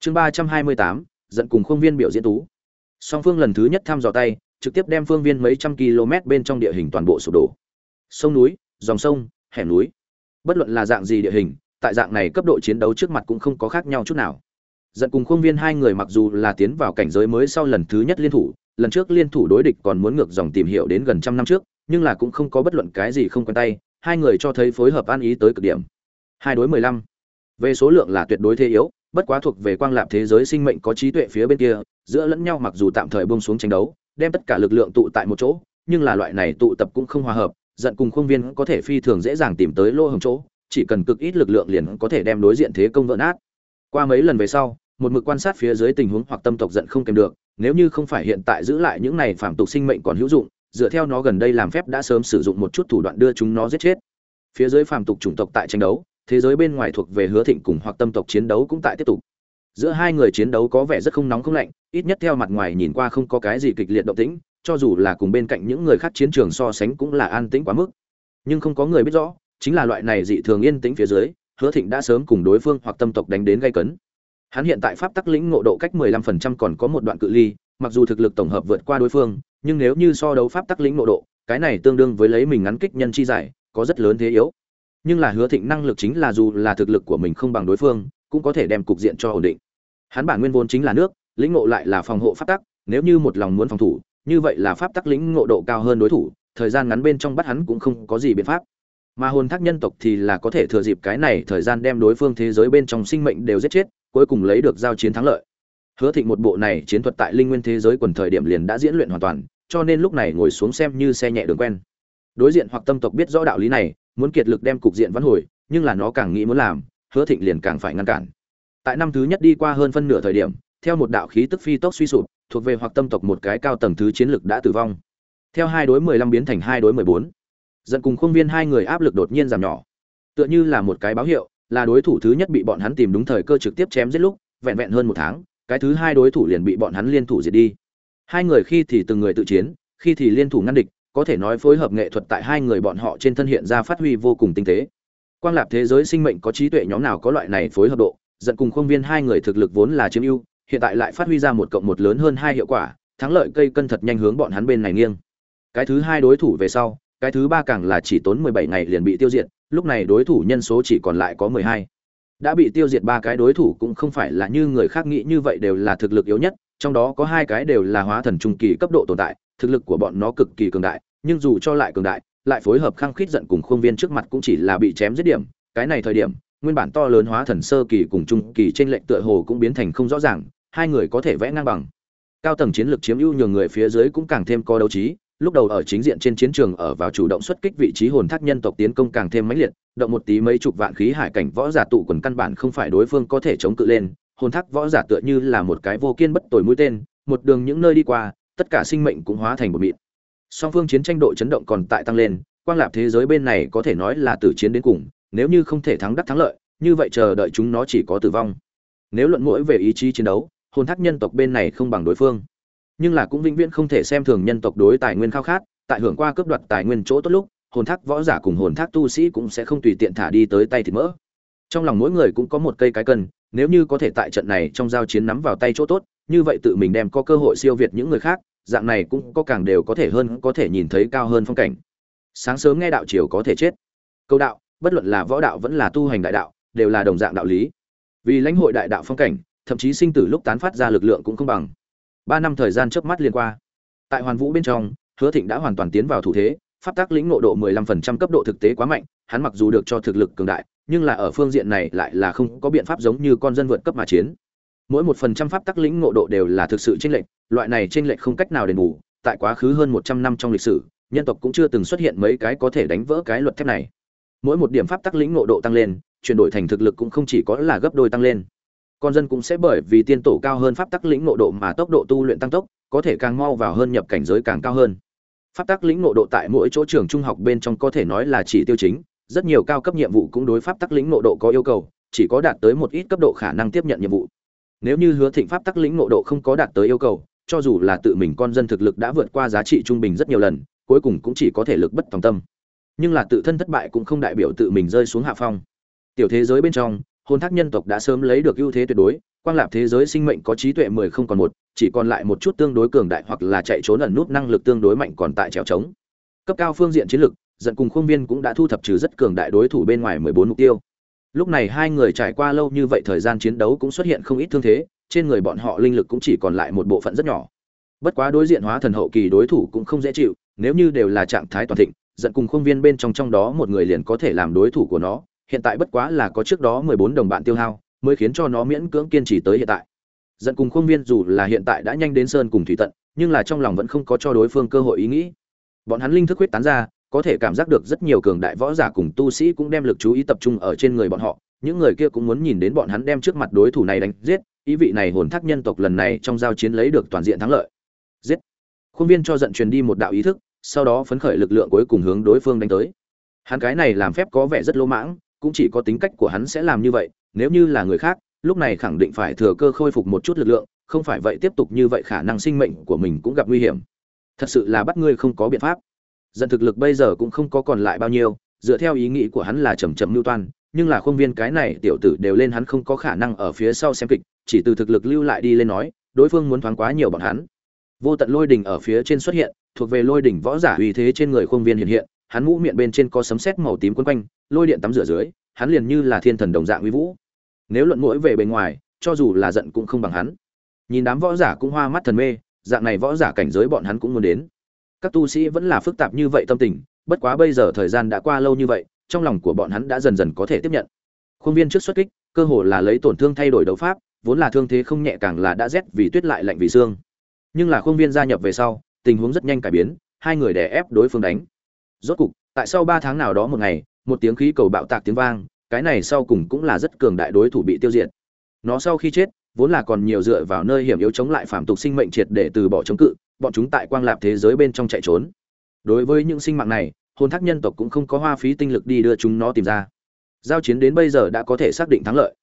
Chương ba trăm hai mươi tám dẫn cùng khuôn viên biểu diễn tú. Song phương lần thứ nhất thăm dò tay, trực tiếp đem phương viên mấy trăm km bên trong địa hình toàn bộ sụp đổ. Sông núi, dòng sông, hẻm núi. Bất luận là dạng gì địa hình, tại dạng này cấp độ chiến đấu trước mặt cũng không có khác nhau chút nào. Dẫn cùng khuôn viên hai người mặc dù là tiến vào cảnh giới mới sau lần thứ nhất liên thủ, lần trước liên thủ đối địch còn muốn ngược dòng tìm hiểu đến gần trăm năm trước, nhưng là cũng không có bất luận cái gì không quen tay, hai người cho thấy phối hợp an ý tới cực điểm. Hai đối mười lăm về số lượng là tuyệt đối thế yếu, bất quá thuộc về quang lạp thế giới sinh mệnh có trí tuệ phía bên kia, giữa lẫn nhau mặc dù tạm thời bông xuống tranh đấu, đem tất cả lực lượng tụ tại một chỗ, nhưng là loại này tụ tập cũng không hòa hợp, giận cùng khuôn viên có thể phi thường dễ dàng tìm tới lỗ hồng chỗ, chỉ cần cực ít lực lượng liền có thể đem đối diện thế công vỡ nát. Qua mấy lần về sau, một mực quan sát phía dưới tình huống hoặc tâm tộc giận không kèm được, nếu như không phải hiện tại giữ lại những này phạm tục sinh mệnh còn hữu dụng, dựa theo nó gần đây làm phép đã sớm sử dụng một chút thủ đoạn đưa chúng nó giết chết. Phía dưới phạm tục chủng tộc tại tranh đấu thế giới bên ngoài thuộc về hứa thịnh cùng hoặc tâm tộc chiến đấu cũng tại tiếp tục. Giữa hai người chiến đấu có vẻ rất không nóng không lạnh, ít nhất theo mặt ngoài nhìn qua không có cái gì kịch liệt động tĩnh, cho dù là cùng bên cạnh những người khác chiến trường so sánh cũng là an tĩnh quá mức. Nhưng không có người biết rõ, chính là loại này dị thường yên tĩnh phía dưới, hứa thịnh đã sớm cùng đối phương hoặc tâm tộc đánh đến gây cấn. Hắn hiện tại pháp tắc lĩnh ngộ độ cách 15% còn có một đoạn cự ly, mặc dù thực lực tổng hợp vượt qua đối phương, nhưng nếu như so đấu pháp tắc lĩnh ngộ độ, cái này tương đương với lấy mình ngắn kích nhân chi giải, có rất lớn thế yếu nhưng là hứa thịnh năng lực chính là dù là thực lực của mình không bằng đối phương, cũng có thể đem cục diện cho ổn định. Hắn bản nguyên vốn chính là nước, lĩnh ngộ lại là phòng hộ pháp tắc, nếu như một lòng muốn phòng thủ, như vậy là pháp tắc lĩnh ngộ độ cao hơn đối thủ, thời gian ngắn bên trong bắt hắn cũng không có gì biện pháp. Mà hồn thác nhân tộc thì là có thể thừa dịp cái này thời gian đem đối phương thế giới bên trong sinh mệnh đều giết chết, cuối cùng lấy được giao chiến thắng lợi. Hứa thịnh một bộ này chiến thuật tại linh nguyên thế giới quần thời điểm liền đã diễn luyện hoàn toàn, cho nên lúc này ngồi xuống xem như xe nhẹ đường quen. Đối diện hoặc tâm tộc biết rõ đạo lý này muốn kiệt lực đem cục diện vãn hồi, nhưng là nó càng nghĩ muốn làm, hứa thịnh liền càng phải ngăn cản. Tại năm thứ nhất đi qua hơn phân nửa thời điểm, theo một đạo khí tức phi tốc suy sụp, thuộc về hoặc tâm tộc một cái cao tầng thứ chiến lực đã tử vong. Theo hai đối mười lăm biến thành hai đối mười bốn dẫn cùng khuôn viên hai người áp lực đột nhiên giảm nhỏ. Tựa như là một cái báo hiệu, là đối thủ thứ nhất bị bọn hắn tìm đúng thời cơ trực tiếp chém giết lúc, vẹn vẹn hơn một tháng, cái thứ hai đối thủ liền bị bọn hắn liên thủ diệt đi. Hai người khi thì từng người tự chiến, khi thì liên thủ ngăn địch có thể nói phối hợp nghệ thuật tại hai người bọn họ trên thân hiện ra phát huy vô cùng tinh tế. Quang lạp thế giới sinh mệnh có trí tuệ nhóm nào có loại này phối hợp độ dẫn cùng khuôn viên hai người thực lực vốn là chiếm ưu, hiện tại lại phát huy ra một cộng một lớn hơn hai hiệu quả, thắng lợi cây cân thật nhanh hướng bọn hắn bên này nghiêng. Cái thứ hai đối thủ về sau, cái thứ ba càng là chỉ tốn mười bảy ngày liền bị tiêu diệt, lúc này đối thủ nhân số chỉ còn lại có mười hai. Đã bị tiêu diệt ba cái đối thủ cũng không phải là như người khác nghĩ như vậy đều là thực lực yếu nhất, trong đó có hai cái đều là hóa thần trung kỳ cấp độ tồn tại, thực lực của bọn nó cực kỳ cường đại nhưng dù cho lại cường đại, lại phối hợp khăng khít giận cùng khuôn viên trước mặt cũng chỉ là bị chém giết điểm. Cái này thời điểm, nguyên bản to lớn hóa thần sơ kỳ cùng trung kỳ trên lệnh tựa hồ cũng biến thành không rõ ràng, hai người có thể vẽ ngang bằng. Cao tầng chiến lược chiếm ưu nhường người phía dưới cũng càng thêm có đấu trí, lúc đầu ở chính diện trên chiến trường ở vào chủ động xuất kích vị trí hồn thác nhân tộc tiến công càng thêm mãnh liệt, động một tí mấy chục vạn khí hải cảnh võ giả tụ quần căn bản không phải đối phương có thể chống cự lên, hồn thác võ giả tựa như là một cái vô kiên bất tồi mũi tên, một đường những nơi đi qua, tất cả sinh mệnh cũng hóa thành một mịn song phương chiến tranh độ chấn động còn tại tăng lên, quang lạp thế giới bên này có thể nói là tử chiến đến cùng, nếu như không thể thắng đắc thắng lợi, như vậy chờ đợi chúng nó chỉ có tử vong. Nếu luận mũi về ý chí chiến đấu, hồn thác nhân tộc bên này không bằng đối phương. Nhưng là cũng vĩnh viễn không thể xem thường nhân tộc đối tài nguyên khao khát, tại hưởng qua cướp đoạt tài nguyên chỗ tốt lúc, hồn thác võ giả cùng hồn thác tu sĩ cũng sẽ không tùy tiện thả đi tới tay thịt mỡ. Trong lòng mỗi người cũng có một cây cái cân, nếu như có thể tại trận này trong giao chiến nắm vào tay chỗ tốt, như vậy tự mình đem có cơ hội siêu việt những người khác dạng này cũng có càng đều có thể hơn, có thể nhìn thấy cao hơn phong cảnh. Sáng sớm nghe đạo chiều có thể chết. Câu đạo, bất luận là võ đạo vẫn là tu hành đại đạo, đều là đồng dạng đạo lý. Vì lãnh hội đại đạo phong cảnh, thậm chí sinh tử lúc tán phát ra lực lượng cũng không bằng. Ba năm thời gian trước mắt liên qua. Tại hoàn vũ bên trong, hứa thịnh đã hoàn toàn tiến vào thủ thế, pháp tác lĩnh nộ độ 15% cấp độ thực tế quá mạnh, hắn mặc dù được cho thực lực cường đại, nhưng là ở phương diện này lại là không có biện pháp giống như con dân vượt cấp mà chiến mỗi một phần trăm pháp tắc lĩnh ngộ độ đều là thực sự chênh lệch, loại này chênh lệch không cách nào đền bù, tại quá khứ hơn một trăm năm trong lịch sử, nhân tộc cũng chưa từng xuất hiện mấy cái có thể đánh vỡ cái luật thép này. Mỗi một điểm pháp tắc lĩnh ngộ độ tăng lên, chuyển đổi thành thực lực cũng không chỉ có là gấp đôi tăng lên. Con dân cũng sẽ bởi vì tiên tổ cao hơn pháp tắc lĩnh ngộ độ mà tốc độ tu luyện tăng tốc, có thể càng mau vào hơn nhập cảnh giới càng cao hơn. Pháp tắc lĩnh ngộ độ tại mỗi chỗ trường trung học bên trong có thể nói là chỉ tiêu chính, rất nhiều cao cấp nhiệm vụ cũng đối pháp tắc lĩnh ngộ độ có yêu cầu, chỉ có đạt tới một ít cấp độ khả năng tiếp nhận nhiệm vụ nếu như hứa thịnh pháp tắc lĩnh ngộ độ không có đạt tới yêu cầu, cho dù là tự mình con dân thực lực đã vượt qua giá trị trung bình rất nhiều lần, cuối cùng cũng chỉ có thể lực bất tòng tâm. Nhưng là tự thân thất bại cũng không đại biểu tự mình rơi xuống hạ phong. Tiểu thế giới bên trong, hồn thác nhân tộc đã sớm lấy được ưu thế tuyệt đối, quang lạp thế giới sinh mệnh có trí tuệ mười không còn một, chỉ còn lại một chút tương đối cường đại hoặc là chạy trốn ẩn nút năng lực tương đối mạnh còn tại trèo trống. Cấp cao phương diện chiến lược dẫn cùng khuôn viên cũng đã thu thập trừ rất cường đại đối thủ bên ngoài mười bốn mục tiêu lúc này hai người trải qua lâu như vậy thời gian chiến đấu cũng xuất hiện không ít thương thế, trên người bọn họ linh lực cũng chỉ còn lại một bộ phận rất nhỏ. Bất quá đối diện hóa thần hậu kỳ đối thủ cũng không dễ chịu, nếu như đều là trạng thái toàn thịnh, giận cùng khuôn viên bên trong trong đó một người liền có thể làm đối thủ của nó. Hiện tại bất quá là có trước đó mười bốn đồng bạn tiêu hao, mới khiến cho nó miễn cưỡng kiên trì tới hiện tại. Giận cùng khuôn viên dù là hiện tại đã nhanh đến sơn cùng thủy tận, nhưng là trong lòng vẫn không có cho đối phương cơ hội ý nghĩ. Bọn hắn linh thức huyết tán ra có thể cảm giác được rất nhiều cường đại võ giả cùng tu sĩ cũng đem lực chú ý tập trung ở trên người bọn họ. Những người kia cũng muốn nhìn đến bọn hắn đem trước mặt đối thủ này đánh giết, ý vị này hồn thác nhân tộc lần này trong giao chiến lấy được toàn diện thắng lợi. Giết. Khuôn viên cho giận truyền đi một đạo ý thức, sau đó phấn khởi lực lượng cuối cùng hướng đối phương đánh tới. Hắn cái này làm phép có vẻ rất lỗ mãng, cũng chỉ có tính cách của hắn sẽ làm như vậy, nếu như là người khác, lúc này khẳng định phải thừa cơ khôi phục một chút lực lượng, không phải vậy tiếp tục như vậy khả năng sinh mệnh của mình cũng gặp nguy hiểm. Thật sự là bắt ngươi không có biện pháp dần thực lực bây giờ cũng không có còn lại bao nhiêu, dựa theo ý nghĩ của hắn là chầm chậm lưu toan, nhưng là khuôn viên cái này tiểu tử đều lên hắn không có khả năng ở phía sau xem kịch, chỉ từ thực lực lưu lại đi lên nói, đối phương muốn thoáng quá nhiều bọn hắn. Vô tận lôi đỉnh ở phía trên xuất hiện, thuộc về lôi đỉnh võ giả uy thế trên người khuôn viên hiện hiện, hắn mũ miệng bên trên có sấm sét màu tím quấn quanh, lôi điện tắm rửa dưới, hắn liền như là thiên thần đồng dạng uy vũ. Nếu luận mũi về bên ngoài, cho dù là giận cũng không bằng hắn. Nhìn đám võ giả cũng hoa mắt thần mê, dạng này võ giả cảnh giới bọn hắn cũng muốn đến các tu sĩ vẫn là phức tạp như vậy tâm tình, bất quá bây giờ thời gian đã qua lâu như vậy, trong lòng của bọn hắn đã dần dần có thể tiếp nhận. Khuôn viên trước xuất kích, cơ hồ là lấy tổn thương thay đổi đấu pháp, vốn là thương thế không nhẹ càng là đã rét vì tuyết lại lạnh vì xương. Nhưng là khuôn viên gia nhập về sau, tình huống rất nhanh cải biến, hai người đè ép đối phương đánh. Rốt cục, tại sau ba tháng nào đó một ngày, một tiếng khí cầu bạo tạc tiếng vang, cái này sau cùng cũng là rất cường đại đối thủ bị tiêu diệt. Nó sau khi chết vốn là còn nhiều dựa vào nơi hiểm yếu chống lại phạm tục sinh mệnh triệt để từ bỏ chống cự, bọn chúng tại quang lạp thế giới bên trong chạy trốn. Đối với những sinh mạng này, hồn thác nhân tộc cũng không có hoa phí tinh lực đi đưa chúng nó tìm ra. Giao chiến đến bây giờ đã có thể xác định thắng lợi.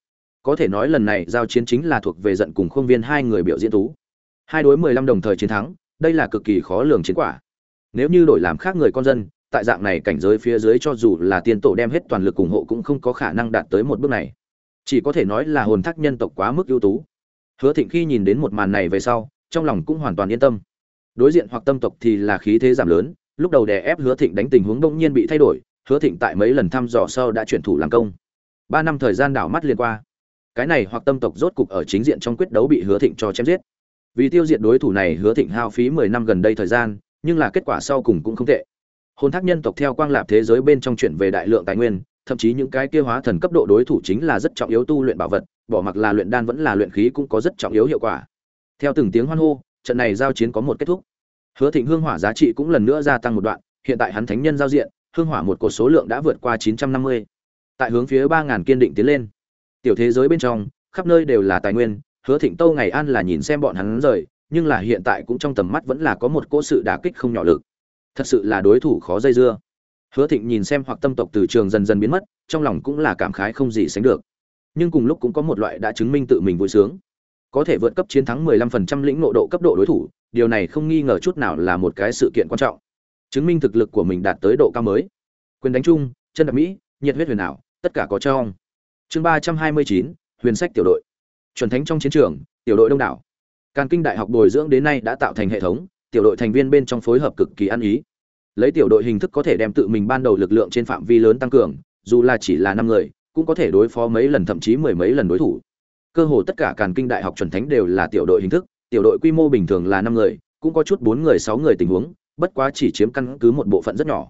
Có thể nói lần này giao chiến chính là thuộc về giận cùng khuôn viên hai người biểu diễn tú hai đối mười lăm đồng thời chiến thắng, đây là cực kỳ khó lường chiến quả. Nếu như đổi làm khác người con dân, tại dạng này cảnh giới phía dưới cho dù là tiên tổ đem hết toàn lực ủng hộ cũng không có khả năng đạt tới một bước này chỉ có thể nói là hồn thác nhân tộc quá mức ưu tú. Hứa thịnh khi nhìn đến một màn này về sau, trong lòng cũng hoàn toàn yên tâm. Đối diện hoặc tâm tộc thì là khí thế giảm lớn, lúc đầu đè ép hứa thịnh đánh tình huống đông nhiên bị thay đổi, hứa thịnh tại mấy lần thăm dò sau đã chuyển thủ làm công. Ba năm thời gian đảo mắt liên qua. Cái này hoặc tâm tộc rốt cục ở chính diện trong quyết đấu bị hứa thịnh cho chém giết. Vì tiêu diệt đối thủ này, hứa thịnh hao phí mười năm gần đây thời gian, nhưng là kết quả sau cùng cũng không tệ. Hồn thác nhân tộc theo quang lạp thế giới bên trong chuyển về đại lượng tài nguyên thậm chí những cái kia hóa thần cấp độ đối thủ chính là rất trọng yếu tu luyện bảo vật, bỏ mặc là luyện đan vẫn là luyện khí cũng có rất trọng yếu hiệu quả. Theo từng tiếng hoan hô, trận này giao chiến có một kết thúc. Hứa thịnh hương hỏa giá trị cũng lần nữa gia tăng một đoạn, hiện tại hắn thánh nhân giao diện, hương hỏa một cột số lượng đã vượt qua chín trăm năm mươi. Tại hướng phía ba ngàn kiên định tiến lên. Tiểu thế giới bên trong, khắp nơi đều là tài nguyên, hứa thịnh Tô ngày an là nhìn xem bọn hắn rời, nhưng là hiện tại cũng trong tầm mắt vẫn là có một cỗ sự đả kích không nhỏ lực. Thật sự là đối thủ khó dây dưa hứa thịnh nhìn xem hoặc tâm tộc từ trường dần dần biến mất, trong lòng cũng là cảm khái không gì sánh được. Nhưng cùng lúc cũng có một loại đã chứng minh tự mình vui sướng. Có thể vượt cấp chiến thắng 15% lĩnh ngộ độ cấp độ đối thủ, điều này không nghi ngờ chút nào là một cái sự kiện quan trọng. Chứng minh thực lực của mình đạt tới độ cao mới. Quyền đánh chung, chân đạp mỹ, nhiệt huyết huyền ảo, tất cả có trong. Chương ba trăm hai mươi chín, huyền sách tiểu đội. Chuẩn thánh trong chiến trường, tiểu đội đông đảo. Càn kinh đại học bồi dưỡng đến nay đã tạo thành hệ thống, tiểu đội thành viên bên trong phối hợp cực kỳ ăn ý lấy tiểu đội hình thức có thể đem tự mình ban đầu lực lượng trên phạm vi lớn tăng cường, dù là chỉ là năm người, cũng có thể đối phó mấy lần thậm chí mười mấy lần đối thủ. Cơ hồ tất cả càn kinh đại học chuẩn thánh đều là tiểu đội hình thức, tiểu đội quy mô bình thường là năm người, cũng có chút bốn người, sáu người tình huống, bất quá chỉ chiếm căn cứ một bộ phận rất nhỏ.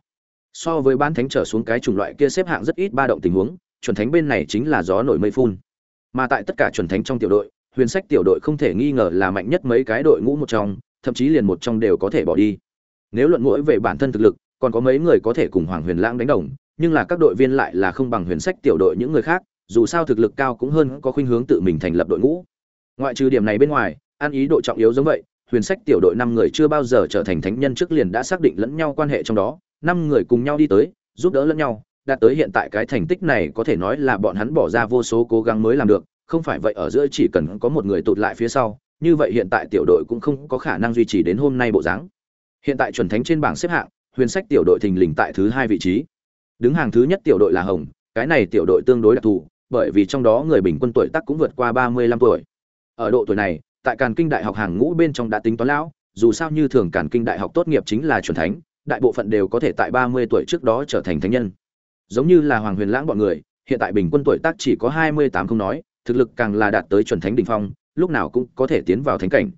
So với ban thánh trở xuống cái chủng loại kia xếp hạng rất ít ba động tình huống, chuẩn thánh bên này chính là gió nổi mây phun. Mà tại tất cả chuẩn thánh trong tiểu đội, huyền sách tiểu đội không thể nghi ngờ là mạnh nhất mấy cái đội ngũ một trong, thậm chí liền một trong đều có thể bỏ đi nếu luận mũi về bản thân thực lực, còn có mấy người có thể cùng hoàng huyền lãng đánh đồng, nhưng là các đội viên lại là không bằng huyền sách tiểu đội những người khác, dù sao thực lực cao cũng hơn có khuynh hướng tự mình thành lập đội ngũ. Ngoại trừ điểm này bên ngoài, an ý độ trọng yếu giống vậy, huyền sách tiểu đội năm người chưa bao giờ trở thành thánh nhân trước liền đã xác định lẫn nhau quan hệ trong đó, năm người cùng nhau đi tới, giúp đỡ lẫn nhau, đạt tới hiện tại cái thành tích này có thể nói là bọn hắn bỏ ra vô số cố gắng mới làm được, không phải vậy ở giữa chỉ cần có một người tụt lại phía sau, như vậy hiện tại tiểu đội cũng không có khả năng duy trì đến hôm nay bộ dáng hiện tại chuẩn thánh trên bảng xếp hạng, huyền sách tiểu đội thình lình tại thứ hai vị trí. Đứng hàng thứ nhất tiểu đội là hồng, cái này tiểu đội tương đối đặc thù, bởi vì trong đó người bình quân tuổi tác cũng vượt qua ba mươi lăm tuổi. Ở độ tuổi này, tại càn kinh đại học hàng ngũ bên trong đã tính toán lão, dù sao như thường càn kinh đại học tốt nghiệp chính là chuẩn thánh, đại bộ phận đều có thể tại ba mươi tuổi trước đó trở thành thánh nhân. Giống như là hoàng huyền lãng bọn người, hiện tại bình quân tuổi tác chỉ có hai mươi tám không nói, thực lực càng là đạt tới chuẩn thánh đỉnh phong, lúc nào cũng có thể tiến vào thánh cảnh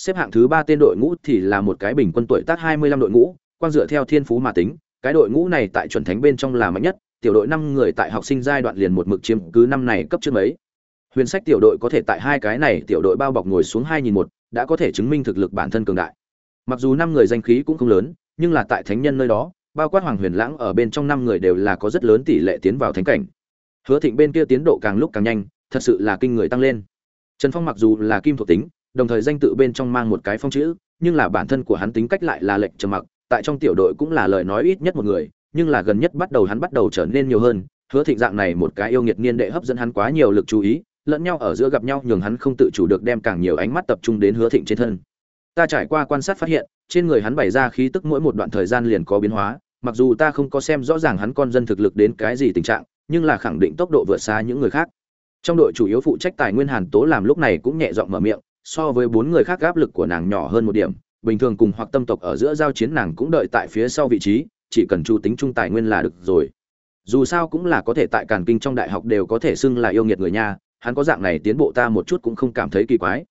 xếp hạng thứ ba tên đội ngũ thì là một cái bình quân tuổi tác hai mươi lăm đội ngũ quan dựa theo thiên phú mà tính, cái đội ngũ này tại chuẩn thánh bên trong là mạnh nhất, tiểu đội năm người tại học sinh giai đoạn liền một mực chiếm cứ năm này cấp trước mấy. Huyền sách tiểu đội có thể tại hai cái này tiểu đội bao bọc ngồi xuống hai nghìn một, đã có thể chứng minh thực lực bản thân cường đại. Mặc dù năm người danh khí cũng không lớn, nhưng là tại thánh nhân nơi đó, bao quát hoàng huyền lãng ở bên trong năm người đều là có rất lớn tỷ lệ tiến vào thánh cảnh. Hứa thịnh bên kia tiến độ càng lúc càng nhanh, thật sự là kinh người tăng lên. Trần phong mặc dù là kim thuộc tính đồng thời danh tự bên trong mang một cái phong chữ, nhưng là bản thân của hắn tính cách lại là lệch trầm mặc, tại trong tiểu đội cũng là lời nói ít nhất một người, nhưng là gần nhất bắt đầu hắn bắt đầu trở nên nhiều hơn, hứa thịnh dạng này một cái yêu nghiệt niên đệ hấp dẫn hắn quá nhiều lực chú ý, lẫn nhau ở giữa gặp nhau nhường hắn không tự chủ được đem càng nhiều ánh mắt tập trung đến hứa thịnh trên thân. Ta trải qua quan sát phát hiện, trên người hắn bày ra khí tức mỗi một đoạn thời gian liền có biến hóa, mặc dù ta không có xem rõ ràng hắn con dân thực lực đến cái gì tình trạng, nhưng là khẳng định tốc độ vượt xa những người khác. Trong đội chủ yếu phụ trách tài nguyên hàn tố làm lúc này cũng nhẹ giọng mở miệng so với bốn người khác áp lực của nàng nhỏ hơn một điểm, bình thường cùng hoặc tâm tộc ở giữa giao chiến nàng cũng đợi tại phía sau vị trí, chỉ cần chu tính trung tài nguyên là được rồi. Dù sao cũng là có thể tại càn kinh trong đại học đều có thể xưng là yêu nghiệt người nha, hắn có dạng này tiến bộ ta một chút cũng không cảm thấy kỳ quái.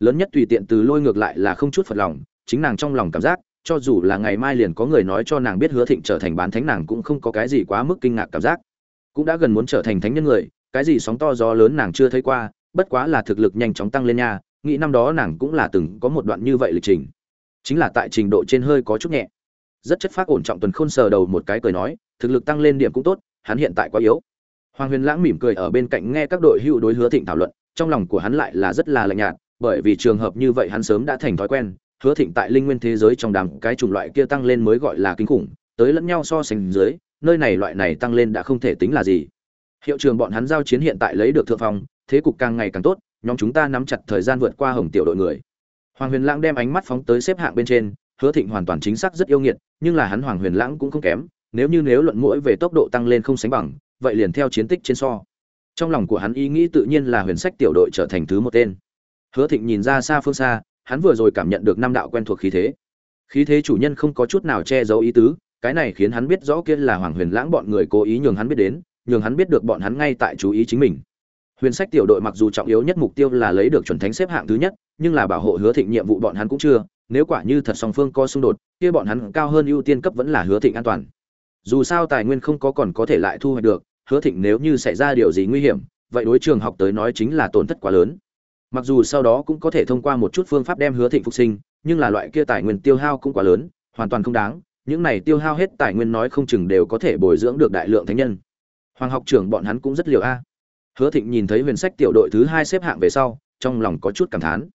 Lớn nhất tùy tiện từ lôi ngược lại là không chút phật lòng, chính nàng trong lòng cảm giác, cho dù là ngày mai liền có người nói cho nàng biết hứa thịnh trở thành bán thánh nàng cũng không có cái gì quá mức kinh ngạc cảm giác. Cũng đã gần muốn trở thành thánh nhân người, cái gì sóng to gió lớn nàng chưa thấy qua, bất quá là thực lực nhanh chóng tăng lên nha nghĩ năm đó nàng cũng là từng có một đoạn như vậy lịch trình. Chính là tại trình độ trên hơi có chút nhẹ. Rất chất phác ổn trọng tuần khôn sờ đầu một cái cười nói, thực lực tăng lên điểm cũng tốt, hắn hiện tại quá yếu. Hoàng huyền lãng mỉm cười ở bên cạnh nghe các đội hữu đối hứa thịnh thảo luận, trong lòng của hắn lại là rất là lạnh nhạt, bởi vì trường hợp như vậy hắn sớm đã thành thói quen, hứa thịnh tại linh nguyên thế giới trong đám cái chủng loại kia tăng lên mới gọi là kinh khủng, tới lẫn nhau so sánh dưới, nơi này loại này tăng lên đã không thể tính là gì. Hiệu trường bọn hắn giao chiến hiện tại lấy được thượng phong, thế cục càng ngày càng tốt nhóm chúng ta nắm chặt thời gian vượt qua hồng tiểu đội người. Hoàng huyền lãng đem ánh mắt phóng tới xếp hạng bên trên, hứa thịnh hoàn toàn chính xác rất yêu nghiệt, nhưng là hắn hoàng huyền lãng cũng không kém, nếu như nếu luận mũi về tốc độ tăng lên không sánh bằng, vậy liền theo chiến tích trên so. Trong lòng của hắn ý nghĩ tự nhiên là huyền sách tiểu đội trở thành thứ một tên. Hứa thịnh nhìn ra xa phương xa, hắn vừa rồi cảm nhận được năm đạo quen thuộc khí thế. Khí thế chủ nhân không có chút nào che giấu ý tứ, cái này khiến hắn biết rõ kia là hoàng huyền lãng bọn người cố ý nhường hắn biết đến, nhường hắn biết được bọn hắn ngay tại chú ý chính mình huyền sách tiểu đội mặc dù trọng yếu nhất mục tiêu là lấy được chuẩn thánh xếp hạng thứ nhất, nhưng là bảo hộ hứa thịnh nhiệm vụ bọn hắn cũng chưa. Nếu quả như thật song phương có xung đột, kia bọn hắn cao hơn ưu tiên cấp vẫn là hứa thịnh an toàn. Dù sao tài nguyên không có còn có thể lại thu hoạch được, hứa thịnh nếu như xảy ra điều gì nguy hiểm, vậy đối trường học tới nói chính là tổn thất quá lớn. Mặc dù sau đó cũng có thể thông qua một chút phương pháp đem hứa thịnh phục sinh, nhưng là loại kia tài nguyên tiêu hao cũng quá lớn, hoàn toàn không đáng. Những này tiêu hao hết tài nguyên nói không chừng đều có thể bồi dưỡng được đại lượng thánh nhân. Hoàng học trưởng bọn hắn cũng rất liều a hứa thịnh nhìn thấy huyền sách tiểu đội thứ hai xếp hạng về sau, trong lòng có chút cảm thán.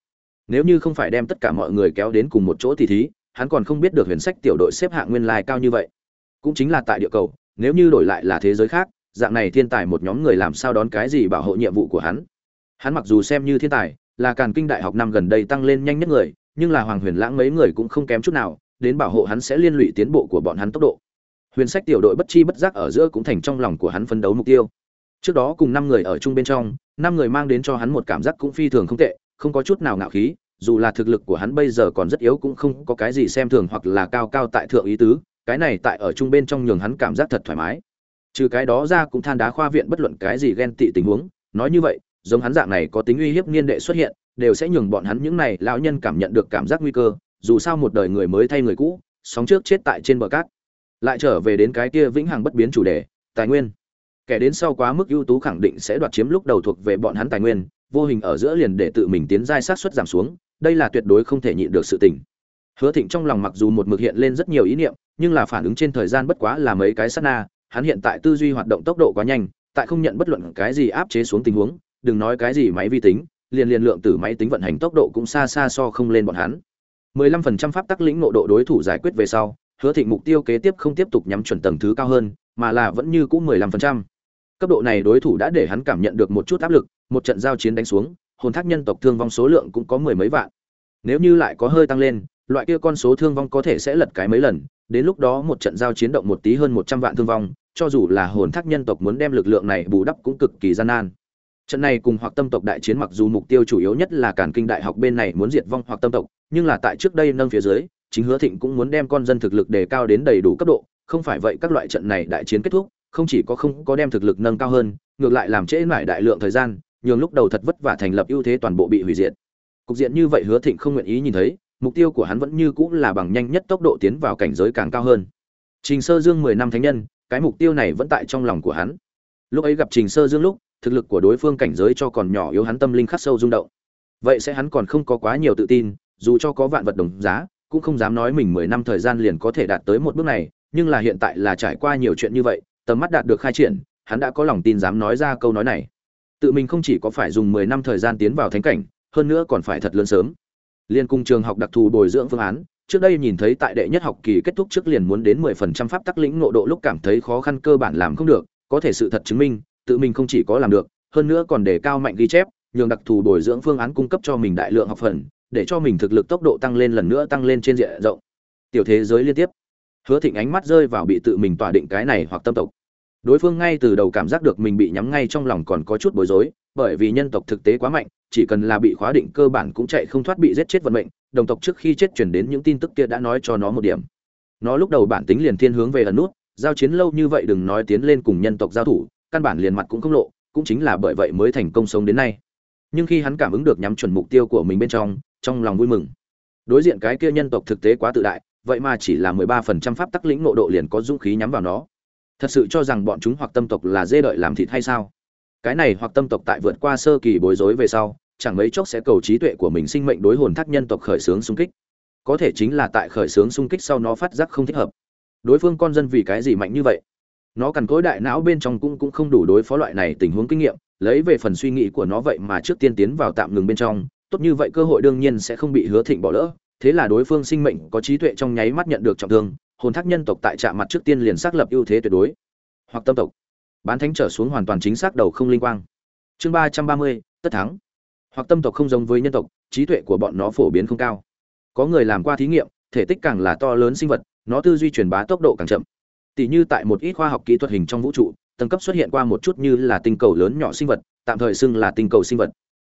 Nếu như không phải đem tất cả mọi người kéo đến cùng một chỗ thì thí, hắn còn không biết được huyền sách tiểu đội xếp hạng nguyên lai cao như vậy. Cũng chính là tại địa cầu, nếu như đổi lại là thế giới khác, dạng này thiên tài một nhóm người làm sao đón cái gì bảo hộ nhiệm vụ của hắn? Hắn mặc dù xem như thiên tài, là càn kinh đại học năm gần đây tăng lên nhanh nhất người, nhưng là hoàng huyền lãng mấy người cũng không kém chút nào, đến bảo hộ hắn sẽ liên lụy tiến bộ của bọn hắn tốc độ. Huyền sách tiểu đội bất chi bất giác ở giữa cũng thành trong lòng của hắn phấn đấu mục tiêu trước đó cùng năm người ở chung bên trong, năm người mang đến cho hắn một cảm giác cũng phi thường không tệ, không có chút nào ngạo khí, dù là thực lực của hắn bây giờ còn rất yếu cũng không có cái gì xem thường hoặc là cao cao tại thượng ý tứ, cái này tại ở chung bên trong nhường hắn cảm giác thật thoải mái. Trừ cái đó ra cũng than đá khoa viện bất luận cái gì ghen tị tình huống, nói như vậy, giống hắn dạng này có tính uy hiếp niên đệ xuất hiện, đều sẽ nhường bọn hắn những này lão nhân cảm nhận được cảm giác nguy cơ, dù sao một đời người mới thay người cũ, sóng trước chết tại trên bờ cát. Lại trở về đến cái kia vĩnh hằng bất biến chủ đề, tài nguyên kẻ đến sau quá mức ưu tú khẳng định sẽ đoạt chiếm lúc đầu thuộc về bọn hắn tài nguyên, vô hình ở giữa liền để tự mình tiến giai sát suất giảm xuống, đây là tuyệt đối không thể nhịn được sự tình hứa thịnh trong lòng mặc dù một mực hiện lên rất nhiều ý niệm, nhưng là phản ứng trên thời gian bất quá là mấy cái sát na, hắn hiện tại tư duy hoạt động tốc độ quá nhanh, tại không nhận bất luận cái gì áp chế xuống tình huống, đừng nói cái gì máy vi tính, liền liền lượng tử máy tính vận hành tốc độ cũng xa xa so không lên bọn hắn 15% pháp tắc lĩnh ngộ độ đối thủ giải quyết về sau, hứa thịnh mục tiêu kế tiếp không tiếp tục nhắm chuẩn tầng thứ cao hơn, mà là vẫn như cũ 15% cấp độ này đối thủ đã để hắn cảm nhận được một chút áp lực, một trận giao chiến đánh xuống, hồn thác nhân tộc thương vong số lượng cũng có mười mấy vạn. Nếu như lại có hơi tăng lên, loại kia con số thương vong có thể sẽ lật cái mấy lần, đến lúc đó một trận giao chiến động một tí hơn một trăm vạn thương vong, cho dù là hồn thác nhân tộc muốn đem lực lượng này bù đắp cũng cực kỳ gian nan. Trận này cùng hoặc tâm tộc đại chiến mặc dù mục tiêu chủ yếu nhất là cản kinh đại học bên này muốn diệt vong hoặc tâm tộc, nhưng là tại trước đây nâng phía dưới, chính hứa thịnh cũng muốn đem con dân thực lực đề cao đến đầy đủ cấp độ, không phải vậy các loại trận này đại chiến kết thúc không chỉ có không có đem thực lực nâng cao hơn, ngược lại làm trễ mãi đại lượng thời gian, nhường lúc đầu thật vất vả thành lập ưu thế toàn bộ bị hủy diệt. Cục diện như vậy hứa thịnh không nguyện ý nhìn thấy, mục tiêu của hắn vẫn như cũng là bằng nhanh nhất tốc độ tiến vào cảnh giới càng cao hơn. Trình sơ dương mười năm thánh nhân, cái mục tiêu này vẫn tại trong lòng của hắn. Lúc ấy gặp trình sơ dương lúc, thực lực của đối phương cảnh giới cho còn nhỏ yếu hắn tâm linh khắc sâu rung động. Vậy sẽ hắn còn không có quá nhiều tự tin, dù cho có vạn vật đồng giá, cũng không dám nói mình mười năm thời gian liền có thể đạt tới một bước này, nhưng là hiện tại là trải qua nhiều chuyện như vậy tầm mắt đạt được khai triển, hắn đã có lòng tin dám nói ra câu nói này. Tự mình không chỉ có phải dùng mười năm thời gian tiến vào thánh cảnh, hơn nữa còn phải thật lớn sớm. Liên cung trường học đặc thù bồi dưỡng phương án, trước đây nhìn thấy tại đệ nhất học kỳ kết thúc trước liền muốn đến mười phần trăm pháp tắc lĩnh ngộ độ lúc cảm thấy khó khăn cơ bản làm không được, có thể sự thật chứng minh, tự mình không chỉ có làm được, hơn nữa còn để cao mạnh ghi chép, nhường đặc thù bồi dưỡng phương án cung cấp cho mình đại lượng học phần, để cho mình thực lực tốc độ tăng lên lần nữa tăng lên trên diện rộng. Tiểu thế giới liên tiếp hứa thịnh ánh mắt rơi vào bị tự mình tỏa định cái này hoặc tâm tộc. Đối phương ngay từ đầu cảm giác được mình bị nhắm ngay trong lòng còn có chút bối rối, bởi vì nhân tộc thực tế quá mạnh, chỉ cần là bị khóa định cơ bản cũng chạy không thoát bị giết chết vận mệnh, đồng tộc trước khi chết chuyển đến những tin tức kia đã nói cho nó một điểm. Nó lúc đầu bản tính liền thiên hướng về ẩn nút, giao chiến lâu như vậy đừng nói tiến lên cùng nhân tộc giao thủ, căn bản liền mặt cũng không lộ, cũng chính là bởi vậy mới thành công sống đến nay. Nhưng khi hắn cảm ứng được nhắm chuẩn mục tiêu của mình bên trong trong lòng vui mừng. Đối diện cái kia nhân tộc thực tế quá tự đại vậy mà chỉ là mười ba phần trăm pháp tắc lĩnh ngộ độ liền có dũng khí nhắm vào nó. Thật sự cho rằng bọn chúng hoặc tâm tộc là dê đợi làm thịt hay sao? Cái này hoặc tâm tộc tại vượt qua sơ kỳ bối rối về sau, chẳng mấy chốc sẽ cầu trí tuệ của mình sinh mệnh đối hồn thác nhân tộc khởi xướng xung kích. Có thể chính là tại khởi xướng xung kích sau nó phát giác không thích hợp. Đối phương con dân vì cái gì mạnh như vậy? Nó cần cối đại não bên trong cũng cũng không đủ đối phó loại này tình huống kinh nghiệm, lấy về phần suy nghĩ của nó vậy mà trước tiên tiến vào tạm ngừng bên trong, tốt như vậy cơ hội đương nhiên sẽ không bị hứa thịnh bỏ lỡ thế là đối phương sinh mệnh có trí tuệ trong nháy mắt nhận được trọng thương, hồn thác nhân tộc tại trạm mặt trước tiên liền xác lập ưu thế tuyệt đối. Hoặc tâm tộc. Bán thánh trở xuống hoàn toàn chính xác đầu không linh quang. Chương ba trăm ba mươi, tất thắng. Hoặc tâm tộc không giống với nhân tộc, trí tuệ của bọn nó phổ biến không cao. Có người làm qua thí nghiệm, thể tích càng là to lớn sinh vật, nó tư duy truyền bá tốc độ càng chậm. Tỷ như tại một ít khoa học kỹ thuật hình trong vũ trụ, tầng cấp xuất hiện qua một chút như là tinh cầu lớn nhỏ sinh vật, tạm thời xưng là tinh cầu sinh vật.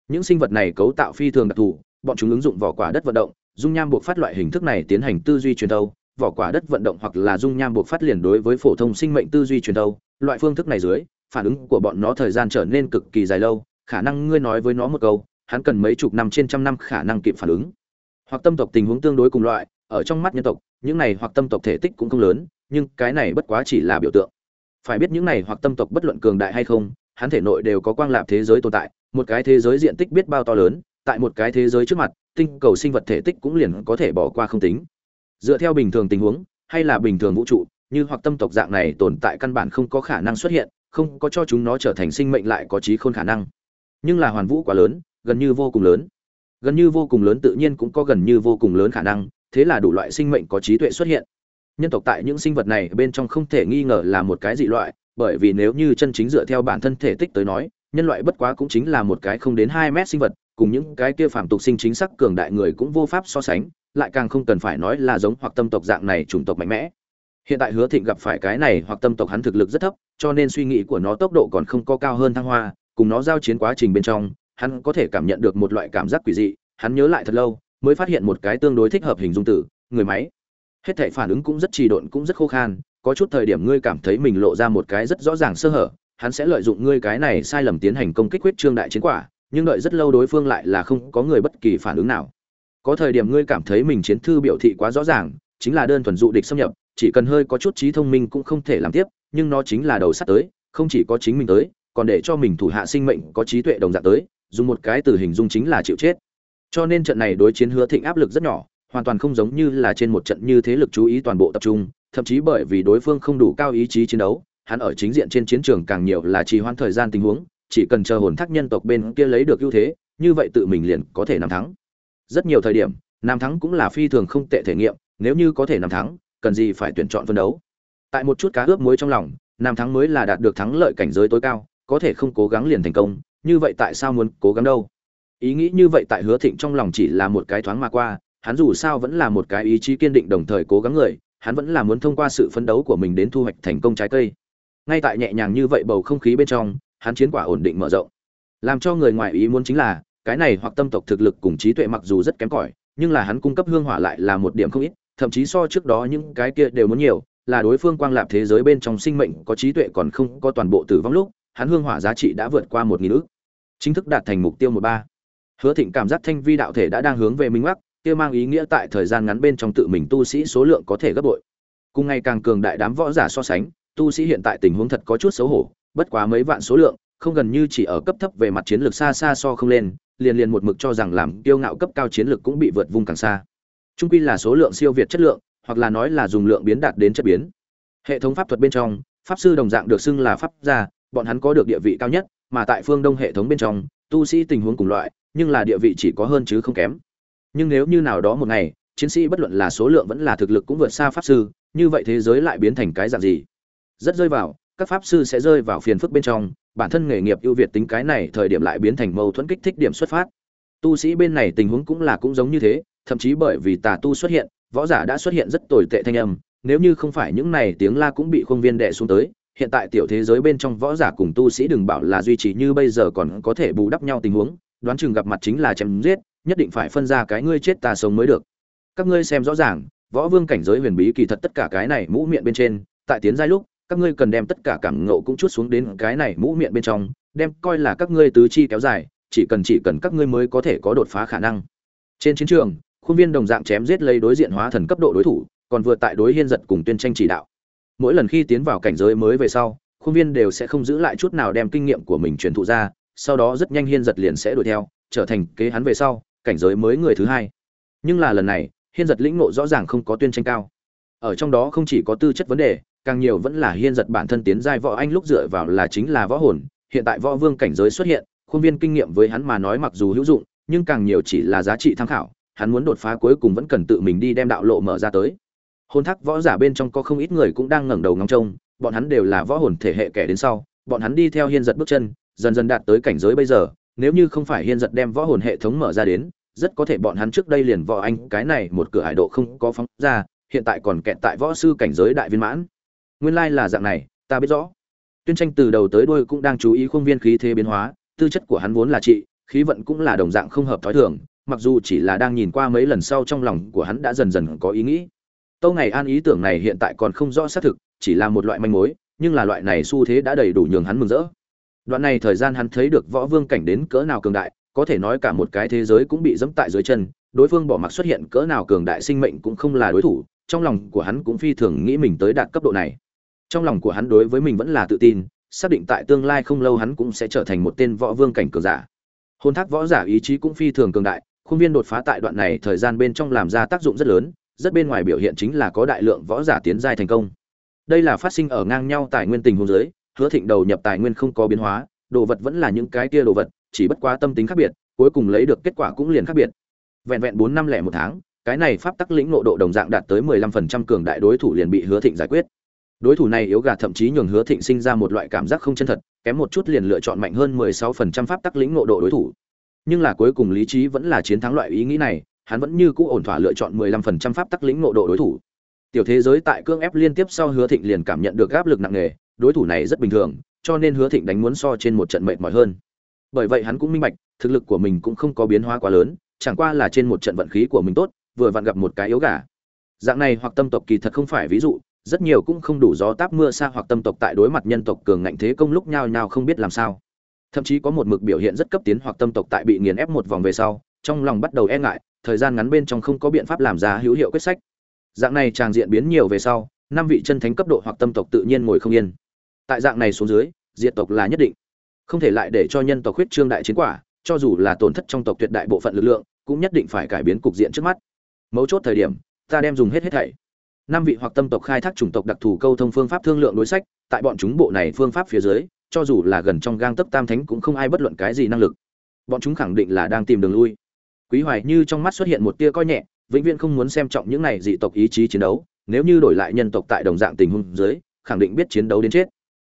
Những sinh vật này cấu tạo phi thường đặc thù, bọn chúng ứng dụng vỏ quả đất vận động dung nham buộc phát loại hình thức này tiến hành tư duy truyền thâu, vỏ quả đất vận động hoặc là dung nham buộc phát liền đối với phổ thông sinh mệnh tư duy truyền thâu, loại phương thức này dưới, phản ứng của bọn nó thời gian trở nên cực kỳ dài lâu, khả năng ngươi nói với nó một câu, hắn cần mấy chục năm trên trăm năm khả năng kịp phản ứng. Hoặc tâm tộc tình huống tương đối cùng loại, ở trong mắt nhân tộc, những này hoặc tâm tộc thể tích cũng không lớn, nhưng cái này bất quá chỉ là biểu tượng. Phải biết những này hoặc tâm tộc bất luận cường đại hay không, hắn thể nội đều có quang lạp thế giới tồn tại, một cái thế giới diện tích biết bao to lớn tại một cái thế giới trước mặt, tinh cầu sinh vật thể tích cũng liền có thể bỏ qua không tính. Dựa theo bình thường tình huống, hay là bình thường vũ trụ, như hoặc tâm tộc dạng này tồn tại căn bản không có khả năng xuất hiện, không có cho chúng nó trở thành sinh mệnh lại có trí khôn khả năng. Nhưng là hoàn vũ quá lớn, gần như vô cùng lớn. Gần như vô cùng lớn tự nhiên cũng có gần như vô cùng lớn khả năng, thế là đủ loại sinh mệnh có trí tuệ xuất hiện. Nhân tộc tại những sinh vật này bên trong không thể nghi ngờ là một cái dị loại, bởi vì nếu như chân chính dựa theo bản thân thể tích tới nói, nhân loại bất quá cũng chính là một cái không đến hai mét sinh vật cùng những cái kia phàm tục sinh chính xác cường đại người cũng vô pháp so sánh, lại càng không cần phải nói là giống hoặc tâm tộc dạng này chủng tộc mạnh mẽ. Hiện tại hứa thịnh gặp phải cái này hoặc tâm tộc hắn thực lực rất thấp, cho nên suy nghĩ của nó tốc độ còn không có cao hơn thăng hoa, cùng nó giao chiến quá trình bên trong, hắn có thể cảm nhận được một loại cảm giác quỷ dị, hắn nhớ lại thật lâu, mới phát hiện một cái tương đối thích hợp hình dung tử người máy. Hết thể phản ứng cũng rất trì độn cũng rất khô khan, có chút thời điểm ngươi cảm thấy mình lộ ra một cái rất rõ ràng sơ hở, hắn sẽ lợi dụng ngươi cái này sai lầm tiến hành công kích huyết trương đại chiến quả nhưng đợi rất lâu đối phương lại là không có người bất kỳ phản ứng nào. Có thời điểm ngươi cảm thấy mình chiến thư biểu thị quá rõ ràng, chính là đơn thuần dụ địch xâm nhập, chỉ cần hơi có chút trí thông minh cũng không thể làm tiếp, nhưng nó chính là đầu sắt tới, không chỉ có chính mình tới, còn để cho mình thủ hạ sinh mệnh có trí tuệ đồng dạng tới, dùng một cái từ hình dung chính là chịu chết. Cho nên trận này đối chiến hứa thịnh áp lực rất nhỏ, hoàn toàn không giống như là trên một trận như thế lực chú ý toàn bộ tập trung, thậm chí bởi vì đối phương không đủ cao ý chí chiến đấu, hắn ở chính diện trên chiến trường càng nhiều là trì hoãn thời gian tình huống chỉ cần chờ hồn thác nhân tộc bên kia lấy được ưu thế, như vậy tự mình liền có thể nắm thắng. Rất nhiều thời điểm, nắm thắng cũng là phi thường không tệ thể nghiệm, nếu như có thể nắm thắng, cần gì phải tuyển chọn phân đấu. Tại một chút cá ướp muối trong lòng, nắm thắng mới là đạt được thắng lợi cảnh giới tối cao, có thể không cố gắng liền thành công, như vậy tại sao muốn cố gắng đâu? Ý nghĩ như vậy tại hứa thịnh trong lòng chỉ là một cái thoáng mà qua, hắn dù sao vẫn là một cái ý chí kiên định đồng thời cố gắng người, hắn vẫn là muốn thông qua sự phấn đấu của mình đến thu hoạch thành công trái cây. Ngay tại nhẹ nhàng như vậy bầu không khí bên trong hắn chiến quả ổn định mở rộng. Làm cho người ngoài ý muốn chính là, cái này hoặc tâm tộc thực lực cùng trí tuệ mặc dù rất kém cỏi, nhưng là hắn cung cấp hương hỏa lại là một điểm không ít, thậm chí so trước đó những cái kia đều muốn nhiều, là đối phương quang lạp thế giới bên trong sinh mệnh có trí tuệ còn không có toàn bộ tử vong lúc, hắn hương hỏa giá trị đã vượt qua một nghìn ước chính thức đạt thành mục tiêu một ba. Hứa thịnh cảm giác thanh vi đạo thể đã đang hướng về minh mắc kia mang ý nghĩa tại thời gian ngắn bên trong tự mình tu sĩ số lượng có thể gấp bội. Cùng ngày càng cường đại đám võ giả so sánh, tu sĩ hiện tại tình huống thật có chút xấu hổ bất quá mấy vạn số lượng, không gần như chỉ ở cấp thấp về mặt chiến lược xa xa so không lên, liền liền một mực cho rằng làm kiêu ngạo cấp cao chiến lược cũng bị vượt vùng càng xa. Trung quy là số lượng siêu việt chất lượng, hoặc là nói là dùng lượng biến đạt đến chất biến. Hệ thống pháp thuật bên trong, pháp sư đồng dạng được xưng là pháp gia, bọn hắn có được địa vị cao nhất, mà tại phương đông hệ thống bên trong, tu sĩ tình huống cùng loại, nhưng là địa vị chỉ có hơn chứ không kém. Nhưng nếu như nào đó một ngày, chiến sĩ bất luận là số lượng vẫn là thực lực cũng vượt xa pháp sư, như vậy thế giới lại biến thành cái dạng gì? Rất rơi vào các pháp sư sẽ rơi vào phiền phức bên trong, bản thân nghề nghiệp ưu việt tính cái này thời điểm lại biến thành mâu thuẫn kích thích điểm xuất phát. Tu sĩ bên này tình huống cũng là cũng giống như thế, thậm chí bởi vì tà tu xuất hiện, võ giả đã xuất hiện rất tồi tệ thanh âm, nếu như không phải những này tiếng la cũng bị khuôn viên đè xuống tới, hiện tại tiểu thế giới bên trong võ giả cùng tu sĩ đừng bảo là duy trì như bây giờ còn có thể bù đắp nhau tình huống, đoán chừng gặp mặt chính là chém giết, nhất định phải phân ra cái ngươi chết ta sống mới được. Các ngươi xem rõ ràng, võ vương cảnh giới huyền bí kỳ thật tất cả cái này mũ miệng bên trên, tại tiến giai lúc các ngươi cần đem tất cả cảm ngộ cũng chút xuống đến cái này mũ miệng bên trong, đem coi là các ngươi tứ chi kéo dài, chỉ cần chỉ cần các ngươi mới có thể có đột phá khả năng. Trên chiến trường, khuôn viên đồng dạng chém giết lấy đối diện hóa thần cấp độ đối thủ, còn vừa tại đối hiên giật cùng tuyên tranh chỉ đạo. Mỗi lần khi tiến vào cảnh giới mới về sau, khuôn viên đều sẽ không giữ lại chút nào đem kinh nghiệm của mình truyền thụ ra, sau đó rất nhanh hiên giật liền sẽ đuổi theo, trở thành kế hắn về sau, cảnh giới mới người thứ hai. Nhưng là lần này, hiên giật lĩnh ngộ rõ ràng không có tuyên tranh cao. Ở trong đó không chỉ có tư chất vấn đề càng nhiều vẫn là hiên giật bản thân tiến giai võ anh lúc dựa vào là chính là võ hồn, hiện tại võ vương cảnh giới xuất hiện, khuôn viên kinh nghiệm với hắn mà nói mặc dù hữu dụng, nhưng càng nhiều chỉ là giá trị tham khảo, hắn muốn đột phá cuối cùng vẫn cần tự mình đi đem đạo lộ mở ra tới. Hôn thác võ giả bên trong có không ít người cũng đang ngẩng đầu ngóng trông, bọn hắn đều là võ hồn thể hệ kẻ đến sau, bọn hắn đi theo hiên giật bước chân, dần dần đạt tới cảnh giới bây giờ, nếu như không phải hiên giật đem võ hồn hệ thống mở ra đến, rất có thể bọn hắn trước đây liền võ anh, cái này một cửa hải độ không có phóng ra, hiện tại còn kẹt tại võ sư cảnh giới đại viên mãn nguyên lai là dạng này, ta biết rõ. Tuyên tranh từ đầu tới đuôi cũng đang chú ý khuôn viên khí thế biến hóa, tư chất của hắn vốn là trị, khí vận cũng là đồng dạng không hợp thói thường, mặc dù chỉ là đang nhìn qua mấy lần sau trong lòng của hắn đã dần dần có ý nghĩ. Tâu ngày an ý tưởng này hiện tại còn không rõ xác thực, chỉ là một loại manh mối, nhưng là loại này xu thế đã đầy đủ nhường hắn mừng rỡ. Đoạn này thời gian hắn thấy được võ vương cảnh đến cỡ nào cường đại, có thể nói cả một cái thế giới cũng bị dẫm tại dưới chân, đối phương bỏ mặc xuất hiện cỡ nào cường đại sinh mệnh cũng không là đối thủ, trong lòng của hắn cũng phi thường nghĩ mình tới đạt cấp độ này trong lòng của hắn đối với mình vẫn là tự tin, xác định tại tương lai không lâu hắn cũng sẽ trở thành một tên võ vương cảnh cường giả. Hôn thác võ giả ý chí cũng phi thường cường đại, khuôn viên đột phá tại đoạn này thời gian bên trong làm ra tác dụng rất lớn, rất bên ngoài biểu hiện chính là có đại lượng võ giả tiến giai thành công. Đây là phát sinh ở ngang nhau tài nguyên tình huống giới hứa thịnh đầu nhập tài nguyên không có biến hóa, đồ vật vẫn là những cái kia đồ vật, chỉ bất quá tâm tính khác biệt, cuối cùng lấy được kết quả cũng liền khác biệt. Vẹn vẹn bốn năm lẻ một tháng, cái này pháp tắc lĩnh nộ độ đồng dạng đạt tới mười lăm phần trăm cường đại đối thủ liền bị hứa thịnh giải quyết đối thủ này yếu gà thậm chí nhường hứa thịnh sinh ra một loại cảm giác không chân thật, kém một chút liền lựa chọn mạnh hơn mười sáu phần trăm pháp tắc lĩnh nộ độ đối thủ. Nhưng là cuối cùng lý trí vẫn là chiến thắng loại ý nghĩ này, hắn vẫn như cũ ổn thỏa lựa chọn mười lăm phần trăm pháp tắc lĩnh nộ độ đối thủ. Tiểu thế giới tại cương ép liên tiếp sau hứa thịnh liền cảm nhận được áp lực nặng nề, đối thủ này rất bình thường, cho nên hứa thịnh đánh muốn so trên một trận mệt mỏi hơn. Bởi vậy hắn cũng minh bạch, thực lực của mình cũng không có biến hóa quá lớn, chẳng qua là trên một trận vận khí của mình tốt, vừa vặn gặp một cái yếu gà. Dạng này hoặc tâm tộc kỳ thật không phải ví dụ rất nhiều cũng không đủ gió táp mưa xa hoặc tâm tộc tại đối mặt nhân tộc cường ngạnh thế công lúc nhao nhao không biết làm sao. Thậm chí có một mực biểu hiện rất cấp tiến hoặc tâm tộc tại bị nghiền ép một vòng về sau, trong lòng bắt đầu e ngại, thời gian ngắn bên trong không có biện pháp làm ra hữu hiệu quyết sách. Dạng này chàng diện biến nhiều về sau, năm vị chân thánh cấp độ hoặc tâm tộc tự nhiên ngồi không yên. Tại dạng này xuống dưới, diệt tộc là nhất định. Không thể lại để cho nhân tộc huyết trương đại chiến quả, cho dù là tổn thất trong tộc tuyệt đại bộ phận lực lượng, cũng nhất định phải cải biến cục diện trước mắt. Mấu chốt thời điểm, ta đem dùng hết hết thảy năm vị hoặc tâm tộc khai thác chủng tộc đặc thù câu thông phương pháp thương lượng đối sách, tại bọn chúng bộ này phương pháp phía dưới, cho dù là gần trong gang tấc tam thánh cũng không ai bất luận cái gì năng lực. Bọn chúng khẳng định là đang tìm đường lui. Quý hoài như trong mắt xuất hiện một tia coi nhẹ, vĩnh viễn không muốn xem trọng những này dị tộc ý chí chiến đấu, nếu như đổi lại nhân tộc tại đồng dạng tình huống dưới, khẳng định biết chiến đấu đến chết.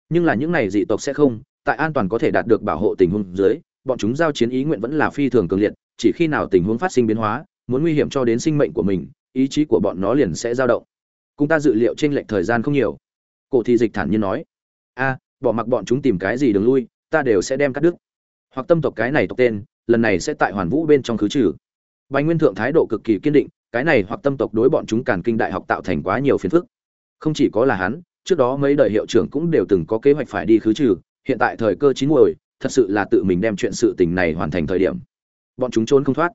Nhưng là những này dị tộc sẽ không, tại an toàn có thể đạt được bảo hộ tình huống dưới, bọn chúng giao chiến ý nguyện vẫn là phi thường cường liệt, chỉ khi nào tình huống phát sinh biến hóa, muốn nguy hiểm cho đến sinh mệnh của mình, ý chí của bọn nó liền sẽ dao động cùng ta dự liệu trên lệch thời gian không nhiều. Cổ thị dịch thản nhiên nói. A, bỏ mặc bọn chúng tìm cái gì đường lui, ta đều sẽ đem cắt đứt. Hoặc tâm tộc cái này tộc tên, lần này sẽ tại hoàn vũ bên trong khứ trừ. Bạch nguyên thượng thái độ cực kỳ kiên định, cái này hoặc tâm tộc đối bọn chúng càn kinh đại học tạo thành quá nhiều phiền phức. Không chỉ có là hắn, trước đó mấy đời hiệu trưởng cũng đều từng có kế hoạch phải đi khứ trừ, hiện tại thời cơ chín muồi, thật sự là tự mình đem chuyện sự tình này hoàn thành thời điểm. Bọn chúng trốn không thoát.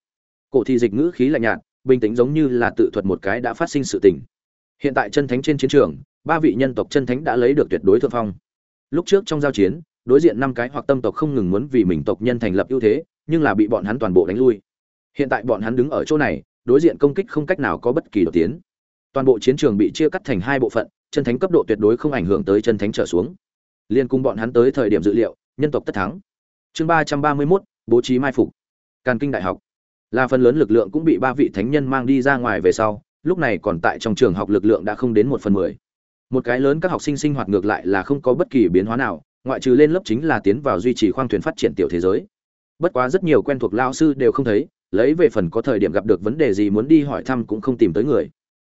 Cổ thị dịch ngữ khí lạnh nhạt, bình tĩnh giống như là tự thuật một cái đã phát sinh sự tình hiện tại chân thánh trên chiến trường, ba vị nhân tộc chân thánh đã lấy được tuyệt đối thượng phong. Lúc trước trong giao chiến, đối diện năm cái hoặc tâm tộc không ngừng muốn vì mình tộc nhân thành lập ưu thế, nhưng là bị bọn hắn toàn bộ đánh lui. Hiện tại bọn hắn đứng ở chỗ này, đối diện công kích không cách nào có bất kỳ đột tiến. Toàn bộ chiến trường bị chia cắt thành hai bộ phận, chân thánh cấp độ tuyệt đối không ảnh hưởng tới chân thánh trở xuống. Liên cung bọn hắn tới thời điểm dự liệu, nhân tộc tất thắng. Chương ba trăm ba mươi mốt, bố trí mai phục. Càn kinh đại học. Là phần lớn lực lượng cũng bị ba vị thánh nhân mang đi ra ngoài về sau lúc này còn tại trong trường học lực lượng đã không đến một phần mười. Một cái lớn các học sinh sinh hoạt ngược lại là không có bất kỳ biến hóa nào, ngoại trừ lên lớp chính là tiến vào duy trì khoang thuyền phát triển tiểu thế giới. Bất quá rất nhiều quen thuộc lao sư đều không thấy, lấy về phần có thời điểm gặp được vấn đề gì muốn đi hỏi thăm cũng không tìm tới người.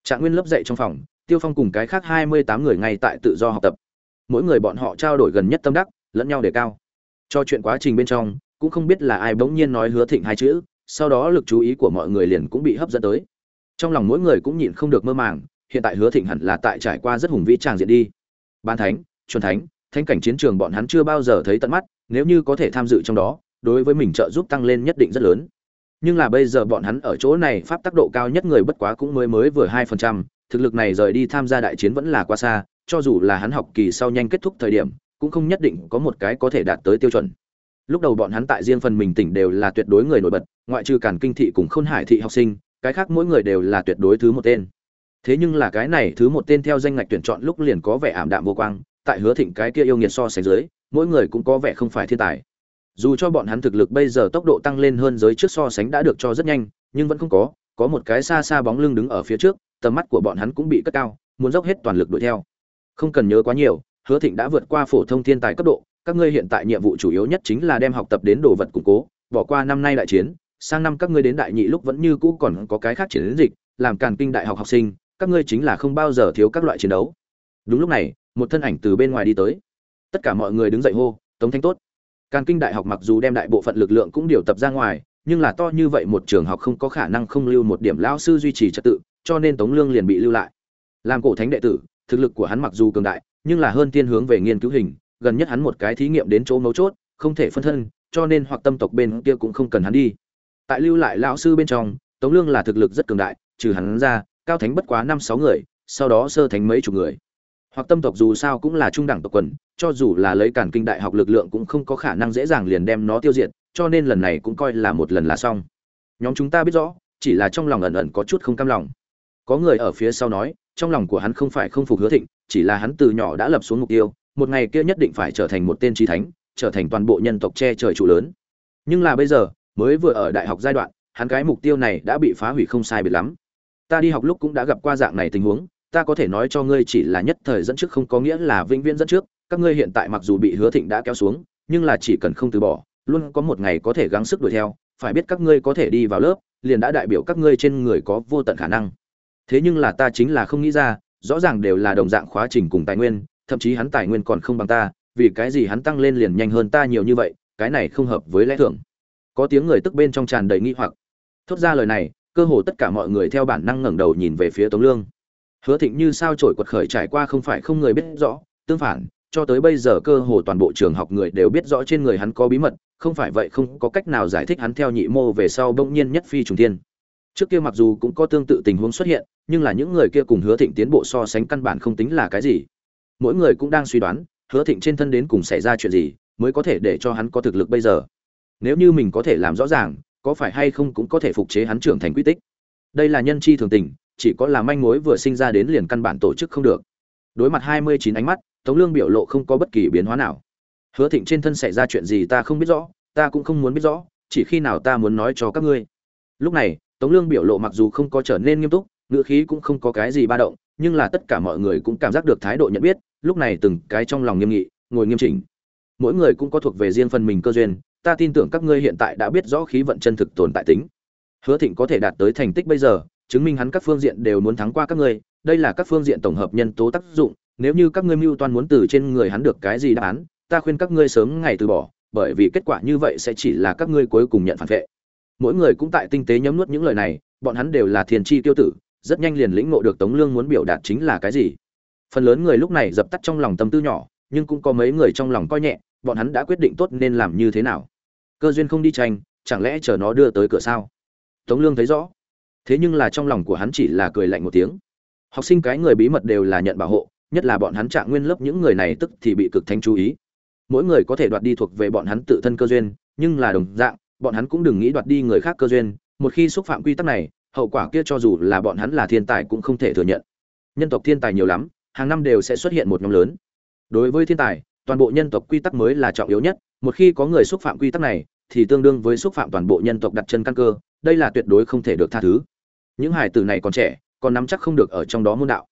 Trạng nguyên lớp dạy trong phòng, tiêu phong cùng cái khác hai mươi tám người ngay tại tự do học tập. Mỗi người bọn họ trao đổi gần nhất tâm đắc, lẫn nhau đề cao. Cho chuyện quá trình bên trong, cũng không biết là ai bỗng nhiên nói hứa thịnh hai chữ, sau đó lực chú ý của mọi người liền cũng bị hấp dẫn tới trong lòng mỗi người cũng nhịn không được mơ màng, hiện tại hứa thịnh hẳn là tại trải qua rất hùng vĩ tràng diện đi. Ban thánh, chuẩn thánh thánh cảnh chiến trường bọn hắn chưa bao giờ thấy tận mắt, nếu như có thể tham dự trong đó, đối với mình trợ giúp tăng lên nhất định rất lớn. Nhưng là bây giờ bọn hắn ở chỗ này pháp tác độ cao nhất người bất quá cũng mới mới vừa hai phần trăm, thực lực này rời đi tham gia đại chiến vẫn là quá xa, cho dù là hắn học kỳ sau nhanh kết thúc thời điểm, cũng không nhất định có một cái có thể đạt tới tiêu chuẩn. Lúc đầu bọn hắn tại riêng phần mình tỉnh đều là tuyệt đối người nổi bật, ngoại trừ cản kinh thị cùng khôn hải thị học sinh cái khác mỗi người đều là tuyệt đối thứ một tên. Thế nhưng là cái này thứ một tên theo danh ngạch tuyển chọn lúc liền có vẻ ảm đạm vô quang, tại hứa thịnh cái kia yêu nghiệt so sánh dưới, mỗi người cũng có vẻ không phải thiên tài. Dù cho bọn hắn thực lực bây giờ tốc độ tăng lên hơn giới trước so sánh đã được cho rất nhanh, nhưng vẫn không có có một cái xa xa bóng lưng đứng ở phía trước, tầm mắt của bọn hắn cũng bị cất cao, muốn dốc hết toàn lực đuổi theo. Không cần nhớ quá nhiều, hứa thịnh đã vượt qua phổ thông thiên tài cấp độ, các ngươi hiện tại nhiệm vụ chủ yếu nhất chính là đem học tập đến đồ vật củng cố, bỏ qua năm nay đại chiến sang năm các ngươi đến đại nhị lúc vẫn như cũ còn có cái khác chiến dịch, làm càn kinh đại học học sinh, các ngươi chính là không bao giờ thiếu các loại chiến đấu. Đúng lúc này, một thân ảnh từ bên ngoài đi tới. Tất cả mọi người đứng dậy hô, tống thanh tốt. Càn kinh đại học mặc dù đem đại bộ phận lực lượng cũng điều tập ra ngoài, nhưng là to như vậy một trường học không có khả năng không lưu một điểm lão sư duy trì trật tự, cho nên tống lương liền bị lưu lại. Làm cổ thánh đệ tử, thực lực của hắn mặc dù cường đại, nhưng là hơn tiên hướng về nghiên cứu hình, gần nhất hắn một cái thí nghiệm đến chỗ mấu chốt, không thể phân thân, cho nên hoặc tâm tộc bên kia cũng không cần hắn đi tại lưu lại lão sư bên trong, tống lương là thực lực rất cường đại, trừ hắn ra, cao thánh bất quá năm sáu người, sau đó sơ thánh mấy chục người. Hoặc tâm tộc dù sao cũng là trung đẳng tộc quần, cho dù là lấy cản kinh đại học lực lượng cũng không có khả năng dễ dàng liền đem nó tiêu diệt, cho nên lần này cũng coi là một lần là xong. Nhóm chúng ta biết rõ, chỉ là trong lòng ẩn ẩn có chút không cam lòng. Có người ở phía sau nói, trong lòng của hắn không phải không phục hứa thịnh, chỉ là hắn từ nhỏ đã lập xuống mục tiêu, một ngày kia nhất định phải trở thành một tên trí thánh, trở thành toàn bộ nhân tộc che trời trụ lớn. Nhưng là bây giờ mới vừa ở đại học giai đoạn, hắn cái mục tiêu này đã bị phá hủy không sai biệt lắm. Ta đi học lúc cũng đã gặp qua dạng này tình huống, ta có thể nói cho ngươi chỉ là nhất thời dẫn trước không có nghĩa là vĩnh viễn dẫn trước, các ngươi hiện tại mặc dù bị hứa thịnh đã kéo xuống, nhưng là chỉ cần không từ bỏ, luôn có một ngày có thể gắng sức đuổi theo, phải biết các ngươi có thể đi vào lớp, liền đã đại biểu các ngươi trên người có vô tận khả năng. Thế nhưng là ta chính là không nghĩ ra, rõ ràng đều là đồng dạng khóa trình cùng tài nguyên, thậm chí hắn tài nguyên còn không bằng ta, vì cái gì hắn tăng lên liền nhanh hơn ta nhiều như vậy, cái này không hợp với lẽ thường có tiếng người tức bên trong tràn đầy nghi hoặc. Thốt ra lời này, cơ hồ tất cả mọi người theo bản năng ngẩng đầu nhìn về phía tống lương. Hứa thịnh như sao trổi quật khởi trải qua không phải không người biết rõ, tương phản, cho tới bây giờ cơ hồ toàn bộ trường học người đều biết rõ trên người hắn có bí mật, không phải vậy không có cách nào giải thích hắn theo nhị mô về sau bỗng nhiên nhất phi trùng thiên. Trước kia mặc dù cũng có tương tự tình huống xuất hiện, nhưng là những người kia cùng hứa thịnh tiến bộ so sánh căn bản không tính là cái gì. Mỗi người cũng đang suy đoán, hứa thịnh trên thân đến cùng xảy ra chuyện gì, mới có thể để cho hắn có thực lực bây giờ nếu như mình có thể làm rõ ràng, có phải hay không cũng có thể phục chế hắn trưởng thành quy tích. Đây là nhân chi thường tình, chỉ có là manh mối vừa sinh ra đến liền căn bản tổ chức không được. Đối mặt hai mươi chín ánh mắt, tống lương biểu lộ không có bất kỳ biến hóa nào. Hứa thịnh trên thân xảy ra chuyện gì ta không biết rõ, ta cũng không muốn biết rõ, chỉ khi nào ta muốn nói cho các ngươi. Lúc này, tống lương biểu lộ mặc dù không có trở nên nghiêm túc, ngữ khí cũng không có cái gì ba động, nhưng là tất cả mọi người cũng cảm giác được thái độ nhận biết, lúc này từng cái trong lòng nghiêm nghị, ngồi nghiêm chỉnh. Mỗi người cũng có thuộc về riêng phần mình cơ duyên ta tin tưởng các ngươi hiện tại đã biết rõ khí vận chân thực tồn tại tính. Hứa thịnh có thể đạt tới thành tích bây giờ, chứng minh hắn các phương diện đều muốn thắng qua các ngươi, đây là các phương diện tổng hợp nhân tố tác dụng, nếu như các ngươi mưu toan muốn từ trên người hắn được cái gì đáp án, ta khuyên các ngươi sớm ngày từ bỏ, bởi vì kết quả như vậy sẽ chỉ là các ngươi cuối cùng nhận phản vệ. Mỗi người cũng tại tinh tế nhấm nuốt những lời này, bọn hắn đều là thiền chi tiêu tử, rất nhanh liền lĩnh ngộ được tống lương muốn biểu đạt chính là cái gì. Phần lớn người lúc này dập tắt trong lòng tâm tư nhỏ, nhưng cũng có mấy người trong lòng coi nhẹ, bọn hắn đã quyết định tốt nên làm như thế nào cơ duyên không đi tranh, chẳng lẽ chờ nó đưa tới cửa sao? Tống lương thấy rõ. Thế nhưng là trong lòng của hắn chỉ là cười lạnh một tiếng. Học sinh cái người bí mật đều là nhận bảo hộ, nhất là bọn hắn trạng nguyên lớp những người này tức thì bị cực thánh chú ý. Mỗi người có thể đoạt đi thuộc về bọn hắn tự thân cơ duyên, nhưng là đồng dạng, bọn hắn cũng đừng nghĩ đoạt đi người khác cơ duyên. Một khi xúc phạm quy tắc này, hậu quả kia cho dù là bọn hắn là thiên tài cũng không thể thừa nhận. Nhân tộc thiên tài nhiều lắm, hàng năm đều sẽ xuất hiện một nhóm lớn. Đối với thiên tài, toàn bộ nhân tộc quy tắc mới là trọng yếu nhất. Một khi có người xúc phạm quy tắc này thì tương đương với xúc phạm toàn bộ nhân tộc đặt chân căn cơ, đây là tuyệt đối không thể được tha thứ. Những hải tử này còn trẻ, còn nắm chắc không được ở trong đó môn đạo.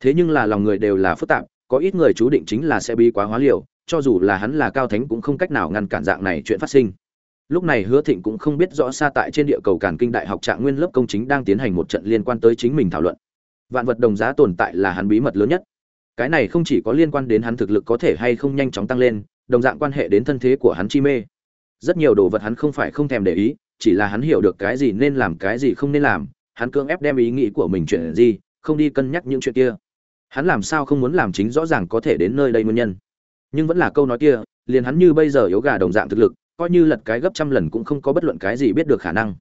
Thế nhưng là lòng người đều là phức tạp, có ít người chú định chính là sẽ bi quá hóa liều, cho dù là hắn là cao thánh cũng không cách nào ngăn cản dạng này chuyện phát sinh. Lúc này hứa thịnh cũng không biết rõ xa tại trên địa cầu càn kinh đại học trạng nguyên lớp công chính đang tiến hành một trận liên quan tới chính mình thảo luận. Vạn vật đồng giá tồn tại là hắn bí mật lớn nhất. Cái này không chỉ có liên quan đến hắn thực lực có thể hay không nhanh chóng tăng lên, đồng dạng quan hệ đến thân thế của hắn chi mê rất nhiều đồ vật hắn không phải không thèm để ý, chỉ là hắn hiểu được cái gì nên làm cái gì không nên làm, hắn cưỡng ép đem ý nghĩ của mình chuyện gì không đi cân nhắc những chuyện kia. Hắn làm sao không muốn làm chính rõ ràng có thể đến nơi đây nguyên nhân. Nhưng vẫn là câu nói kia, liền hắn như bây giờ yếu gà đồng dạng thực lực, coi như lật cái gấp trăm lần cũng không có bất luận cái gì biết được khả năng.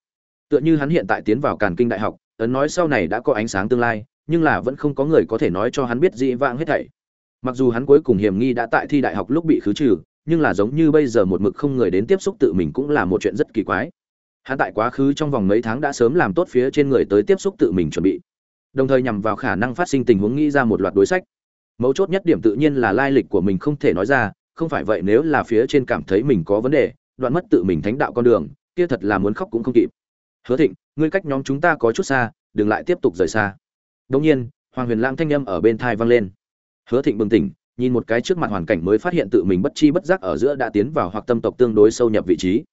Tựa như hắn hiện tại tiến vào càn kinh đại học, ấn nói sau này đã có ánh sáng tương lai, nhưng là vẫn không có người có thể nói cho hắn biết dĩ vãng hết thảy. Mặc dù hắn cuối cùng hiểm nghi đã tại thi đại học lúc bị khứ trừ nhưng là giống như bây giờ một mực không người đến tiếp xúc tự mình cũng là một chuyện rất kỳ quái. Hắn tại quá khứ trong vòng mấy tháng đã sớm làm tốt phía trên người tới tiếp xúc tự mình chuẩn bị. Đồng thời nhằm vào khả năng phát sinh tình huống nghĩ ra một loạt đối sách. Mấu chốt nhất điểm tự nhiên là lai lịch của mình không thể nói ra, không phải vậy nếu là phía trên cảm thấy mình có vấn đề, đoạn mất tự mình thánh đạo con đường, kia thật là muốn khóc cũng không kịp. Hứa thịnh, ngươi cách nhóm chúng ta có chút xa, đừng lại tiếp tục rời xa. Đương nhiên, hoàng huyền lang thanh âm ở bên tai vang lên. Hứa thịnh bừng tỉnh nhìn một cái trước mặt hoàn cảnh mới phát hiện tự mình bất chi bất giác ở giữa đã tiến vào hoặc tâm tộc tương đối sâu nhập vị trí.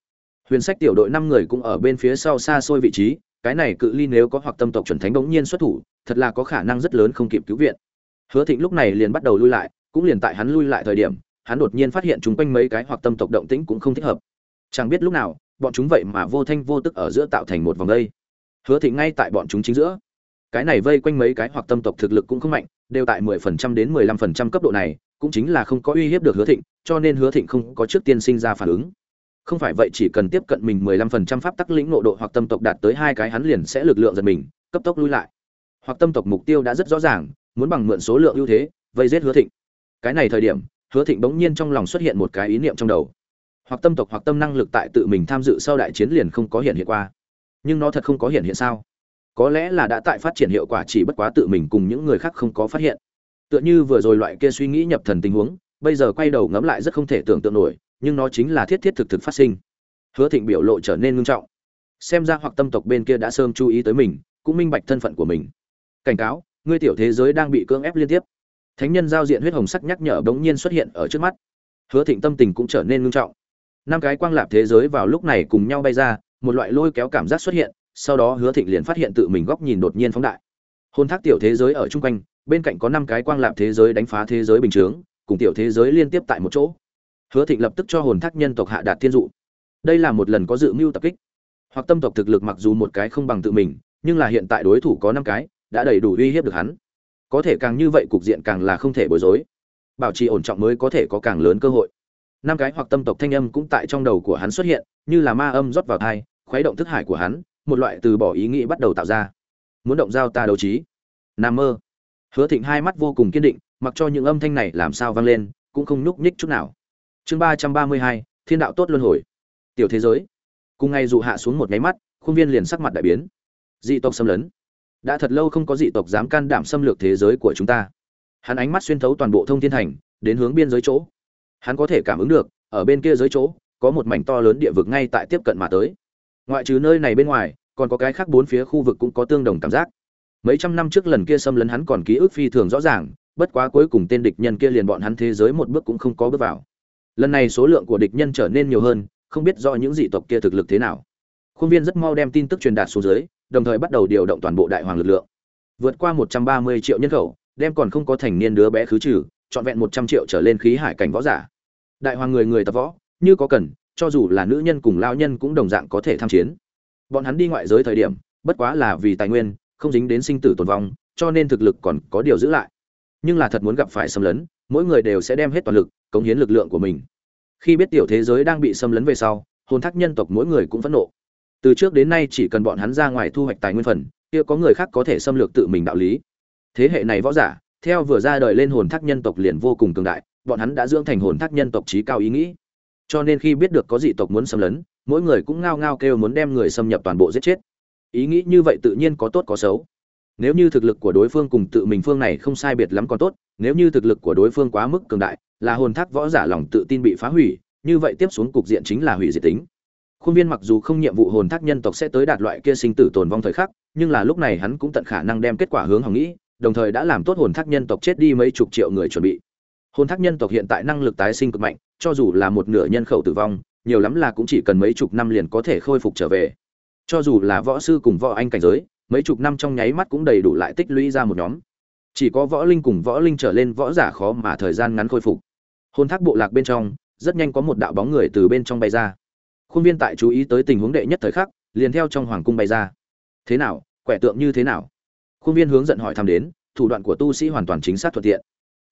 Huyền sách tiểu đội năm người cũng ở bên phía sau xa xôi vị trí, cái này cự ly nếu có hoặc tâm tộc chuẩn thánh bỗng nhiên xuất thủ, thật là có khả năng rất lớn không kịp cứu viện. Hứa thịnh lúc này liền bắt đầu lui lại, cũng liền tại hắn lui lại thời điểm, hắn đột nhiên phát hiện chúng quanh mấy cái hoặc tâm tộc động tĩnh cũng không thích hợp. Chẳng biết lúc nào, bọn chúng vậy mà vô thanh vô tức ở giữa tạo thành một vòng đây. Hứa thịnh ngay tại bọn chúng chính giữa cái này vây quanh mấy cái hoặc tâm tộc thực lực cũng không mạnh, đều tại 10% đến 15% cấp độ này, cũng chính là không có uy hiếp được hứa thịnh, cho nên hứa thịnh không có trước tiên sinh ra phản ứng. Không phải vậy chỉ cần tiếp cận mình 15% pháp tắc lĩnh ngộ độ hoặc tâm tộc đạt tới hai cái hắn liền sẽ lực lượng giật mình, cấp tốc lui lại. Hoặc tâm tộc mục tiêu đã rất rõ ràng, muốn bằng mượn số lượng ưu thế, vây giết hứa thịnh. Cái này thời điểm, hứa thịnh bỗng nhiên trong lòng xuất hiện một cái ý niệm trong đầu. Hoặc tâm tộc hoặc tâm năng lực tại tự mình tham dự sau đại chiến liền không có hiện hiện qua. Nhưng nó thật không có hiện hiện sao? Có lẽ là đã tại phát triển hiệu quả chỉ bất quá tự mình cùng những người khác không có phát hiện. Tựa như vừa rồi loại kia suy nghĩ nhập thần tình huống, bây giờ quay đầu ngẫm lại rất không thể tưởng tượng nổi, nhưng nó chính là thiết thiết thực thực phát sinh. Hứa thịnh biểu lộ trở nên ngưng trọng. Xem ra hoặc tâm tộc bên kia đã sớm chú ý tới mình, cũng minh bạch thân phận của mình. Cảnh cáo, ngươi tiểu thế giới đang bị cưỡng ép liên tiếp. Thánh nhân giao diện huyết hồng sắc nhắc nhở bỗng nhiên xuất hiện ở trước mắt. Hứa thịnh tâm tình cũng trở nên ngưng trọng. Năm cái quang lạp thế giới vào lúc này cùng nhau bay ra, một loại lôi kéo cảm giác xuất hiện sau đó hứa thịnh liền phát hiện tự mình góc nhìn đột nhiên phóng đại. Hôn thác tiểu thế giới ở chung quanh, bên cạnh có năm cái quang lạp thế giới đánh phá thế giới bình chướng, cùng tiểu thế giới liên tiếp tại một chỗ. Hứa thịnh lập tức cho hồn thác nhân tộc hạ đạt thiên dụ. Đây là một lần có dự mưu tập kích. Hoặc tâm tộc thực lực mặc dù một cái không bằng tự mình, nhưng là hiện tại đối thủ có năm cái, đã đầy đủ uy hiếp được hắn. Có thể càng như vậy cục diện càng là không thể bối rối. Bảo trì ổn trọng mới có thể có càng lớn cơ hội. Năm cái hoặc tâm tộc thanh âm cũng tại trong đầu của hắn xuất hiện, như là ma âm rót vào thai khuấy động thức hải của hắn một loại từ bỏ ý nghĩ bắt đầu tạo ra. Muốn động giao ta đấu trí. Nam mơ. Hứa thịnh hai mắt vô cùng kiên định, mặc cho những âm thanh này làm sao vang lên, cũng không nhúc nhích chút nào. Chương ba trăm ba mươi hai, thiên đạo tốt luân hồi. Tiểu thế giới. Cùng ngay dụ hạ xuống một nháy mắt, khuôn viên liền sắc mặt đại biến. Dị tộc xâm lấn. Đã thật lâu không có dị tộc dám can đảm xâm lược thế giới của chúng ta. Hắn ánh mắt xuyên thấu toàn bộ thông thiên thành, đến hướng biên giới chỗ. Hắn có thể cảm ứng được, ở bên kia giới chỗ, có một mảnh to lớn địa vực ngay tại tiếp cận mà tới ngoại trừ nơi này bên ngoài, còn có cái khác bốn phía khu vực cũng có tương đồng cảm giác. Mấy trăm năm trước lần kia xâm lấn hắn còn ký ức phi thường rõ ràng, bất quá cuối cùng tên địch nhân kia liền bọn hắn thế giới một bước cũng không có bước vào. Lần này số lượng của địch nhân trở nên nhiều hơn, không biết do những dị tộc kia thực lực thế nào. Khuôn viên rất mau đem tin tức truyền đạt xuống dưới, đồng thời bắt đầu điều động toàn bộ đại hoàng lực lượng. Vượt qua một trăm ba mươi triệu nhân khẩu, đem còn không có thành niên đứa bé khứ trừ, trọn vẹn một trăm triệu trở lên khí hải cảnh võ giả. Đại hoàng người người tập võ, như có cần cho dù là nữ nhân cùng lao nhân cũng đồng dạng có thể tham chiến. Bọn hắn đi ngoại giới thời điểm, bất quá là vì tài nguyên, không dính đến sinh tử tồn vong, cho nên thực lực còn có điều giữ lại. Nhưng là thật muốn gặp phải xâm lấn, mỗi người đều sẽ đem hết toàn lực, cống hiến lực lượng của mình. Khi biết tiểu thế giới đang bị xâm lấn về sau, hồn thác nhân tộc mỗi người cũng phẫn nộ. Từ trước đến nay chỉ cần bọn hắn ra ngoài thu hoạch tài nguyên phần, kia có người khác có thể xâm lược tự mình đạo lý. Thế hệ này võ giả, theo vừa ra đời lên hồn thác nhân tộc liền vô cùng cường đại, bọn hắn đã dưỡng thành hồn thác nhân tộc trí cao ý nghĩ cho nên khi biết được có dị tộc muốn xâm lấn, mỗi người cũng ngao ngao kêu muốn đem người xâm nhập toàn bộ giết chết. Ý nghĩ như vậy tự nhiên có tốt có xấu. Nếu như thực lực của đối phương cùng tự mình phương này không sai biệt lắm còn tốt, nếu như thực lực của đối phương quá mức cường đại, là hồn thác võ giả lòng tự tin bị phá hủy, như vậy tiếp xuống cục diện chính là hủy diệt tính. Khuôn viên mặc dù không nhiệm vụ hồn thác nhân tộc sẽ tới đạt loại kia sinh tử tồn vong thời khắc, nhưng là lúc này hắn cũng tận khả năng đem kết quả hướng hỏng nghĩ, đồng thời đã làm tốt hồn thác nhân tộc chết đi mấy chục triệu người chuẩn bị hồn thác nhân tộc hiện tại năng lực tái sinh cực mạnh, cho dù là một nửa nhân khẩu tử vong, nhiều lắm là cũng chỉ cần mấy chục năm liền có thể khôi phục trở về. Cho dù là võ sư cùng võ anh cảnh giới, mấy chục năm trong nháy mắt cũng đầy đủ lại tích lũy ra một nhóm. Chỉ có võ linh cùng võ linh trở lên võ giả khó mà thời gian ngắn khôi phục. Hồn thác bộ lạc bên trong, rất nhanh có một đạo bóng người từ bên trong bay ra. Khuôn viên tại chú ý tới tình huống đệ nhất thời khắc, liền theo trong hoàng cung bay ra. Thế nào, quẻ tượng như thế nào? Khuôn viên hướng dẫn hỏi thăm đến, thủ đoạn của tu sĩ hoàn toàn chính xác thuận tiện.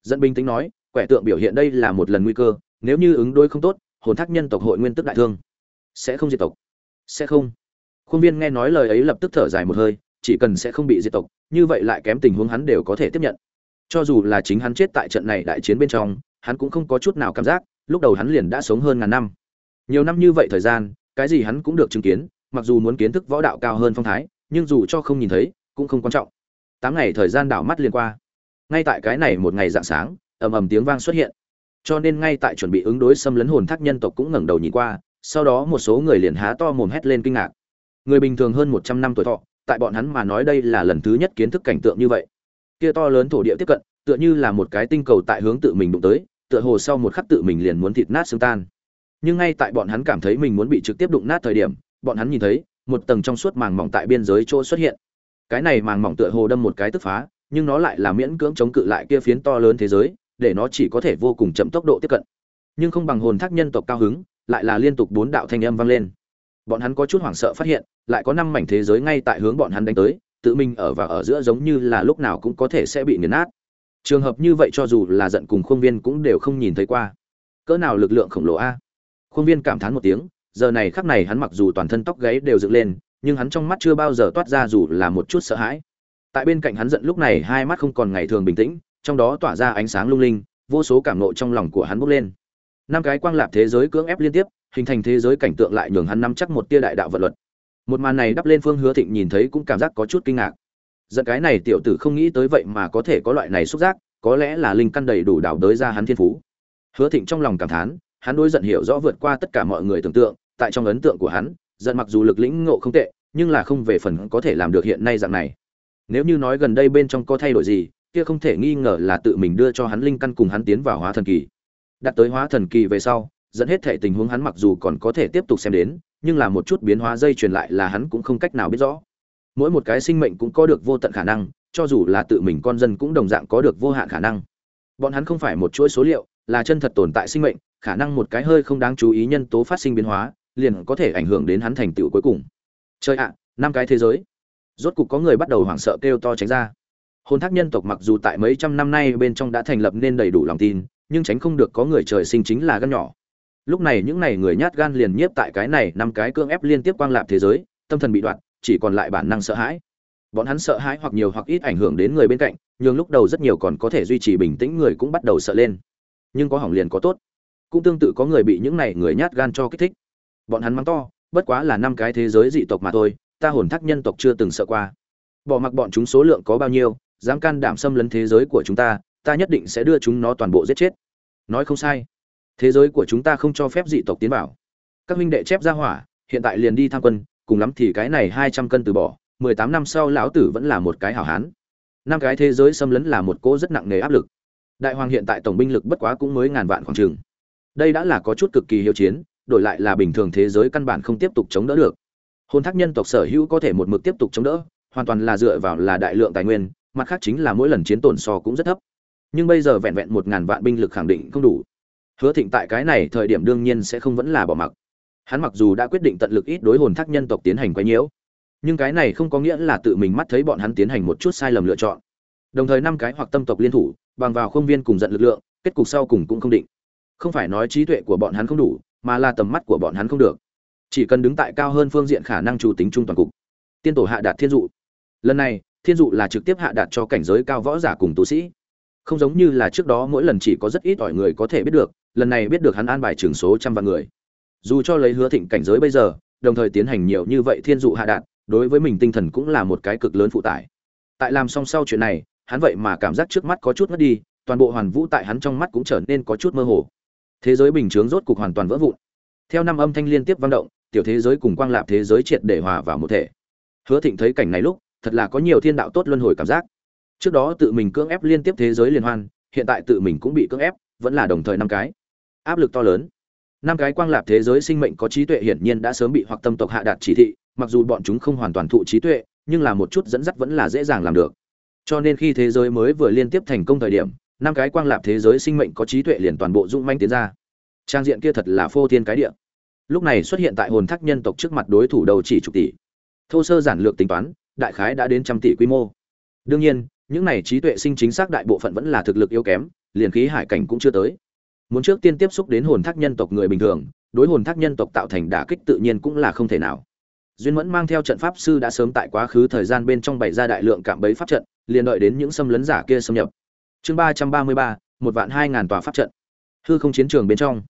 Dẫn binh tính nói quẻ tượng biểu hiện đây là một lần nguy cơ, nếu như ứng đối không tốt, hồn thác nhân tộc hội nguyên tức đại thương. Sẽ không diệt tộc. Sẽ không. Khuôn viên nghe nói lời ấy lập tức thở dài một hơi, chỉ cần sẽ không bị diệt tộc, như vậy lại kém tình huống hắn đều có thể tiếp nhận. Cho dù là chính hắn chết tại trận này đại chiến bên trong, hắn cũng không có chút nào cảm giác, lúc đầu hắn liền đã sống hơn ngàn năm. Nhiều năm như vậy thời gian, cái gì hắn cũng được chứng kiến, mặc dù muốn kiến thức võ đạo cao hơn phong thái, nhưng dù cho không nhìn thấy, cũng không quan trọng. Tám ngày thời gian đảo mắt liền qua. Ngay tại cái này một ngày dạng sáng ầm ầm tiếng vang xuất hiện. Cho nên ngay tại chuẩn bị ứng đối xâm lấn hồn thác nhân tộc cũng ngẩng đầu nhìn qua, sau đó một số người liền há to mồm hét lên kinh ngạc. Người bình thường hơn một trăm năm tuổi thọ, tại bọn hắn mà nói đây là lần thứ nhất kiến thức cảnh tượng như vậy. Kia to lớn thổ địa tiếp cận, tựa như là một cái tinh cầu tại hướng tự mình đụng tới, tựa hồ sau một khắc tự mình liền muốn thịt nát xương tan. Nhưng ngay tại bọn hắn cảm thấy mình muốn bị trực tiếp đụng nát thời điểm, bọn hắn nhìn thấy, một tầng trong suốt màng mỏng tại biên giới chỗ xuất hiện. Cái này màng mỏng tựa hồ đâm một cái tức phá, nhưng nó lại là miễn cưỡng chống cự lại kia phiến to lớn thế giới để nó chỉ có thể vô cùng chậm tốc độ tiếp cận. Nhưng không bằng hồn thác nhân tộc cao hứng, lại là liên tục bốn đạo thanh âm vang lên. Bọn hắn có chút hoảng sợ phát hiện, lại có năm mảnh thế giới ngay tại hướng bọn hắn đánh tới, tự mình ở và ở giữa giống như là lúc nào cũng có thể sẽ bị nghiền nát. Trường hợp như vậy cho dù là giận cùng khuôn viên cũng đều không nhìn thấy qua. Cỡ nào lực lượng khổng lồ a? Khuôn viên cảm thán một tiếng, giờ này khắc này hắn mặc dù toàn thân tóc gáy đều dựng lên, nhưng hắn trong mắt chưa bao giờ toát ra dù là một chút sợ hãi. Tại bên cạnh hắn giận lúc này hai mắt không còn ngày thường bình tĩnh trong đó tỏa ra ánh sáng lung linh, vô số cảm nộ trong lòng của hắn bốc lên. Năm cái quang lạp thế giới cưỡng ép liên tiếp, hình thành thế giới cảnh tượng lại nhường hắn nắm chắc một tia đại đạo vật luật. Một màn này đắp lên phương hứa thịnh nhìn thấy cũng cảm giác có chút kinh ngạc. Giận cái này tiểu tử không nghĩ tới vậy mà có thể có loại này xúc giác, có lẽ là linh căn đầy đủ đảo đới ra hắn thiên phú. Hứa thịnh trong lòng cảm thán, hắn đối giận hiểu rõ vượt qua tất cả mọi người tưởng tượng, tại trong ấn tượng của hắn, giận mặc dù lực lĩnh ngộ không tệ, nhưng là không về phần có thể làm được hiện nay dạng này. Nếu như nói gần đây bên trong có thay đổi gì kia không thể nghi ngờ là tự mình đưa cho hắn linh căn cùng hắn tiến vào hóa thần kỳ. Đặt tới hóa thần kỳ về sau, dẫn hết thể tình huống hắn mặc dù còn có thể tiếp tục xem đến, nhưng là một chút biến hóa dây truyền lại là hắn cũng không cách nào biết rõ. Mỗi một cái sinh mệnh cũng có được vô tận khả năng, cho dù là tự mình con dân cũng đồng dạng có được vô hạn khả năng. Bọn hắn không phải một chuỗi số liệu, là chân thật tồn tại sinh mệnh, khả năng một cái hơi không đáng chú ý nhân tố phát sinh biến hóa, liền có thể ảnh hưởng đến hắn thành tựu cuối cùng. Chơi ạ, năm cái thế giới. Rốt cục có người bắt đầu hoảng sợ kêu to tránh ra. Hồn thác nhân tộc mặc dù tại mấy trăm năm nay bên trong đã thành lập nên đầy đủ lòng tin, nhưng tránh không được có người trời sinh chính là gan nhỏ. Lúc này những này người nhát gan liền nhiếp tại cái này năm cái cương ép liên tiếp quang lạp thế giới, tâm thần bị đoạn, chỉ còn lại bản năng sợ hãi. Bọn hắn sợ hãi hoặc nhiều hoặc ít ảnh hưởng đến người bên cạnh nhưng lúc đầu rất nhiều còn có thể duy trì bình tĩnh người cũng bắt đầu sợ lên. Nhưng có hỏng liền có tốt. Cũng tương tự có người bị những này người nhát gan cho kích thích. Bọn hắn mắng to, bất quá là năm cái thế giới dị tộc mà thôi, ta hồn thác nhân tộc chưa từng sợ qua. Bỏ mặc bọn chúng số lượng có bao nhiêu dám can đảm xâm lấn thế giới của chúng ta ta nhất định sẽ đưa chúng nó toàn bộ giết chết. Nói không sai. Thế giới của chúng ta không cho phép dị tộc tiến vào. Các huynh đệ chép ra hỏa, hiện tại liền đi tham quân, cùng lắm thì cái này hai trăm cân từ bỏ, mười tám năm sau lão tử vẫn là một cái hảo hán. Năm cái thế giới xâm lấn là một cỗ rất nặng nề áp lực. Đại hoàng hiện tại tổng binh lực bất quá cũng mới ngàn vạn khoảng trường đây đã là có chút cực kỳ hiếu chiến, đổi lại là bình thường thế giới căn bản không tiếp tục chống đỡ được. Hôn thác nhân tộc sở hữu có thể một mực tiếp tục chống đỡ, hoàn toàn là dựa vào là đại lượng tài nguyên mặt khác chính là mỗi lần chiến tổn so cũng rất thấp. Nhưng bây giờ vẹn vẹn một ngàn vạn binh lực khẳng định không đủ. Hứa thịnh tại cái này thời điểm đương nhiên sẽ không vẫn là bỏ mặc. Hắn mặc dù đã quyết định tận lực ít đối hồn thác nhân tộc tiến hành quấy nhiễu, nhưng cái này không có nghĩa là tự mình mắt thấy bọn hắn tiến hành một chút sai lầm lựa chọn. Đồng thời năm cái hoặc tâm tộc liên thủ, bằng vào không viên cùng giận lực lượng, kết cục sau cùng cũng không định. Không phải nói trí tuệ của bọn hắn không đủ, mà là tầm mắt của bọn hắn không được. Chỉ cần đứng tại cao hơn phương diện khả năng chủ tính trung toàn cục. Tiên tổ hạ đạt thiên dụ. Lần này thiên dụ là trực tiếp hạ đạt cho cảnh giới cao võ giả cùng tu sĩ. Không giống như là trước đó mỗi lần chỉ có rất ít ỏi người có thể biết được, lần này biết được hắn an bài trường số trăm vạn người. Dù cho lấy hứa thịnh cảnh giới bây giờ, đồng thời tiến hành nhiều như vậy thiên dụ hạ đạt, đối với mình tinh thần cũng là một cái cực lớn phụ tải. Tại làm xong sau chuyện này, hắn vậy mà cảm giác trước mắt có chút mất đi, toàn bộ hoàn vũ tại hắn trong mắt cũng trở nên có chút mơ hồ. Thế giới bình chướng rốt cục hoàn toàn vỡ vụn. Theo năm âm thanh liên tiếp vang động, tiểu thế giới cùng quang lạp thế giới triệt để hòa vào một thể. Hứa thịnh thấy cảnh này lúc thật là có nhiều thiên đạo tốt luân hồi cảm giác. Trước đó tự mình cưỡng ép liên tiếp thế giới liên hoan, hiện tại tự mình cũng bị cưỡng ép, vẫn là đồng thời năm cái. Áp lực to lớn. Năm cái quang lạp thế giới sinh mệnh có trí tuệ hiển nhiên đã sớm bị hoặc tâm tộc hạ đạt chỉ thị, mặc dù bọn chúng không hoàn toàn thụ trí tuệ, nhưng là một chút dẫn dắt vẫn là dễ dàng làm được. Cho nên khi thế giới mới vừa liên tiếp thành công thời điểm, năm cái quang lạp thế giới sinh mệnh có trí tuệ liền toàn bộ dung manh tiến ra. Trang diện kia thật là phô thiên cái địa. Lúc này xuất hiện tại hồn thác nhân tộc trước mặt đối thủ đầu chỉ chục tỷ. Thô sơ giản lược tính toán đại khái đã đến trăm tỷ quy mô. Đương nhiên, những này trí tuệ sinh chính xác đại bộ phận vẫn là thực lực yếu kém, liền khí hải cảnh cũng chưa tới. Muốn trước tiên tiếp xúc đến hồn thác nhân tộc người bình thường, đối hồn thác nhân tộc tạo thành đả kích tự nhiên cũng là không thể nào. Duyên mẫn mang theo trận pháp sư đã sớm tại quá khứ thời gian bên trong bày ra đại lượng cảm bấy pháp trận, liền đợi đến những xâm lấn giả kia xâm nhập. Chương ba trăm ba mươi ba, một vạn hai ngàn tòa pháp trận. Hư không chiến trường bên trong.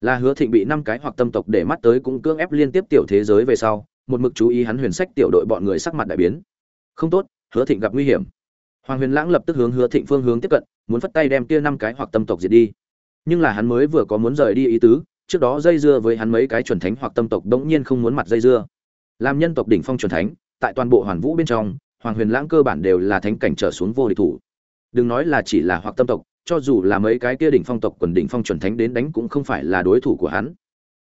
Là hứa thịnh bị năm cái hoặc tâm tộc để mắt tới cũng cưỡng ép liên tiếp tiểu thế giới về sau một mực chú ý hắn huyền sách tiểu đội bọn người sắc mặt đại biến. Không tốt, hứa thịnh gặp nguy hiểm. Hoàng huyền lãng lập tức hướng hứa thịnh phương hướng tiếp cận, muốn phất tay đem kia năm cái hoặc tâm tộc diệt đi. Nhưng là hắn mới vừa có muốn rời đi ý tứ, trước đó dây dưa với hắn mấy cái chuẩn thánh hoặc tâm tộc đống nhiên không muốn mặt dây dưa. Làm nhân tộc đỉnh phong chuẩn thánh, tại toàn bộ hoàn vũ bên trong, hoàng huyền lãng cơ bản đều là thánh cảnh trở xuống vô địch thủ. Đừng nói là chỉ là hoặc tâm tộc, cho dù là mấy cái kia đỉnh phong tộc quần đỉnh phong chuẩn thánh đến đánh cũng không phải là đối thủ của hắn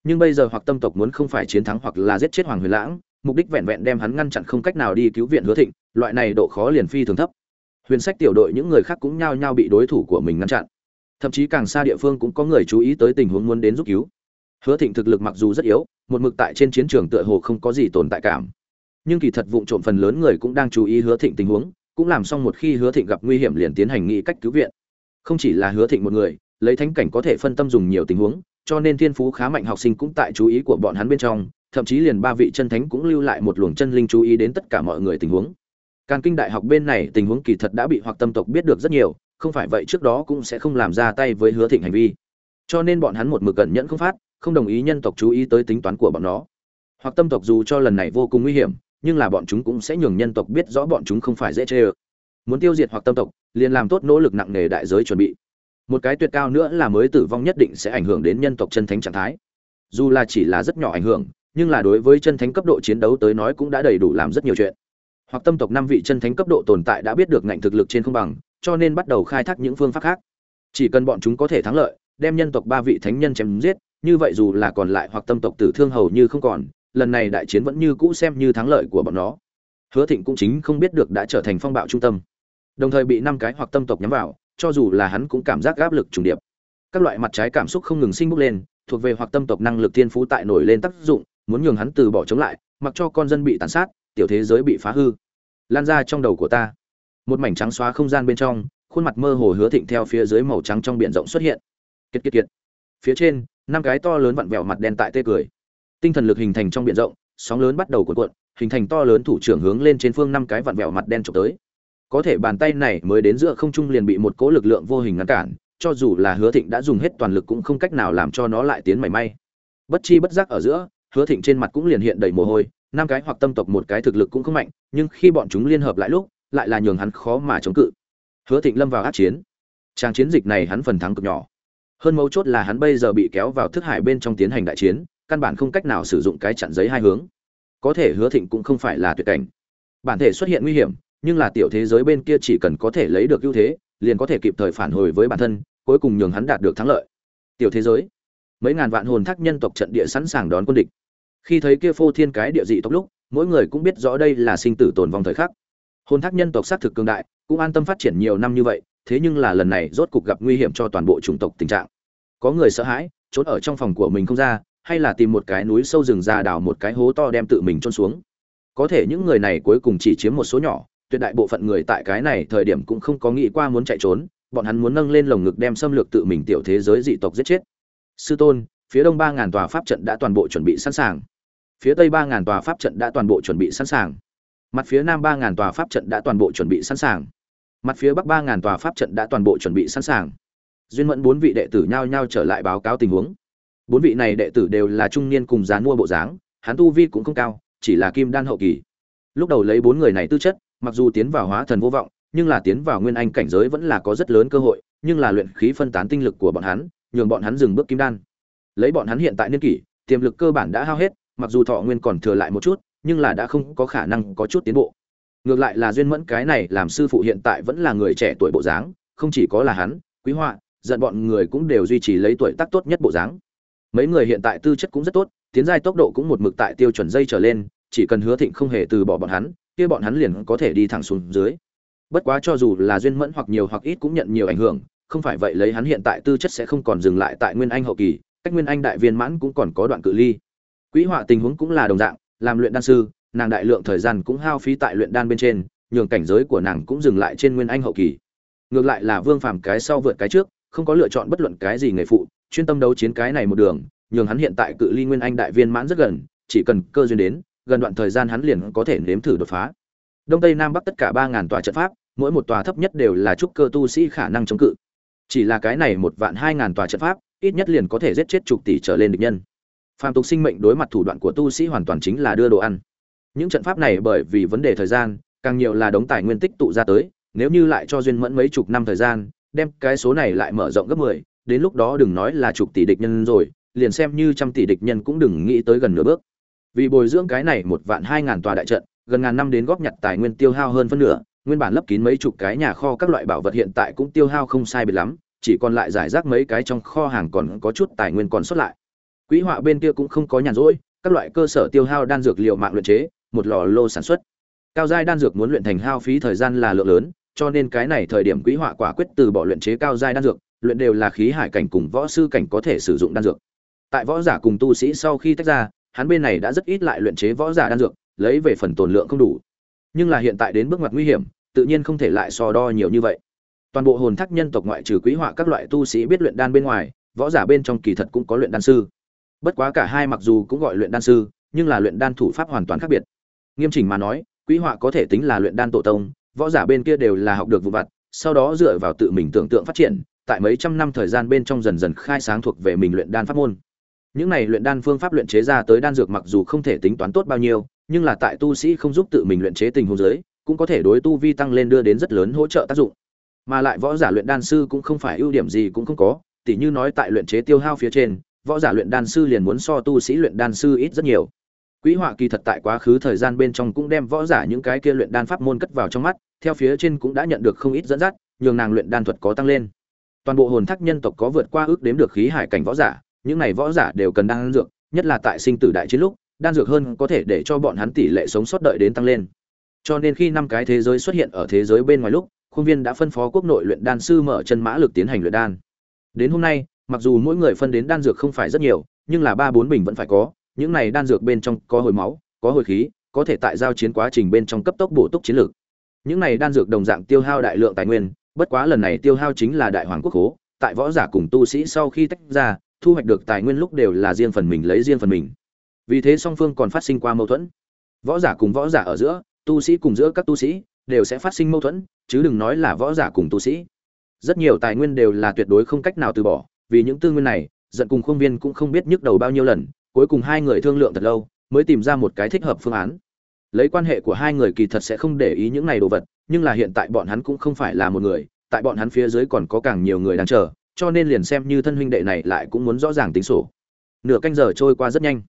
nhưng bây giờ hoặc tâm tộc muốn không phải chiến thắng hoặc là giết chết hoàng huyền lãng, mục đích vẹn vẹn đem hắn ngăn chặn không cách nào đi cứu viện hứa thịnh, loại này độ khó liền phi thường thấp. Huyền sách tiểu đội những người khác cũng nhao nhao bị đối thủ của mình ngăn chặn. Thậm chí càng xa địa phương cũng có người chú ý tới tình huống muốn đến giúp cứu. Hứa thịnh thực lực mặc dù rất yếu, một mực tại trên chiến trường tựa hồ không có gì tồn tại cảm. Nhưng kỳ thật vụng trộm phần lớn người cũng đang chú ý hứa thịnh tình huống, cũng làm xong một khi hứa thịnh gặp nguy hiểm liền tiến hành nghĩ cách cứu viện. Không chỉ là hứa thịnh một người, lấy thánh cảnh có thể phân tâm dùng nhiều tình huống cho nên thiên phú khá mạnh học sinh cũng tại chú ý của bọn hắn bên trong thậm chí liền ba vị chân thánh cũng lưu lại một luồng chân linh chú ý đến tất cả mọi người tình huống Càn Kinh Đại học bên này tình huống kỳ thật đã bị hoặc tâm tộc biết được rất nhiều, không phải vậy trước đó cũng sẽ không làm ra tay với Hứa Thịnh hành vi. Cho nên bọn hắn một mực cẩn nhẫn không phát, không đồng ý nhân tộc chú ý tới tính toán của bọn nó. Hoặc tâm tộc dù cho lần này vô cùng nguy hiểm, nhưng là bọn chúng cũng sẽ nhường nhân tộc biết rõ bọn chúng không phải dễ chơi. Muốn tiêu diệt hoặc tâm tộc, liền làm tốt nỗ lực nặng nề đại giới chuẩn bị. Một cái tuyệt cao nữa là mới tử vong nhất định sẽ ảnh hưởng đến nhân tộc chân thánh trạng thái. Dù là chỉ là rất nhỏ ảnh hưởng, nhưng là đối với chân thánh cấp độ chiến đấu tới nói cũng đã đầy đủ làm rất nhiều chuyện. Hoặc tâm tộc năm vị chân thánh cấp độ tồn tại đã biết được ngạnh thực lực trên không bằng cho nên bắt đầu khai thác những phương pháp khác. Chỉ cần bọn chúng có thể thắng lợi đem nhân tộc ba vị thánh nhân chém giết như vậy dù là còn lại hoặc tâm tộc tử thương hầu như không còn lần này đại chiến vẫn như cũ xem như thắng lợi của bọn nó. Hứa thịnh cũng chính không biết được đã trở thành phong bạo trung tâm. Đồng thời bị năm cái hoặc tâm tộc nhắm vào cho dù là hắn cũng cảm giác áp lực trùng điệp. Các loại mặt trái cảm xúc không ngừng sinh bốc lên, thuộc về hoặc tâm tộc năng lực thiên phú tại nổi lên tác dụng, muốn nhường hắn từ bỏ chống lại, mặc cho con dân bị tàn sát, tiểu thế giới bị phá hư. Lan ra trong đầu của ta. Một mảnh trắng xóa không gian bên trong, khuôn mặt mơ hồ hứa thịnh theo phía dưới màu trắng trong biển rộng xuất hiện. Kiệt kiệt kiệt. Phía trên, năm cái to lớn vặn vẹo mặt đen tại tê cười. Tinh thần lực hình thành trong biển rộng, sóng lớn bắt đầu cuộn cuộn, hình thành to lớn thủ trưởng hướng lên trên phương năm cái vặn vẹo mặt đen trộm tới có thể bàn tay này mới đến giữa không trung liền bị một cỗ lực lượng vô hình ngăn cản, cho dù là hứa thịnh đã dùng hết toàn lực cũng không cách nào làm cho nó lại tiến mảy may. Bất chi bất giác ở giữa, hứa thịnh trên mặt cũng liền hiện đầy mồ hôi, năm cái hoặc tâm tộc một cái thực lực cũng không mạnh, nhưng khi bọn chúng liên hợp lại lúc, lại là nhường hắn khó mà chống cự. Hứa thịnh lâm vào át chiến. Trang chiến dịch này hắn phần thắng cực nhỏ. Hơn mấu chốt là hắn bây giờ bị kéo vào thức hải bên trong tiến hành đại chiến, căn bản không cách nào sử dụng cái chặn giấy hai hướng. Có thể hứa thịnh cũng không phải là tuyệt cảnh. Bản thể xuất hiện nguy hiểm nhưng là tiểu thế giới bên kia chỉ cần có thể lấy được ưu thế, liền có thể kịp thời phản hồi với bản thân, cuối cùng nhường hắn đạt được thắng lợi. Tiểu thế giới. Mấy ngàn vạn hồn thác nhân tộc trận địa sẵn sàng đón quân địch. Khi thấy kia phô thiên cái địa dị tộc lúc, mỗi người cũng biết rõ đây là sinh tử tồn vong thời khắc. Hồn thác nhân tộc xác thực cường đại, cũng an tâm phát triển nhiều năm như vậy, thế nhưng là lần này rốt cục gặp nguy hiểm cho toàn bộ chủng tộc tình trạng. Có người sợ hãi, trốn ở trong phòng của mình không ra, hay là tìm một cái núi sâu rừng ra đào một cái hố to đem tự mình trôn xuống. Có thể những người này cuối cùng chỉ chiếm một số nhỏ tuyệt đại bộ phận người tại cái này thời điểm cũng không có nghĩ qua muốn chạy trốn, bọn hắn muốn nâng lên lồng ngực đem xâm lược tự mình tiểu thế giới dị tộc giết chết. Sư tôn, phía đông ba ngàn tòa pháp trận đã toàn bộ chuẩn bị sẵn sàng. Phía tây ba ngàn tòa pháp trận đã toàn bộ chuẩn bị sẵn sàng. Mặt phía nam ba ngàn tòa pháp trận đã toàn bộ chuẩn bị sẵn sàng. Mặt phía bắc ba ngàn tòa pháp trận đã toàn bộ chuẩn bị sẵn sàng. Duyên mẫn bốn vị đệ tử nhao nhao trở lại báo cáo tình huống. Bốn vị này đệ tử đều là trung niên cùng dán mua bộ dáng, hắn tu vi cũng không cao, chỉ là kim đan hậu kỳ. Lúc đầu lấy bốn người này tư chất mặc dù tiến vào hóa thần vô vọng, nhưng là tiến vào nguyên anh cảnh giới vẫn là có rất lớn cơ hội, nhưng là luyện khí phân tán tinh lực của bọn hắn, nhường bọn hắn dừng bước kim đan. Lấy bọn hắn hiện tại niên kỷ, tiềm lực cơ bản đã hao hết, mặc dù thọ nguyên còn thừa lại một chút, nhưng là đã không có khả năng có chút tiến bộ. Ngược lại là duyên mẫn cái này làm sư phụ hiện tại vẫn là người trẻ tuổi bộ dáng, không chỉ có là hắn, quý họa, giận bọn người cũng đều duy trì lấy tuổi tác tốt nhất bộ dáng. Mấy người hiện tại tư chất cũng rất tốt, tiến giai tốc độ cũng một mực tại tiêu chuẩn dây trở lên, chỉ cần hứa thịnh không hề từ bỏ bọn hắn kia bọn hắn liền có thể đi thẳng xuống dưới bất quá cho dù là duyên mẫn hoặc nhiều hoặc ít cũng nhận nhiều ảnh hưởng không phải vậy lấy hắn hiện tại tư chất sẽ không còn dừng lại tại nguyên anh hậu kỳ cách nguyên anh đại viên mãn cũng còn có đoạn cự ly Quỹ họa tình huống cũng là đồng dạng, làm luyện đan sư, nàng đại lượng thời gian cũng hao phí tại luyện đan bên trên, nhường cảnh giới của nàng cũng dừng lại trên nguyên anh hậu kỳ. Ngược lại là Vương Phàm cái sau vượt cái trước, không có lựa chọn bất luận cái gì nghề phụ, chuyên tâm đấu chiến cái này một đường, nhường hắn hiện tại cự ly nguyên anh đại viên mãn rất gần, chỉ cần cơ duyên đến, gần đoạn thời gian hắn liền có thể nếm thử đột phá. Đông tây nam bắc tất cả ba ngàn tòa trận pháp, mỗi một tòa thấp nhất đều là trúc cơ tu sĩ khả năng chống cự. Chỉ là cái này một vạn hai ngàn tòa trận pháp, ít nhất liền có thể giết chết chục tỷ trở lên địch nhân. Phạm tục sinh mệnh đối mặt thủ đoạn của tu sĩ hoàn toàn chính là đưa đồ ăn. Những trận pháp này bởi vì vấn đề thời gian, càng nhiều là đống tài nguyên tích tụ ra tới, nếu như lại cho duyên mẫn mấy chục năm thời gian, đem cái số này lại mở rộng gấp mười, đến lúc đó đừng nói là chục tỷ địch nhân rồi, liền xem như trăm tỷ địch nhân cũng đừng nghĩ tới gần nửa bước vì bồi dưỡng cái này một vạn hai ngàn tòa đại trận, gần ngàn năm đến góp nhặt tài nguyên tiêu hao hơn phân nửa, nguyên bản lấp kín mấy chục cái nhà kho các loại bảo vật hiện tại cũng tiêu hao không sai biệt lắm, chỉ còn lại giải rác mấy cái trong kho hàng còn có chút tài nguyên còn xuất lại. Quỹ họa bên kia cũng không có nhàn rỗi, các loại cơ sở tiêu hao đan dược liệu mạng luyện chế, một lò lô sản xuất. Cao giai đan dược muốn luyện thành hao phí thời gian là lượng lớn, cho nên cái này thời điểm quỹ họa quả quyết từ bỏ luyện chế cao giai đan dược, luyện đều là khí hải cảnh cùng võ sư cảnh có thể sử dụng đan dược. Tại võ giả cùng tu sĩ sau khi tách ra hắn bên này đã rất ít lại luyện chế võ giả đan dược, lấy về phần tồn lượng không đủ. Nhưng là hiện tại đến bước ngoặt nguy hiểm, tự nhiên không thể lại so đo nhiều như vậy. Toàn bộ hồn thác nhân tộc ngoại trừ quý họa các loại tu sĩ biết luyện đan bên ngoài, võ giả bên trong kỳ thật cũng có luyện đan sư. Bất quá cả hai mặc dù cũng gọi luyện đan sư, nhưng là luyện đan thủ pháp hoàn toàn khác biệt. Nghiêm chỉnh mà nói, quý họa có thể tính là luyện đan tổ tông, võ giả bên kia đều là học được vụ vặt, sau đó dựa vào tự mình tưởng tượng phát triển, tại mấy trăm năm thời gian bên trong dần dần khai sáng thuộc về mình luyện đan pháp môn những này luyện đan phương pháp luyện chế ra tới đan dược mặc dù không thể tính toán tốt bao nhiêu nhưng là tại tu sĩ không giúp tự mình luyện chế tình huống giới cũng có thể đối tu vi tăng lên đưa đến rất lớn hỗ trợ tác dụng mà lại võ giả luyện đan sư cũng không phải ưu điểm gì cũng không có tỉ như nói tại luyện chế tiêu hao phía trên võ giả luyện đan sư liền muốn so tu sĩ luyện đan sư ít rất nhiều Quỹ họa kỳ thật tại quá khứ thời gian bên trong cũng đem võ giả những cái kia luyện đan pháp môn cất vào trong mắt, theo phía trên cũng đã nhận được không ít dẫn dắt, nhường nàng luyện đan thuật có tăng lên. Toàn bộ hồn thác nhân tộc có vượt qua ước đếm được khí hải cảnh võ giả, những này võ giả đều cần đan dược, nhất là tại sinh tử đại chiến lúc, đan dược hơn có thể để cho bọn hắn tỷ lệ sống sót đợi đến tăng lên. Cho nên khi năm cái thế giới xuất hiện ở thế giới bên ngoài lúc, khuôn viên đã phân phó quốc nội luyện đan sư mở chân mã lực tiến hành luyện đan. Đến hôm nay, mặc dù mỗi người phân đến đan dược không phải rất nhiều, nhưng là ba bốn bình vẫn phải có, những này đan dược bên trong có hồi máu, có hồi khí, có thể tại giao chiến quá trình bên trong cấp tốc bổ túc chiến lược. Những này đan dược đồng dạng tiêu hao đại lượng tài nguyên, bất quá lần này tiêu hao chính là đại hoàng quốc hố, tại võ giả cùng tu sĩ sau khi tách ra, thu hoạch được tài nguyên lúc đều là riêng phần mình lấy riêng phần mình. Vì thế song phương còn phát sinh qua mâu thuẫn. Võ giả cùng võ giả ở giữa, tu sĩ cùng giữa các tu sĩ đều sẽ phát sinh mâu thuẫn, chứ đừng nói là võ giả cùng tu sĩ. Rất nhiều tài nguyên đều là tuyệt đối không cách nào từ bỏ, vì những tư nguyên này, giận cùng khuôn viên cũng không biết nhức đầu bao nhiêu lần, cuối cùng hai người thương lượng thật lâu, mới tìm ra một cái thích hợp phương án lấy quan hệ của hai người kỳ thật sẽ không để ý những này đồ vật nhưng là hiện tại bọn hắn cũng không phải là một người tại bọn hắn phía dưới còn có càng nhiều người đang chờ cho nên liền xem như thân huynh đệ này lại cũng muốn rõ ràng tính sổ. Nửa canh giờ trôi qua rất nhanh.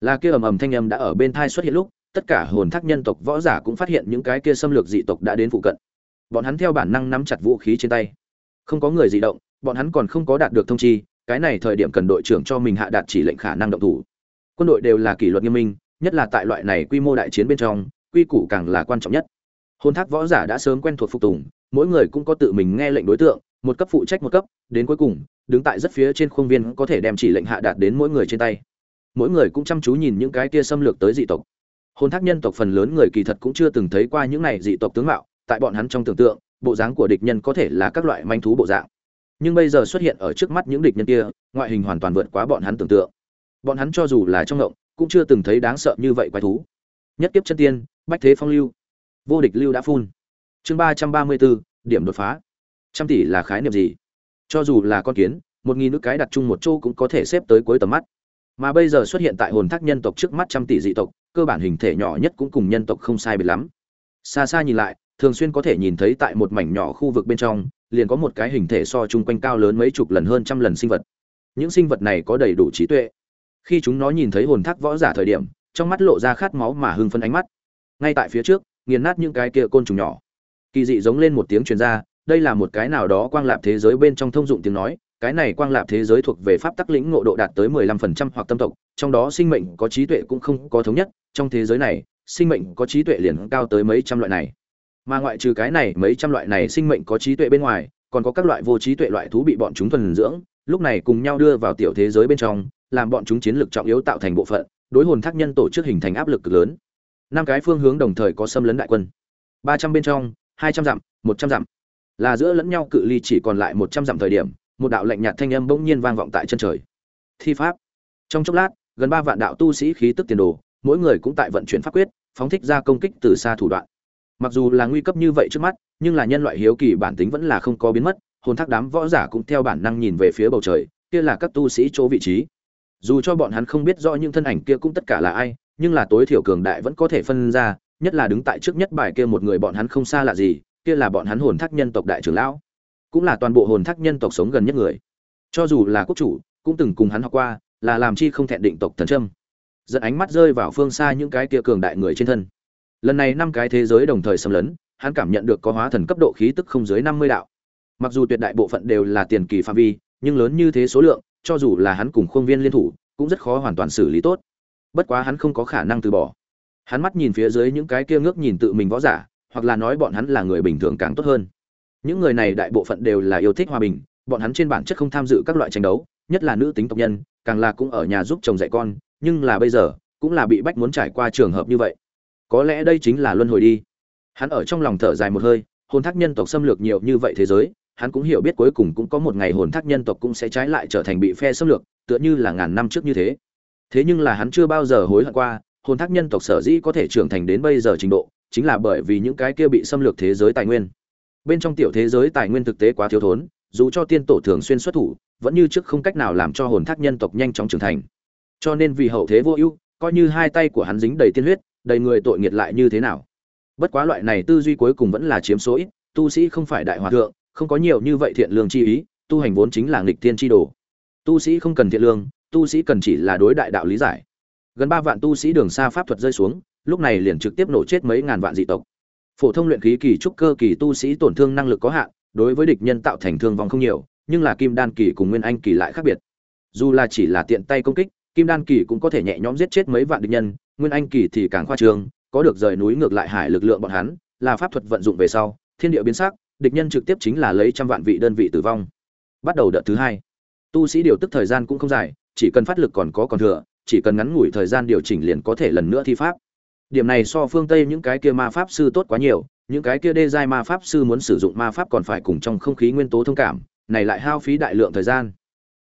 Là kia ầm ầm thanh âm đã ở bên thai xuất hiện lúc, tất cả hồn thác nhân tộc võ giả cũng phát hiện những cái kia xâm lược dị tộc đã đến phụ cận. Bọn hắn theo bản năng nắm chặt vũ khí trên tay. Không có người dị động, bọn hắn còn không có đạt được thông chi, cái này thời điểm cần đội trưởng cho mình hạ đạt chỉ lệnh khả năng động thủ. Quân đội đều là kỷ luật nghiêm minh, nhất là tại loại này quy mô đại chiến bên trong, quy củ càng là quan trọng nhất. Hồn thác võ giả đã sớm quen thuộc phục tùng, mỗi người cũng có tự mình nghe lệnh đối tượng một cấp phụ trách một cấp, đến cuối cùng, đứng tại rất phía trên khuôn viên có thể đem chỉ lệnh hạ đạt đến mỗi người trên tay. Mỗi người cũng chăm chú nhìn những cái kia xâm lược tới dị tộc. Hôn thác nhân tộc phần lớn người kỳ thật cũng chưa từng thấy qua những này dị tộc tướng mạo, tại bọn hắn trong tưởng tượng, bộ dáng của địch nhân có thể là các loại manh thú bộ dạng. Nhưng bây giờ xuất hiện ở trước mắt những địch nhân kia, ngoại hình hoàn toàn vượt quá bọn hắn tưởng tượng. Bọn hắn cho dù là trong ngộng, cũng chưa từng thấy đáng sợ như vậy quái thú. Nhất kiếp chân tiên, bách thế phong lưu. Vô địch lưu đã phun. Chương ba trăm ba mươi bốn, điểm đột phá trăm tỷ là khái niệm gì? Cho dù là con kiến, một nghìn nước cái đặt chung một chỗ cũng có thể xếp tới cuối tầm mắt. Mà bây giờ xuất hiện tại hồn thác nhân tộc trước mắt trăm tỷ dị tộc, cơ bản hình thể nhỏ nhất cũng cùng nhân tộc không sai biệt lắm. Xa xa nhìn lại, thường xuyên có thể nhìn thấy tại một mảnh nhỏ khu vực bên trong, liền có một cái hình thể so chung quanh cao lớn mấy chục lần hơn trăm lần sinh vật. Những sinh vật này có đầy đủ trí tuệ. Khi chúng nó nhìn thấy hồn thác võ giả thời điểm, trong mắt lộ ra khát máu mà hưng phấn ánh mắt. Ngay tại phía trước, nghiền nát những cái kia côn trùng nhỏ. Kỳ dị giống lên một tiếng truyền ra đây là một cái nào đó quang lạp thế giới bên trong thông dụng tiếng nói cái này quang lạp thế giới thuộc về pháp tắc lĩnh ngộ độ đạt tới mười lăm phần trăm hoặc tâm tộc trong đó sinh mệnh có trí tuệ cũng không có thống nhất trong thế giới này sinh mệnh có trí tuệ liền cao tới mấy trăm loại này mà ngoại trừ cái này mấy trăm loại này sinh mệnh có trí tuệ bên ngoài còn có các loại vô trí tuệ loại thú bị bọn chúng thuần dưỡng lúc này cùng nhau đưa vào tiểu thế giới bên trong làm bọn chúng chiến lược trọng yếu tạo thành bộ phận, đối hồn thác nhân tổ chức hình thành áp lực cực lớn. Năm cái phương hướng đồng thời có xâm lấn đại quân. 300 bên trong, 200 dặm, 100 dặm. Là giữa lẫn nhau cự ly chỉ còn lại 100 dặm thời điểm, một đạo lạnh nhạt thanh âm bỗng nhiên vang vọng tại chân trời. Thi pháp. Trong chốc lát, gần ba vạn đạo tu sĩ khí tức tiền đồ, mỗi người cũng tại vận chuyển pháp quyết phóng thích ra công kích từ xa thủ đoạn mặc dù là nguy cấp như vậy trước mắt nhưng là nhân loại hiếu kỳ bản tính vẫn là không có biến mất hồn thác đám võ giả cũng theo bản năng nhìn về phía bầu trời kia là các tu sĩ chỗ vị trí dù cho bọn hắn không biết rõ những thân ảnh kia cũng tất cả là ai nhưng là tối thiểu cường đại vẫn có thể phân ra nhất là đứng tại trước nhất bài kia một người bọn hắn không xa lạ gì kia là bọn hắn hồn thác nhân tộc đại trưởng lão, cũng là toàn bộ hồn thác nhân tộc sống gần nhất người. Cho dù là quốc chủ, cũng từng cùng hắn học qua, là làm chi không thẹn định tộc thần trâm dẫn ánh mắt rơi vào phương xa những cái kia cường đại người trên thân. Lần này năm cái thế giới đồng thời xâm lấn, hắn cảm nhận được có hóa thần cấp độ khí tức không dưới năm mươi đạo. Mặc dù tuyệt đại bộ phận đều là tiền kỳ phạm vi, nhưng lớn như thế số lượng, cho dù là hắn cùng khuôn viên liên thủ, cũng rất khó hoàn toàn xử lý tốt. Bất quá hắn không có khả năng từ bỏ. Hắn mắt nhìn phía dưới những cái kia ngước nhìn tự mình võ giả hoặc là nói bọn hắn là người bình thường càng tốt hơn. Những người này đại bộ phận đều là yêu thích hòa bình, bọn hắn trên bản chất không tham dự các loại tranh đấu, nhất là nữ tính tộc nhân, càng là cũng ở nhà giúp chồng dạy con, nhưng là bây giờ, cũng là bị bách muốn trải qua trường hợp như vậy. Có lẽ đây chính là luân hồi đi. Hắn ở trong lòng thở dài một hơi, hồn thác nhân tộc xâm lược nhiều như vậy thế giới, hắn cũng hiểu biết cuối cùng cũng có một ngày hồn thác nhân tộc cũng sẽ trái lại trở thành bị phe xâm lược, tựa như là ngàn năm trước như thế. Thế nhưng là hắn chưa bao giờ hối hận qua, hồn thác nhân tộc sở dĩ có thể trưởng thành đến bây giờ trình độ chính là bởi vì những cái kia bị xâm lược thế giới tài nguyên. Bên trong tiểu thế giới tài nguyên thực tế quá thiếu thốn, dù cho tiên tổ thường xuyên xuất thủ, vẫn như trước không cách nào làm cho hồn thác nhân tộc nhanh chóng trưởng thành. Cho nên vì hậu thế vô ưu, coi như hai tay của hắn dính đầy tiên huyết, đầy người tội nghiệt lại như thế nào? Bất quá loại này tư duy cuối cùng vẫn là chiếm số ít, tu sĩ không phải đại hòa thượng, không có nhiều như vậy thiện lương chi ý, tu hành vốn chính là nghịch tiên chi đồ. Tu sĩ không cần thiện lương, tu sĩ cần chỉ là đối đại đạo lý giải. Gần ba vạn tu sĩ đường xa pháp thuật rơi xuống lúc này liền trực tiếp nổ chết mấy ngàn vạn dị tộc. Phổ thông luyện khí kỳ trúc cơ kỳ tu sĩ tổn thương năng lực có hạn, đối với địch nhân tạo thành thương vong không nhiều, nhưng là kim đan kỳ cùng nguyên anh kỳ lại khác biệt. Dù là chỉ là tiện tay công kích, kim đan kỳ cũng có thể nhẹ nhõm giết chết mấy vạn địch nhân, nguyên anh kỳ thì càng khoa trương, có được rời núi ngược lại hải lực lượng bọn hắn, là pháp thuật vận dụng về sau, thiên địa biến sắc, địch nhân trực tiếp chính là lấy trăm vạn vị đơn vị tử vong. Bắt đầu đợt thứ hai. Tu sĩ điều tức thời gian cũng không dài, chỉ cần phát lực còn có còn thừa, chỉ cần ngắn ngủi thời gian điều chỉnh liền có thể lần nữa thi pháp điểm này so phương tây những cái kia ma pháp sư tốt quá nhiều, những cái kia đê giai ma pháp sư muốn sử dụng ma pháp còn phải cùng trong không khí nguyên tố thông cảm, này lại hao phí đại lượng thời gian.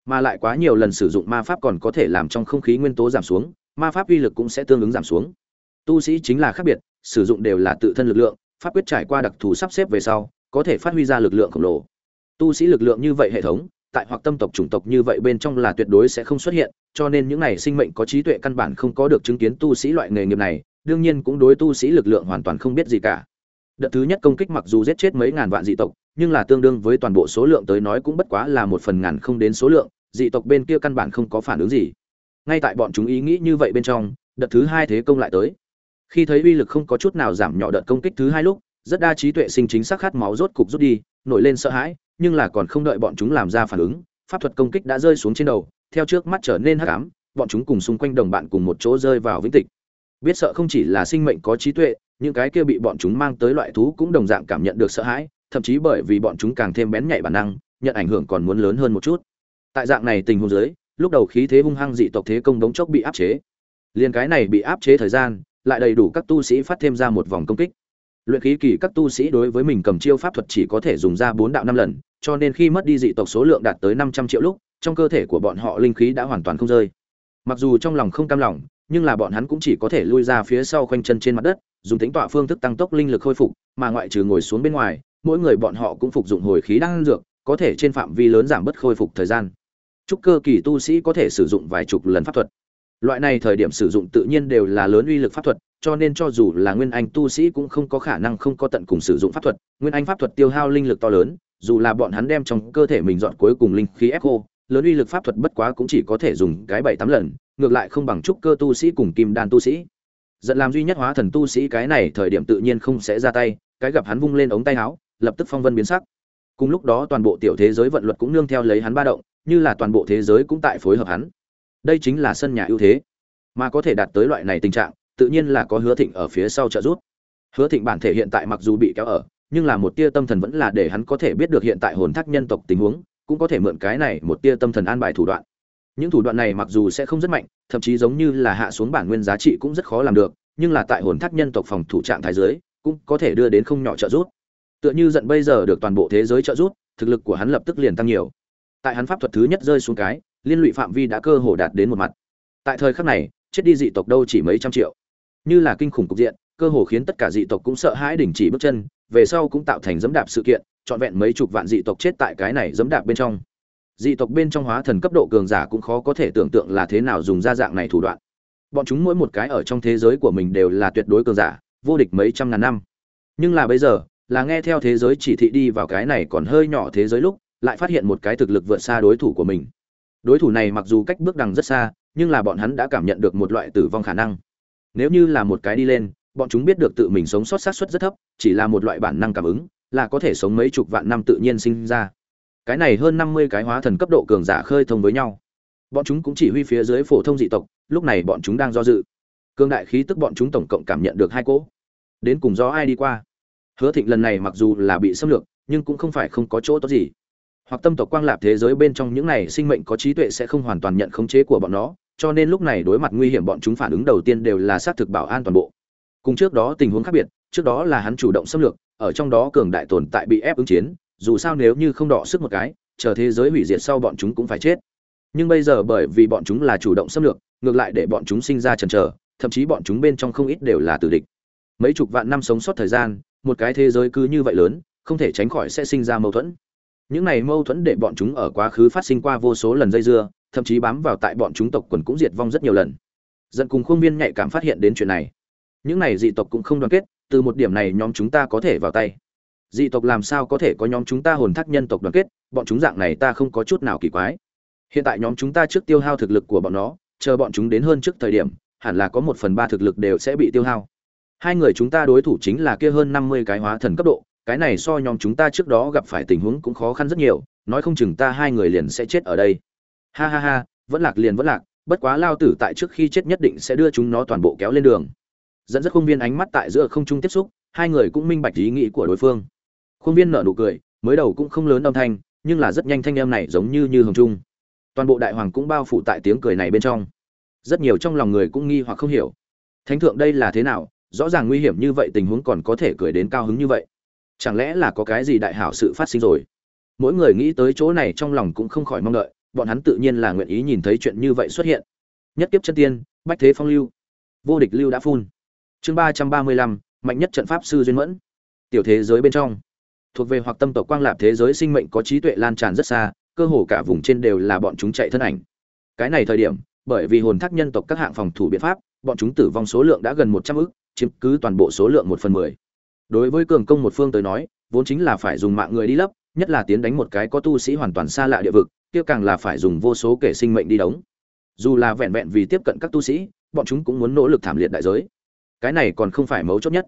Mà lại quá nhiều lần sử dụng ma pháp còn có thể làm trong không khí nguyên tố giảm xuống, ma pháp uy lực cũng sẽ tương ứng giảm xuống. Tu sĩ chính là khác biệt, sử dụng đều là tự thân lực lượng, pháp quyết trải qua đặc thù sắp xếp về sau, có thể phát huy ra lực lượng khổng lồ. Tu sĩ lực lượng như vậy hệ thống, tại hoặc tâm tộc chủng tộc như vậy bên trong là tuyệt đối sẽ không xuất hiện, cho nên những này sinh mệnh có trí tuệ căn bản không có được chứng kiến tu sĩ loại nghề nghiệp này đương nhiên cũng đối tu sĩ lực lượng hoàn toàn không biết gì cả. Đợt thứ nhất công kích mặc dù giết chết mấy ngàn vạn dị tộc, nhưng là tương đương với toàn bộ số lượng tới nói cũng bất quá là một phần ngàn không đến số lượng, dị tộc bên kia căn bản không có phản ứng gì. Ngay tại bọn chúng ý nghĩ như vậy bên trong, đợt thứ hai thế công lại tới. Khi thấy uy lực không có chút nào giảm nhỏ đợt công kích thứ hai lúc, rất đa trí tuệ sinh chính xác khát máu rốt cục rút đi, nổi lên sợ hãi, nhưng là còn không đợi bọn chúng làm ra phản ứng, pháp thuật công kích đã rơi xuống trên đầu, theo trước mắt trở nên hắc ám, bọn chúng cùng xung quanh đồng bạn cùng một chỗ rơi vào vĩnh tịch biết sợ không chỉ là sinh mệnh có trí tuệ, những cái kia bị bọn chúng mang tới loại thú cũng đồng dạng cảm nhận được sợ hãi, thậm chí bởi vì bọn chúng càng thêm bén nhạy bản năng, nhận ảnh hưởng còn muốn lớn hơn một chút. Tại dạng này tình huống dưới, lúc đầu khí thế hung hăng dị tộc thế công đống chốc bị áp chế. Liền cái này bị áp chế thời gian, lại đầy đủ các tu sĩ phát thêm ra một vòng công kích. Luyện khí kỳ các tu sĩ đối với mình cầm chiêu pháp thuật chỉ có thể dùng ra bốn đạo năm lần, cho nên khi mất đi dị tộc số lượng đạt tới năm trăm triệu lúc, trong cơ thể của bọn họ linh khí đã hoàn toàn không rơi. Mặc dù trong lòng không cam lòng nhưng là bọn hắn cũng chỉ có thể lui ra phía sau khoanh chân trên mặt đất, dùng tính tọa phương thức tăng tốc linh lực khôi phục, mà ngoại trừ ngồi xuống bên ngoài, mỗi người bọn họ cũng phục dụng hồi khí đang dược, có thể trên phạm vi lớn giảm bớt khôi phục thời gian. Trúc cơ kỳ tu sĩ có thể sử dụng vài chục lần pháp thuật. Loại này thời điểm sử dụng tự nhiên đều là lớn uy lực pháp thuật, cho nên cho dù là nguyên anh tu sĩ cũng không có khả năng không có tận cùng sử dụng pháp thuật. Nguyên anh pháp thuật tiêu hao linh lực to lớn, dù là bọn hắn đem trong cơ thể mình dọn cuối cùng linh khí ép khô lớn uy lực pháp thuật bất quá cũng chỉ có thể dùng cái bảy tám lần, ngược lại không bằng trúc cơ tu sĩ cùng kim đan tu sĩ. Giận làm duy nhất hóa thần tu sĩ cái này thời điểm tự nhiên không sẽ ra tay, cái gặp hắn vung lên ống tay áo, lập tức phong vân biến sắc. Cùng lúc đó toàn bộ tiểu thế giới vận luật cũng nương theo lấy hắn ba động, như là toàn bộ thế giới cũng tại phối hợp hắn. Đây chính là sân nhà ưu thế. Mà có thể đạt tới loại này tình trạng, tự nhiên là có hứa thịnh ở phía sau trợ giúp. Hứa thịnh bản thể hiện tại mặc dù bị kéo ở, nhưng là một tia tâm thần vẫn là để hắn có thể biết được hiện tại hồn thác nhân tộc tình huống cũng có thể mượn cái này một tia tâm thần an bài thủ đoạn. Những thủ đoạn này mặc dù sẽ không rất mạnh, thậm chí giống như là hạ xuống bản nguyên giá trị cũng rất khó làm được, nhưng là tại hồn thác nhân tộc phòng thủ trạng thái giới cũng có thể đưa đến không nhỏ trợ giúp. Tựa như giận bây giờ được toàn bộ thế giới trợ giúp, thực lực của hắn lập tức liền tăng nhiều. Tại hắn pháp thuật thứ nhất rơi xuống cái, liên lụy phạm vi đã cơ hồ đạt đến một mặt. Tại thời khắc này, chết đi dị tộc đâu chỉ mấy trăm triệu. Như là kinh khủng cục diện cơ hồ khiến tất cả dị tộc cũng sợ hãi đình chỉ bước chân, về sau cũng tạo thành dẫm đạp sự kiện, trọn vẹn mấy chục vạn dị tộc chết tại cái này dẫm đạp bên trong. Dị tộc bên trong hóa thần cấp độ cường giả cũng khó có thể tưởng tượng là thế nào dùng ra dạng này thủ đoạn. Bọn chúng mỗi một cái ở trong thế giới của mình đều là tuyệt đối cường giả, vô địch mấy trăm ngàn năm. Nhưng là bây giờ, là nghe theo thế giới chỉ thị đi vào cái này còn hơi nhỏ thế giới lúc, lại phát hiện một cái thực lực vượt xa đối thủ của mình. Đối thủ này mặc dù cách bước đằng rất xa, nhưng là bọn hắn đã cảm nhận được một loại tử vong khả năng. Nếu như là một cái đi lên bọn chúng biết được tự mình sống sót sát suất rất thấp, chỉ là một loại bản năng cảm ứng, là có thể sống mấy chục vạn năm tự nhiên sinh ra. Cái này hơn năm mươi cái hóa thần cấp độ cường giả khơi thông với nhau. Bọn chúng cũng chỉ huy phía dưới phổ thông dị tộc, lúc này bọn chúng đang do dự. Cương đại khí tức bọn chúng tổng cộng cảm nhận được hai cỗ. Đến cùng do ai đi qua? Hứa thịnh lần này mặc dù là bị xâm lược, nhưng cũng không phải không có chỗ tốt gì. Hoặc tâm tộc quang lạp thế giới bên trong những này sinh mệnh có trí tuệ sẽ không hoàn toàn nhận khống chế của bọn nó, cho nên lúc này đối mặt nguy hiểm bọn chúng phản ứng đầu tiên đều là xác thực bảo an toàn bộ cùng trước đó tình huống khác biệt, trước đó là hắn chủ động xâm lược, ở trong đó cường đại tồn tại bị ép ứng chiến, dù sao nếu như không đọ sức một cái, chờ thế giới hủy diệt sau bọn chúng cũng phải chết. Nhưng bây giờ bởi vì bọn chúng là chủ động xâm lược, ngược lại để bọn chúng sinh ra trần chờ, thậm chí bọn chúng bên trong không ít đều là tử địch. Mấy chục vạn năm sống sót thời gian, một cái thế giới cứ như vậy lớn, không thể tránh khỏi sẽ sinh ra mâu thuẫn. Những này mâu thuẫn để bọn chúng ở quá khứ phát sinh qua vô số lần dây dưa, thậm chí bám vào tại bọn chúng tộc quần cũng diệt vong rất nhiều lần. Dẫn cùng khuôn viên nhạy cảm phát hiện đến chuyện này những này dị tộc cũng không đoàn kết, từ một điểm này nhóm chúng ta có thể vào tay. Dị tộc làm sao có thể có nhóm chúng ta hồn thác nhân tộc đoàn kết, bọn chúng dạng này ta không có chút nào kỳ quái. Hiện tại nhóm chúng ta trước tiêu hao thực lực của bọn nó, chờ bọn chúng đến hơn trước thời điểm, hẳn là có một phần ba thực lực đều sẽ bị tiêu hao. Hai người chúng ta đối thủ chính là kia hơn năm mươi cái hóa thần cấp độ, cái này so nhóm chúng ta trước đó gặp phải tình huống cũng khó khăn rất nhiều, nói không chừng ta hai người liền sẽ chết ở đây. Ha ha ha, vẫn lạc liền vẫn lạc, bất quá lao tử tại trước khi chết nhất định sẽ đưa chúng nó toàn bộ kéo lên đường dẫn dắt khuôn viên ánh mắt tại giữa không trung tiếp xúc, hai người cũng minh bạch ý nghĩ của đối phương. Khuôn viên nở nụ cười, mới đầu cũng không lớn âm thanh, nhưng là rất nhanh thanh em này giống như như hồng trung. Toàn bộ đại hoàng cũng bao phủ tại tiếng cười này bên trong. Rất nhiều trong lòng người cũng nghi hoặc không hiểu. Thánh thượng đây là thế nào? Rõ ràng nguy hiểm như vậy, tình huống còn có thể cười đến cao hứng như vậy. Chẳng lẽ là có cái gì đại hảo sự phát sinh rồi? Mỗi người nghĩ tới chỗ này trong lòng cũng không khỏi mong đợi, bọn hắn tự nhiên là nguyện ý nhìn thấy chuyện như vậy xuất hiện. Nhất kiếp chân tiên, bách thế phong lưu. Vô địch lưu đã phun chương ba trăm ba mươi lăm, mạnh nhất trận pháp sư duyên mẫn. Tiểu thế giới bên trong. Thuộc về hoặc tâm tộc quang lạp thế giới sinh mệnh có trí tuệ lan tràn rất xa, cơ hồ cả vùng trên đều là bọn chúng chạy thân ảnh. Cái này thời điểm, bởi vì hồn thác nhân tộc các hạng phòng thủ biện pháp, bọn chúng tử vong số lượng đã gần một trăm ức, chiếm cứ toàn bộ số lượng một phần mười. Đối với cường công một phương tới nói, vốn chính là phải dùng mạng người đi lấp, nhất là tiến đánh một cái có tu sĩ hoàn toàn xa lạ địa vực, kia càng là phải dùng vô số kẻ sinh mệnh đi đóng. Dù là vẹn vẹn vì tiếp cận các tu sĩ, bọn chúng cũng muốn nỗ lực thảm liệt đại giới cái này còn không phải mấu chốt nhất.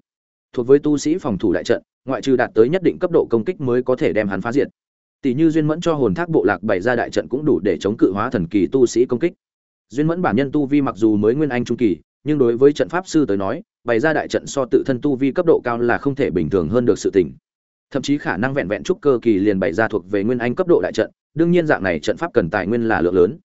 Thuộc với tu sĩ phòng thủ đại trận, ngoại trừ đạt tới nhất định cấp độ công kích mới có thể đem hắn phá diệt. Tỷ như duyên mẫn cho hồn thác bộ lạc bày ra đại trận cũng đủ để chống cự hóa thần kỳ tu sĩ công kích. Duyên mẫn bản nhân tu vi mặc dù mới nguyên anh trung kỳ, nhưng đối với trận pháp sư tới nói, bày ra đại trận so tự thân tu vi cấp độ cao là không thể bình thường hơn được sự tình. Thậm chí khả năng vẹn vẹn trúc cơ kỳ liền bày ra thuộc về nguyên anh cấp độ đại trận, đương nhiên dạng này trận pháp cần tài nguyên là lượng lớn.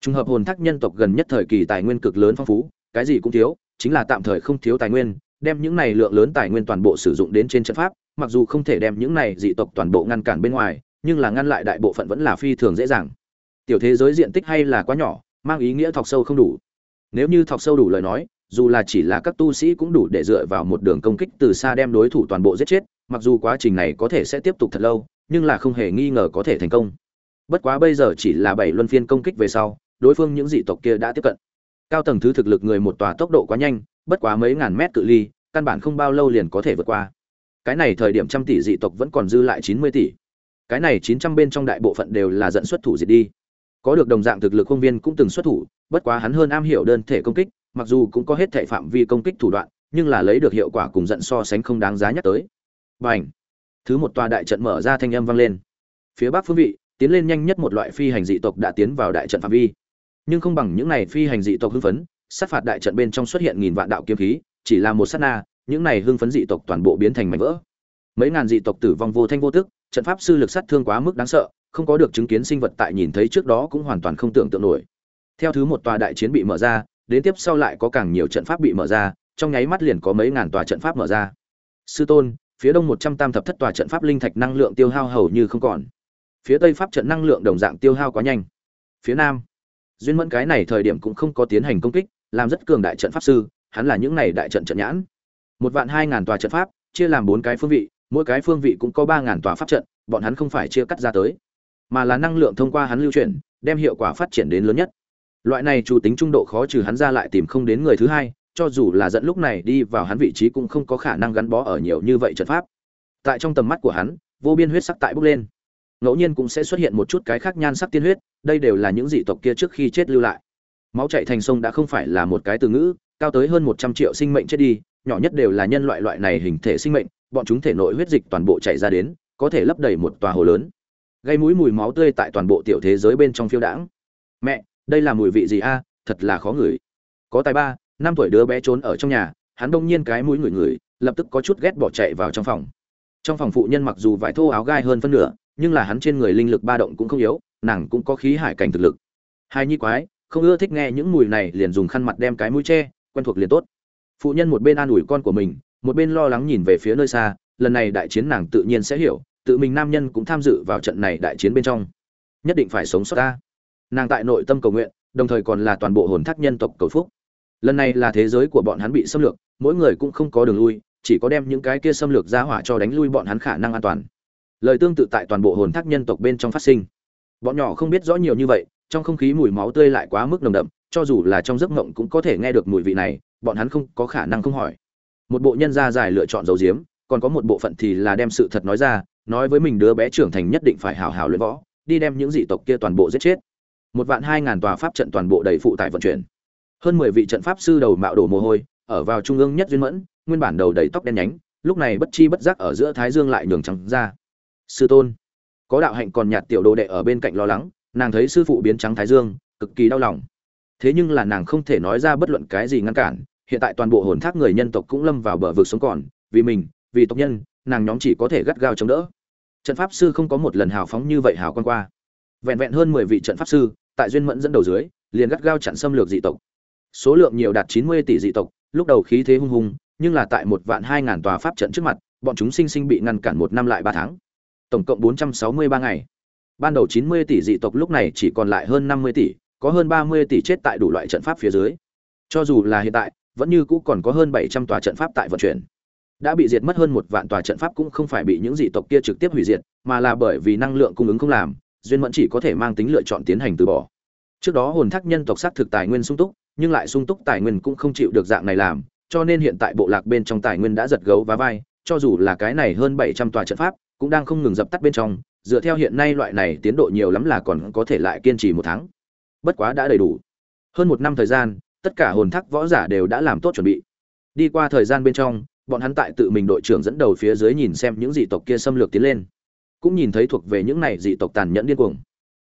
Trùng hợp hồn thác nhân tộc gần nhất thời kỳ tài nguyên cực lớn phong phú, cái gì cũng thiếu chính là tạm thời không thiếu tài nguyên, đem những này lượng lớn tài nguyên toàn bộ sử dụng đến trên trận pháp, mặc dù không thể đem những này dị tộc toàn bộ ngăn cản bên ngoài, nhưng là ngăn lại đại bộ phận vẫn là phi thường dễ dàng. Tiểu thế giới diện tích hay là quá nhỏ, mang ý nghĩa thọc sâu không đủ. Nếu như thọc sâu đủ lời nói, dù là chỉ là các tu sĩ cũng đủ để dựa vào một đường công kích từ xa đem đối thủ toàn bộ giết chết, mặc dù quá trình này có thể sẽ tiếp tục thật lâu, nhưng là không hề nghi ngờ có thể thành công. Bất quá bây giờ chỉ là bảy luân phiên công kích về sau, đối phương những dị tộc kia đã tiếp cận cao tầng thứ thực lực người một tòa tốc độ quá nhanh, bất quá mấy ngàn mét cự ly, căn bản không bao lâu liền có thể vượt qua. Cái này thời điểm trăm tỷ dị tộc vẫn còn dư lại chín mươi tỷ. Cái này chín trăm bên trong đại bộ phận đều là dẫn xuất thủ diệt đi. Có được đồng dạng thực lực công viên cũng từng xuất thủ, bất quá hắn hơn am hiểu đơn thể công kích, mặc dù cũng có hết thể phạm vi công kích thủ đoạn, nhưng là lấy được hiệu quả cùng giận so sánh không đáng giá nhắc tới. B à n h thứ một tòa đại trận mở ra thanh âm vang lên. Phía bắc phương vị, tiến lên nhanh nhất một loại phi hành dị tộc đã tiến vào đại trận phạm vi nhưng không bằng những này phi hành dị tộc hưng phấn, sát phạt đại trận bên trong xuất hiện nghìn vạn đạo kiếm khí, chỉ là một sát na, những này hưng phấn dị tộc toàn bộ biến thành mảnh vỡ. Mấy ngàn dị tộc tử vong vô thanh vô tức, trận pháp sư lực sát thương quá mức đáng sợ, không có được chứng kiến sinh vật tại nhìn thấy trước đó cũng hoàn toàn không tưởng tượng nổi. Theo thứ một tòa đại chiến bị mở ra, đến tiếp sau lại có càng nhiều trận pháp bị mở ra, trong nháy mắt liền có mấy ngàn tòa trận pháp mở ra. Sư tôn, phía đông một trăm tam thập thất tòa trận pháp linh thạch năng lượng tiêu hao hầu như không còn. Phía tây pháp trận năng lượng đồng dạng tiêu hao quá nhanh. Phía nam duyên mẫn cái này thời điểm cũng không có tiến hành công kích, làm rất cường đại trận pháp sư, hắn là những này đại trận trận nhãn. Một vạn hai ngàn tòa trận pháp, chia làm bốn cái phương vị, mỗi cái phương vị cũng có ba ngàn tòa pháp trận, bọn hắn không phải chia cắt ra tới, mà là năng lượng thông qua hắn lưu chuyển, đem hiệu quả phát triển đến lớn nhất. Loại này chủ tính trung độ khó trừ hắn ra lại tìm không đến người thứ hai, cho dù là dẫn lúc này đi vào hắn vị trí cũng không có khả năng gắn bó ở nhiều như vậy trận pháp. Tại trong tầm mắt của hắn, vô biên huyết sắc tại bốc lên ngẫu nhiên cũng sẽ xuất hiện một chút cái khác nhan sắc tiên huyết, đây đều là những dị tộc kia trước khi chết lưu lại. Máu chạy thành sông đã không phải là một cái từ ngữ, cao tới hơn một trăm triệu sinh mệnh chết đi, nhỏ nhất đều là nhân loại loại này hình thể sinh mệnh, bọn chúng thể nội huyết dịch toàn bộ chảy ra đến, có thể lấp đầy một tòa hồ lớn. Gây mũi mùi máu tươi tại toàn bộ tiểu thế giới bên trong phiêu đãng. Mẹ, đây là mùi vị gì a? Thật là khó ngửi. Có tài ba, năm tuổi đứa bé trốn ở trong nhà, hắn đông nhiên cái mũi ngửi ngửi, lập tức có chút ghét bỏ chạy vào trong phòng. Trong phòng phụ nhân mặc dù vải thô áo gai hơn phân nửa nhưng là hắn trên người linh lực ba động cũng không yếu, nàng cũng có khí hải cảnh thực lực. Hai nhi quái, không ưa thích nghe những mùi này liền dùng khăn mặt đem cái mũi che, quen thuộc liền tốt. Phụ nhân một bên an ủi con của mình, một bên lo lắng nhìn về phía nơi xa, lần này đại chiến nàng tự nhiên sẽ hiểu, tự mình nam nhân cũng tham dự vào trận này đại chiến bên trong. Nhất định phải sống sót ta. Nàng tại nội tâm cầu nguyện, đồng thời còn là toàn bộ hồn thác nhân tộc cầu phúc. Lần này là thế giới của bọn hắn bị xâm lược, mỗi người cũng không có đường lui, chỉ có đem những cái kia xâm lược ra hỏa cho đánh lui bọn hắn khả năng an toàn lời tương tự tại toàn bộ hồn thác nhân tộc bên trong phát sinh. Bọn nhỏ không biết rõ nhiều như vậy, trong không khí mùi máu tươi lại quá mức nồng đậm, cho dù là trong giấc mộng cũng có thể nghe được mùi vị này, bọn hắn không có khả năng không hỏi. Một bộ nhân gia dài lựa chọn dấu diếm, còn có một bộ phận thì là đem sự thật nói ra, nói với mình đứa bé trưởng thành nhất định phải hào hào luyện võ, đi đem những dị tộc kia toàn bộ giết chết. Một vạn hai ngàn tòa pháp trận toàn bộ đầy phụ tải vận chuyển. Hơn mười vị trận pháp sư đầu mạo đổ mồ hôi, ở vào trung ương nhất duyên mẫn, nguyên bản đầu đầy tóc đen nhánh, lúc này bất chi bất giác ở giữa thái dương lại nhường trắng ra sư tôn. Có đạo hạnh còn nhạt tiểu đồ đệ ở bên cạnh lo lắng, nàng thấy sư phụ biến trắng thái dương, cực kỳ đau lòng. Thế nhưng là nàng không thể nói ra bất luận cái gì ngăn cản, hiện tại toàn bộ hồn thác người nhân tộc cũng lâm vào bờ vực sống còn, vì mình, vì tộc nhân, nàng nhóm chỉ có thể gắt gao chống đỡ. Trận pháp sư không có một lần hào phóng như vậy hào quan qua. Vẹn vẹn hơn mười vị trận pháp sư, tại duyên mẫn dẫn đầu dưới, liền gắt gao chặn xâm lược dị tộc. Số lượng nhiều đạt chín mươi tỷ dị tộc, lúc đầu khí thế hung hùng, nhưng là tại một vạn hai ngàn tòa pháp trận trước mặt, bọn chúng sinh sinh bị ngăn cản một năm lại ba tháng tổng cộng bốn trăm sáu mươi ba ngày. Ban đầu chín mươi tỷ dị tộc lúc này chỉ còn lại hơn năm mươi tỷ, có hơn ba mươi tỷ chết tại đủ loại trận pháp phía dưới. Cho dù là hiện tại, vẫn như cũ còn có hơn bảy trăm tòa trận pháp tại vận chuyển. Đã bị diệt mất hơn một vạn tòa trận pháp cũng không phải bị những dị tộc kia trực tiếp hủy diệt, mà là bởi vì năng lượng cung ứng không làm, duyên mẫn chỉ có thể mang tính lựa chọn tiến hành từ bỏ. Trước đó hồn thác nhân tộc xác thực tài nguyên sung túc, nhưng lại sung túc tài nguyên cũng không chịu được dạng này làm, cho nên hiện tại bộ lạc bên trong tài nguyên đã giật gấu và vai, cho dù là cái này hơn bảy trăm tòa trận pháp cũng đang không ngừng dập tắt bên trong, dựa theo hiện nay loại này tiến độ nhiều lắm là còn có thể lại kiên trì một tháng. Bất quá đã đầy đủ. Hơn một năm thời gian, tất cả hồn thác võ giả đều đã làm tốt chuẩn bị. Đi qua thời gian bên trong, bọn hắn tại tự mình đội trưởng dẫn đầu phía dưới nhìn xem những dị tộc kia xâm lược tiến lên. Cũng nhìn thấy thuộc về những này dị tộc tàn nhẫn điên cuồng.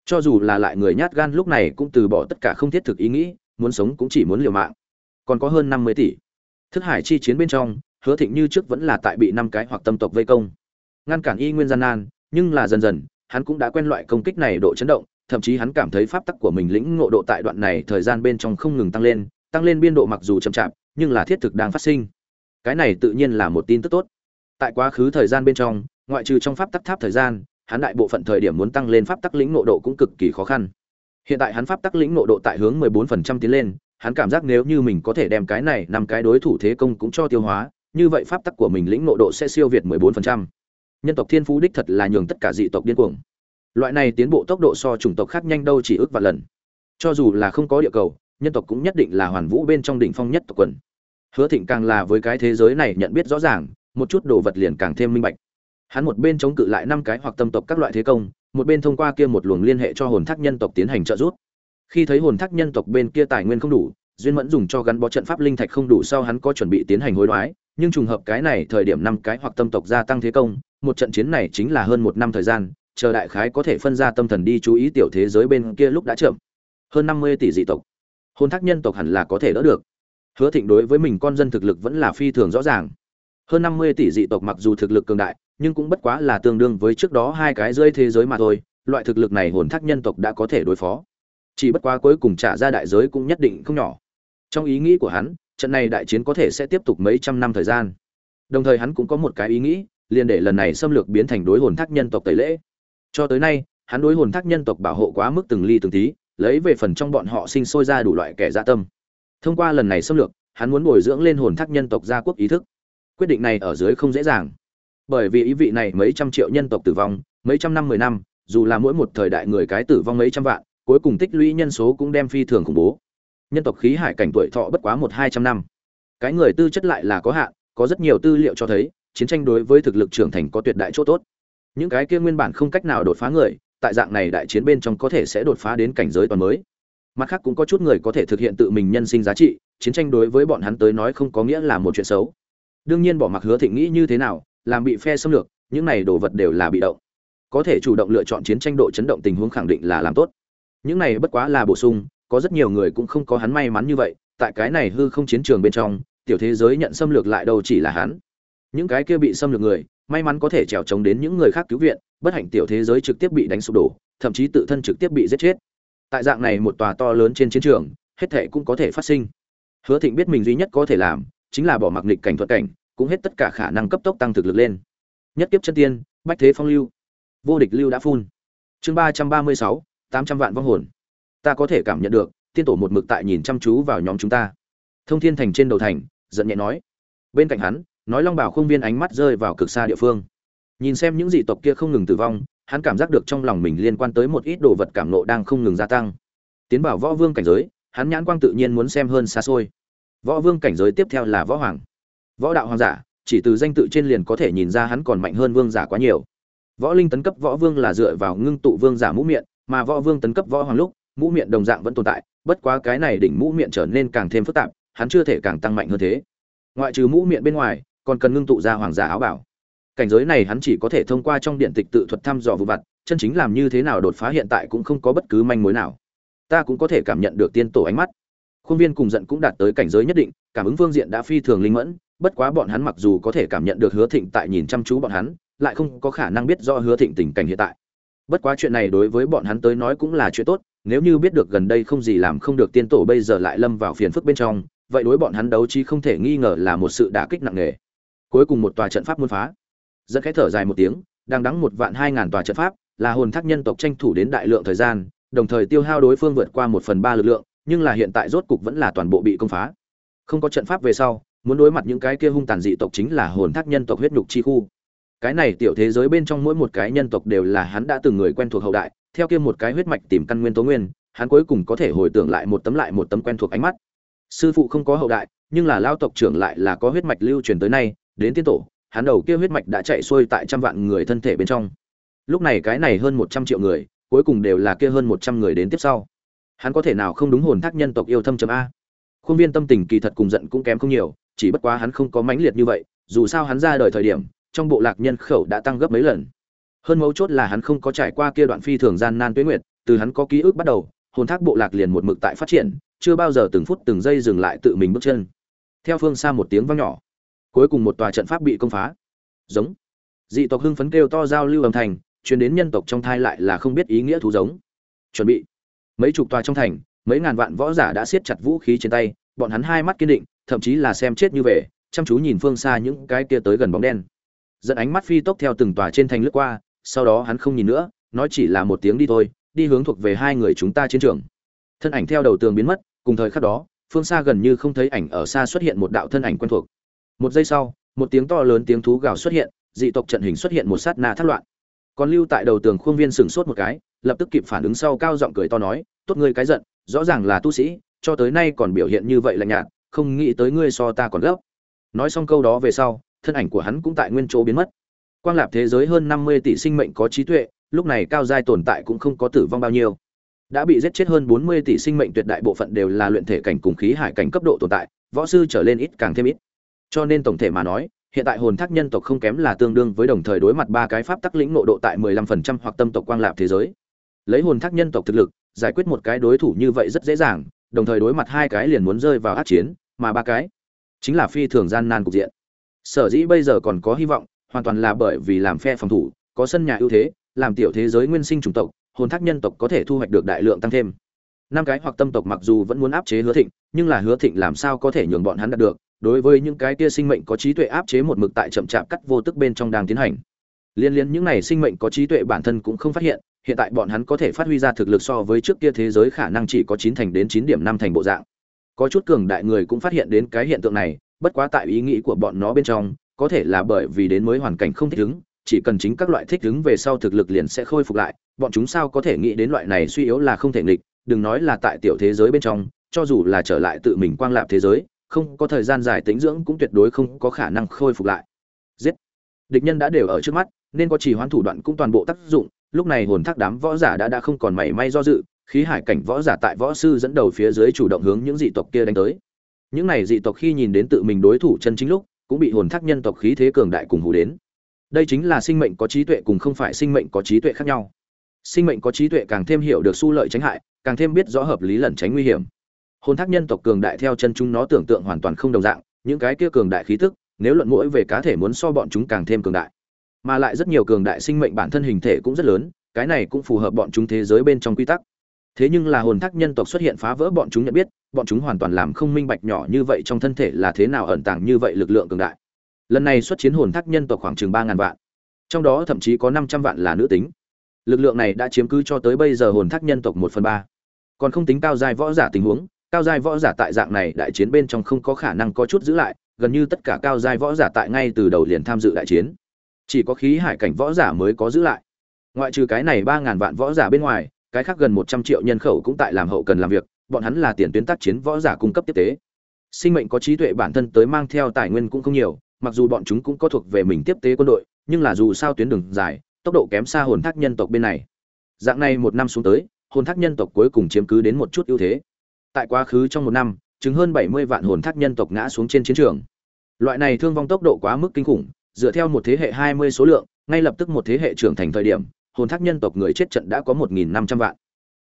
Cho dù là lại người nhát gan lúc này cũng từ bỏ tất cả không thiết thực ý nghĩ, muốn sống cũng chỉ muốn liều mạng. Còn có hơn năm mươi tỷ. Thức hải chi chiến bên trong, hứa thịnh như trước vẫn là tại bị năm cái hoặc tâm tộc vây công ngăn cản y nguyên gian nan, nhưng là dần dần, hắn cũng đã quen loại công kích này độ chấn động, thậm chí hắn cảm thấy pháp tắc của mình lĩnh ngộ độ tại đoạn này thời gian bên trong không ngừng tăng lên tăng lên biên độ mặc dù chậm chạp, nhưng là thiết thực đang phát sinh. Cái này tự nhiên là một tin tức tốt. Tại quá khứ thời gian bên trong, ngoại trừ trong pháp tắc tháp thời gian, hắn đại bộ phận thời điểm muốn tăng lên pháp tắc lĩnh ngộ độ cũng cực kỳ khó khăn. Hiện tại hắn pháp tắc lĩnh ngộ độ tại hướng 14% tiến lên, hắn cảm giác nếu như mình có thể đem cái này năm cái đối thủ thế công cũng cho tiêu hóa, như vậy pháp tắc của mình lĩnh ngộ độ sẽ siêu việt 14% nhân tộc thiên phú đích thật là nhường tất cả dị tộc điên cuồng. Loại này tiến bộ tốc độ so chủng tộc khác nhanh đâu chỉ ước vài lần. Cho dù là không có địa cầu, nhân tộc cũng nhất định là hoàn vũ bên trong đỉnh phong nhất tộc quần. Hứa thịnh càng là với cái thế giới này nhận biết rõ ràng, một chút đồ vật liền càng thêm minh bạch. Hắn một bên chống cự lại năm cái hoặc tâm tộc các loại thế công, một bên thông qua kia một luồng liên hệ cho hồn thác nhân tộc tiến hành trợ giúp. Khi thấy hồn thác nhân tộc bên kia tài nguyên không đủ, duyên mẫn dùng cho gắn bó trận pháp linh thạch không đủ sau hắn có chuẩn bị tiến hành hối đoái nhưng trùng hợp cái này thời điểm năm cái hoặc tâm tộc gia tăng thế công, một trận chiến này chính là hơn một năm thời gian, chờ đại khái có thể phân ra tâm thần đi chú ý tiểu thế giới bên kia lúc đã chậm. Hơn năm mươi tỷ dị tộc. Hồn thác nhân tộc hẳn là có thể đỡ được. Hứa thịnh đối với mình con dân thực lực vẫn là phi thường rõ ràng. Hơn năm mươi tỷ dị tộc mặc dù thực lực cường đại, nhưng cũng bất quá là tương đương với trước đó hai cái rơi thế giới mà thôi, loại thực lực này hồn thác nhân tộc đã có thể đối phó. Chỉ bất quá cuối cùng trả ra đại giới cũng nhất định không nhỏ. Trong ý nghĩ của hắn trận này đại chiến có thể sẽ tiếp tục mấy trăm năm thời gian. Đồng thời hắn cũng có một cái ý nghĩ, liền để lần này xâm lược biến thành đối hồn thác nhân tộc tẩy lễ. Cho tới nay, hắn đối hồn thác nhân tộc bảo hộ quá mức từng ly từng tí, lấy về phần trong bọn họ sinh sôi ra đủ loại kẻ dạ tâm. Thông qua lần này xâm lược, hắn muốn bồi dưỡng lên hồn thác nhân tộc gia quốc ý thức. Quyết định này ở dưới không dễ dàng. Bởi vì ý vị này mấy trăm triệu nhân tộc tử vong, mấy trăm năm mười năm, dù là mỗi một thời đại người cái tử vong mấy trăm vạn, cuối cùng tích lũy nhân số cũng đem phi thường khủng bố nhân tộc khí hải cảnh tuổi thọ bất quá một hai trăm năm. Cái người tư chất lại là có hạn, có rất nhiều tư liệu cho thấy, chiến tranh đối với thực lực trưởng thành có tuyệt đại chỗ tốt. Những cái kia nguyên bản không cách nào đột phá người, tại dạng này đại chiến bên trong có thể sẽ đột phá đến cảnh giới toàn mới. Mặt khác cũng có chút người có thể thực hiện tự mình nhân sinh giá trị, chiến tranh đối với bọn hắn tới nói không có nghĩa là một chuyện xấu. Đương nhiên bỏ mặc hứa thịnh nghĩ như thế nào, làm bị phe xâm lược, những này đồ vật đều là bị động. Có thể chủ động lựa chọn chiến tranh độ chấn động tình huống khẳng định là làm tốt. Những này bất quá là bổ sung có rất nhiều người cũng không có hắn may mắn như vậy, tại cái này hư không chiến trường bên trong, tiểu thế giới nhận xâm lược lại đâu chỉ là hắn. Những cái kia bị xâm lược người, may mắn có thể trèo trống đến những người khác cứu viện, bất hạnh tiểu thế giới trực tiếp bị đánh sụp đổ, thậm chí tự thân trực tiếp bị giết chết. Tại dạng này một tòa to lớn trên chiến trường, hết thảy cũng có thể phát sinh. Hứa thịnh biết mình duy nhất có thể làm, chính là bỏ mặc nghịch cảnh thuận cảnh, cũng hết tất cả khả năng cấp tốc tăng thực lực lên. Nhất kiếp chân tiên, bách thế phong lưu. Vô địch lưu đã phun. Chương ba trăm ba mươi sáu, tám trăm vạn vong hồn ta có thể cảm nhận được, tiên tổ một mực tại nhìn chăm chú vào nhóm chúng ta. Thông thiên thành trên đầu thành, giận nhẹ nói. Bên cạnh hắn, nói long bảo không viên ánh mắt rơi vào cực xa địa phương. Nhìn xem những dị tộc kia không ngừng tử vong, hắn cảm giác được trong lòng mình liên quan tới một ít đồ vật cảm nộ đang không ngừng gia tăng. Tiến bảo võ vương cảnh giới, hắn nhãn quang tự nhiên muốn xem hơn xa xôi. Võ vương cảnh giới tiếp theo là võ hoàng. Võ đạo hoàng giả, chỉ từ danh tự trên liền có thể nhìn ra hắn còn mạnh hơn vương giả quá nhiều. Võ linh tấn cấp võ vương là dựa vào ngưng tụ vương giả mũ miệng, mà võ vương tấn cấp võ hoàng lúc mũ miệng đồng dạng vẫn tồn tại, bất quá cái này đỉnh mũ miệng trở nên càng thêm phức tạp, hắn chưa thể càng tăng mạnh hơn thế. Ngoại trừ mũ miệng bên ngoài, còn cần ngưng tụ ra hoàng giả áo bảo. Cảnh giới này hắn chỉ có thể thông qua trong điện tịch tự thuật thăm dò vụ vặt, chân chính làm như thế nào đột phá hiện tại cũng không có bất cứ manh mối nào. Ta cũng có thể cảm nhận được tiên tổ ánh mắt. Khuôn viên cùng giận cũng đạt tới cảnh giới nhất định, cảm ứng phương diện đã phi thường linh mẫn, bất quá bọn hắn mặc dù có thể cảm nhận được hứa thịnh tại nhìn chăm chú bọn hắn, lại không có khả năng biết do hứa thịnh tình cảnh hiện tại. Bất quá chuyện này đối với bọn hắn tới nói cũng là chuyện tốt nếu như biết được gần đây không gì làm không được tiên tổ bây giờ lại lâm vào phiền phức bên trong, vậy đối bọn hắn đấu trí không thể nghi ngờ là một sự đả kích nặng nề. Cuối cùng một tòa trận pháp muốn phá. Dẫn khẽ thở dài một tiếng, đang đắng một vạn hai ngàn tòa trận pháp, là hồn thác nhân tộc tranh thủ đến đại lượng thời gian, đồng thời tiêu hao đối phương vượt qua một phần ba lực lượng, nhưng là hiện tại rốt cục vẫn là toàn bộ bị công phá. Không có trận pháp về sau, muốn đối mặt những cái kia hung tàn dị tộc chính là hồn thác nhân tộc huyết nhục chi khu. Cái này tiểu thế giới bên trong mỗi một cái nhân tộc đều là hắn đã từng người quen thuộc hậu đại theo kia một cái huyết mạch tìm căn nguyên tố nguyên, hắn cuối cùng có thể hồi tưởng lại một tấm lại một tấm quen thuộc ánh mắt. Sư phụ không có hậu đại, nhưng là lao tộc trưởng lại là có huyết mạch lưu truyền tới nay, đến tiên tổ, hắn đầu kia huyết mạch đã chạy xuôi tại trăm vạn người thân thể bên trong. Lúc này cái này hơn một trăm triệu người, cuối cùng đều là kia hơn một trăm người đến tiếp sau. Hắn có thể nào không đúng hồn thác nhân tộc yêu thâm chấm a? Khuôn viên tâm tình kỳ thật cùng giận cũng kém không nhiều, chỉ bất quá hắn không có mãnh liệt như vậy, dù sao hắn ra đời thời điểm, trong bộ lạc nhân khẩu đã tăng gấp mấy lần hơn mấu chốt là hắn không có trải qua kia đoạn phi thường gian nan tuế nguyệt, từ hắn có ký ức bắt đầu, hồn thác bộ lạc liền một mực tại phát triển, chưa bao giờ từng phút từng giây dừng lại tự mình bước chân. Theo phương xa một tiếng vang nhỏ, cuối cùng một tòa trận pháp bị công phá. Giống. Dị tộc hưng phấn kêu to giao lưu âm thành truyền đến nhân tộc trong thai lại là không biết ý nghĩa thú giống. Chuẩn bị. Mấy chục tòa trong thành, mấy ngàn vạn võ giả đã siết chặt vũ khí trên tay, bọn hắn hai mắt kiên định, thậm chí là xem chết như về, chăm chú nhìn phương xa những cái kia tới gần bóng đen. Dẫn ánh mắt phi tốc theo từng tòa trên thành lướt qua sau đó hắn không nhìn nữa, nói chỉ là một tiếng đi thôi, đi hướng thuộc về hai người chúng ta chiến trường. Thân ảnh theo đầu tường biến mất, cùng thời khắc đó, phương xa gần như không thấy ảnh ở xa xuất hiện một đạo thân ảnh quen thuộc. Một giây sau, một tiếng to lớn tiếng thú gào xuất hiện, dị tộc trận hình xuất hiện một sát na thất loạn. Còn lưu tại đầu tường khuôn viên sừng sốt một cái, lập tức kịp phản ứng sau cao giọng cười to nói, tốt ngươi cái giận, rõ ràng là tu sĩ, cho tới nay còn biểu hiện như vậy lạnh nhạt, không nghĩ tới ngươi so ta còn gấp. Nói xong câu đó về sau, thân ảnh của hắn cũng tại nguyên chỗ biến mất quang lạp thế giới hơn năm mươi tỷ sinh mệnh có trí tuệ, lúc này cao giai tồn tại cũng không có tử vong bao nhiêu. Đã bị giết chết hơn bốn mươi tỷ sinh mệnh tuyệt đại bộ phận đều là luyện thể cảnh cùng khí hải cảnh cấp độ tồn tại, võ sư trở lên ít càng thêm ít. Cho nên tổng thể mà nói, hiện tại hồn thác nhân tộc không kém là tương đương với đồng thời đối mặt ba cái pháp tắc lĩnh nộ độ tại mười lăm phần trăm hoặc tâm tộc quang lạp thế giới. Lấy hồn thác nhân tộc thực lực, giải quyết một cái đối thủ như vậy rất dễ dàng, đồng thời đối mặt hai cái liền muốn rơi vào ác chiến, mà ba cái chính là phi thường gian nan cục diện. Sở dĩ bây giờ còn có hy vọng hoàn toàn là bởi vì làm phe phòng thủ, có sân nhà ưu thế, làm tiểu thế giới nguyên sinh chủng tộc, hồn thác nhân tộc có thể thu hoạch được đại lượng tăng thêm. Năm cái hoặc tâm tộc mặc dù vẫn muốn áp chế hứa thịnh, nhưng là hứa thịnh làm sao có thể nhường bọn hắn đạt được? Đối với những cái kia sinh mệnh có trí tuệ áp chế một mực tại chậm chạp cắt vô tức bên trong đang tiến hành. Liên liên những này sinh mệnh có trí tuệ bản thân cũng không phát hiện hiện tại bọn hắn có thể phát huy ra thực lực so với trước kia thế giới khả năng chỉ có chín thành đến chín điểm năm thành bộ dạng. Có chút cường đại người cũng phát hiện đến cái hiện tượng này, bất quá tại ý nghĩ của bọn nó bên trong có thể là bởi vì đến mới hoàn cảnh không thích ứng, chỉ cần chính các loại thích ứng về sau thực lực liền sẽ khôi phục lại, bọn chúng sao có thể nghĩ đến loại này suy yếu là không thể nghịch, đừng nói là tại tiểu thế giới bên trong, cho dù là trở lại tự mình quang lạp thế giới, không có thời gian dài tính dưỡng cũng tuyệt đối không có khả năng khôi phục lại. Giết! Địch nhân đã đều ở trước mắt, nên có chỉ hoán thủ đoạn cũng toàn bộ tác dụng, lúc này hồn thác đám võ giả đã đã không còn mảy may do dự, khí hải cảnh võ giả tại võ sư dẫn đầu phía dưới chủ động hướng những dị tộc kia đánh tới. Những này dị tộc khi nhìn đến tự mình đối thủ chân chính lúc cũng bị hồn thác nhân tộc khí thế cường đại cùng hù đến. Đây chính là sinh mệnh có trí tuệ cùng không phải sinh mệnh có trí tuệ khác nhau. Sinh mệnh có trí tuệ càng thêm hiểu được su lợi tránh hại, càng thêm biết rõ hợp lý lẩn tránh nguy hiểm. Hồn thác nhân tộc cường đại theo chân chúng nó tưởng tượng hoàn toàn không đồng dạng, những cái kia cường đại khí tức, nếu luận mũi về cá thể muốn so bọn chúng càng thêm cường đại. Mà lại rất nhiều cường đại sinh mệnh bản thân hình thể cũng rất lớn, cái này cũng phù hợp bọn chúng thế giới bên trong quy tắc thế nhưng là hồn thác nhân tộc xuất hiện phá vỡ bọn chúng nhận biết, bọn chúng hoàn toàn làm không minh bạch nhỏ như vậy trong thân thể là thế nào ẩn tàng như vậy lực lượng cường đại. Lần này xuất chiến hồn thác nhân tộc khoảng chừng ba ngàn vạn, trong đó thậm chí có năm trăm vạn là nữ tính. Lực lượng này đã chiếm cứ cho tới bây giờ hồn thác nhân tộc một phần ba. Còn không tính cao giai võ giả tình huống, cao giai võ giả tại dạng này đại chiến bên trong không có khả năng có chút giữ lại, gần như tất cả cao giai võ giả tại ngay từ đầu liền tham dự đại chiến. Chỉ có khí hải cảnh võ giả mới có giữ lại. Ngoại trừ cái này ba ngàn vạn võ giả bên ngoài cái khác gần một trăm triệu nhân khẩu cũng tại làm hậu cần làm việc, bọn hắn là tiền tuyến tác chiến võ giả cung cấp tiếp tế. Sinh mệnh có trí tuệ bản thân tới mang theo tài nguyên cũng không nhiều, mặc dù bọn chúng cũng có thuộc về mình tiếp tế quân đội, nhưng là dù sao tuyến đường dài, tốc độ kém xa hồn thác nhân tộc bên này. Dạng này một năm xuống tới, hồn thác nhân tộc cuối cùng chiếm cứ đến một chút ưu thế. Tại quá khứ trong một năm chứng hơn bảy mươi vạn hồn thác nhân tộc ngã xuống trên chiến trường. Loại này thương vong tốc độ quá mức kinh khủng, dựa theo một thế hệ hai mươi số lượng, ngay lập tức một thế hệ trưởng thành thời điểm hồn thác nhân tộc người chết trận đã có một nghìn năm trăm vạn.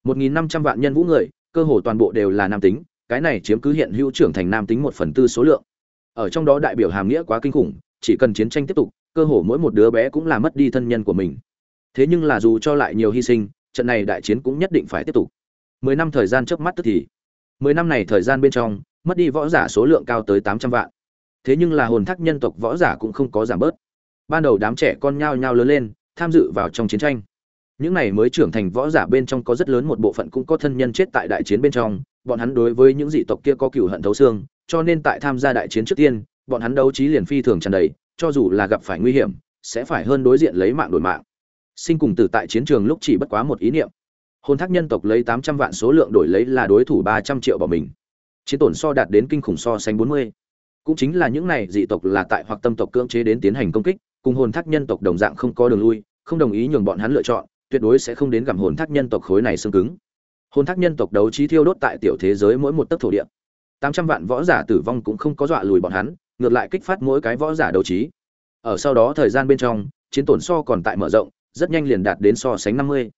Một nghìn năm trăm vạn nhân vũ người, cơ hồ toàn bộ đều là nam tính, cái này chiếm cứ hiện hữu trưởng thành nam tính một phần tư số lượng. Ở trong đó đại biểu hàm nghĩa quá kinh khủng, chỉ cần chiến tranh tiếp tục, cơ hồ mỗi một đứa bé cũng là mất đi thân nhân của mình. Thế nhưng là dù cho lại nhiều hy sinh, trận này đại chiến cũng nhất định phải tiếp tục. Mười năm thời gian trước mắt tức thì. Mười năm này thời gian bên trong, mất đi võ giả số lượng cao tới tám trăm vạn. Thế nhưng là hồn thác nhân tộc võ giả cũng không có giảm bớt. Ban đầu đám trẻ con nhao nhao lớn lên tham dự vào trong chiến tranh. Những này mới trưởng thành võ giả bên trong có rất lớn một bộ phận cũng có thân nhân chết tại đại chiến bên trong, bọn hắn đối với những dị tộc kia có cựu hận thấu xương, cho nên tại tham gia đại chiến trước tiên, bọn hắn đấu trí liền phi thường tràn đầy, cho dù là gặp phải nguy hiểm, sẽ phải hơn đối diện lấy mạng đổi mạng. Sinh cùng tử tại chiến trường lúc chỉ bất quá một ý niệm. Hồn thác nhân tộc lấy tám trăm vạn số lượng đổi lấy là đối thủ ba trăm triệu bỏ mình. Chiến tổn so đạt đến kinh khủng so sánh bốn mươi. Cũng chính là những này dị tộc là tại hoặc tâm tộc cưỡng chế đến tiến hành công kích cùng hồn thác nhân tộc đồng dạng không có đường lui, không đồng ý nhường bọn hắn lựa chọn, tuyệt đối sẽ không đến gặm hồn thác nhân tộc khối này xương cứng. Hồn thác nhân tộc đấu trí thiêu đốt tại tiểu thế giới mỗi một tấc thổ địa. Tám trăm vạn võ giả tử vong cũng không có dọa lùi bọn hắn, ngược lại kích phát mỗi cái võ giả đấu trí. Ở sau đó thời gian bên trong, chiến tổn so còn tại mở rộng, rất nhanh liền đạt đến so sánh năm mươi.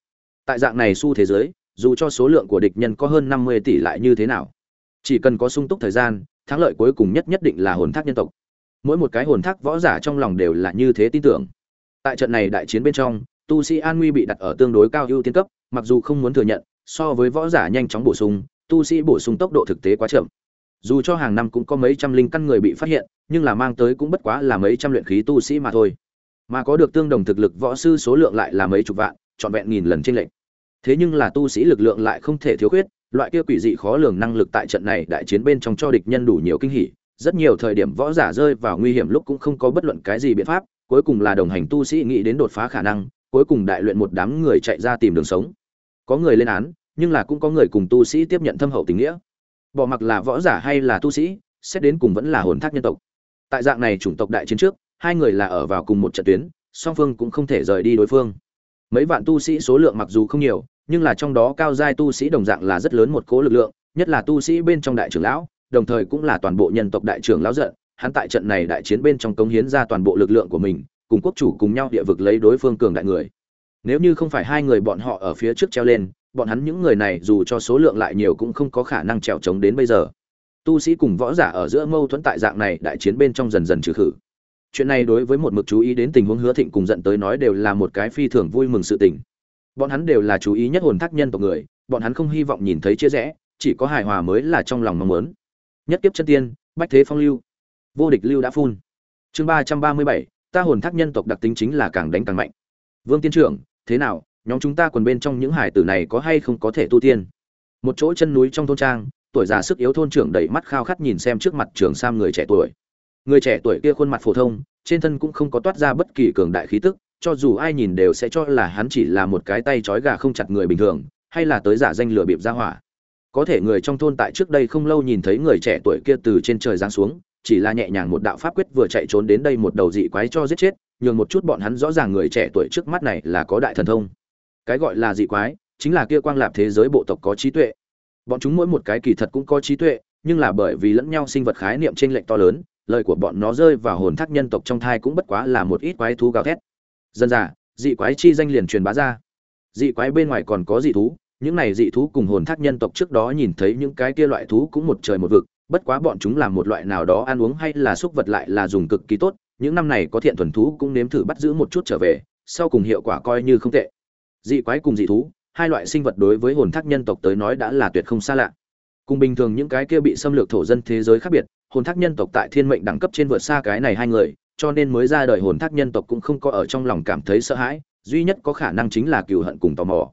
Tại dạng này xu thế giới, dù cho số lượng của địch nhân có hơn năm mươi tỷ lại như thế nào, chỉ cần có sung túc thời gian, thắng lợi cuối cùng nhất nhất định là hồn thác nhân tộc mỗi một cái hồn thác võ giả trong lòng đều là như thế tin tưởng. Tại trận này đại chiến bên trong, tu sĩ an nguy bị đặt ở tương đối cao ưu tiên cấp, mặc dù không muốn thừa nhận, so với võ giả nhanh chóng bổ sung, tu sĩ bổ sung tốc độ thực tế quá chậm. Dù cho hàng năm cũng có mấy trăm linh căn người bị phát hiện, nhưng là mang tới cũng bất quá là mấy trăm luyện khí tu sĩ mà thôi. Mà có được tương đồng thực lực võ sư số lượng lại là mấy chục vạn, trọn vẹn nghìn lần trên lệnh thế nhưng là tu sĩ lực lượng lại không thể thiếu khuyết, loại kia quỷ dị khó lường năng lực tại trận này đại chiến bên trong cho địch nhân đủ nhiều kinh hỉ rất nhiều thời điểm võ giả rơi vào nguy hiểm lúc cũng không có bất luận cái gì biện pháp, cuối cùng là đồng hành tu sĩ nghĩ đến đột phá khả năng, cuối cùng đại luyện một đám người chạy ra tìm đường sống. Có người lên án, nhưng là cũng có người cùng tu sĩ tiếp nhận thâm hậu tình nghĩa. Bỏ mặc là võ giả hay là tu sĩ, xét đến cùng vẫn là hồn thác nhân tộc. Tại dạng này chủng tộc đại chiến trước, hai người là ở vào cùng một trận tuyến, song phương cũng không thể rời đi đối phương. Mấy vạn tu sĩ số lượng mặc dù không nhiều, nhưng là trong đó cao giai tu sĩ đồng dạng là rất lớn một cố lực lượng, nhất là tu sĩ bên trong đại trưởng lão đồng thời cũng là toàn bộ nhân tộc đại trưởng lão giận, hắn tại trận này đại chiến bên trong cống hiến ra toàn bộ lực lượng của mình, cùng quốc chủ cùng nhau địa vực lấy đối phương cường đại người. Nếu như không phải hai người bọn họ ở phía trước treo lên, bọn hắn những người này dù cho số lượng lại nhiều cũng không có khả năng trèo chống đến bây giờ. Tu sĩ cùng võ giả ở giữa mâu thuẫn tại dạng này đại chiến bên trong dần dần trừ khử. Chuyện này đối với một mực chú ý đến tình huống hứa thịnh cùng giận tới nói đều là một cái phi thường vui mừng sự tình. Bọn hắn đều là chú ý nhất hồn thác nhân tộc người, bọn hắn không hy vọng nhìn thấy chia rẽ, chỉ có hài hòa mới là trong lòng mong muốn nhất kiếp chân tiên, bách thế phong lưu. Vô địch lưu đã phun. Chương ba trăm ba mươi bảy, ta hồn thác nhân tộc đặc tính chính là càng đánh càng mạnh. Vương tiên trưởng, thế nào, nhóm chúng ta còn bên trong những hải tử này có hay không có thể tu tiên? Một chỗ chân núi trong thôn trang, tuổi già sức yếu thôn trưởng đầy mắt khao khát nhìn xem trước mặt trường sam người trẻ tuổi. Người trẻ tuổi kia khuôn mặt phổ thông, trên thân cũng không có toát ra bất kỳ cường đại khí tức, cho dù ai nhìn đều sẽ cho là hắn chỉ là một cái tay trói gà không chặt người bình thường, hay là tới giả danh lừa bịp ra hỏa có thể người trong thôn tại trước đây không lâu nhìn thấy người trẻ tuổi kia từ trên trời giáng xuống, chỉ là nhẹ nhàng một đạo pháp quyết vừa chạy trốn đến đây một đầu dị quái cho giết chết, nhường một chút bọn hắn rõ ràng người trẻ tuổi trước mắt này là có đại thần thông. Cái gọi là dị quái, chính là kia quang lạp thế giới bộ tộc có trí tuệ. Bọn chúng mỗi một cái kỳ thật cũng có trí tuệ, nhưng là bởi vì lẫn nhau sinh vật khái niệm trên lệnh to lớn, lời của bọn nó rơi vào hồn thác nhân tộc trong thai cũng bất quá là một ít quái thú gào thét. Dân giả, dị quái chi danh liền truyền bá ra. Dị quái bên ngoài còn có dị thú những này dị thú cùng hồn thác nhân tộc trước đó nhìn thấy những cái kia loại thú cũng một trời một vực, bất quá bọn chúng làm một loại nào đó ăn uống hay là xúc vật lại là dùng cực kỳ tốt, những năm này có thiện thuần thú cũng nếm thử bắt giữ một chút trở về, sau cùng hiệu quả coi như không tệ. Dị quái cùng dị thú, hai loại sinh vật đối với hồn thác nhân tộc tới nói đã là tuyệt không xa lạ. Cùng bình thường những cái kia bị xâm lược thổ dân thế giới khác biệt, hồn thác nhân tộc tại thiên mệnh đẳng cấp trên vượt xa cái này hai người, cho nên mới ra đời hồn thác nhân tộc cũng không có ở trong lòng cảm thấy sợ hãi, duy nhất có khả năng chính là cừu hận cùng tò mò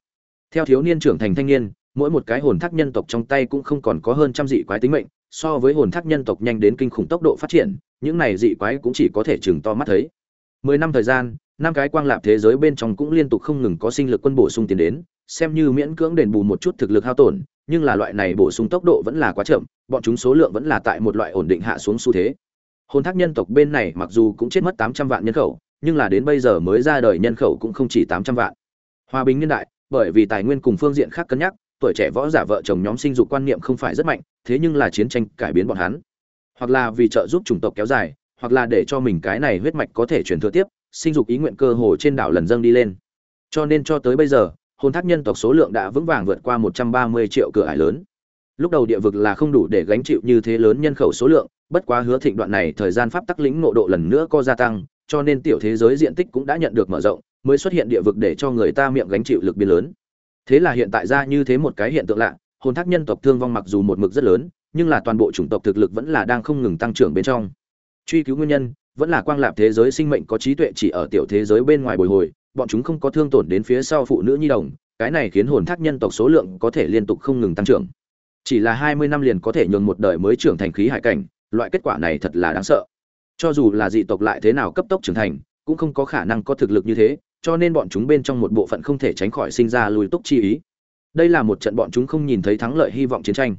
theo thiếu niên trưởng thành thanh niên, mỗi một cái hồn thác nhân tộc trong tay cũng không còn có hơn trăm dị quái tính mệnh, so với hồn thác nhân tộc nhanh đến kinh khủng tốc độ phát triển, những này dị quái cũng chỉ có thể chừng to mắt thấy. Mười năm thời gian, năm cái quang lạp thế giới bên trong cũng liên tục không ngừng có sinh lực quân bổ sung tiến đến, xem như miễn cưỡng đền bù một chút thực lực hao tổn, nhưng là loại này bổ sung tốc độ vẫn là quá chậm, bọn chúng số lượng vẫn là tại một loại ổn định hạ xuống xu thế. Hồn thác nhân tộc bên này mặc dù cũng chết mất tám trăm vạn nhân khẩu, nhưng là đến bây giờ mới ra đời nhân khẩu cũng không chỉ tám trăm vạn. Hòa bình niên đại bởi vì tài nguyên cùng phương diện khác cân nhắc, tuổi trẻ võ giả vợ chồng nhóm sinh dục quan niệm không phải rất mạnh, thế nhưng là chiến tranh cải biến bọn hắn. Hoặc là vì trợ giúp chủng tộc kéo dài, hoặc là để cho mình cái này huyết mạch có thể truyền thừa tiếp, sinh dục ý nguyện cơ hồ trên đảo lần dâng đi lên. Cho nên cho tới bây giờ, hồn thác nhân tộc số lượng đã vững vàng vượt qua một trăm ba mươi triệu cửa ải lớn. Lúc đầu địa vực là không đủ để gánh chịu như thế lớn nhân khẩu số lượng, bất quá hứa thịnh đoạn này thời gian pháp tắc lĩnh ngộ độ lần nữa có gia tăng, cho nên tiểu thế giới diện tích cũng đã nhận được mở rộng mới xuất hiện địa vực để cho người ta miệng gánh chịu lực biên lớn. Thế là hiện tại ra như thế một cái hiện tượng lạ, hồn thác nhân tộc thương vong mặc dù một mực rất lớn, nhưng là toàn bộ chủng tộc thực lực vẫn là đang không ngừng tăng trưởng bên trong. Truy cứu nguyên nhân, vẫn là quang lạp thế giới sinh mệnh có trí tuệ chỉ ở tiểu thế giới bên ngoài bồi hồi, bọn chúng không có thương tổn đến phía sau phụ nữ nhi đồng, cái này khiến hồn thác nhân tộc số lượng có thể liên tục không ngừng tăng trưởng. Chỉ là hai mươi năm liền có thể nhường một đời mới trưởng thành khí hải cảnh, loại kết quả này thật là đáng sợ. Cho dù là dị tộc lại thế nào cấp tốc trưởng thành, cũng không có khả năng có thực lực như thế cho nên bọn chúng bên trong một bộ phận không thể tránh khỏi sinh ra lùi túc chi ý. Đây là một trận bọn chúng không nhìn thấy thắng lợi hy vọng chiến tranh.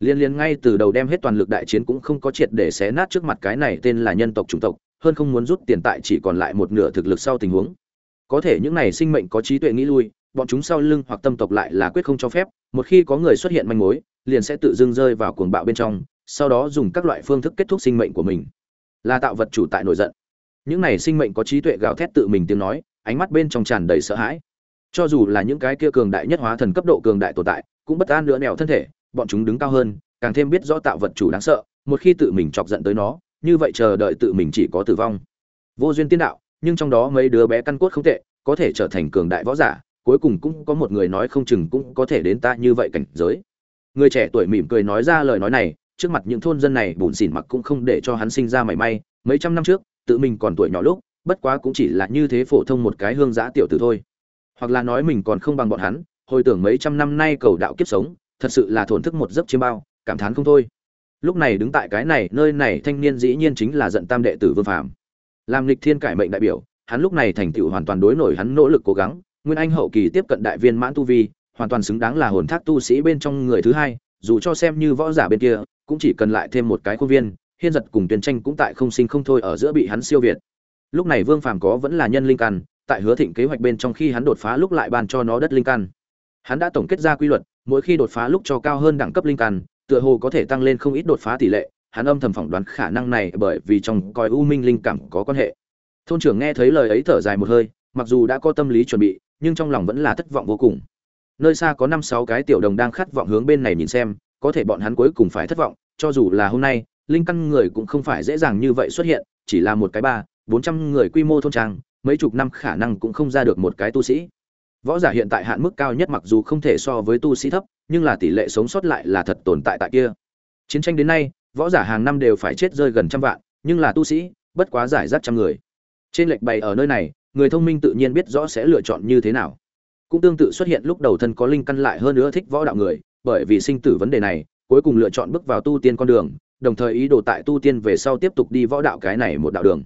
Liên liên ngay từ đầu đem hết toàn lực đại chiến cũng không có triệt để xé nát trước mặt cái này tên là nhân tộc chủng tộc, hơn không muốn rút tiền tại chỉ còn lại một nửa thực lực sau tình huống. Có thể những này sinh mệnh có trí tuệ nghĩ lui, bọn chúng sau lưng hoặc tâm tộc lại là quyết không cho phép, một khi có người xuất hiện manh mối, liền sẽ tự dưng rơi vào cuồng bạo bên trong, sau đó dùng các loại phương thức kết thúc sinh mệnh của mình. Là tạo vật chủ tại nổi giận. Những này sinh mệnh có trí tuệ gào thét tự mình tiếng nói ánh mắt bên trong tràn đầy sợ hãi. Cho dù là những cái kia cường đại nhất hóa thần cấp độ cường đại tồn tại, cũng bất an nữa nẻo thân thể, bọn chúng đứng cao hơn, càng thêm biết rõ tạo vật chủ đáng sợ, một khi tự mình chọc giận tới nó, như vậy chờ đợi tự mình chỉ có tử vong. Vô duyên tiên đạo, nhưng trong đó mấy đứa bé căn cốt không tệ, có thể trở thành cường đại võ giả, cuối cùng cũng có một người nói không chừng cũng có thể đến ta như vậy cảnh giới. Người trẻ tuổi mỉm cười nói ra lời nói này, trước mặt những thôn dân này bùn xỉn mặc cũng không để cho hắn sinh ra mảy may, mấy trăm năm trước, tự mình còn tuổi nhỏ lúc bất quá cũng chỉ là như thế phổ thông một cái hương giã tiểu tử thôi. Hoặc là nói mình còn không bằng bọn hắn, hồi tưởng mấy trăm năm nay cầu đạo kiếp sống, thật sự là thổn thức một giấc chiêm bao, cảm thán không thôi. Lúc này đứng tại cái này, nơi này thanh niên dĩ nhiên chính là giận tam đệ tử vương phàm. Làm lịch thiên cải mệnh đại biểu, hắn lúc này thành tựu hoàn toàn đối nổi hắn nỗ lực cố gắng, nguyên anh hậu kỳ tiếp cận đại viên mãn tu vi, hoàn toàn xứng đáng là hồn thác tu sĩ bên trong người thứ hai, dù cho xem như võ giả bên kia, cũng chỉ cần lại thêm một cái khuôn viên, hiên giật cùng tuyển tranh cũng tại không sinh không thôi ở giữa bị hắn siêu việt lúc này vương phàm có vẫn là nhân linh căn, tại hứa thịnh kế hoạch bên trong khi hắn đột phá lúc lại ban cho nó đất linh căn. Hắn đã tổng kết ra quy luật, mỗi khi đột phá lúc cho cao hơn đẳng cấp linh căn, tựa hồ có thể tăng lên không ít đột phá tỷ lệ, hắn âm thầm phỏng đoán khả năng này bởi vì trong coi u minh linh cảm có quan hệ. Thôn trưởng nghe thấy lời ấy thở dài một hơi, mặc dù đã có tâm lý chuẩn bị, nhưng trong lòng vẫn là thất vọng vô cùng. Nơi xa có năm sáu cái tiểu đồng đang khát vọng hướng bên này nhìn xem, có thể bọn hắn cuối cùng phải thất vọng, cho dù là hôm nay, linh căn người cũng không phải dễ dàng như vậy xuất hiện, chỉ là một cái ba bốn trăm người quy mô thôn trang, mấy chục năm khả năng cũng không ra được một cái tu sĩ. Võ giả hiện tại hạn mức cao nhất mặc dù không thể so với tu sĩ thấp, nhưng là tỷ lệ sống sót lại là thật tồn tại tại kia. Chiến tranh đến nay, võ giả hàng năm đều phải chết rơi gần trăm vạn, nhưng là tu sĩ, bất quá giải rác trăm người. Trên lệch bày ở nơi này, người thông minh tự nhiên biết rõ sẽ lựa chọn như thế nào. Cũng tương tự xuất hiện lúc đầu thân có linh căn lại hơn nữa thích võ đạo người, bởi vì sinh tử vấn đề này, cuối cùng lựa chọn bước vào tu tiên con đường, đồng thời ý đồ tại tu tiên về sau tiếp tục đi võ đạo cái này một đạo đường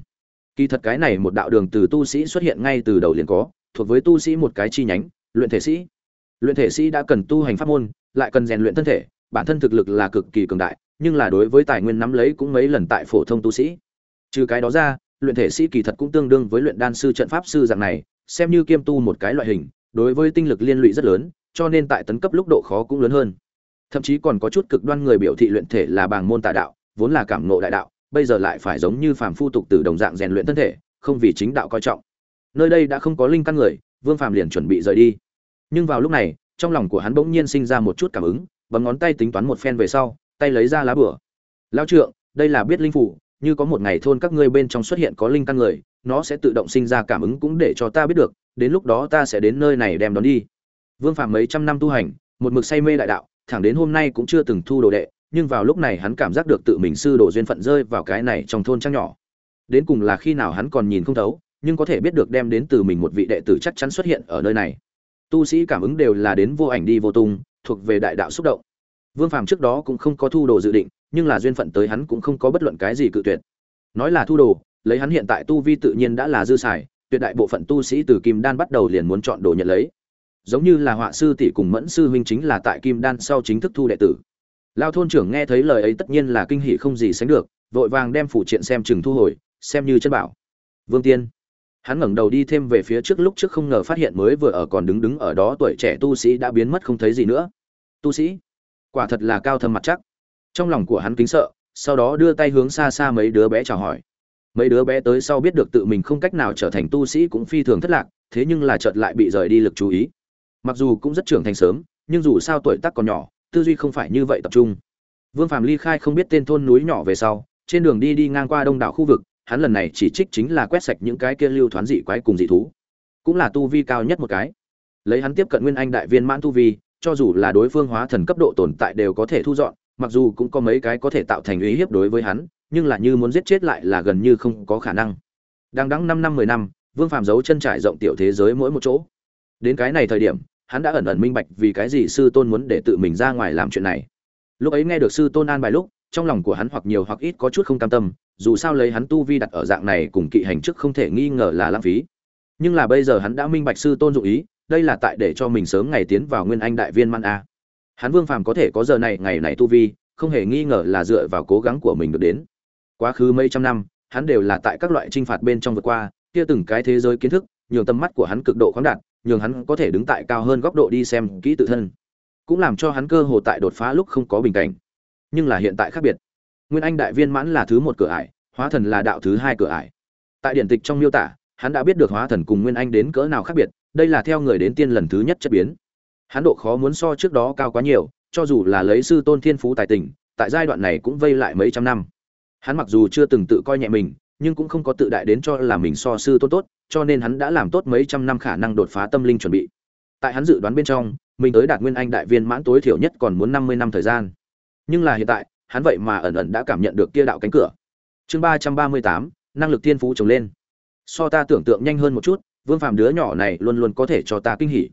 kỳ thật cái này một đạo đường từ tu sĩ xuất hiện ngay từ đầu liền có, thuộc với tu sĩ một cái chi nhánh, luyện thể sĩ. Luyện thể sĩ đã cần tu hành pháp môn, lại cần rèn luyện thân thể, bản thân thực lực là cực kỳ cường đại, nhưng là đối với tài nguyên nắm lấy cũng mấy lần tại phổ thông tu sĩ. Trừ cái đó ra, luyện thể sĩ kỳ thật cũng tương đương với luyện đan sư trận pháp sư dạng này, xem như kiêm tu một cái loại hình, đối với tinh lực liên lụy rất lớn, cho nên tại tấn cấp lúc độ khó cũng lớn hơn. Thậm chí còn có chút cực đoan người biểu thị luyện thể là bảng môn tà đạo, vốn là cảm ngộ đại đạo bây giờ lại phải giống như phàm phu tục tử đồng dạng rèn luyện thân thể, không vì chính đạo coi trọng. Nơi đây đã không có linh căn người, vương phàm liền chuẩn bị rời đi. Nhưng vào lúc này, trong lòng của hắn bỗng nhiên sinh ra một chút cảm ứng, bấm ngón tay tính toán một phen về sau, tay lấy ra lá bửa lão trượng, đây là biết linh phủ, như có một ngày thôn các ngươi bên trong xuất hiện có linh căn người, nó sẽ tự động sinh ra cảm ứng cũng để cho ta biết được, đến lúc đó ta sẽ đến nơi này đem đón đi. Vương phàm mấy trăm năm tu hành, một mực say mê đại đạo, thẳng đến hôm nay cũng chưa từng thu đồ đệ nhưng vào lúc này hắn cảm giác được tự mình sư đồ duyên phận rơi vào cái này trong thôn trang nhỏ. Đến cùng là khi nào hắn còn nhìn không thấu, nhưng có thể biết được đem đến từ mình một vị đệ tử chắc chắn xuất hiện ở nơi này. Tu sĩ cảm ứng đều là đến vô ảnh đi vô tung, thuộc về đại đạo xúc động. Vương phàm trước đó cũng không có thu đồ dự định, nhưng là duyên phận tới hắn cũng không có bất luận cái gì cự tuyệt. Nói là thu đồ, lấy hắn hiện tại tu vi tự nhiên đã là dư xài, tuyệt đại bộ phận tu sĩ từ kim đan bắt đầu liền muốn chọn đồ nhận lấy. Giống như là họa sư tỷ cùng mẫn sư huynh chính là tại kim đan sau chính thức thu đệ tử lao thôn trưởng nghe thấy lời ấy tất nhiên là kinh hỷ không gì sánh được, vội vàng đem phủ triện xem chừng thu hồi, xem như chân bảo. Vương tiên, hắn ngẩng đầu đi thêm về phía trước lúc trước không ngờ phát hiện mới vừa ở còn đứng đứng ở đó tuổi trẻ tu sĩ đã biến mất không thấy gì nữa. Tu sĩ, quả thật là cao thâm mặt chắc. Trong lòng của hắn kính sợ, sau đó đưa tay hướng xa xa mấy đứa bé chào hỏi. Mấy đứa bé tới sau biết được tự mình không cách nào trở thành tu sĩ cũng phi thường thất lạc, thế nhưng là chợt lại bị rời đi lực chú ý. Mặc dù cũng rất trưởng thành sớm, nhưng dù sao tuổi tác còn nhỏ tư duy không phải như vậy tập trung. Vương phàm ly khai không biết tên thôn núi nhỏ về sau, trên đường đi đi ngang qua đông đảo khu vực, hắn lần này chỉ trích chính là quét sạch những cái kia lưu thoán dị quái cùng dị thú. Cũng là tu vi cao nhất một cái. Lấy hắn tiếp cận nguyên anh đại viên mãn tu vi, cho dù là đối phương hóa thần cấp độ tồn tại đều có thể thu dọn, mặc dù cũng có mấy cái có thể tạo thành uy hiếp đối với hắn, nhưng là như muốn giết chết lại là gần như không có khả năng. Đang đắng năm năm mười năm, vương phàm giấu chân trải rộng tiểu thế giới mỗi một chỗ. Đến cái này thời điểm hắn đã ẩn ẩn minh bạch vì cái gì sư tôn muốn để tự mình ra ngoài làm chuyện này. Lúc ấy nghe được sư tôn an bài lúc, trong lòng của hắn hoặc nhiều hoặc ít có chút không cam tâm, dù sao lấy hắn tu vi đặt ở dạng này cùng kỵ hành chức không thể nghi ngờ là lãng phí. Nhưng là bây giờ hắn đã minh bạch sư tôn dụng ý, đây là tại để cho mình sớm ngày tiến vào nguyên anh đại viên man a. Hắn vương phàm có thể có giờ này, ngày này tu vi, không hề nghi ngờ là dựa vào cố gắng của mình được đến. Quá khứ mấy trăm năm, hắn đều là tại các loại t r i n h phạt bên trong vượt qua, kia từng cái thế giới kiến thức nhiều tâm mắt của hắn cực độ khoáng đạt nhường hắn có thể đứng tại cao hơn góc độ đi xem kỹ tự thân. Cũng làm cho hắn cơ hồ tại đột phá lúc không có bình cảnh. Nhưng là hiện tại khác biệt. Nguyên anh đại viên mãn là thứ một cửa ải, hóa thần là đạo thứ hai cửa ải. Tại điển tịch trong miêu tả, hắn đã biết được hóa thần cùng nguyên anh đến cỡ nào khác biệt, đây là theo người đến tiên lần thứ nhất chất biến. Hắn độ khó muốn so trước đó cao quá nhiều, cho dù là lấy sư tôn thiên phú tài tình, tại giai đoạn này cũng vây lại mấy trăm năm. Hắn mặc dù chưa từng tự coi nhẹ mình nhưng cũng không có tự đại đến cho là mình so sư tôn tốt, cho nên hắn đã làm tốt mấy trăm năm khả năng đột phá tâm linh chuẩn bị. Tại hắn dự đoán bên trong, mình tới đạt nguyên anh đại viên mãn tối thiểu nhất còn muốn năm mươi năm thời gian. Nhưng là hiện tại, hắn vậy mà ẩn ẩn đã cảm nhận được kia đạo cánh cửa. Chương ba trăm ba mươi tám, năng lực thiên phú trồng lên. So ta tưởng tượng nhanh hơn một chút, vương phàm đứa nhỏ này luôn luôn có thể cho ta kinh hỉ.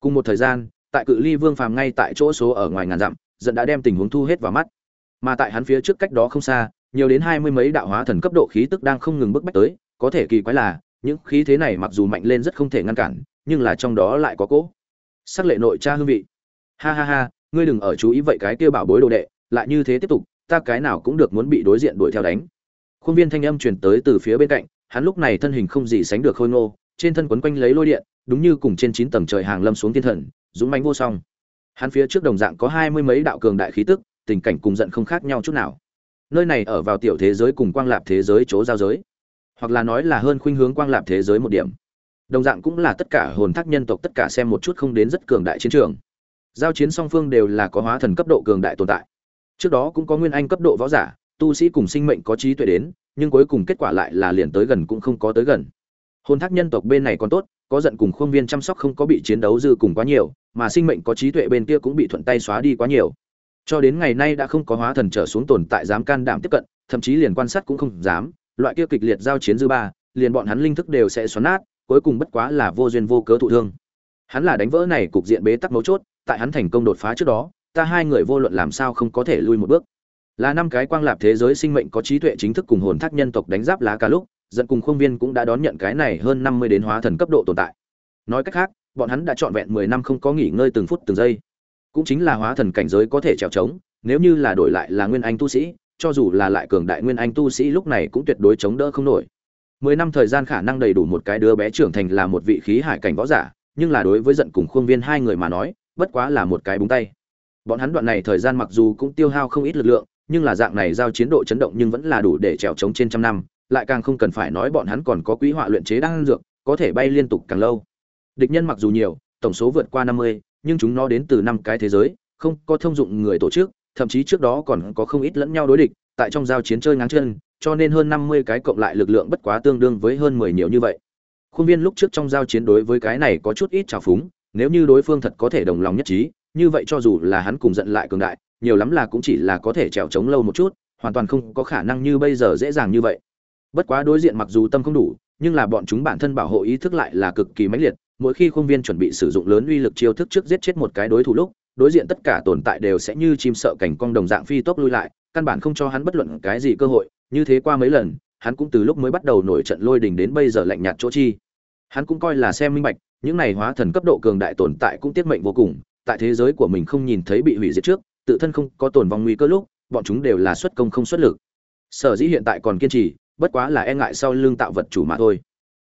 Cùng một thời gian, tại cự ly vương phàm ngay tại chỗ số ở ngoài ngàn dặm dần đã đem tình huống thu hết vào mắt. Mà tại hắn phía trước cách đó không xa nhiều đến hai mươi mấy đạo hóa thần cấp độ khí tức đang không ngừng bức bách tới, có thể kỳ quái là, những khí thế này mặc dù mạnh lên rất không thể ngăn cản, nhưng là trong đó lại có cỗ sắc lệ nội cha hương vị. Ha ha ha, ngươi đừng ở chú ý vậy cái kia bảo bối đồ đệ, lại như thế tiếp tục, ta cái nào cũng được muốn bị đối diện đuổi theo đánh. Khuôn viên thanh âm truyền tới từ phía bên cạnh, hắn lúc này thân hình không gì sánh được khôi ngô, trên thân quấn quanh lấy lôi điện, đúng như cùng trên chín tầng trời hàng lâm xuống thiên thần, dũng mánh vô song. Hắn phía trước đồng dạng có hai mươi mấy đạo cường đại khí tức, tình cảnh cùng giận không khác nhau chút nào nơi này ở vào tiểu thế giới cùng quang lạp thế giới chỗ giao giới. Hoặc là nói là hơn khuynh hướng quang lạp thế giới một điểm. Đồng dạng cũng là tất cả hồn thác nhân tộc tất cả xem một chút không đến rất cường đại chiến trường. Giao chiến song phương đều là có hóa thần cấp độ cường đại tồn tại. Trước đó cũng có nguyên anh cấp độ võ giả, tu sĩ cùng sinh mệnh có trí tuệ đến, nhưng cuối cùng kết quả lại là liền tới gần cũng không có tới gần. Hồn thác nhân tộc bên này còn tốt, có giận cùng khuôn viên chăm sóc không có bị chiến đấu dư cùng quá nhiều, mà sinh mệnh có trí tuệ bên kia cũng bị thuận tay xóa đi quá nhiều cho đến ngày nay đã không có hóa thần trở xuống tồn tại dám can đảm tiếp cận, thậm chí liền quan sát cũng không dám, loại kia kịch liệt giao chiến dư ba, liền bọn hắn linh thức đều sẽ xoắn nát, cuối cùng bất quá là vô duyên vô cớ thụ thương. Hắn là đánh vỡ này cục diện bế tắc mấu chốt, tại hắn thành công đột phá trước đó, ta hai người vô luận làm sao không có thể lui một bước. Là năm cái quang lạp thế giới sinh mệnh có trí tuệ chính thức cùng hồn thác nhân tộc đánh giáp lá cả lúc dẫn cùng khuôn viên cũng đã đón nhận cái này hơn năm mươi đến hóa thần cấp độ tồn tại. Nói cách khác, bọn hắn đã trọn vẹn mười năm không có nghỉ ngơi từng phút từng giây cũng chính là hóa thần cảnh giới có thể trèo trống, nếu như là đổi lại là nguyên anh tu sĩ, cho dù là lại cường đại nguyên anh tu sĩ lúc này cũng tuyệt đối chống đỡ không nổi. Mười năm thời gian khả năng đầy đủ một cái đứa bé trưởng thành là một vị khí hải cảnh võ giả, nhưng là đối với giận cùng khuôn viên hai người mà nói, bất quá là một cái búng tay. Bọn hắn đoạn này thời gian mặc dù cũng tiêu hao không ít lực lượng, nhưng là dạng này giao chiến độ chấn động nhưng vẫn là đủ để trèo trống trên trăm năm, lại càng không cần phải nói bọn hắn còn có quý họa luyện chế đang dược, có thể bay liên tục càng lâu. Địch nhân mặc dù nhiều, tổng số vượt qua năm mươi nhưng chúng nó đến từ năm cái thế giới, không có thông dụng người tổ chức, thậm chí trước đó còn có không ít lẫn nhau đối địch, tại trong giao chiến chơi ngáng chân, cho nên hơn năm mươi cái cộng lại lực lượng bất quá tương đương với hơn mười nhiều như vậy. Khuôn viên lúc trước trong giao chiến đối với cái này có chút ít trào phúng, nếu như đối phương thật có thể đồng lòng nhất trí, như vậy cho dù là hắn cùng giận lại cường đại, nhiều lắm là cũng chỉ là có thể trèo trống lâu một chút, hoàn toàn không có khả năng như bây giờ dễ dàng như vậy. Bất quá đối diện mặc dù tâm không đủ, nhưng là bọn chúng bản thân bảo hộ ý thức lại là cực kỳ mãnh liệt mỗi khi khuôn viên chuẩn bị sử dụng lớn uy lực chiêu thức trước giết chết một cái đối thủ lúc, đối diện tất cả tồn tại đều sẽ như chim sợ cảnh cong đồng dạng phi tốc lui lại, căn bản không cho hắn bất luận cái gì cơ hội. Như thế qua mấy lần, hắn cũng từ lúc mới bắt đầu nổi trận lôi đình đến bây giờ lạnh nhạt chỗ chi. Hắn cũng coi là xem minh bạch, những này hóa thần cấp độ cường đại tồn tại cũng tiết mệnh vô cùng, tại thế giới của mình không nhìn thấy bị hủy diệt trước, tự thân không có tồn vong nguy cơ lúc, bọn chúng đều là xuất công không xuất lực. Sở dĩ hiện tại còn kiên trì, bất quá là e ngại sau lưng tạo vật chủ mà thôi.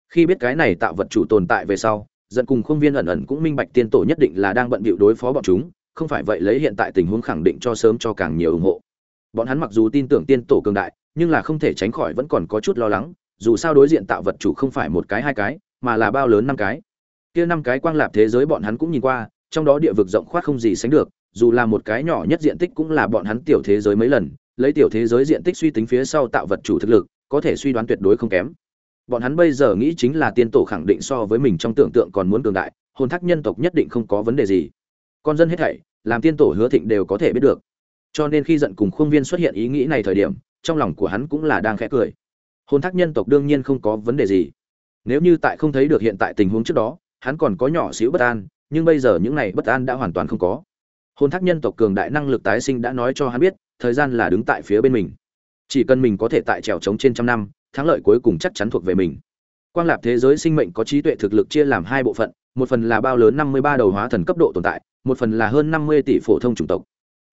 Khi biết cái này tạo vật chủ tồn tại về sau dẫn cùng không viên ẩn ẩn cũng minh bạch tiên tổ nhất định là đang bận bịu đối phó bọn chúng, không phải vậy lấy hiện tại tình huống khẳng định cho sớm cho càng nhiều ủng hộ. Bọn hắn mặc dù tin tưởng tiên tổ cường đại, nhưng là không thể tránh khỏi vẫn còn có chút lo lắng, dù sao đối diện tạo vật chủ không phải một cái hai cái, mà là bao lớn năm cái. Kia năm cái quang lạp thế giới bọn hắn cũng nhìn qua, trong đó địa vực rộng khoát không gì sánh được, dù là một cái nhỏ nhất diện tích cũng là bọn hắn tiểu thế giới mấy lần, lấy tiểu thế giới diện tích suy tính phía sau tạo vật chủ thực lực, có thể suy đoán tuyệt đối không kém bọn hắn bây giờ nghĩ chính là tiên tổ khẳng định so với mình trong tưởng tượng còn muốn cường đại, hồn thác nhân tộc nhất định không có vấn đề gì. Con dân hết thảy, làm tiên tổ hứa thịnh đều có thể biết được. Cho nên khi giận cùng khuôn viên xuất hiện ý nghĩ này thời điểm, trong lòng của hắn cũng là đang khẽ cười. Hồn thác nhân tộc đương nhiên không có vấn đề gì. Nếu như tại không thấy được hiện tại tình huống trước đó, hắn còn có nhỏ xíu bất an, nhưng bây giờ những này bất an đã hoàn toàn không có. Hồn thác nhân tộc cường đại năng lực tái sinh đã nói cho hắn biết, thời gian là đứng tại phía bên mình. Chỉ cần mình có thể tại trèo trống trên trăm năm thắng lợi cuối cùng chắc chắn thuộc về mình. Quang lạp thế giới sinh mệnh có trí tuệ thực lực chia làm hai bộ phận, một phần là bao lớn năm mươi ba đầu hóa thần cấp độ tồn tại, một phần là hơn năm mươi tỷ phổ thông chủng tộc.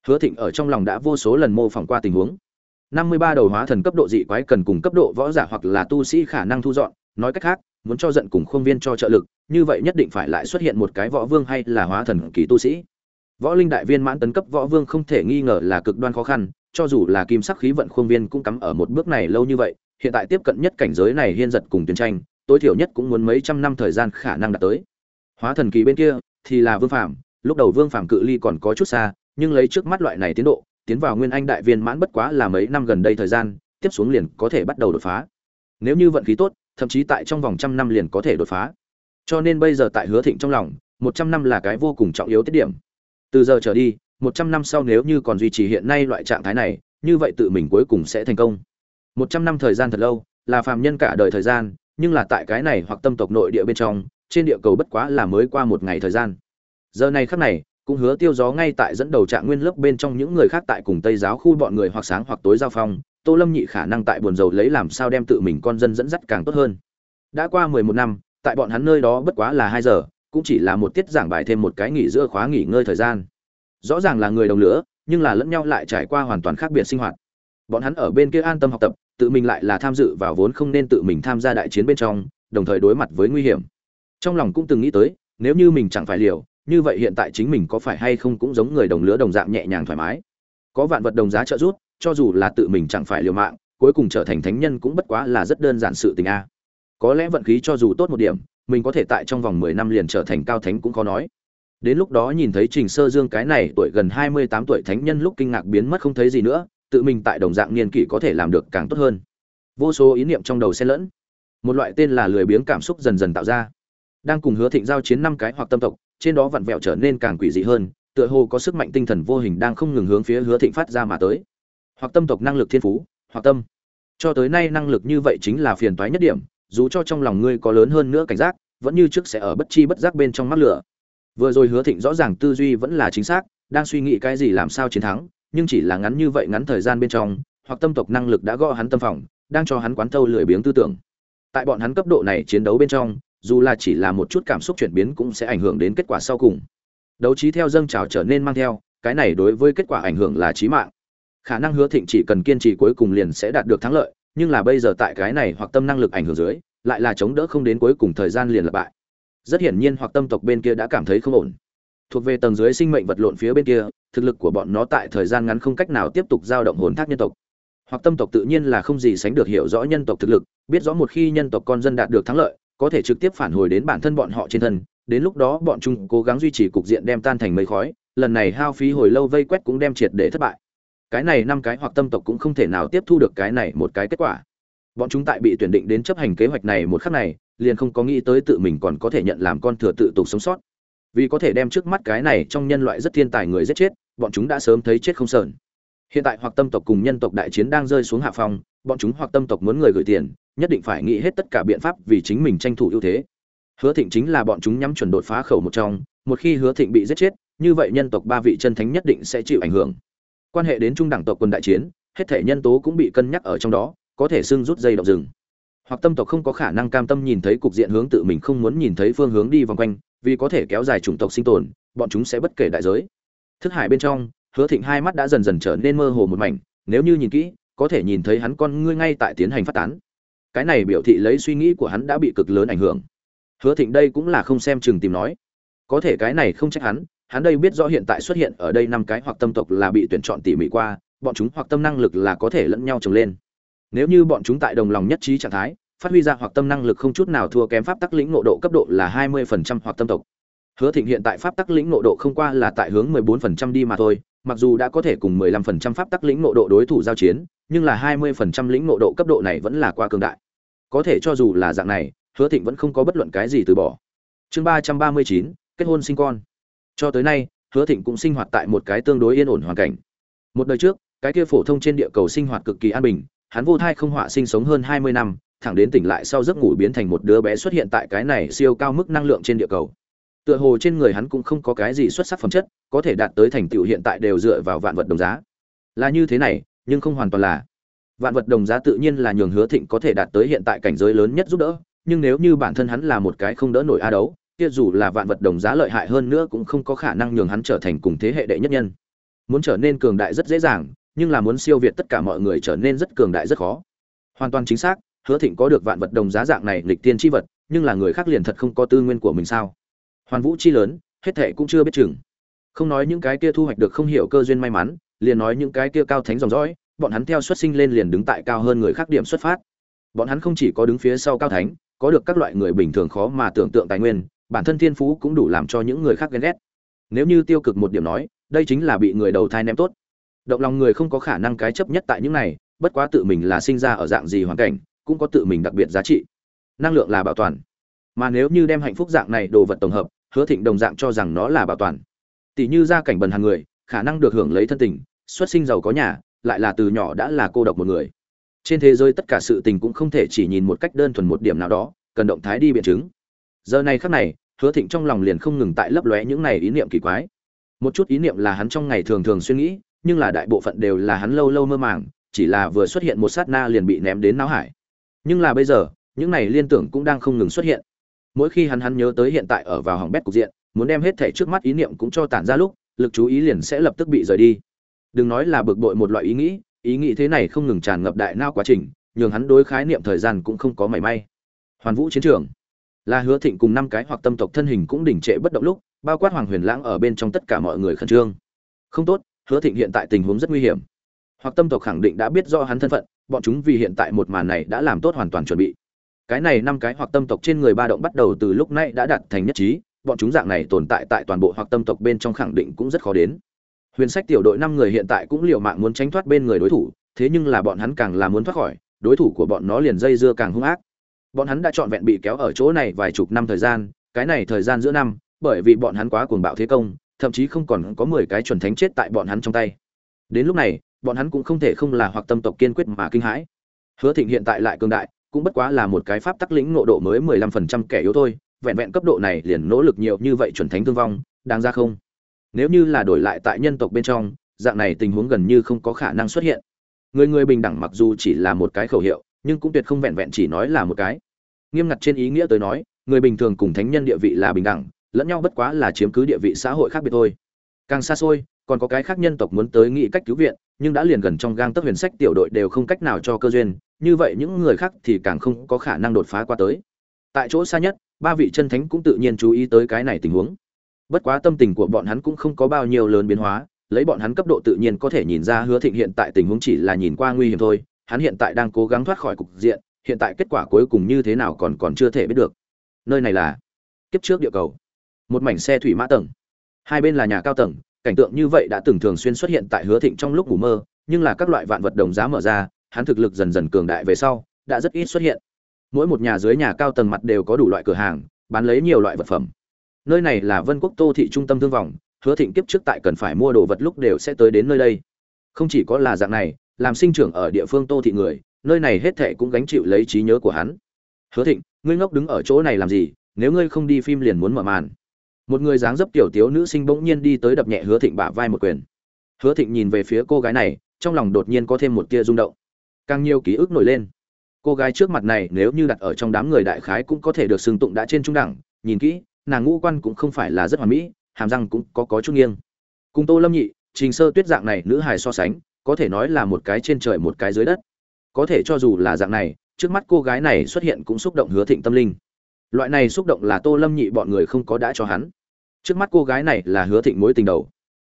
Hứa thịnh ở trong lòng đã vô số lần mô phỏng qua tình huống. năm mươi ba đầu hóa thần cấp độ dị quái cần cùng cấp độ võ giả hoặc là tu sĩ khả năng thu dọn, nói cách khác, muốn cho giận cùng khuôn viên cho trợ lực, như vậy nhất định phải lại xuất hiện một cái võ vương hay là hóa thần kỳ tu sĩ. Võ linh đại viên mãn tấn cấp võ vương không thể nghi ngờ là cực đoan khó khăn, cho dù là kim sắc khí vận khuôn viên cũng cắm ở một bước này lâu như vậy hiện tại tiếp cận nhất cảnh giới này hiên giật cùng tuyến tranh, tối thiểu nhất cũng muốn mấy trăm năm thời gian khả năng đạt tới. Hóa thần kỳ bên kia, thì là vương phạm lúc đầu vương phạm cự ly còn có chút xa, nhưng lấy trước mắt loại này tiến độ, tiến vào nguyên anh đại viên mãn bất quá là mấy năm gần đây thời gian, tiếp xuống liền có thể bắt đầu đột phá. Nếu như vận khí tốt, thậm chí tại trong vòng trăm năm liền có thể đột phá. Cho nên bây giờ tại hứa thịnh trong lòng, một trăm năm là cái vô cùng trọng yếu tiết điểm. Từ giờ trở đi, một trăm năm sau nếu như còn duy trì hiện nay loại trạng thái này, như vậy tự mình cuối cùng sẽ thành công một trăm năm thời gian thật lâu, là phàm nhân cả đời thời gian, nhưng là tại cái này hoặc tâm tộc nội địa bên trong, trên địa cầu bất quá là mới qua một ngày thời gian. Giờ này khắc này, cũng hứa tiêu gió ngay tại dẫn đầu trạng nguyên lớp bên trong những người khác tại cùng tây giáo khu bọn người hoặc sáng hoặc tối giao phong, tô lâm nhị khả năng tại buồn dầu lấy làm sao đem tự mình con dân dẫn dắt càng tốt hơn. Đã qua mười một năm, tại bọn hắn nơi đó bất quá là hai giờ, cũng chỉ là một tiết giảng bài thêm một cái nghỉ giữa khóa nghỉ ngơi thời gian. Rõ ràng là người đồng lửa nhưng là lẫn nhau lại trải qua hoàn toàn khác biệt sinh hoạt. Bọn hắn ở bên kia an tâm học tập tự mình lại là tham dự vào vốn không nên tự mình tham gia đại chiến bên trong, đồng thời đối mặt với nguy hiểm. Trong lòng cũng từng nghĩ tới, nếu như mình chẳng phải liều, như vậy hiện tại chính mình có phải hay không cũng giống người đồng lứa đồng dạng nhẹ nhàng thoải mái. Có vạn vật đồng giá trợ giúp, cho dù là tự mình chẳng phải liều mạng, cuối cùng trở thành thánh nhân cũng bất quá là rất đơn giản sự tình a. Có lẽ vận khí cho dù tốt một điểm, mình có thể tại trong vòng mười năm liền trở thành cao thánh cũng khó nói. Đến lúc đó nhìn thấy trình sơ dương cái này tuổi gần hai mươi tám tuổi thánh nhân lúc kinh ngạc biến mất không thấy gì nữa tự mình tại đồng dạng niên kỷ có thể làm được càng tốt hơn. Vô số ý niệm trong đầu xen lẫn. Một loại tên là lười biếng cảm xúc dần dần tạo ra. Đang cùng hứa thịnh giao chiến năm cái hoặc tâm tộc, trên đó vặn vẹo trở nên càng quỷ dị hơn, tựa hồ có sức mạnh tinh thần vô hình đang không ngừng hướng phía hứa thịnh phát ra mà tới. Hoặc tâm tộc năng lực thiên phú, hoặc tâm. Cho tới nay năng lực như vậy chính là phiền toái nhất điểm, dù cho trong lòng ngươi có lớn hơn nữa cảnh giác, vẫn như trước sẽ ở bất chi bất giác bên trong mắt lửa. Vừa rồi hứa thịnh rõ ràng tư duy vẫn là chính xác, đang suy nghĩ cái gì làm sao chiến thắng nhưng chỉ là ngắn như vậy ngắn thời gian bên trong, hoặc tâm tộc năng lực đã gõ hắn tâm phòng, đang cho hắn quán thâu lười biếng tư tưởng. Tại bọn hắn cấp độ này chiến đấu bên trong, dù là chỉ là một chút cảm xúc chuyển biến cũng sẽ ảnh hưởng đến kết quả sau cùng. Đấu trí theo dâng trào trở nên mang theo, cái này đối với kết quả ảnh hưởng là chí mạng. Khả năng hứa thịnh chỉ cần kiên trì cuối cùng liền sẽ đạt được thắng lợi, nhưng là bây giờ tại cái này hoặc tâm năng lực ảnh hưởng dưới, lại là chống đỡ không đến cuối cùng thời gian liền lập bại. Rất hiển nhiên hoặc tâm tộc bên kia đã cảm thấy không ổn thuộc về tầng dưới sinh mệnh vật lộn phía bên kia, thực lực của bọn nó tại thời gian ngắn không cách nào tiếp tục dao động hồn thác nhân tộc. Hoặc tâm tộc tự nhiên là không gì sánh được hiểu rõ nhân tộc thực lực, biết rõ một khi nhân tộc con dân đạt được thắng lợi, có thể trực tiếp phản hồi đến bản thân bọn họ trên thân. Đến lúc đó bọn chúng cố gắng duy trì cục diện đem tan thành mây khói, lần này hao phí hồi lâu vây quét cũng đem triệt để thất bại. Cái này năm cái hoặc tâm tộc cũng không thể nào tiếp thu được cái này một cái kết quả. Bọn chúng tại bị tuyển định đến chấp hành kế hoạch này một khắc này, liền không có nghĩ tới tự mình còn có thể nhận làm con thừa tự tục sống sót vì có thể đem trước mắt cái này trong nhân loại rất thiên tài người giết chết, bọn chúng đã sớm thấy chết không sờn. Hiện tại hoặc tâm tộc cùng nhân tộc đại chiến đang rơi xuống hạ phong, bọn chúng hoặc tâm tộc muốn người gửi tiền, nhất định phải nghĩ hết tất cả biện pháp vì chính mình tranh thủ ưu thế. Hứa thịnh chính là bọn chúng nhắm chuẩn đột phá khẩu một trong, một khi hứa thịnh bị giết chết, như vậy nhân tộc ba vị chân thánh nhất định sẽ chịu ảnh hưởng. Quan hệ đến trung đẳng tộc quân đại chiến, hết thể nhân tố cũng bị cân nhắc ở trong đó, có thể xưng rút dây động rừng hoặc tâm tộc không có khả năng cam tâm nhìn thấy cục diện hướng tự mình không muốn nhìn thấy phương hướng đi vòng quanh, vì có thể kéo dài chủng tộc sinh tồn, bọn chúng sẽ bất kể đại giới. Thức hải bên trong, hứa thịnh hai mắt đã dần dần trở nên mơ hồ một mảnh, nếu như nhìn kỹ, có thể nhìn thấy hắn con ngươi ngay tại tiến hành phát tán. Cái này biểu thị lấy suy nghĩ của hắn đã bị cực lớn ảnh hưởng. Hứa thịnh đây cũng là không xem chừng tìm nói. Có thể cái này không trách hắn hắn đây biết rõ hiện tại xuất hiện ở đây năm cái hoặc tâm tộc là bị tuyển chọn tỉ mỉ qua, bọn chúng hoặc tâm năng lực là có thể lẫn nhau trồng lên nếu như bọn chúng tại đồng lòng nhất trí trạng thái, phát huy ra hoặc tâm năng lực không chút nào thua kém pháp tắc lĩnh nộ độ cấp độ là hai mươi phần trăm hoặc tâm tộc. Hứa thịnh hiện tại pháp tắc lĩnh nộ độ không qua là tại hướng mười bốn phần trăm đi mà thôi, mặc dù đã có thể cùng mười lăm phần trăm pháp tắc lĩnh nộ độ đối thủ giao chiến, nhưng là hai mươi phần trăm lĩnh nộ độ cấp độ này vẫn là quá cường đại. Có thể cho dù là dạng này, hứa thịnh vẫn không có bất luận cái gì từ bỏ. Chương ba trăm ba mươi chín, kết hôn sinh con. Cho tới nay, hứa thịnh cũng sinh hoạt tại một cái tương đối yên ổn hoàn cảnh. Một đời trước, cái kia phổ thông trên địa cầu sinh hoạt cực kỳ an bình hắn vô thai không họa sinh sống hơn hai mươi năm, thẳng đến tỉnh lại sau giấc ngủ biến thành một đứa bé xuất hiện tại cái này siêu cao mức năng lượng trên địa cầu. Tựa hồ trên người hắn cũng không có cái gì xuất sắc phẩm chất, có thể đạt tới thành tựu hiện tại đều dựa vào vạn vật đồng giá. Là như thế này, nhưng không hoàn toàn là. Vạn vật đồng giá tự nhiên là nhường hứa thịnh có thể đạt tới hiện tại cảnh giới lớn nhất giúp đỡ, nhưng nếu như bản thân hắn là một cái không đỡ nổi a đấu, kia dù là vạn vật đồng giá lợi hại hơn nữa cũng không có khả năng nhường hắn trở thành cùng thế hệ đệ nhất nhân. Muốn trở nên cường đại rất dễ dàng nhưng là muốn siêu việt tất cả mọi người trở nên rất cường đại rất khó. Hoàn toàn chính xác, hứa thịnh có được vạn vật đồng giá dạng này lịch tiên chi vật, nhưng là người khác liền thật không có tư nguyên của mình sao? Hoàn vũ chi lớn, hết thệ cũng chưa biết chừng. Không nói những cái kia thu hoạch được không hiểu cơ duyên may mắn, liền nói những cái kia cao thánh dòng dõi, bọn hắn theo xuất sinh lên liền đứng tại cao hơn người khác điểm xuất phát. Bọn hắn không chỉ có đứng phía sau cao thánh, có được các loại người bình thường khó mà tưởng tượng tài nguyên, bản thân thiên phú cũng đủ làm cho những người khác ghen ghét. Nếu như tiêu cực một điểm nói, đây chính là bị người đầu thai ném tốt động lòng người không có khả năng cái chấp nhất tại những này, bất quá tự mình là sinh ra ở dạng gì hoàn cảnh, cũng có tự mình đặc biệt giá trị. Năng lượng là bảo toàn. Mà nếu như đem hạnh phúc dạng này đồ vật tổng hợp, hứa thịnh đồng dạng cho rằng nó là bảo toàn. Tỷ như gia cảnh bần hàng người, khả năng được hưởng lấy thân tình, xuất sinh giàu có nhà, lại là từ nhỏ đã là cô độc một người. Trên thế giới tất cả sự tình cũng không thể chỉ nhìn một cách đơn thuần một điểm nào đó, cần động thái đi biện chứng. Giờ này khắc này, hứa thịnh trong lòng liền không ngừng tại lấp lóe những này ý niệm kỳ quái. Một chút ý niệm là hắn trong ngày thường thường suy nghĩ nhưng là đại bộ phận đều là hắn lâu lâu mơ màng, chỉ là vừa xuất hiện một sát na liền bị ném đến não hải. Nhưng là bây giờ, những này liên tưởng cũng đang không ngừng xuất hiện. Mỗi khi hắn hắn nhớ tới hiện tại ở vào hỏng bét cục diện, muốn đem hết thảy trước mắt ý niệm cũng cho tản ra lúc, lực chú ý liền sẽ lập tức bị rời đi. Đừng nói là bực bội một loại ý nghĩ ý nghĩ thế này không ngừng tràn ngập đại não quá trình, nhường hắn đối khái niệm thời gian cũng không có mảy may. Hoàn vũ chiến trường. Là hứa thịnh cùng năm cái hoặc tâm tộc thân hình cũng đỉnh trệ bất động lúc, bao quát hoàng huyền lãng ở bên trong tất cả mọi người khẩn trương. Không tốt hứa thịnh hiện tại tình huống rất nguy hiểm. Hoặc tâm tộc khẳng định đã biết do hắn thân phận, bọn chúng vì hiện tại một màn này đã làm tốt hoàn toàn chuẩn bị. Cái này năm cái hoặc tâm tộc trên người ba động bắt đầu từ lúc nay đã đạt thành nhất trí, bọn chúng dạng này tồn tại tại toàn bộ hoặc tâm tộc bên trong khẳng định cũng rất khó đến. Huyền sách tiểu đội năm người hiện tại cũng liều mạng muốn tránh thoát bên người đối thủ, thế nhưng là bọn hắn càng là muốn thoát khỏi, đối thủ của bọn nó liền dây dưa càng hung ác. Bọn hắn đã trọn vẹn bị kéo ở chỗ này vài chục năm thời gian, cái này thời gian giữa năm, bởi vì bọn hắn quá cuồng bạo thế công thậm chí không còn có mười cái chuẩn thánh chết tại bọn hắn trong tay. Đến lúc này, bọn hắn cũng không thể không là hoặc tâm tộc kiên quyết mà kinh hãi. Hứa thịnh hiện tại lại cường đại, cũng bất quá là một cái pháp tắc lĩnh ngộ độ mới mười lăm phần trăm kẻ yếu thôi, vẹn vẹn cấp độ này liền nỗ lực nhiều như vậy chuẩn thánh thương vong, đáng ra không? Nếu như là đổi lại tại nhân tộc bên trong, dạng này tình huống gần như không có khả năng xuất hiện. Người người bình đẳng mặc dù chỉ là một cái khẩu hiệu, nhưng cũng tuyệt không vẹn vẹn chỉ nói là một cái. Nghiêm ngặt trên ý nghĩa tới nói, người bình thường cùng thánh nhân địa vị là bình đẳng lẫn nhau bất quá là chiếm cứ địa vị xã hội khác biệt thôi. Càng xa xôi, còn có cái khác nhân tộc muốn tới nghĩ cách cứu viện, nhưng đã liền gần trong gang tấc huyền sách tiểu đội đều không cách nào cho cơ duyên, như vậy những người khác thì càng không có khả năng đột phá qua tới. Tại chỗ xa nhất, ba vị chân thánh cũng tự nhiên chú ý tới cái này tình huống. Bất quá tâm tình của bọn hắn cũng không có bao nhiêu lớn biến hóa, lấy bọn hắn cấp độ tự nhiên có thể nhìn ra hứa thịnh hiện tại tình huống chỉ là nhìn qua nguy hiểm thôi, hắn hiện tại đang cố gắng thoát khỏi cục diện, hiện tại kết quả cuối cùng như thế nào còn còn chưa thể biết được. Nơi này là kiếp trước địa cầu một mảnh xe thủy mã tầng. Hai bên là nhà cao tầng, cảnh tượng như vậy đã từng thường xuyên xuất hiện tại hứa thịnh trong lúc ngủ mơ, nhưng là các loại vạn vật đồng giá mở ra, hắn thực lực dần dần cường đại về sau, đã rất ít xuất hiện. Mỗi một nhà dưới nhà cao tầng mặt đều có đủ loại cửa hàng, bán lấy nhiều loại vật phẩm. Nơi này là vân quốc tô thị trung tâm thương vọng, hứa thịnh kiếp trước tại cần phải mua đồ vật lúc đều sẽ tới đến nơi đây. Không chỉ có là dạng này, làm sinh trưởng ở địa phương tô thị người, nơi này hết thệ cũng gánh chịu lấy trí nhớ của hắn. Hứa thịnh, ngươi ngốc đứng ở chỗ này làm gì? Nếu ngươi không đi phim liền muốn mở màn một người dáng dấp tiểu tiếu nữ sinh bỗng nhiên đi tới đập nhẹ hứa thịnh bả vai một quyền. Hứa thịnh nhìn về phía cô gái này, trong lòng đột nhiên có thêm một tia rung động. Càng nhiều ký ức nổi lên. Cô gái trước mặt này nếu như đặt ở trong đám người đại khái cũng có thể được xưng tụng đã trên trung đẳng, nhìn kỹ, nàng ngũ quan cũng không phải là rất hoàn mỹ, hàm răng cũng có có chút nghiêng. Cùng tô lâm nhị, trình sơ tuyết dạng này nữ hài so sánh, có thể nói là một cái trên trời một cái dưới đất. Có thể cho dù là dạng này, trước mắt cô gái này xuất hiện cũng xúc động hứa thịnh tâm linh. Loại này xúc động là tô lâm nhị bọn người không có đã cho hắn trước mắt cô gái này là hứa thịnh mối tình đầu.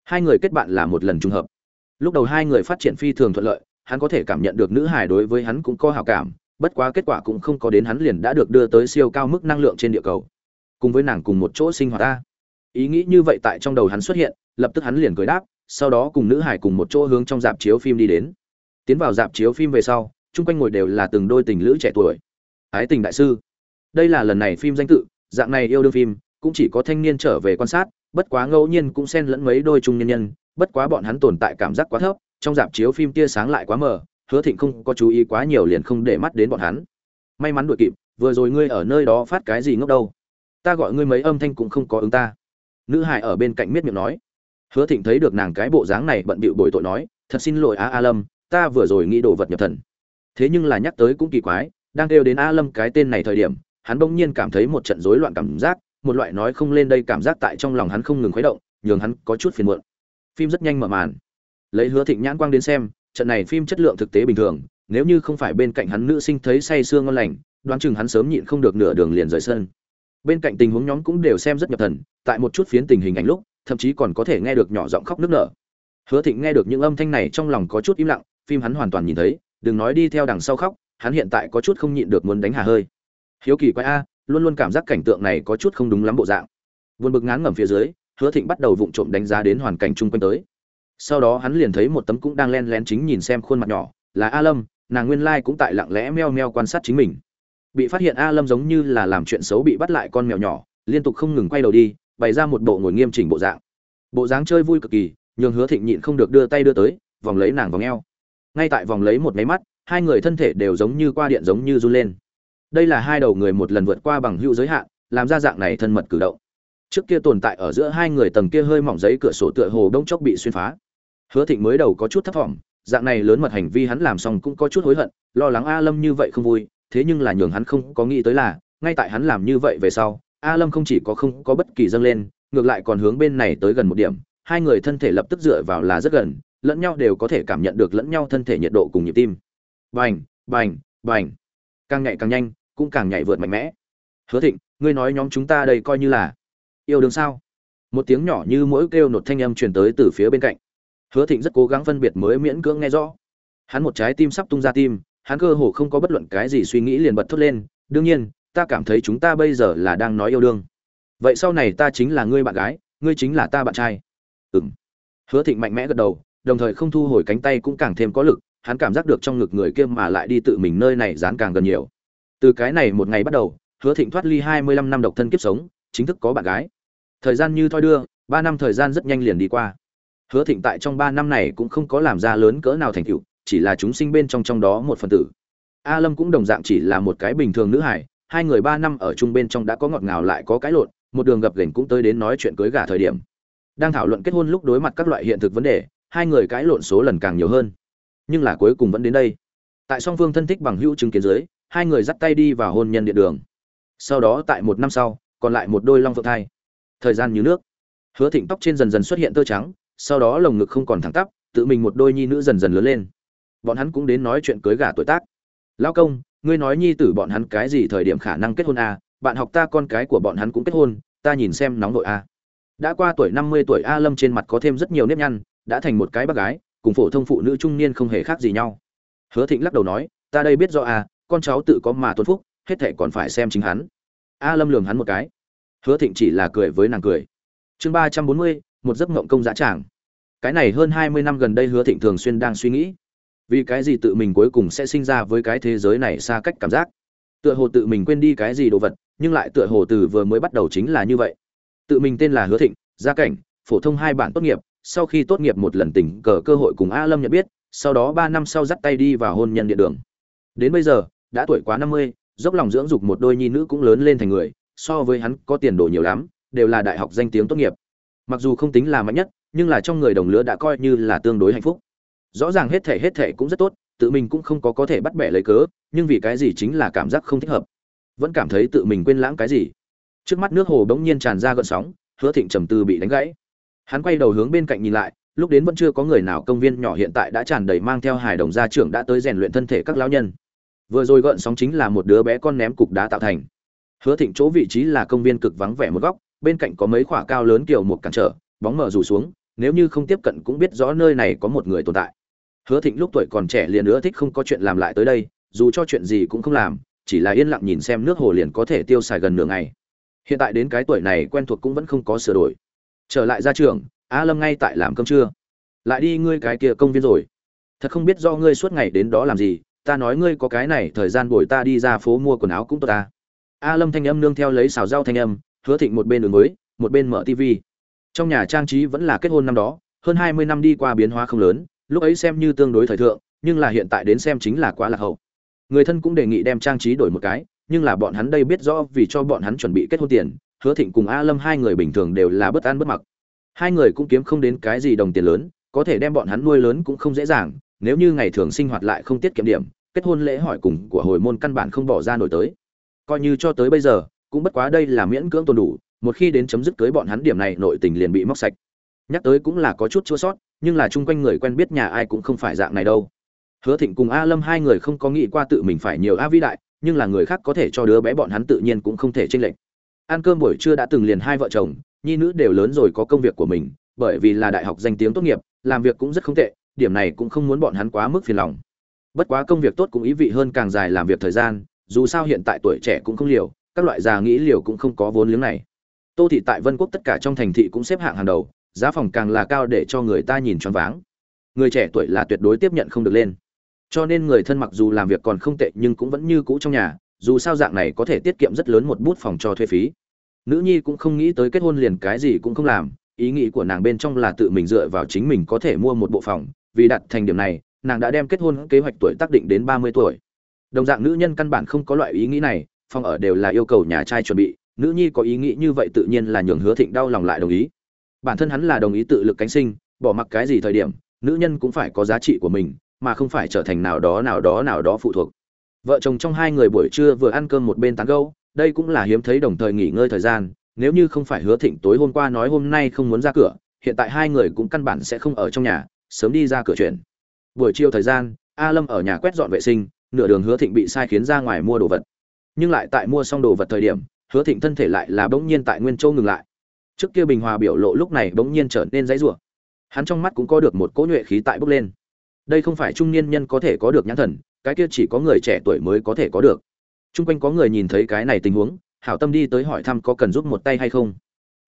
Hai người kết bạn là một lần trùng hợp. Lúc đầu hai người phát triển phi thường thuận lợi, hắn có thể cảm nhận được nữ hài đối với hắn cũng có hào cảm, bất quá kết quả cũng không có đến hắn liền đã được đưa tới siêu cao mức năng lượng trên địa cầu. Cùng với nàng cùng một chỗ sinh hoạt ta. Ý nghĩ như vậy tại trong đầu hắn xuất hiện, lập tức hắn liền cười đáp, sau đó cùng nữ hải cùng một chỗ hướng trong dạp chiếu phim đi đến. Tiến vào dạp chiếu phim về sau, chung quanh ngồi đều là từng đôi tình lữ trẻ tuổi. Ái tình đại sư. Đây là lần này phim danh tự, dạng này yêu đương phim cũng chỉ có thanh niên trở về quan sát, bất quá ngẫu nhiên cũng xen lẫn mấy đôi trung nhân nhân, bất quá bọn hắn tồn tại cảm giác quá thấp, trong dạp chiếu phim tia sáng lại quá mờ, hứa thịnh không có chú ý quá nhiều liền không để mắt đến bọn hắn. May mắn đuổi kịp, vừa rồi ngươi ở nơi đó phát cái gì ngốc đâu? Ta gọi ngươi mấy âm thanh cũng không có ứng ta. Nữ hải ở bên cạnh miết miệng nói. Hứa thịnh thấy được nàng cái bộ dáng này bận bịu bồi tội nói, thật xin lỗi á a lâm, ta vừa rồi nghĩ đồ vật nhập thần. Thế nhưng là nhắc tới cũng kỳ quái, đang kêu đến a lâm cái tên này thời điểm, hắn bỗng nhiên cảm thấy một trận rối loạn cảm giác một loại nói không lên đây cảm giác tại trong lòng hắn không ngừng khuấy động, nhường hắn có chút phiền muộn. Phim rất nhanh mở màn. Lấy hứa thịnh nhãn quang đến xem, trận này phim chất lượng thực tế bình thường, nếu như không phải bên cạnh hắn nữ sinh thấy say sương ngon lành, đoán chừng hắn sớm nhịn không được nửa đường liền rời sân. Bên cạnh tình huống nhóm cũng đều xem rất nhập thần, tại một chút phiến tình hình ảnh lúc, thậm chí còn có thể nghe được nhỏ giọng khóc nức nở. Hứa thịnh nghe được những âm thanh này trong lòng có chút im lặng, phim hắn hoàn toàn nhìn thấy, đừng nói đi theo đằng sau khóc, hắn hiện tại có chút không nhịn được muốn đánh hà hơi. Hiếu kỳ quái a luôn luôn cảm giác cảnh tượng này có chút không đúng lắm bộ dạng. Buồn bực ngán ngẩm phía dưới, hứa thịnh bắt đầu vụng trộm đánh giá đến hoàn cảnh chung quanh tới. Sau đó hắn liền thấy một tấm cũng đang len lén chính nhìn xem khuôn mặt nhỏ, là a lâm, nàng nguyên lai cũng tại lặng lẽ meo meo quan sát chính mình. Bị phát hiện a lâm giống như là làm chuyện xấu bị bắt lại con mèo nhỏ, liên tục không ngừng quay đầu đi, bày ra một bộ ngồi nghiêm chỉnh bộ dạng. Bộ dáng chơi vui cực kỳ, nhường hứa thịnh nhịn không được đưa tay đưa tới, vòng lấy nàng vòng eo. Ngay tại vòng lấy một máy mắt, hai người thân thể đều giống như qua điện giống như run lên đây là hai đầu người một lần vượt qua bằng hữu giới hạn, làm ra dạng này thân mật cử động. Trước kia tồn tại ở giữa hai người tầng kia hơi mỏng giấy cửa sổ tựa hồ đông chốc bị xuyên phá. Hứa thịnh mới đầu có chút thất vọng, dạng này lớn mật hành vi hắn làm xong cũng có chút hối hận, lo lắng a lâm như vậy không vui, thế nhưng là nhường hắn không có nghĩ tới là, ngay tại hắn làm như vậy về sau, a lâm không chỉ có không có bất kỳ dâng lên, ngược lại còn hướng bên này tới gần một điểm, hai người thân thể lập tức dựa vào là rất gần, lẫn nhau đều có thể cảm nhận được lẫn nhau thân thể nhiệt độ cùng nhịp tim. Bành bành bành. Càng ngày càng nhanh cũng càng nhảy vượt mạnh mẽ. Hứa thịnh, ngươi nói nhóm chúng ta đây coi như là yêu đương sao? Một tiếng nhỏ như mỗi kêu nột thanh âm truyền tới từ phía bên cạnh. Hứa thịnh rất cố gắng phân biệt mới miễn cưỡng nghe rõ. Hắn một trái tim sắp tung ra tim, hắn cơ hồ không có bất luận cái gì suy nghĩ liền bật thốt lên, đương nhiên, ta cảm thấy chúng ta bây giờ là đang nói yêu đương. Vậy sau này ta chính là ngươi bạn gái, ngươi chính là ta bạn trai. Ừng hứa thịnh mạnh mẽ gật đầu, đồng thời không thu hồi cánh tay cũng càng thêm có lực, hắn cảm giác được trong ngực người kia mà lại đi tự mình nơi này dán càng gần nhiều từ cái này một ngày bắt đầu, hứa thịnh thoát ly hai mươi lăm năm độc thân kiếp sống, chính thức có bạn gái. Thời gian như thoi đưa, ba năm thời gian rất nhanh liền đi qua. Hứa thịnh tại trong ba năm này cũng không có làm ra lớn cỡ nào thành tựu, chỉ là chúng sinh bên trong trong đó một phần tử. A lâm cũng đồng dạng chỉ là một cái bình thường nữ hải hai người ba năm ở chung bên trong đã có ngọt ngào lại có cái lộn, một đường gập ghềnh cũng tới đến nói chuyện cưới gả thời điểm. Đang thảo luận kết hôn lúc đối mặt các loại hiện thực vấn đề, hai người cãi lộn số lần càng nhiều hơn. Nhưng là cuối cùng vẫn đến đây. Tại song phương thân thích bằng hữu chứng kiến dưới hai người dắt tay đi vào hôn nhân điện đường. Sau đó tại một năm sau còn lại một đôi long phượng thai. Thời gian như nước. Hứa thịnh tóc trên dần dần xuất hiện tơ trắng sau đó lồng ngực không còn thẳng tắp tự mình một đôi nhi nữ dần dần lớn lên. Bọn hắn cũng đến nói chuyện cưới gả tuổi tác. Lão công ngươi nói nhi tử bọn hắn cái gì thời điểm khả năng kết hôn à, bạn học ta con cái của bọn hắn cũng kết hôn ta nhìn xem nóng nội a à. đã qua tuổi năm mươi tuổi a lâm trên mặt có thêm rất nhiều nếp nhăn đã thành một cái bác gái cùng phổ thông phụ nữ trung niên không hề khác gì nhau. Hứa thịnh lắc đầu nói ta đây biết rõ a con cháu tự có mà tuân phúc, hết thệ còn phải xem chính hắn. A lâm lường hắn một cái. Hứa thịnh chỉ là cười với nàng cười. Chương ba trăm bốn mươi, một giấc ngộng công dã tràng. Cái này hơn hai mươi năm gần đây hứa thịnh thường xuyên đang suy nghĩ. Vì cái gì tự mình cuối cùng sẽ sinh ra với cái thế giới này xa cách cảm giác? Tựa hồ tự mình quên đi cái gì đồ vật, nhưng lại tựa hồ từ vừa mới bắt đầu chính là như vậy. Tự mình tên là hứa thịnh, gia cảnh, phổ thông hai bản tốt nghiệp, sau khi tốt nghiệp một lần tình cờ cơ hội cùng a lâm nhận biết, sau đó ba năm sau dắt tay đi vào hôn nhân địa đường. Đến bây giờ đã tuổi quá năm mươi, dốc lòng dưỡng dục một đôi nhi nữ cũng lớn lên thành người, so với hắn có tiền đồ nhiều lắm, đều là đại học danh tiếng tốt nghiệp. Mặc dù không tính là mạnh nhất, nhưng là trong người đồng lứa đã coi như là tương đối hạnh phúc. Rõ ràng hết thể hết thể cũng rất tốt, tự mình cũng không có có thể bắt bẻ lấy cớ, nhưng vì cái gì chính là cảm giác không thích hợp. Vẫn cảm thấy tự mình quên lãng cái gì. Trước mắt nước hồ bỗng nhiên tràn ra gợn sóng, hứa thịnh trầm tư bị đánh gãy. Hắn quay đầu hướng bên cạnh nhìn lại, lúc đến vẫn chưa có người nào công viên nhỏ hiện tại đã tràn đầy mang theo hài đồng gia trưởng đã tới rèn luyện thân thể các lão nhân vừa rồi gợn sóng chính là một đứa bé con ném cục đá tạo thành. Hứa thịnh chỗ vị trí là công viên cực vắng vẻ một góc, bên cạnh có mấy khoả cao lớn kiểu một cản trở, bóng mở rủ xuống, nếu như không tiếp cận cũng biết rõ nơi này có một người tồn tại. Hứa thịnh lúc tuổi còn trẻ liền nữa thích không có chuyện làm lại tới đây, dù cho chuyện gì cũng không làm, chỉ là yên lặng nhìn xem nước hồ liền có thể tiêu xài gần nửa ngày. Hiện tại đến cái tuổi này quen thuộc cũng vẫn không có sửa đổi. Trở lại ra trường, a lâm ngay tại làm cơm trưa. Lại đi ngươi cái kia công viên rồi. Thật không biết do ngươi suốt ngày đến đó làm gì ta nói ngươi có cái này, thời gian bồi ta đi ra phố mua quần áo cũng tốt ta. A lâm thanh âm nương theo lấy xào rau thanh âm, hứa thịnh một bên đường mới, một bên mở tv trong nhà trang trí vẫn là kết hôn năm đó, hơn hai mươi năm đi qua biến hóa không lớn, lúc ấy xem như tương đối thời thượng, nhưng là hiện tại đến xem chính là quá lạc hậu. Người thân cũng đề nghị đem trang trí đổi một cái, nhưng là bọn hắn đây biết rõ vì cho bọn hắn chuẩn bị kết hôn tiền, hứa thịnh cùng a lâm hai người bình thường đều là bất an bất mặc. Hai người cũng kiếm không đến cái gì đồng tiền lớn, có thể đem bọn hắn nuôi lớn cũng không dễ dàng nếu như ngày thường sinh hoạt lại không tiết kiệm điểm, kết hôn lễ hỏi cùng của hồi môn căn bản không bỏ ra nổi tới. Coi như cho tới bây giờ, cũng bất quá đây là miễn cưỡng tồn đủ, một khi đến chấm dứt cưới bọn hắn điểm này nội tình liền bị móc sạch. Nhắc tới cũng là có chút chua sót, nhưng là chung quanh người quen biết nhà ai cũng không phải dạng này đâu. Hứa thịnh cùng a lâm hai người không có nghĩ qua tự mình phải nhiều a vĩ đại, nhưng là người khác có thể cho đứa bé bọn hắn tự nhiên cũng không thể chênh lệch. Ăn cơm buổi trưa đã từng liền hai vợ chồng, nhi nữ đều lớn rồi có công việc của mình, bởi vì là đại học danh tiếng tốt nghiệp, làm việc cũng rất không tệ điểm này cũng không muốn bọn hắn quá mức phiền lòng. Bất quá công việc tốt cũng ý vị hơn càng dài làm việc thời gian, dù sao hiện tại tuổi trẻ cũng không liều, các loại già nghĩ liều cũng không có vốn liếng này. Tô thị tại vân quốc tất cả trong thành thị cũng xếp hạng hàng đầu, giá phòng càng là cao để cho người ta nhìn choáng váng. Người trẻ tuổi là tuyệt đối tiếp nhận không được lên. Cho nên người thân mặc dù làm việc còn không tệ nhưng cũng vẫn như cũ trong nhà, dù sao dạng này có thể tiết kiệm rất lớn một bút phòng cho thuê phí. Nữ nhi cũng không nghĩ tới kết hôn liền cái gì cũng không làm, ý nghĩ của nàng bên trong là tự mình dựa vào chính mình có thể mua một bộ phòng vì đạt thành điểm này, nàng đã đem kết hôn kế hoạch tuổi tác định đến ba mươi tuổi. Đồng dạng nữ nhân căn bản không có loại ý nghĩ này, phòng ở đều là yêu cầu nhà trai chuẩn bị, nữ nhi có ý nghĩ như vậy tự nhiên là nhường hứa thịnh đau lòng lại đồng ý. Bản thân hắn là đồng ý tự lực cánh sinh, bỏ mặc cái gì thời điểm, nữ nhân cũng phải có giá trị của mình, mà không phải trở thành nào đó nào đó nào đó phụ thuộc. Vợ chồng trong hai người buổi trưa vừa ăn cơm một bên tán gẫu, đây cũng là hiếm thấy đồng thời nghỉ ngơi thời gian, nếu như không phải hứa thịnh tối hôm qua nói hôm nay không muốn ra cửa, hiện tại hai người cũng căn bản sẽ không ở trong nhà sớm đi ra cửa chuyện buổi chiều thời gian, a lâm ở nhà quét dọn vệ sinh, nửa đường hứa thịnh bị sai khiến ra ngoài mua đồ vật. Nhưng lại tại mua xong đồ vật thời điểm, hứa thịnh thân thể lại là bỗng nhiên tại nguyên châu ngừng lại. Trước kia bình hòa biểu lộ lúc này bỗng nhiên trở nên dãy rủa. Hắn trong mắt cũng có được một cỗ nhuệ khí tại bốc lên. Đây không phải trung niên nhân có thể có được nhãn thần, cái kia chỉ có người trẻ tuổi mới có thể có được. Trung quanh có người nhìn thấy cái này tình huống, hảo tâm đi tới hỏi thăm có cần giúp một tay hay không.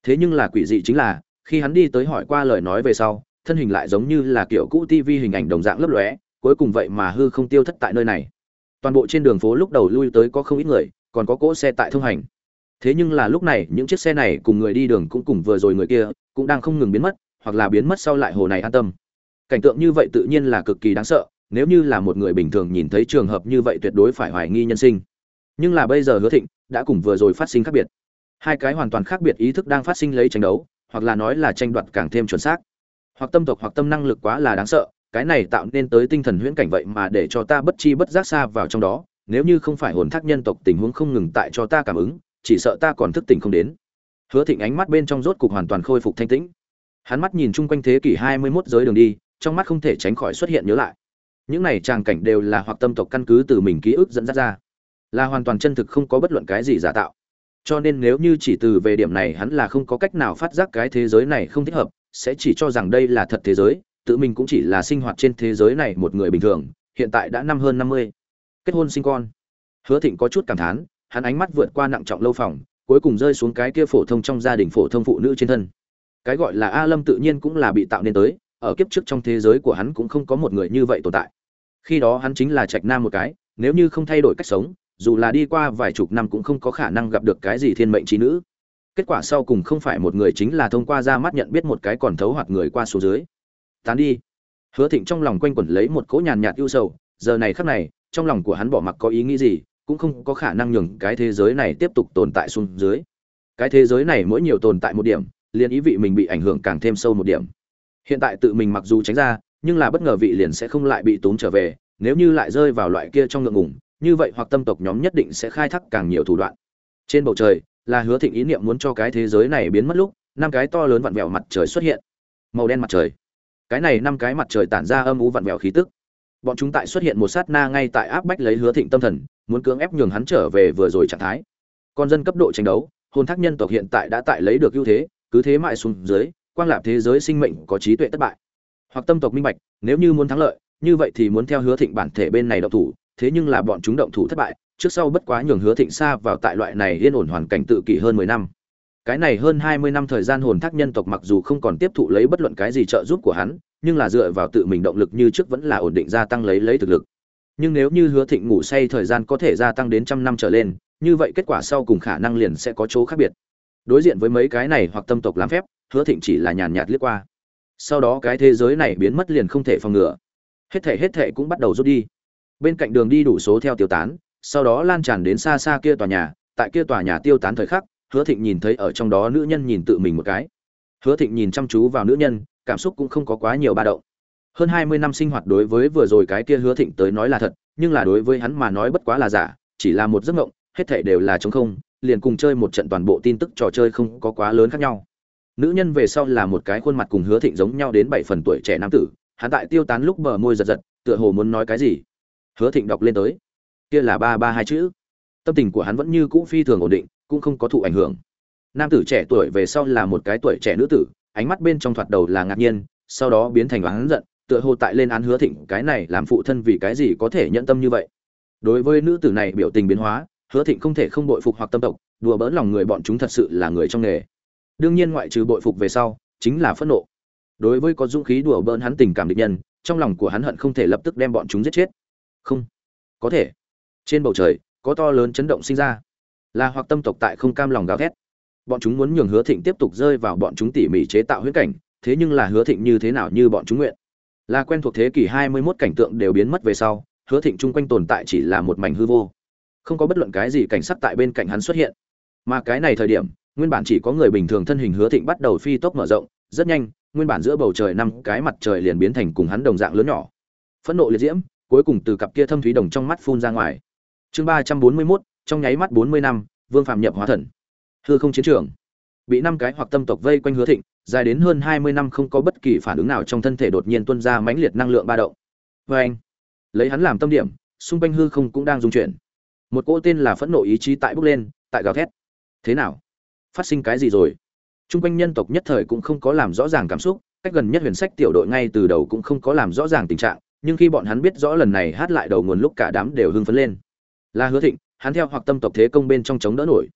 Thế nhưng là quỷ dị chính là, khi hắn đi tới hỏi qua lời nói về sau thân hình lại giống như là kiểu cũ tv hình ảnh đồng dạng lấp lóe, cuối cùng vậy mà hư không tiêu thất tại nơi này. Toàn bộ trên đường phố lúc đầu lui tới có không ít người, còn có cỗ xe tại thông hành. Thế nhưng là lúc này, những chiếc xe này cùng người đi đường cũng cùng vừa rồi người kia, cũng đang không ngừng biến mất, hoặc là biến mất sau lại hồ này an tâm. Cảnh tượng như vậy tự nhiên là cực kỳ đáng sợ, nếu như là một người bình thường nhìn thấy trường hợp như vậy tuyệt đối phải hoài nghi nhân sinh. Nhưng là bây giờ hứa thịnh đã cùng vừa rồi phát sinh khác biệt. Hai cái hoàn toàn khác biệt ý thức đang phát sinh lấy tranh đấu, hoặc là nói là tranh đoạt càng thêm chuẩn xác hoặc tâm tộc hoặc tâm năng lực quá là đáng sợ, cái này tạo nên tới tinh thần huyễn cảnh vậy mà để cho ta bất chi bất giác xa vào trong đó, nếu như không phải hồn thác nhân tộc tình huống không ngừng tại cho ta cảm ứng, chỉ sợ ta còn thức tỉnh không đến. Hứa thịnh ánh mắt bên trong rốt cục hoàn toàn khôi phục thanh tĩnh. Hắn mắt nhìn chung quanh thế kỷ hai mươi 21 giới đường đi, trong mắt không thể tránh khỏi xuất hiện nhớ lại. Những này tràng cảnh đều là hoặc tâm tộc căn cứ từ mình ký ức dẫn dắt ra. Là hoàn toàn chân thực không có bất luận cái gì giả tạo. Cho nên nếu như chỉ từ về điểm này hắn là không có cách nào phát giác cái thế giới này không thích hợp sẽ chỉ cho rằng đây là thật thế giới, tự mình cũng chỉ là sinh hoạt trên thế giới này một người bình thường, hiện tại đã năm hơn năm mươi. Kết hôn sinh con. Hứa thịnh có chút cảm thán, hắn ánh mắt vượt qua nặng trọng lâu phòng, cuối cùng rơi xuống cái kia phổ thông trong gia đình phổ thông phụ nữ trên thân. Cái gọi là a lâm tự nhiên cũng là bị tạo nên tới, ở kiếp trước trong thế giới của hắn cũng không có một người như vậy tồn tại. Khi đó hắn chính là trạch nam một cái, nếu như không thay đổi cách sống, dù là đi qua vài chục năm cũng không có khả năng gặp được cái gì thiên mệnh trí nữ kết quả sau cùng không phải một người chính là thông qua ra mắt nhận biết một cái còn thấu hoặc người qua số dưới. Tán đi. Hứa thịnh trong lòng quanh quẩn lấy một cỗ nhàn nhạt ưu sầu, giờ này khắc này, trong lòng của hắn bỏ mặc có ý nghĩ gì, cũng không có khả năng nhường cái thế giới này tiếp tục tồn tại xuống dưới. Cái thế giới này mỗi nhiều tồn tại một điểm, liền ý vị mình bị ảnh hưởng càng thêm sâu một điểm. Hiện tại tự mình mặc dù tránh ra, nhưng là bất ngờ vị liền sẽ không lại bị tốn trở về, nếu như lại rơi vào loại kia trong ngượng ngủng như vậy hoặc tâm tộc nhóm nhất định sẽ khai thác càng nhiều thủ đoạn. Trên bầu trời là hứa thịnh ý niệm muốn cho cái thế giới này biến mất lúc, năm cái to lớn vặn vẹo mặt trời xuất hiện. Màu đen mặt trời. Cái này năm cái mặt trời tản ra âm u vặn vẹo khí tức. Bọn chúng tại xuất hiện một sát na ngay tại áp bách lấy hứa thịnh tâm thần, muốn cưỡng ép nhường hắn trở về vừa rồi trạng thái. Con dân cấp độ tranh đấu, hồn thác nhân tộc hiện tại đã tại lấy được ưu thế, cứ thế mãi xuống dưới, quang lạp thế giới sinh mệnh có trí tuệ thất bại. Hoặc tâm tộc minh bạch, nếu như muốn thắng lợi, như vậy thì muốn theo hứa thịnh bản thể bên này động thủ, thế nhưng là bọn chúng động thủ thất bại trước sau bất quá nhường hứa thịnh xa vào tại loại này yên ổn hoàn cảnh tự kỷ hơn mười năm. Cái này hơn hai mươi năm thời gian hồn thác nhân tộc mặc dù không còn tiếp thụ lấy bất luận cái gì trợ giúp của hắn, nhưng là dựa vào tự mình động lực như trước vẫn là ổn định gia tăng lấy lấy thực lực. Nhưng nếu như hứa thịnh ngủ say thời gian có thể gia tăng đến trăm năm trở lên, như vậy kết quả sau cùng khả năng liền sẽ có chỗ khác biệt. Đối diện với mấy cái này hoặc tâm tộc làm phép, hứa thịnh chỉ là nhàn nhạt liếc qua. Sau đó cái thế giới này biến mất liền không thể phòng ngừa. Hết thể hết thể cũng bắt đầu rút đi. Bên cạnh đường đi đủ số theo tiêu tán sau đó lan tràn đến xa xa kia tòa nhà, tại kia tòa nhà tiêu tán thời khắc, hứa thịnh nhìn thấy ở trong đó nữ nhân nhìn tự mình một cái. Hứa thịnh nhìn chăm chú vào nữ nhân, cảm xúc cũng không có quá nhiều ba động. Hơn hai mươi năm sinh hoạt đối với vừa rồi cái kia hứa thịnh tới nói là thật, nhưng là đối với hắn mà nói bất quá là giả, chỉ là một giấc mộng, hết thảy đều là trống không, liền cùng chơi một trận toàn bộ tin tức trò chơi không có quá lớn khác nhau. Nữ nhân về sau là một cái khuôn mặt cùng hứa thịnh giống nhau đến bảy phần tuổi trẻ nam tử, hắn tại tiêu tán lúc bờ môi giật giật, tựa hồ muốn nói cái gì. Hứa thịnh đọc lên tới kia là ba ba hai chữ. Tâm tình của hắn vẫn như cũ phi thường ổn định, cũng không có thụ ảnh hưởng. Nam tử trẻ tuổi về sau là một cái tuổi trẻ nữ tử, ánh mắt bên trong thoạt đầu là ngạc nhiên, sau đó biến thành oán giận, tựa hồ tại lên án hứa thịnh, cái này làm phụ thân vì cái gì có thể nhận tâm như vậy. Đối với nữ tử này biểu tình biến hóa, hứa thịnh không thể không bội phục hoặc tâm tộc, đùa bỡn lòng người bọn chúng thật sự là người trong nghề. Đương nhiên ngoại trừ bội phục về sau, chính là phẫn nộ. Đối với có dũng khí đùa bỡn hắn tình cảm địch nhân, trong lòng của hắn hận không thể lập tức đem bọn chúng giết chết. Không. Có thể trên bầu trời, có to lớn chấn động sinh ra. Là hoặc tâm tộc tại không cam lòng gào thét. Bọn chúng muốn nhường hứa thịnh tiếp tục rơi vào bọn chúng tỉ mỉ chế tạo huyết cảnh, thế nhưng là hứa thịnh như thế nào như bọn chúng nguyện. Là quen thuộc thế kỷ 21 cảnh tượng đều biến mất về sau, hứa thịnh chung quanh tồn tại chỉ là một mảnh hư vô. Không có bất luận cái gì cảnh sắc tại bên cạnh hắn xuất hiện. Mà cái này thời điểm, nguyên bản chỉ có người bình thường thân hình hứa thịnh bắt đầu phi tốc mở rộng, rất nhanh, nguyên bản giữa bầu trời năm cái mặt trời liền biến thành cùng hắn đồng dạng lớn nhỏ. Phẫn nộ liệt diễm, cuối cùng từ cặp kia thâm thúy đồng trong mắt phun ra ngoài chương ba trăm bốn mươi mốt trong nháy mắt bốn mươi năm vương phạm nhập hóa thần. Hư không chiến trường. Bị năm cái hoặc tâm tộc vây quanh hứa thịnh dài đến hơn hai mươi năm không có bất kỳ phản ứng nào trong thân thể đột nhiên tuôn ra mãnh liệt năng lượng ba động. Vê anh lấy hắn làm tâm điểm xung quanh hư không cũng đang dung chuyển. Một cỗ tên là phẫn nộ ý chí tại bốc lên tại gào thét. Thế nào? Phát sinh cái gì rồi? Trung quanh nhân tộc nhất thời cũng không có làm rõ ràng cảm xúc, cách gần nhất huyền sách tiểu đội ngay từ đầu cũng không có làm rõ ràng tình trạng, nhưng khi bọn hắn biết rõ lần này hát lại đầu nguồn lúc cả đám đều hưng phấn lên. Là Hứa Thịnh, hắn theo hoặc tâm tộc thế công bên trong chống đỡ nổi.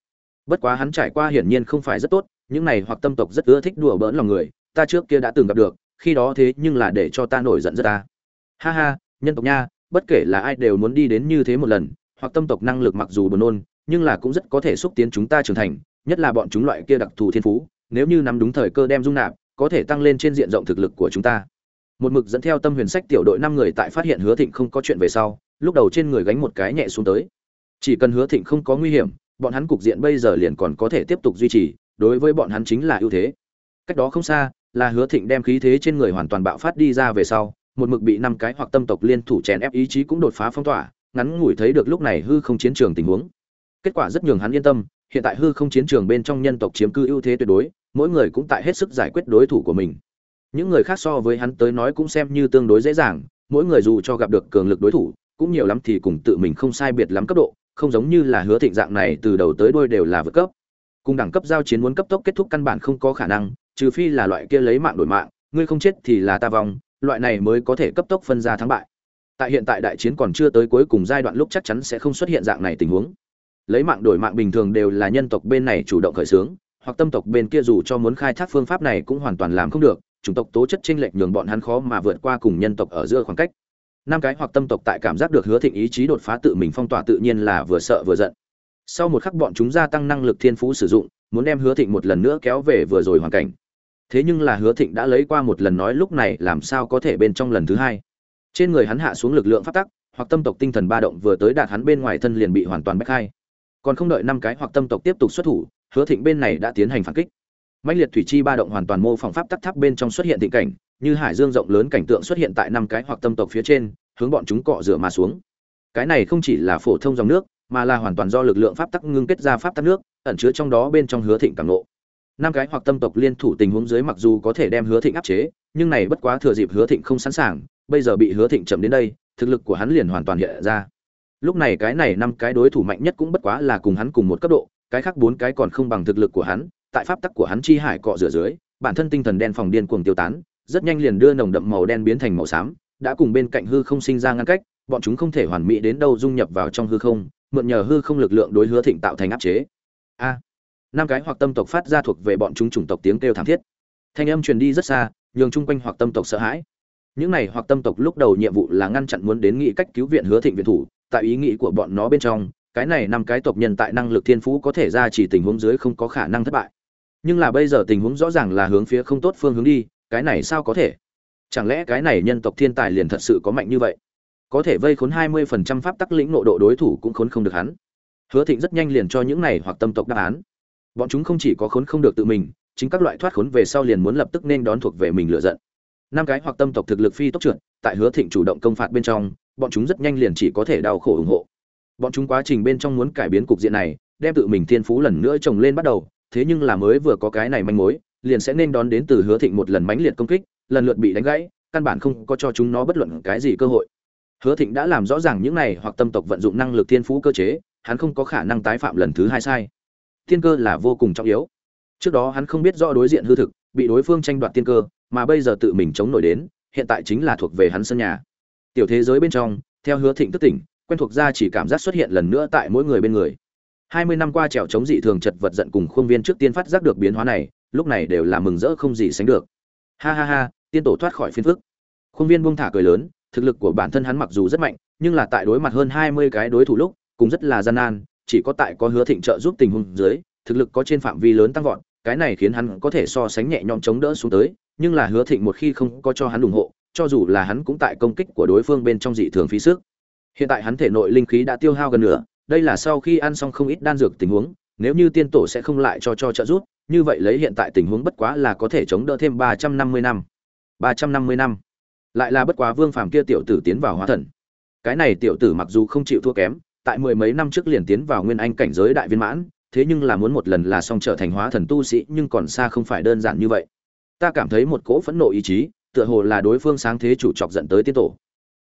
Bất quá hắn trải qua hiển nhiên không phải rất tốt, những này hoặc tâm tộc rất ưa thích đùa bỡn lòng người, ta trước kia đã từng gặp được, khi đó thế nhưng là để cho ta nổi giận rất ta. Ha ha, nhân tộc nha, bất kể là ai đều muốn đi đến như thế một lần, hoặc tâm tộc năng lực mặc dù buồn nôn, nhưng là cũng rất có thể xúc tiến chúng ta trưởng thành, nhất là bọn chúng loại kia đặc thù thiên phú, nếu như nắm đúng thời cơ đem dung nạp, có thể tăng lên trên diện rộng thực lực của chúng ta. Một mực dẫn theo Tâm Huyền Sách tiểu đội năm người tại phát hiện Hứa Thịnh không có chuyện về sau, lúc đầu trên người gánh một cái nhẹ xuống tới. Chỉ cần Hứa Thịnh không có nguy hiểm, bọn hắn cục diện bây giờ liền còn có thể tiếp tục duy trì, đối với bọn hắn chính là ưu thế. cách đó không xa là hứa thịnh đem khí thế trên người hoàn toàn bạo phát đi ra về sau một mực bị năm cái hoặc tâm tộc liên thủ chèn ép ý chí cũng đột phá phong tỏa ngắn ngủi thấy được lúc này hư không chiến trường tình huống kết quả rất nhường hắn yên tâm hiện tại hư không chiến trường bên trong nhân tộc chiếm cư ưu thế tuyệt đối mỗi người cũng tại hết sức giải quyết đối thủ của mình những người khác so với hắn tới nói cũng xem như tương đối dễ dàng mỗi người dù cho gặp được cường lực đối thủ cũng nhiều lắm thì cùng tự mình không sai biệt lắm cấp độ, không giống như là hứa thịnh dạng này từ đầu tới đuôi đều là vượt cấp. Cùng đẳng cấp giao chiến muốn cấp tốc kết thúc căn bản không có khả năng, trừ phi là loại kia lấy mạng đổi mạng, ngươi không chết thì là ta vong, loại này mới có thể cấp tốc phân ra thắng bại. Tại hiện tại đại chiến còn chưa tới cuối cùng giai đoạn lúc chắc chắn sẽ không xuất hiện dạng này tình huống. Lấy mạng đổi mạng bình thường đều là nhân tộc bên này chủ động khởi xướng, hoặc tâm tộc bên kia dù cho muốn khai thác phương pháp này cũng hoàn toàn làm không được, chủng tộc tố chất chênh lệch nhường bọn hắn khó mà vượt qua cùng nhân tộc ở giữa khoảng cách năm cái hoặc tâm tộc tại cảm giác được hứa thịnh ý chí đột phá tự mình phong tỏa tự nhiên là vừa sợ vừa giận. Sau một khắc bọn chúng gia tăng năng lực thiên phú sử dụng, muốn đem hứa thịnh một lần nữa kéo về vừa rồi hoàn cảnh. Thế nhưng là hứa thịnh đã lấy qua một lần nói lúc này làm sao có thể bên trong lần thứ hai. Trên người hắn hạ xuống lực lượng phát tắc, hoặc tâm tộc tinh thần ba động vừa tới đạt hắn bên ngoài thân liền bị hoàn toàn bách hai. Còn không đợi năm cái hoặc tâm tộc tiếp tục xuất thủ, hứa thịnh bên này đã tiến hành phản kích. Mạnh liệt thủy chi ba động hoàn toàn mô phỏng pháp tắc tháp bên trong xuất hiện tình cảnh như hải dương rộng lớn cảnh tượng xuất hiện tại năm cái hoặc tâm tộc phía trên, hướng bọn chúng cọ rửa mà xuống. Cái này không chỉ là phổ thông dòng nước, mà là hoàn toàn do lực lượng pháp tắc ngưng kết ra pháp tắc nước, ẩn chứa trong đó bên trong hứa thịnh cảm nộ năm cái hoặc tâm tộc liên thủ tình huống dưới mặc dù có thể đem hứa thịnh áp chế, nhưng này bất quá thừa dịp hứa thịnh không sẵn sàng, bây giờ bị hứa thịnh chậm đến đây, thực lực của hắn liền hoàn toàn hiện ra. Lúc này cái này năm cái đối thủ mạnh nhất cũng bất quá là cùng hắn cùng một cấp độ, cái khác bốn cái còn không bằng thực lực của hắn, tại pháp tắc của hắn chi hải cọ rửa dưới, bản thân tinh thần đen phòng điên cuồng tiêu tán rất nhanh liền đưa nồng đậm màu đen biến thành màu xám, đã cùng bên cạnh hư không sinh ra ngăn cách, bọn chúng không thể hoàn mỹ đến đâu dung nhập vào trong hư không, mượn nhờ hư không lực lượng đối hứa thịnh tạo thành áp chế. A. Năm cái hoặc tâm tộc phát ra thuộc về bọn chúng chủng tộc tiếng kêu thảm thiết. Thanh âm truyền đi rất xa, nhường chung quanh hoặc tâm tộc sợ hãi. Những này hoặc tâm tộc lúc đầu nhiệm vụ là ngăn chặn muốn đến nghị cách cứu viện hứa thịnh viện thủ, tại ý nghĩ của bọn nó bên trong, cái này năm cái tộc nhân tại năng lực thiên phú có thể ra chỉ tình huống dưới không có khả năng thất bại. Nhưng là bây giờ tình huống rõ ràng là hướng phía không tốt phương hướng đi cái này sao có thể? Chẳng lẽ cái này nhân tộc thiên tài liền thật sự có mạnh như vậy? Có thể vây khốn hai mươi phần trăm pháp tắc lĩnh nộ độ đối thủ cũng khốn không được hắn. Hứa thịnh rất nhanh liền cho những này hoặc tâm tộc đáp án. Bọn chúng không chỉ có khốn không được tự mình, chính các loại thoát khốn về sau liền muốn lập tức nên đón thuộc về mình lựa giận. Năm cái hoặc tâm tộc thực lực phi tốc trượt, tại hứa thịnh chủ động công phạt bên trong, bọn chúng rất nhanh liền chỉ có thể đau khổ ủng hộ. Bọn chúng quá trình bên trong muốn cải biến cục diện này, đem tự mình thiên phú lần nữa trồng lên bắt đầu, thế nhưng là mới vừa có cái này manh mối liền sẽ nên đón đến từ hứa thịnh một lần mãnh liệt công kích, lần lượt bị đánh gãy, căn bản không có cho chúng nó bất luận cái gì cơ hội. Hứa thịnh đã làm rõ ràng những này hoặc tâm tộc vận dụng năng lực thiên phú cơ chế, hắn không có khả năng tái phạm lần thứ hai sai. Tiên cơ là vô cùng trọng yếu. Trước đó hắn không biết rõ đối diện hư thực, bị đối phương tranh đoạt tiên cơ, mà bây giờ tự mình chống nổi đến, hiện tại chính là thuộc về hắn sân nhà. Tiểu thế giới bên trong, theo hứa thịnh thức tỉnh, quen thuộc ra chỉ cảm giác xuất hiện lần nữa tại mỗi người bên người. Hai mươi năm qua trèo chống dị thường chật vật giận cùng khuôn viên trước tiên phát giác được biến hóa này lúc này đều là mừng rỡ không gì sánh được. Ha ha ha, tiên tổ thoát khỏi phiên phức. Khuôn viên buông thả cười lớn, thực lực của bản thân hắn mặc dù rất mạnh, nhưng là tại đối mặt hơn hai mươi cái đối thủ lúc, cũng rất là gian nan, chỉ có tại có hứa thịnh trợ giúp tình huống dưới, thực lực có trên phạm vi lớn tăng vọt, cái này khiến hắn có thể so sánh nhẹ nhõm chống đỡ xuống tới, nhưng là hứa thịnh một khi không có cho hắn ủng hộ, cho dù là hắn cũng tại công kích của đối phương bên trong dị thường phí sức. Hiện tại hắn thể nội linh khí đã tiêu hao gần nửa, đây là sau khi ăn xong không ít đan dược tình huống, nếu như tiên tổ sẽ không lại cho cho trợ giúp như vậy lấy hiện tại tình huống bất quá là có thể chống đỡ thêm ba trăm năm mươi năm. ba trăm năm mươi năm. Lại là bất quá vương phàm kia tiểu tử tiến vào hóa thần. Cái này tiểu tử mặc dù không chịu thua kém, tại mười mấy năm trước liền tiến vào nguyên anh cảnh giới đại viên mãn, thế nhưng là muốn một lần là xong trở thành hóa thần tu sĩ, nhưng còn xa không phải đơn giản như vậy. Ta cảm thấy một cỗ phẫn nộ ý chí, tựa hồ là đối phương sáng thế chủ chọc giận tới tiên tổ.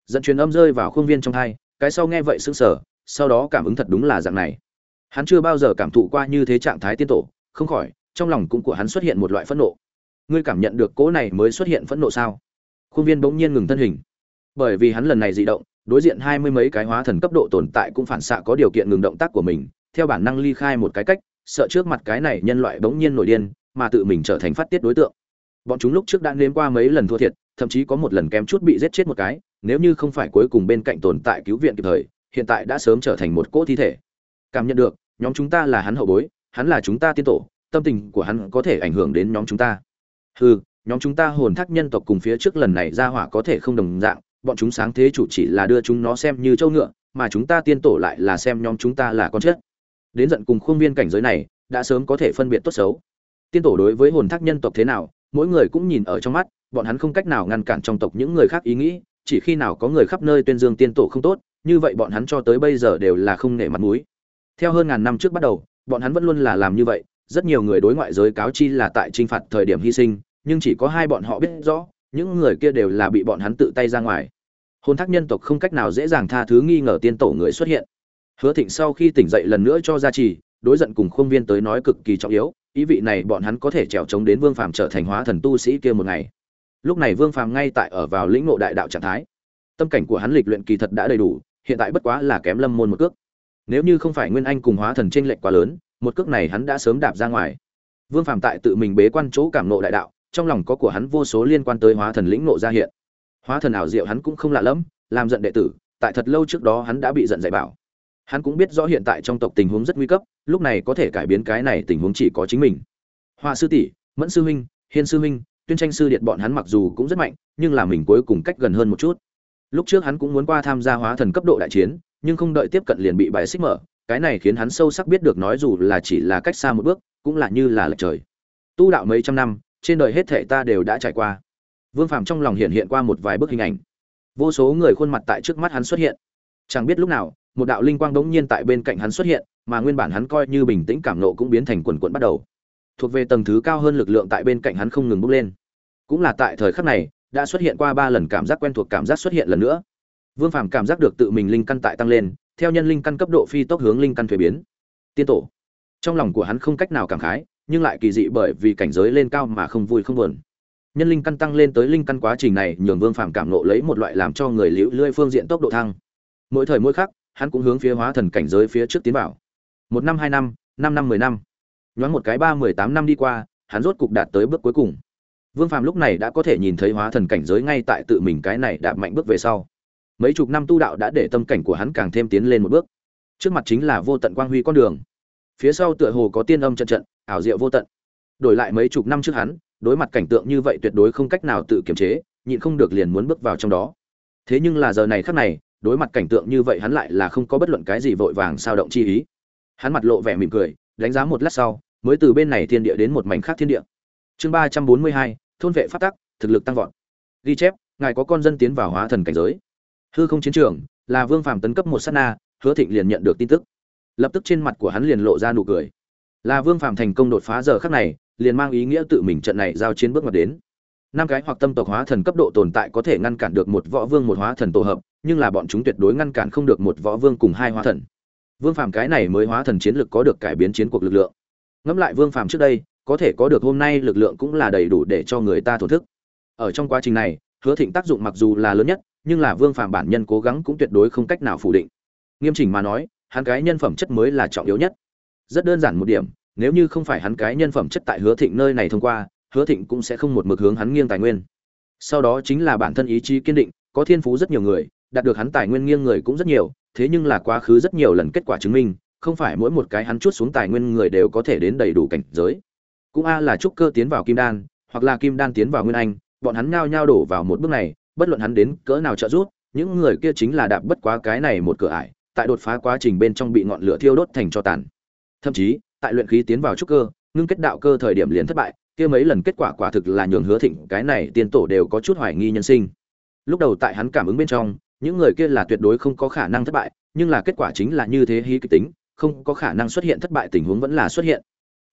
Dẫn truyền âm rơi vào khuôn viên trong hai, cái sau nghe vậy sững sờ, sau đó cảm ứng thật đúng là dạng này. Hắn chưa bao giờ cảm thụ qua như thế trạng thái tiên tổ, không khỏi trong lòng cũng của hắn xuất hiện một loại phẫn nộ. Ngươi cảm nhận được cỗ này mới xuất hiện phẫn nộ sao? Khuôn viên bỗng nhiên ngừng thân hình. Bởi vì hắn lần này dị động, đối diện hai mươi mấy cái hóa thần cấp độ tồn tại cũng phản xạ có điều kiện ngừng động tác của mình, theo bản năng ly khai một cái cách, sợ trước mặt cái này nhân loại bỗng nhiên nổi điên, mà tự mình trở thành phát tiết đối tượng. Bọn chúng lúc trước đã nếm qua mấy lần thua thiệt, thậm chí có một lần kém chút bị giết chết một cái, nếu như không phải cuối cùng bên cạnh tồn tại cứu viện kịp thời, hiện tại đã sớm trở thành một cỗ thi thể. Cảm nhận được, nhóm chúng ta là hắn hậu bối, hắn là chúng ta tiên tổ tâm tình của hắn có thể ảnh hưởng đến nhóm chúng ta. Hừ, nhóm chúng ta hồn thác nhân tộc cùng phía trước lần này ra hỏa có thể không đồng dạng, bọn chúng sáng thế chủ chỉ là đưa chúng nó xem như châu ngựa, mà chúng ta tiên tổ lại là xem nhóm chúng ta là con chết. Đến giận cùng khuôn viên cảnh giới này, đã sớm có thể phân biệt tốt xấu. Tiên tổ đối với hồn thác nhân tộc thế nào, mỗi người cũng nhìn ở trong mắt, bọn hắn không cách nào ngăn cản trong tộc những người khác ý nghĩ, chỉ khi nào có người khắp nơi tuyên dương tiên tổ không tốt, như vậy bọn hắn cho tới bây giờ đều là không nể mặt mũi. Theo hơn ngàn năm trước bắt đầu, bọn hắn vẫn luôn là làm như vậy rất nhiều người đối ngoại giới cáo chi là tại trinh phạt thời điểm hy sinh, nhưng chỉ có hai bọn họ biết rõ, những người kia đều là bị bọn hắn tự tay ra ngoài. Hôn thác nhân tộc không cách nào dễ dàng tha thứ nghi ngờ tiên tổ người xuất hiện. Hứa thịnh sau khi tỉnh dậy lần nữa cho gia trì đối giận cùng khuôn viên tới nói cực kỳ trọng yếu, ý vị này bọn hắn có thể trèo trống đến vương phàm trở thành hóa thần tu sĩ kia một ngày. Lúc này vương phàm ngay tại ở vào lĩnh ngộ đại đạo trạng thái. Tâm cảnh của hắn lịch luyện kỳ thật đã đầy đủ, hiện tại bất quá là kém lâm môn một cước. Nếu như không phải nguyên anh cùng hóa thần tranh lệch quá lớn một cước này hắn đã sớm đạp ra ngoài. Vương phàm tại tự mình bế quan chỗ cảm nộ đại đạo, trong lòng có của hắn vô số liên quan tới hóa thần lĩnh nộ ra hiện. Hóa thần ảo diệu hắn cũng không lạ lẫm, làm giận đệ tử, tại thật lâu trước đó hắn đã bị giận dạy bảo. Hắn cũng biết rõ hiện tại trong tộc tình huống rất nguy cấp, lúc này có thể cải biến cái này tình huống chỉ có chính mình. Hoa sư tỷ, mẫn sư huynh, hiên sư huynh, tuyên tranh sư điện bọn hắn mặc dù cũng rất mạnh, nhưng là mình cuối cùng cách gần hơn một chút. Lúc trước hắn cũng muốn qua tham gia hóa thần cấp độ đại chiến, nhưng không đợi tiếp cận liền bị bài xích mở cái này khiến hắn sâu sắc biết được nói dù là chỉ là cách xa một bước cũng là như là lệch trời. Tu đạo mấy trăm năm trên đời hết thệ ta đều đã trải qua. Vương phàm trong lòng hiện hiện qua một vài bức hình ảnh. Vô số người khuôn mặt tại trước mắt hắn xuất hiện. Chẳng biết lúc nào một đạo linh quang đống nhiên tại bên cạnh hắn xuất hiện mà nguyên bản hắn coi như bình tĩnh cảm nộ cũng biến thành quần quần bắt đầu. Thuộc về tầng thứ cao hơn lực lượng tại bên cạnh hắn không ngừng bốc lên. Cũng là tại thời khắc này đã xuất hiện qua ba lần cảm giác quen thuộc cảm giác xuất hiện lần nữa. Vương Phàm cảm giác được tự mình linh căn tại tăng lên, theo nhân linh căn cấp độ phi tốc hướng linh căn thuế biến. Tiên tổ. Trong lòng của hắn không cách nào cảm khái, nhưng lại kỳ dị bởi vì cảnh giới lên cao mà không vui không buồn. Nhân linh căn tăng lên tới linh căn quá trình này, nhường Vương Phàm cảm ngộ lấy một loại làm cho người liễu lươi phương diện tốc độ thăng. Mỗi thời mỗi khắc, hắn cũng hướng phía hóa thần cảnh giới phía trước tiến vào. Một năm hai năm, năm năm mười năm. Nhoáng một cái ba mười tám năm đi qua, hắn rốt cục đạt tới bước cuối cùng. Vương Phàm lúc này đã có thể nhìn thấy hóa thần cảnh giới ngay tại tự mình cái này đạp mạnh bước về sau mấy chục năm tu đạo đã để tâm cảnh của hắn càng thêm tiến lên một bước. Trước mặt chính là vô tận quang huy con đường. Phía sau tựa hồ có tiên âm trận trận, ảo diệu vô tận. Đổi lại mấy chục năm trước hắn, đối mặt cảnh tượng như vậy tuyệt đối không cách nào tự kiềm chế, nhịn không được liền muốn bước vào trong đó. Thế nhưng là giờ này khắc này, đối mặt cảnh tượng như vậy hắn lại là không có bất luận cái gì vội vàng sao động chi ý. Hắn mặt lộ vẻ mỉm cười, đánh giá một lát sau, mới từ bên này thiên địa đến một mảnh khác thiên địa. Chương ba trăm bốn mươi hai, thôn vệ phát tắc, thực lực tăng vọt. Ghi chép, ngài có con dân tiến vào hóa thần cảnh giới hư không chiến trường, là vương phàm tấn cấp một sát na, hứa thịnh liền nhận được tin tức. Lập tức trên mặt của hắn liền lộ ra nụ cười. Là vương phàm thành công đột phá giờ khắc này, liền mang ý nghĩa tự mình trận này giao chiến bước ngoặt đến. Năm cái hoặc tâm tộc hóa thần cấp độ tồn tại có thể ngăn cản được một võ vương một hóa thần tổ hợp, nhưng là bọn chúng tuyệt đối ngăn cản không được một võ vương cùng hai hóa thần. Vương phàm cái này mới hóa thần chiến lực có được cải biến chiến cuộc lực lượng. Ngẫm lại vương phàm trước đây, có thể có được hôm nay lực lượng cũng là đầy đủ để cho người ta thổ thức. Ở trong quá trình này, hứa thịnh tác dụng mặc dù là lớn nhất nhưng là Vương Phàm bản nhân cố gắng cũng tuyệt đối không cách nào phủ định. Nghiêm chỉnh mà nói, hắn cái nhân phẩm chất mới là trọng yếu nhất. Rất đơn giản một điểm, nếu như không phải hắn cái nhân phẩm chất tại Hứa Thịnh nơi này thông qua, Hứa Thịnh cũng sẽ không một mực hướng hắn nghiêng tài nguyên. Sau đó chính là bản thân ý chí kiên định, có thiên phú rất nhiều người, đạt được hắn tài nguyên nghiêng người cũng rất nhiều, thế nhưng là quá khứ rất nhiều lần kết quả chứng minh, không phải mỗi một cái hắn chuốt xuống tài nguyên người đều có thể đến đầy đủ cảnh giới. Cũng a là trúc cơ tiến vào kim đan, hoặc là kim đan tiến vào nguyên anh, bọn hắn nhao nhao đổ vào một bước này, bất luận hắn đến cỡ nào trợ giúp, những người kia chính là đạp bất quá cái này một cửa ải, tại đột phá quá trình bên trong bị ngọn lửa thiêu đốt thành cho tàn. Thậm chí, tại luyện khí tiến vào trúc cơ, ngưng kết đạo cơ thời điểm liền thất bại, kia mấy lần kết quả quả thực là nhường Hứa Thịnh cái này tiên tổ đều có chút hoài nghi nhân sinh. Lúc đầu tại hắn cảm ứng bên trong, những người kia là tuyệt đối không có khả năng thất bại, nhưng là kết quả chính là như thế hí kịch tính, không có khả năng xuất hiện thất bại tình huống vẫn là xuất hiện.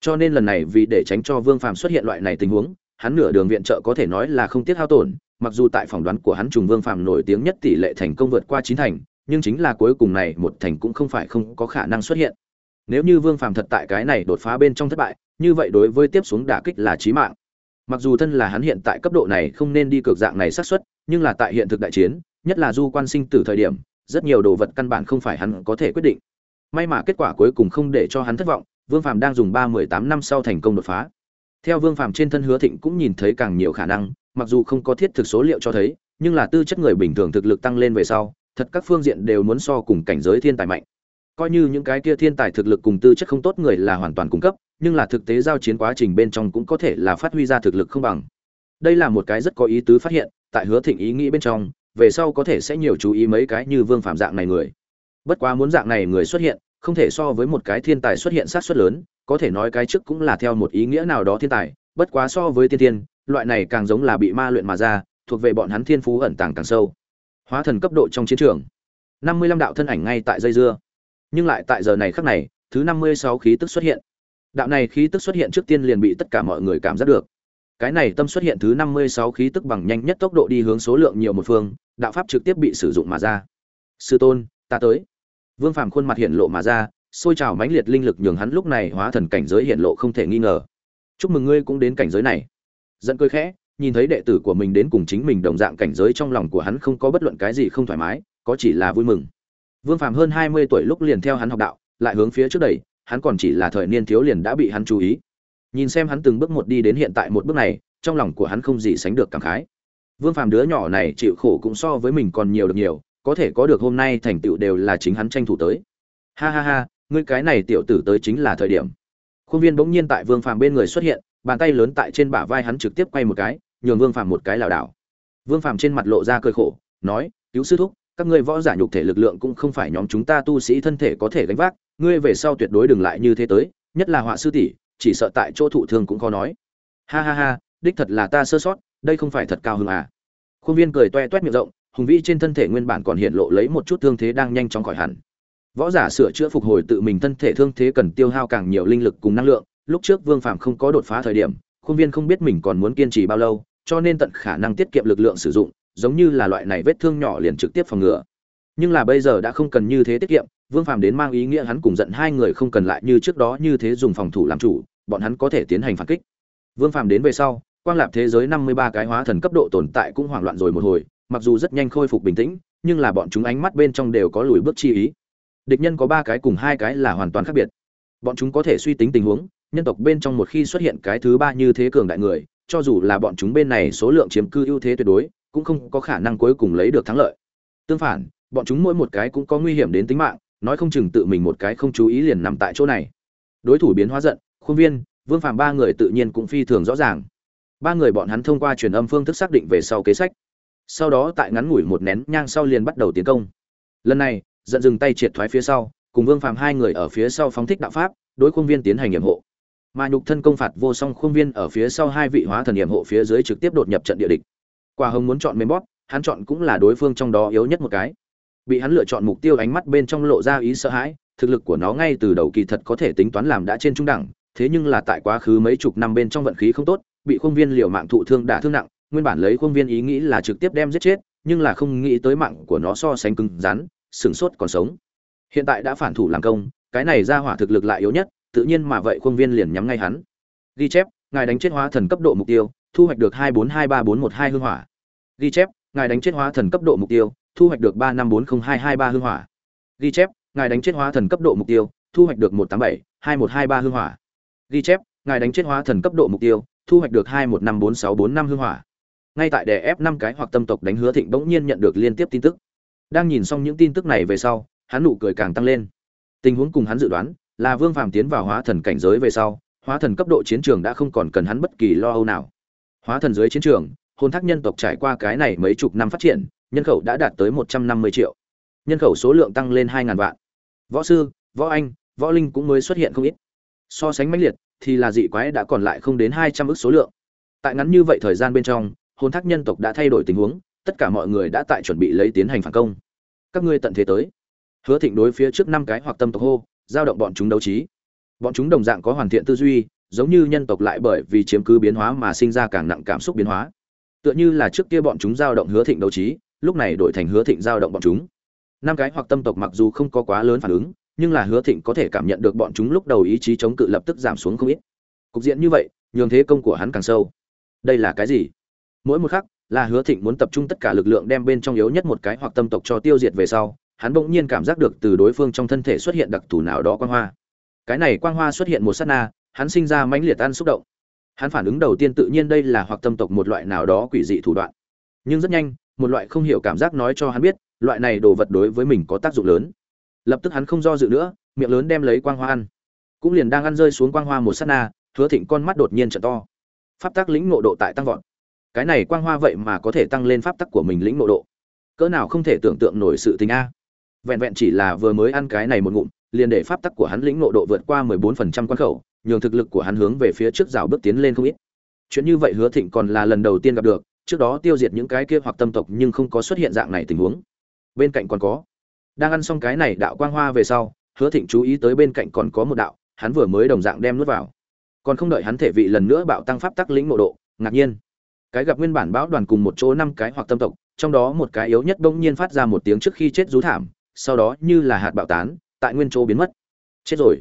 Cho nên lần này vì để tránh cho Vương Phàm xuất hiện loại này tình huống, hắn nửa đường viện trợ có thể nói là không tiếc hao tổn, mặc dù tại phỏng đoán của hắn trùng vương phàm nổi tiếng nhất tỷ lệ thành công vượt qua chín thành nhưng chính là cuối cùng này một thành cũng không phải không có khả năng xuất hiện. Nếu như vương phàm thật tại cái này đột phá bên trong thất bại như vậy đối với tiếp xuống đả kích là chí mạng. Mặc dù thân là hắn hiện tại cấp độ này không nên đi cực dạng này xác suất nhưng là tại hiện thực đại chiến nhất là du quan sinh tử thời điểm rất nhiều đồ vật căn bản không phải hắn có thể quyết định. May mà kết quả cuối cùng không để cho hắn thất vọng vương phàm đang dùng ba mười tám năm sau thành công đột phá theo vương phàm trên thân hứa thịnh cũng nhìn thấy càng nhiều khả năng mặc dù không có thiết thực số liệu cho thấy, nhưng là tư chất người bình thường thực lực tăng lên về sau, thật các phương diện đều muốn so cùng cảnh giới thiên tài mạnh. Coi như những cái kia thiên tài thực lực cùng tư chất không tốt người là hoàn toàn cung cấp, nhưng là thực tế giao chiến quá trình bên trong cũng có thể là phát huy ra thực lực không bằng. Đây là một cái rất có ý tứ phát hiện, tại Hứa Thịnh ý nghĩ bên trong, về sau có thể sẽ nhiều chú ý mấy cái như Vương Phạm dạng này người. Bất quá muốn dạng này người xuất hiện, không thể so với một cái thiên tài xuất hiện sát suất lớn, có thể nói cái trước cũng là theo một ý nghĩa nào đó thiên tài, bất quá so với tiên tiên, loại này càng giống là bị ma luyện mà ra thuộc về bọn hắn thiên phú ẩn tàng càng sâu. Hóa thần cấp độ trong chiến trường. Năm mươi lăm đạo thân ảnh ngay tại dây dưa. Nhưng lại tại giờ này khắc này thứ năm mươi sáu khí tức xuất hiện. Đạo này khí tức xuất hiện trước tiên liền bị tất cả mọi người cảm giác được. Cái này tâm xuất hiện thứ năm mươi sáu khí tức bằng nhanh nhất tốc độ đi hướng số lượng nhiều một phương đạo pháp trực tiếp bị sử dụng mà ra. Sư tôn ta tới vương phàm khuôn mặt hiện lộ mà ra, sôi trào mãnh liệt linh lực nhường hắn lúc này hóa thần cảnh giới hiện lộ không thể nghi ngờ. Chúc mừng ngươi cũng đến cảnh giới này. Giận cười khẽ, nhìn thấy đệ tử của mình đến cùng chính mình đồng dạng cảnh giới trong lòng của hắn không có bất luận cái gì không thoải mái, có chỉ là vui mừng. Vương phàm hơn hai mươi tuổi lúc liền theo hắn học đạo, lại hướng phía trước đẩy, hắn còn chỉ là thời niên thiếu liền đã bị hắn chú ý. Nhìn xem hắn từng bước một đi đến hiện tại một bước này, trong lòng của hắn không gì sánh được cảm khái. Vương phàm đứa nhỏ này chịu khổ cũng so với mình còn nhiều được nhiều có thể có được hôm nay thành tựu đều là chính hắn tranh thủ tới. Ha ha ha, ngươi cái này tiểu tử tới chính là thời điểm. Khuôn viên bỗng nhiên tại vương phàm bên người xuất hiện, bàn tay lớn tại trên bả vai hắn trực tiếp quay một cái, nhường vương phàm một cái lảo đảo. Vương phàm trên mặt lộ ra cơi khổ, nói, cứu sư thúc, các ngươi võ giả nhục thể lực lượng cũng không phải nhóm chúng ta tu sĩ thân thể có thể gánh vác, ngươi về sau tuyệt đối đừng lại như thế tới, nhất là họa sư tỷ, chỉ sợ tại chỗ thụ thương cũng khó nói. Ha ha ha, đích thật là ta sơ sót, đây không phải thật cao hứng à. Khuôn viên cười toe toét miệng rộng hùng vĩ trên thân thể nguyên bản còn hiện lộ lấy một chút thương thế đang nhanh chóng khỏi hẳn. Võ giả sửa chữa phục hồi tự mình thân thể thương thế cần tiêu hao càng nhiều linh lực cùng năng lượng, lúc trước vương Phàm không có đột phá thời điểm, khuôn viên không biết mình còn muốn kiên trì bao lâu, cho nên tận khả năng tiết kiệm lực lượng sử dụng, giống như là loại này vết thương nhỏ liền trực tiếp phòng ngừa. Nhưng là bây giờ đã không cần như thế tiết kiệm, vương Phàm đến mang ý nghĩa hắn cùng giận hai người không cần lại như trước đó như thế dùng phòng thủ làm chủ, bọn hắn có thể tiến hành phản kích. Vương Phàm đến về sau, quang lạp thế giới năm mươi ba cái hóa thần cấp độ tồn tại cũng hoảng loạn rồi một hồi mặc dù rất nhanh khôi phục bình tĩnh, nhưng là bọn chúng ánh mắt bên trong đều có lùi bước chi ý. Địch nhân có ba cái cùng hai cái là hoàn toàn khác biệt. Bọn chúng có thể suy tính tình huống, nhân tộc bên trong một khi xuất hiện cái thứ ba như thế cường đại người, cho dù là bọn chúng bên này số lượng chiếm cư ưu thế tuyệt đối, cũng không có khả năng cuối cùng lấy được thắng lợi. Tương phản, bọn chúng mỗi một cái cũng có nguy hiểm đến tính mạng, nói không chừng tự mình một cái không chú ý liền nằm tại chỗ này. Đối thủ biến hóa giận, khuôn viên, vương phàm ba người tự nhiên cũng phi thường rõ ràng. Ba người bọn hắn thông qua truyền âm phương thức xác định về sau kế sách sau đó tại ngắn ngủi một nén nhang sau liền bắt đầu tiến công. Lần này, giận dừng tay triệt thoái phía sau, cùng vương phàm hai người ở phía sau phóng thích đạo pháp, đối khuôn viên tiến hành nhiệm hộ. Mà nhục thân công phạt vô song khuôn viên ở phía sau hai vị hóa thần nhiệm hộ phía dưới trực tiếp đột nhập trận địa địch. Quả hồng muốn chọn mềm bóp, hắn chọn cũng là đối phương trong đó yếu nhất một cái. Bị hắn lựa chọn mục tiêu ánh mắt bên trong lộ ra ý sợ hãi, thực lực của nó ngay từ đầu kỳ thật có thể tính toán làm đã trên trung đẳng, thế nhưng là tại quá khứ mấy chục năm bên trong vận khí không tốt, bị khuôn viên liều mạng thụ thương đả thương nặng nguyên bản lấy khuôn viên ý nghĩ là trực tiếp đem giết chết, nhưng là không nghĩ tới mạng của nó so sánh cứng rắn sửng sốt còn sống. Hiện tại đã phản thủ làm công, cái này ra hỏa thực lực lại yếu nhất, tự nhiên mà vậy khuôn viên liền nhắm ngay hắn. Ghi chép, ngài đánh chết hóa thần cấp độ mục tiêu, thu hoạch được hai bốn hai ba bốn một hai hương hỏa. Ghi chép, ngài đánh chết hóa thần cấp độ mục tiêu, thu hoạch được ba năm bốn không hai hai ba hương hỏa. Ghi chép, ngài đánh chết hóa thần cấp độ mục tiêu, thu hoạch được một tám bảy hai một hai ba hương hỏa. Ghi chép, ngài đánh chết hóa thần cấp độ mục tiêu, thu hoạch được hai một năm bốn sáu bốn năm hương hỏa ngay tại đè ép năm cái hoặc tâm tộc đánh hứa thịnh bỗng nhiên nhận được liên tiếp tin tức. Đang nhìn xong những tin tức này về sau, hắn nụ cười càng tăng lên. Tình huống cùng hắn dự đoán, là vương phàm tiến vào hóa thần cảnh giới về sau, hóa thần cấp độ chiến trường đã không còn cần hắn bất kỳ lo âu nào. Hóa thần dưới chiến trường, hồn thác nhân tộc trải qua cái này mấy chục năm phát triển, nhân khẩu đã đạt tới một trăm năm mươi triệu. Nhân khẩu số lượng tăng lên hai ngàn vạn. Võ sư, võ anh, võ linh cũng mới xuất hiện không ít. So sánh mãnh liệt, thì là dị quái đã còn lại không đến hai trăm ước số lượng. Tại ngắn như vậy thời gian bên trong hồn thác nhân tộc đã thay đổi tình huống, tất cả mọi người đã tại chuẩn bị lấy tiến hành phản công. Các ngươi tận thế tới. Hứa thịnh đối phía trước năm cái hoặc tâm tộc hô, giao động bọn chúng đấu trí. Bọn chúng đồng dạng có hoàn thiện tư duy, giống như nhân tộc lại bởi vì chiếm cứ biến hóa mà sinh ra càng nặng cảm xúc biến hóa. Tựa như là trước kia bọn chúng giao động hứa thịnh đấu trí, lúc này đổi thành hứa thịnh giao động bọn chúng. Năm cái hoặc tâm tộc mặc dù không có quá lớn phản ứng, nhưng là hứa thịnh có thể cảm nhận được bọn chúng lúc đầu ý chí chống cự lập tức giảm xuống không ít. Cục diện như vậy, nhường thế công của hắn càng sâu. Đây là cái gì? Mỗi một khắc là hứa thịnh muốn tập trung tất cả lực lượng đem bên trong yếu nhất một cái hoặc tâm tộc cho tiêu diệt về sau, hắn bỗng nhiên cảm giác được từ đối phương trong thân thể xuất hiện đặc thù nào đó quang hoa. Cái này quang hoa xuất hiện một sát na, hắn sinh ra mãnh liệt ăn xúc động. Hắn phản ứng đầu tiên tự nhiên đây là hoặc tâm tộc một loại nào đó quỷ dị thủ đoạn. Nhưng rất nhanh, một loại không hiểu cảm giác nói cho hắn biết, loại này đồ vật đối với mình có tác dụng lớn. Lập tức hắn không do dự nữa, miệng lớn đem lấy quang hoa ăn. Cũng liền đang ăn rơi xuống quang hoa một sát na, hứa thịnh con mắt đột nhiên trợ to. Pháp tắc lĩnh ngộ độ tại tăng vọt cái này quang hoa vậy mà có thể tăng lên pháp tắc của mình lĩnh ngộ độ. Cỡ nào không thể tưởng tượng nổi sự tình a. Vẹn vẹn chỉ là vừa mới ăn cái này một ngụm, liền để pháp tắc của hắn lĩnh ngộ độ vượt qua 14% quan khẩu, nhường thực lực của hắn hướng về phía trước rào bước tiến lên không ít. Chuyện như vậy hứa thịnh còn là lần đầu tiên gặp được, trước đó tiêu diệt những cái kia hoặc tâm tộc nhưng không có xuất hiện dạng này tình huống. Bên cạnh còn có, đang ăn xong cái này đạo quang hoa về sau, hứa thịnh chú ý tới bên cạnh còn có một đạo, hắn vừa mới đồng dạng đem nuốt vào. Còn không đợi hắn thể vị lần nữa bạo tăng pháp tắc lĩnh ngộ độ, ngạc nhiên cái gặp nguyên bản bão đoàn cùng một chỗ năm cái hoặc tâm tộc, trong đó một cái yếu nhất bỗng nhiên phát ra một tiếng trước khi chết rú thảm, sau đó như là hạt bạo tán, tại nguyên chỗ biến mất. Chết rồi.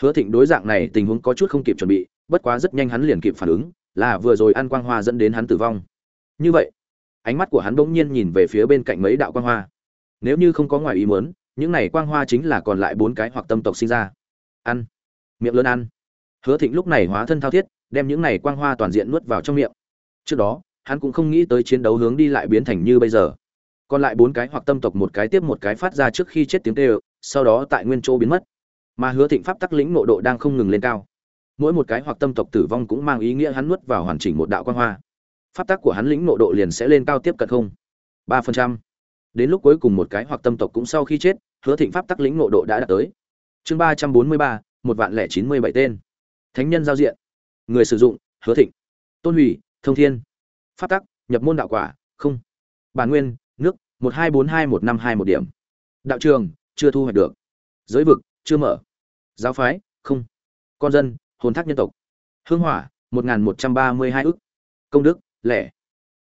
Hứa thịnh đối dạng này tình huống có chút không kịp chuẩn bị, bất quá rất nhanh hắn liền kịp phản ứng, là vừa rồi ăn quang hoa dẫn đến hắn tử vong. Như vậy, ánh mắt của hắn bỗng nhiên nhìn về phía bên cạnh mấy đạo quang hoa. Nếu như không có ngoài ý muốn, những này quang hoa chính là còn lại bốn cái hoặc tâm tộc sinh ra. Ăn. Miệng lớn ăn. Hứa thịnh lúc này hóa thân thao thiết, đem những này quang hoa toàn diện nuốt vào trong miệng trước đó, hắn cũng không nghĩ tới chiến đấu hướng đi lại biến thành như bây giờ. Còn lại bốn cái hoặc tâm tộc một cái tiếp một cái phát ra trước khi chết tiếng kêu, sau đó tại nguyên chỗ biến mất. Mà hứa thịnh pháp tắc lĩnh nội độ đang không ngừng lên cao. Mỗi một cái hoặc tâm tộc tử vong cũng mang ý nghĩa hắn nuốt vào hoàn chỉnh một đạo quang hoa. Pháp tắc của hắn lĩnh nội độ liền sẽ lên cao tiếp cận không. Ba phần trăm. Đến lúc cuối cùng một cái hoặc tâm tộc cũng sau khi chết, hứa thịnh pháp tắc lĩnh nội độ đã đạt tới. Chương ba trăm bốn mươi ba, một vạn lẻ chín mươi bảy tên. Thánh nhân giao diện. Người sử dụng, hứa thịnh. Tôn hủy thông thiên. Pháp tắc, nhập môn đạo quả, không. Bản nguyên, nước, một hai bốn hai một năm hai một điểm. Đạo trường, chưa thu hoạch được. Giới vực, chưa mở. Giáo phái, không. Con dân, hồn thác nhân tộc. Hương hỏa, một nghìn một trăm ba mươi hai ức. Công đức, lẻ.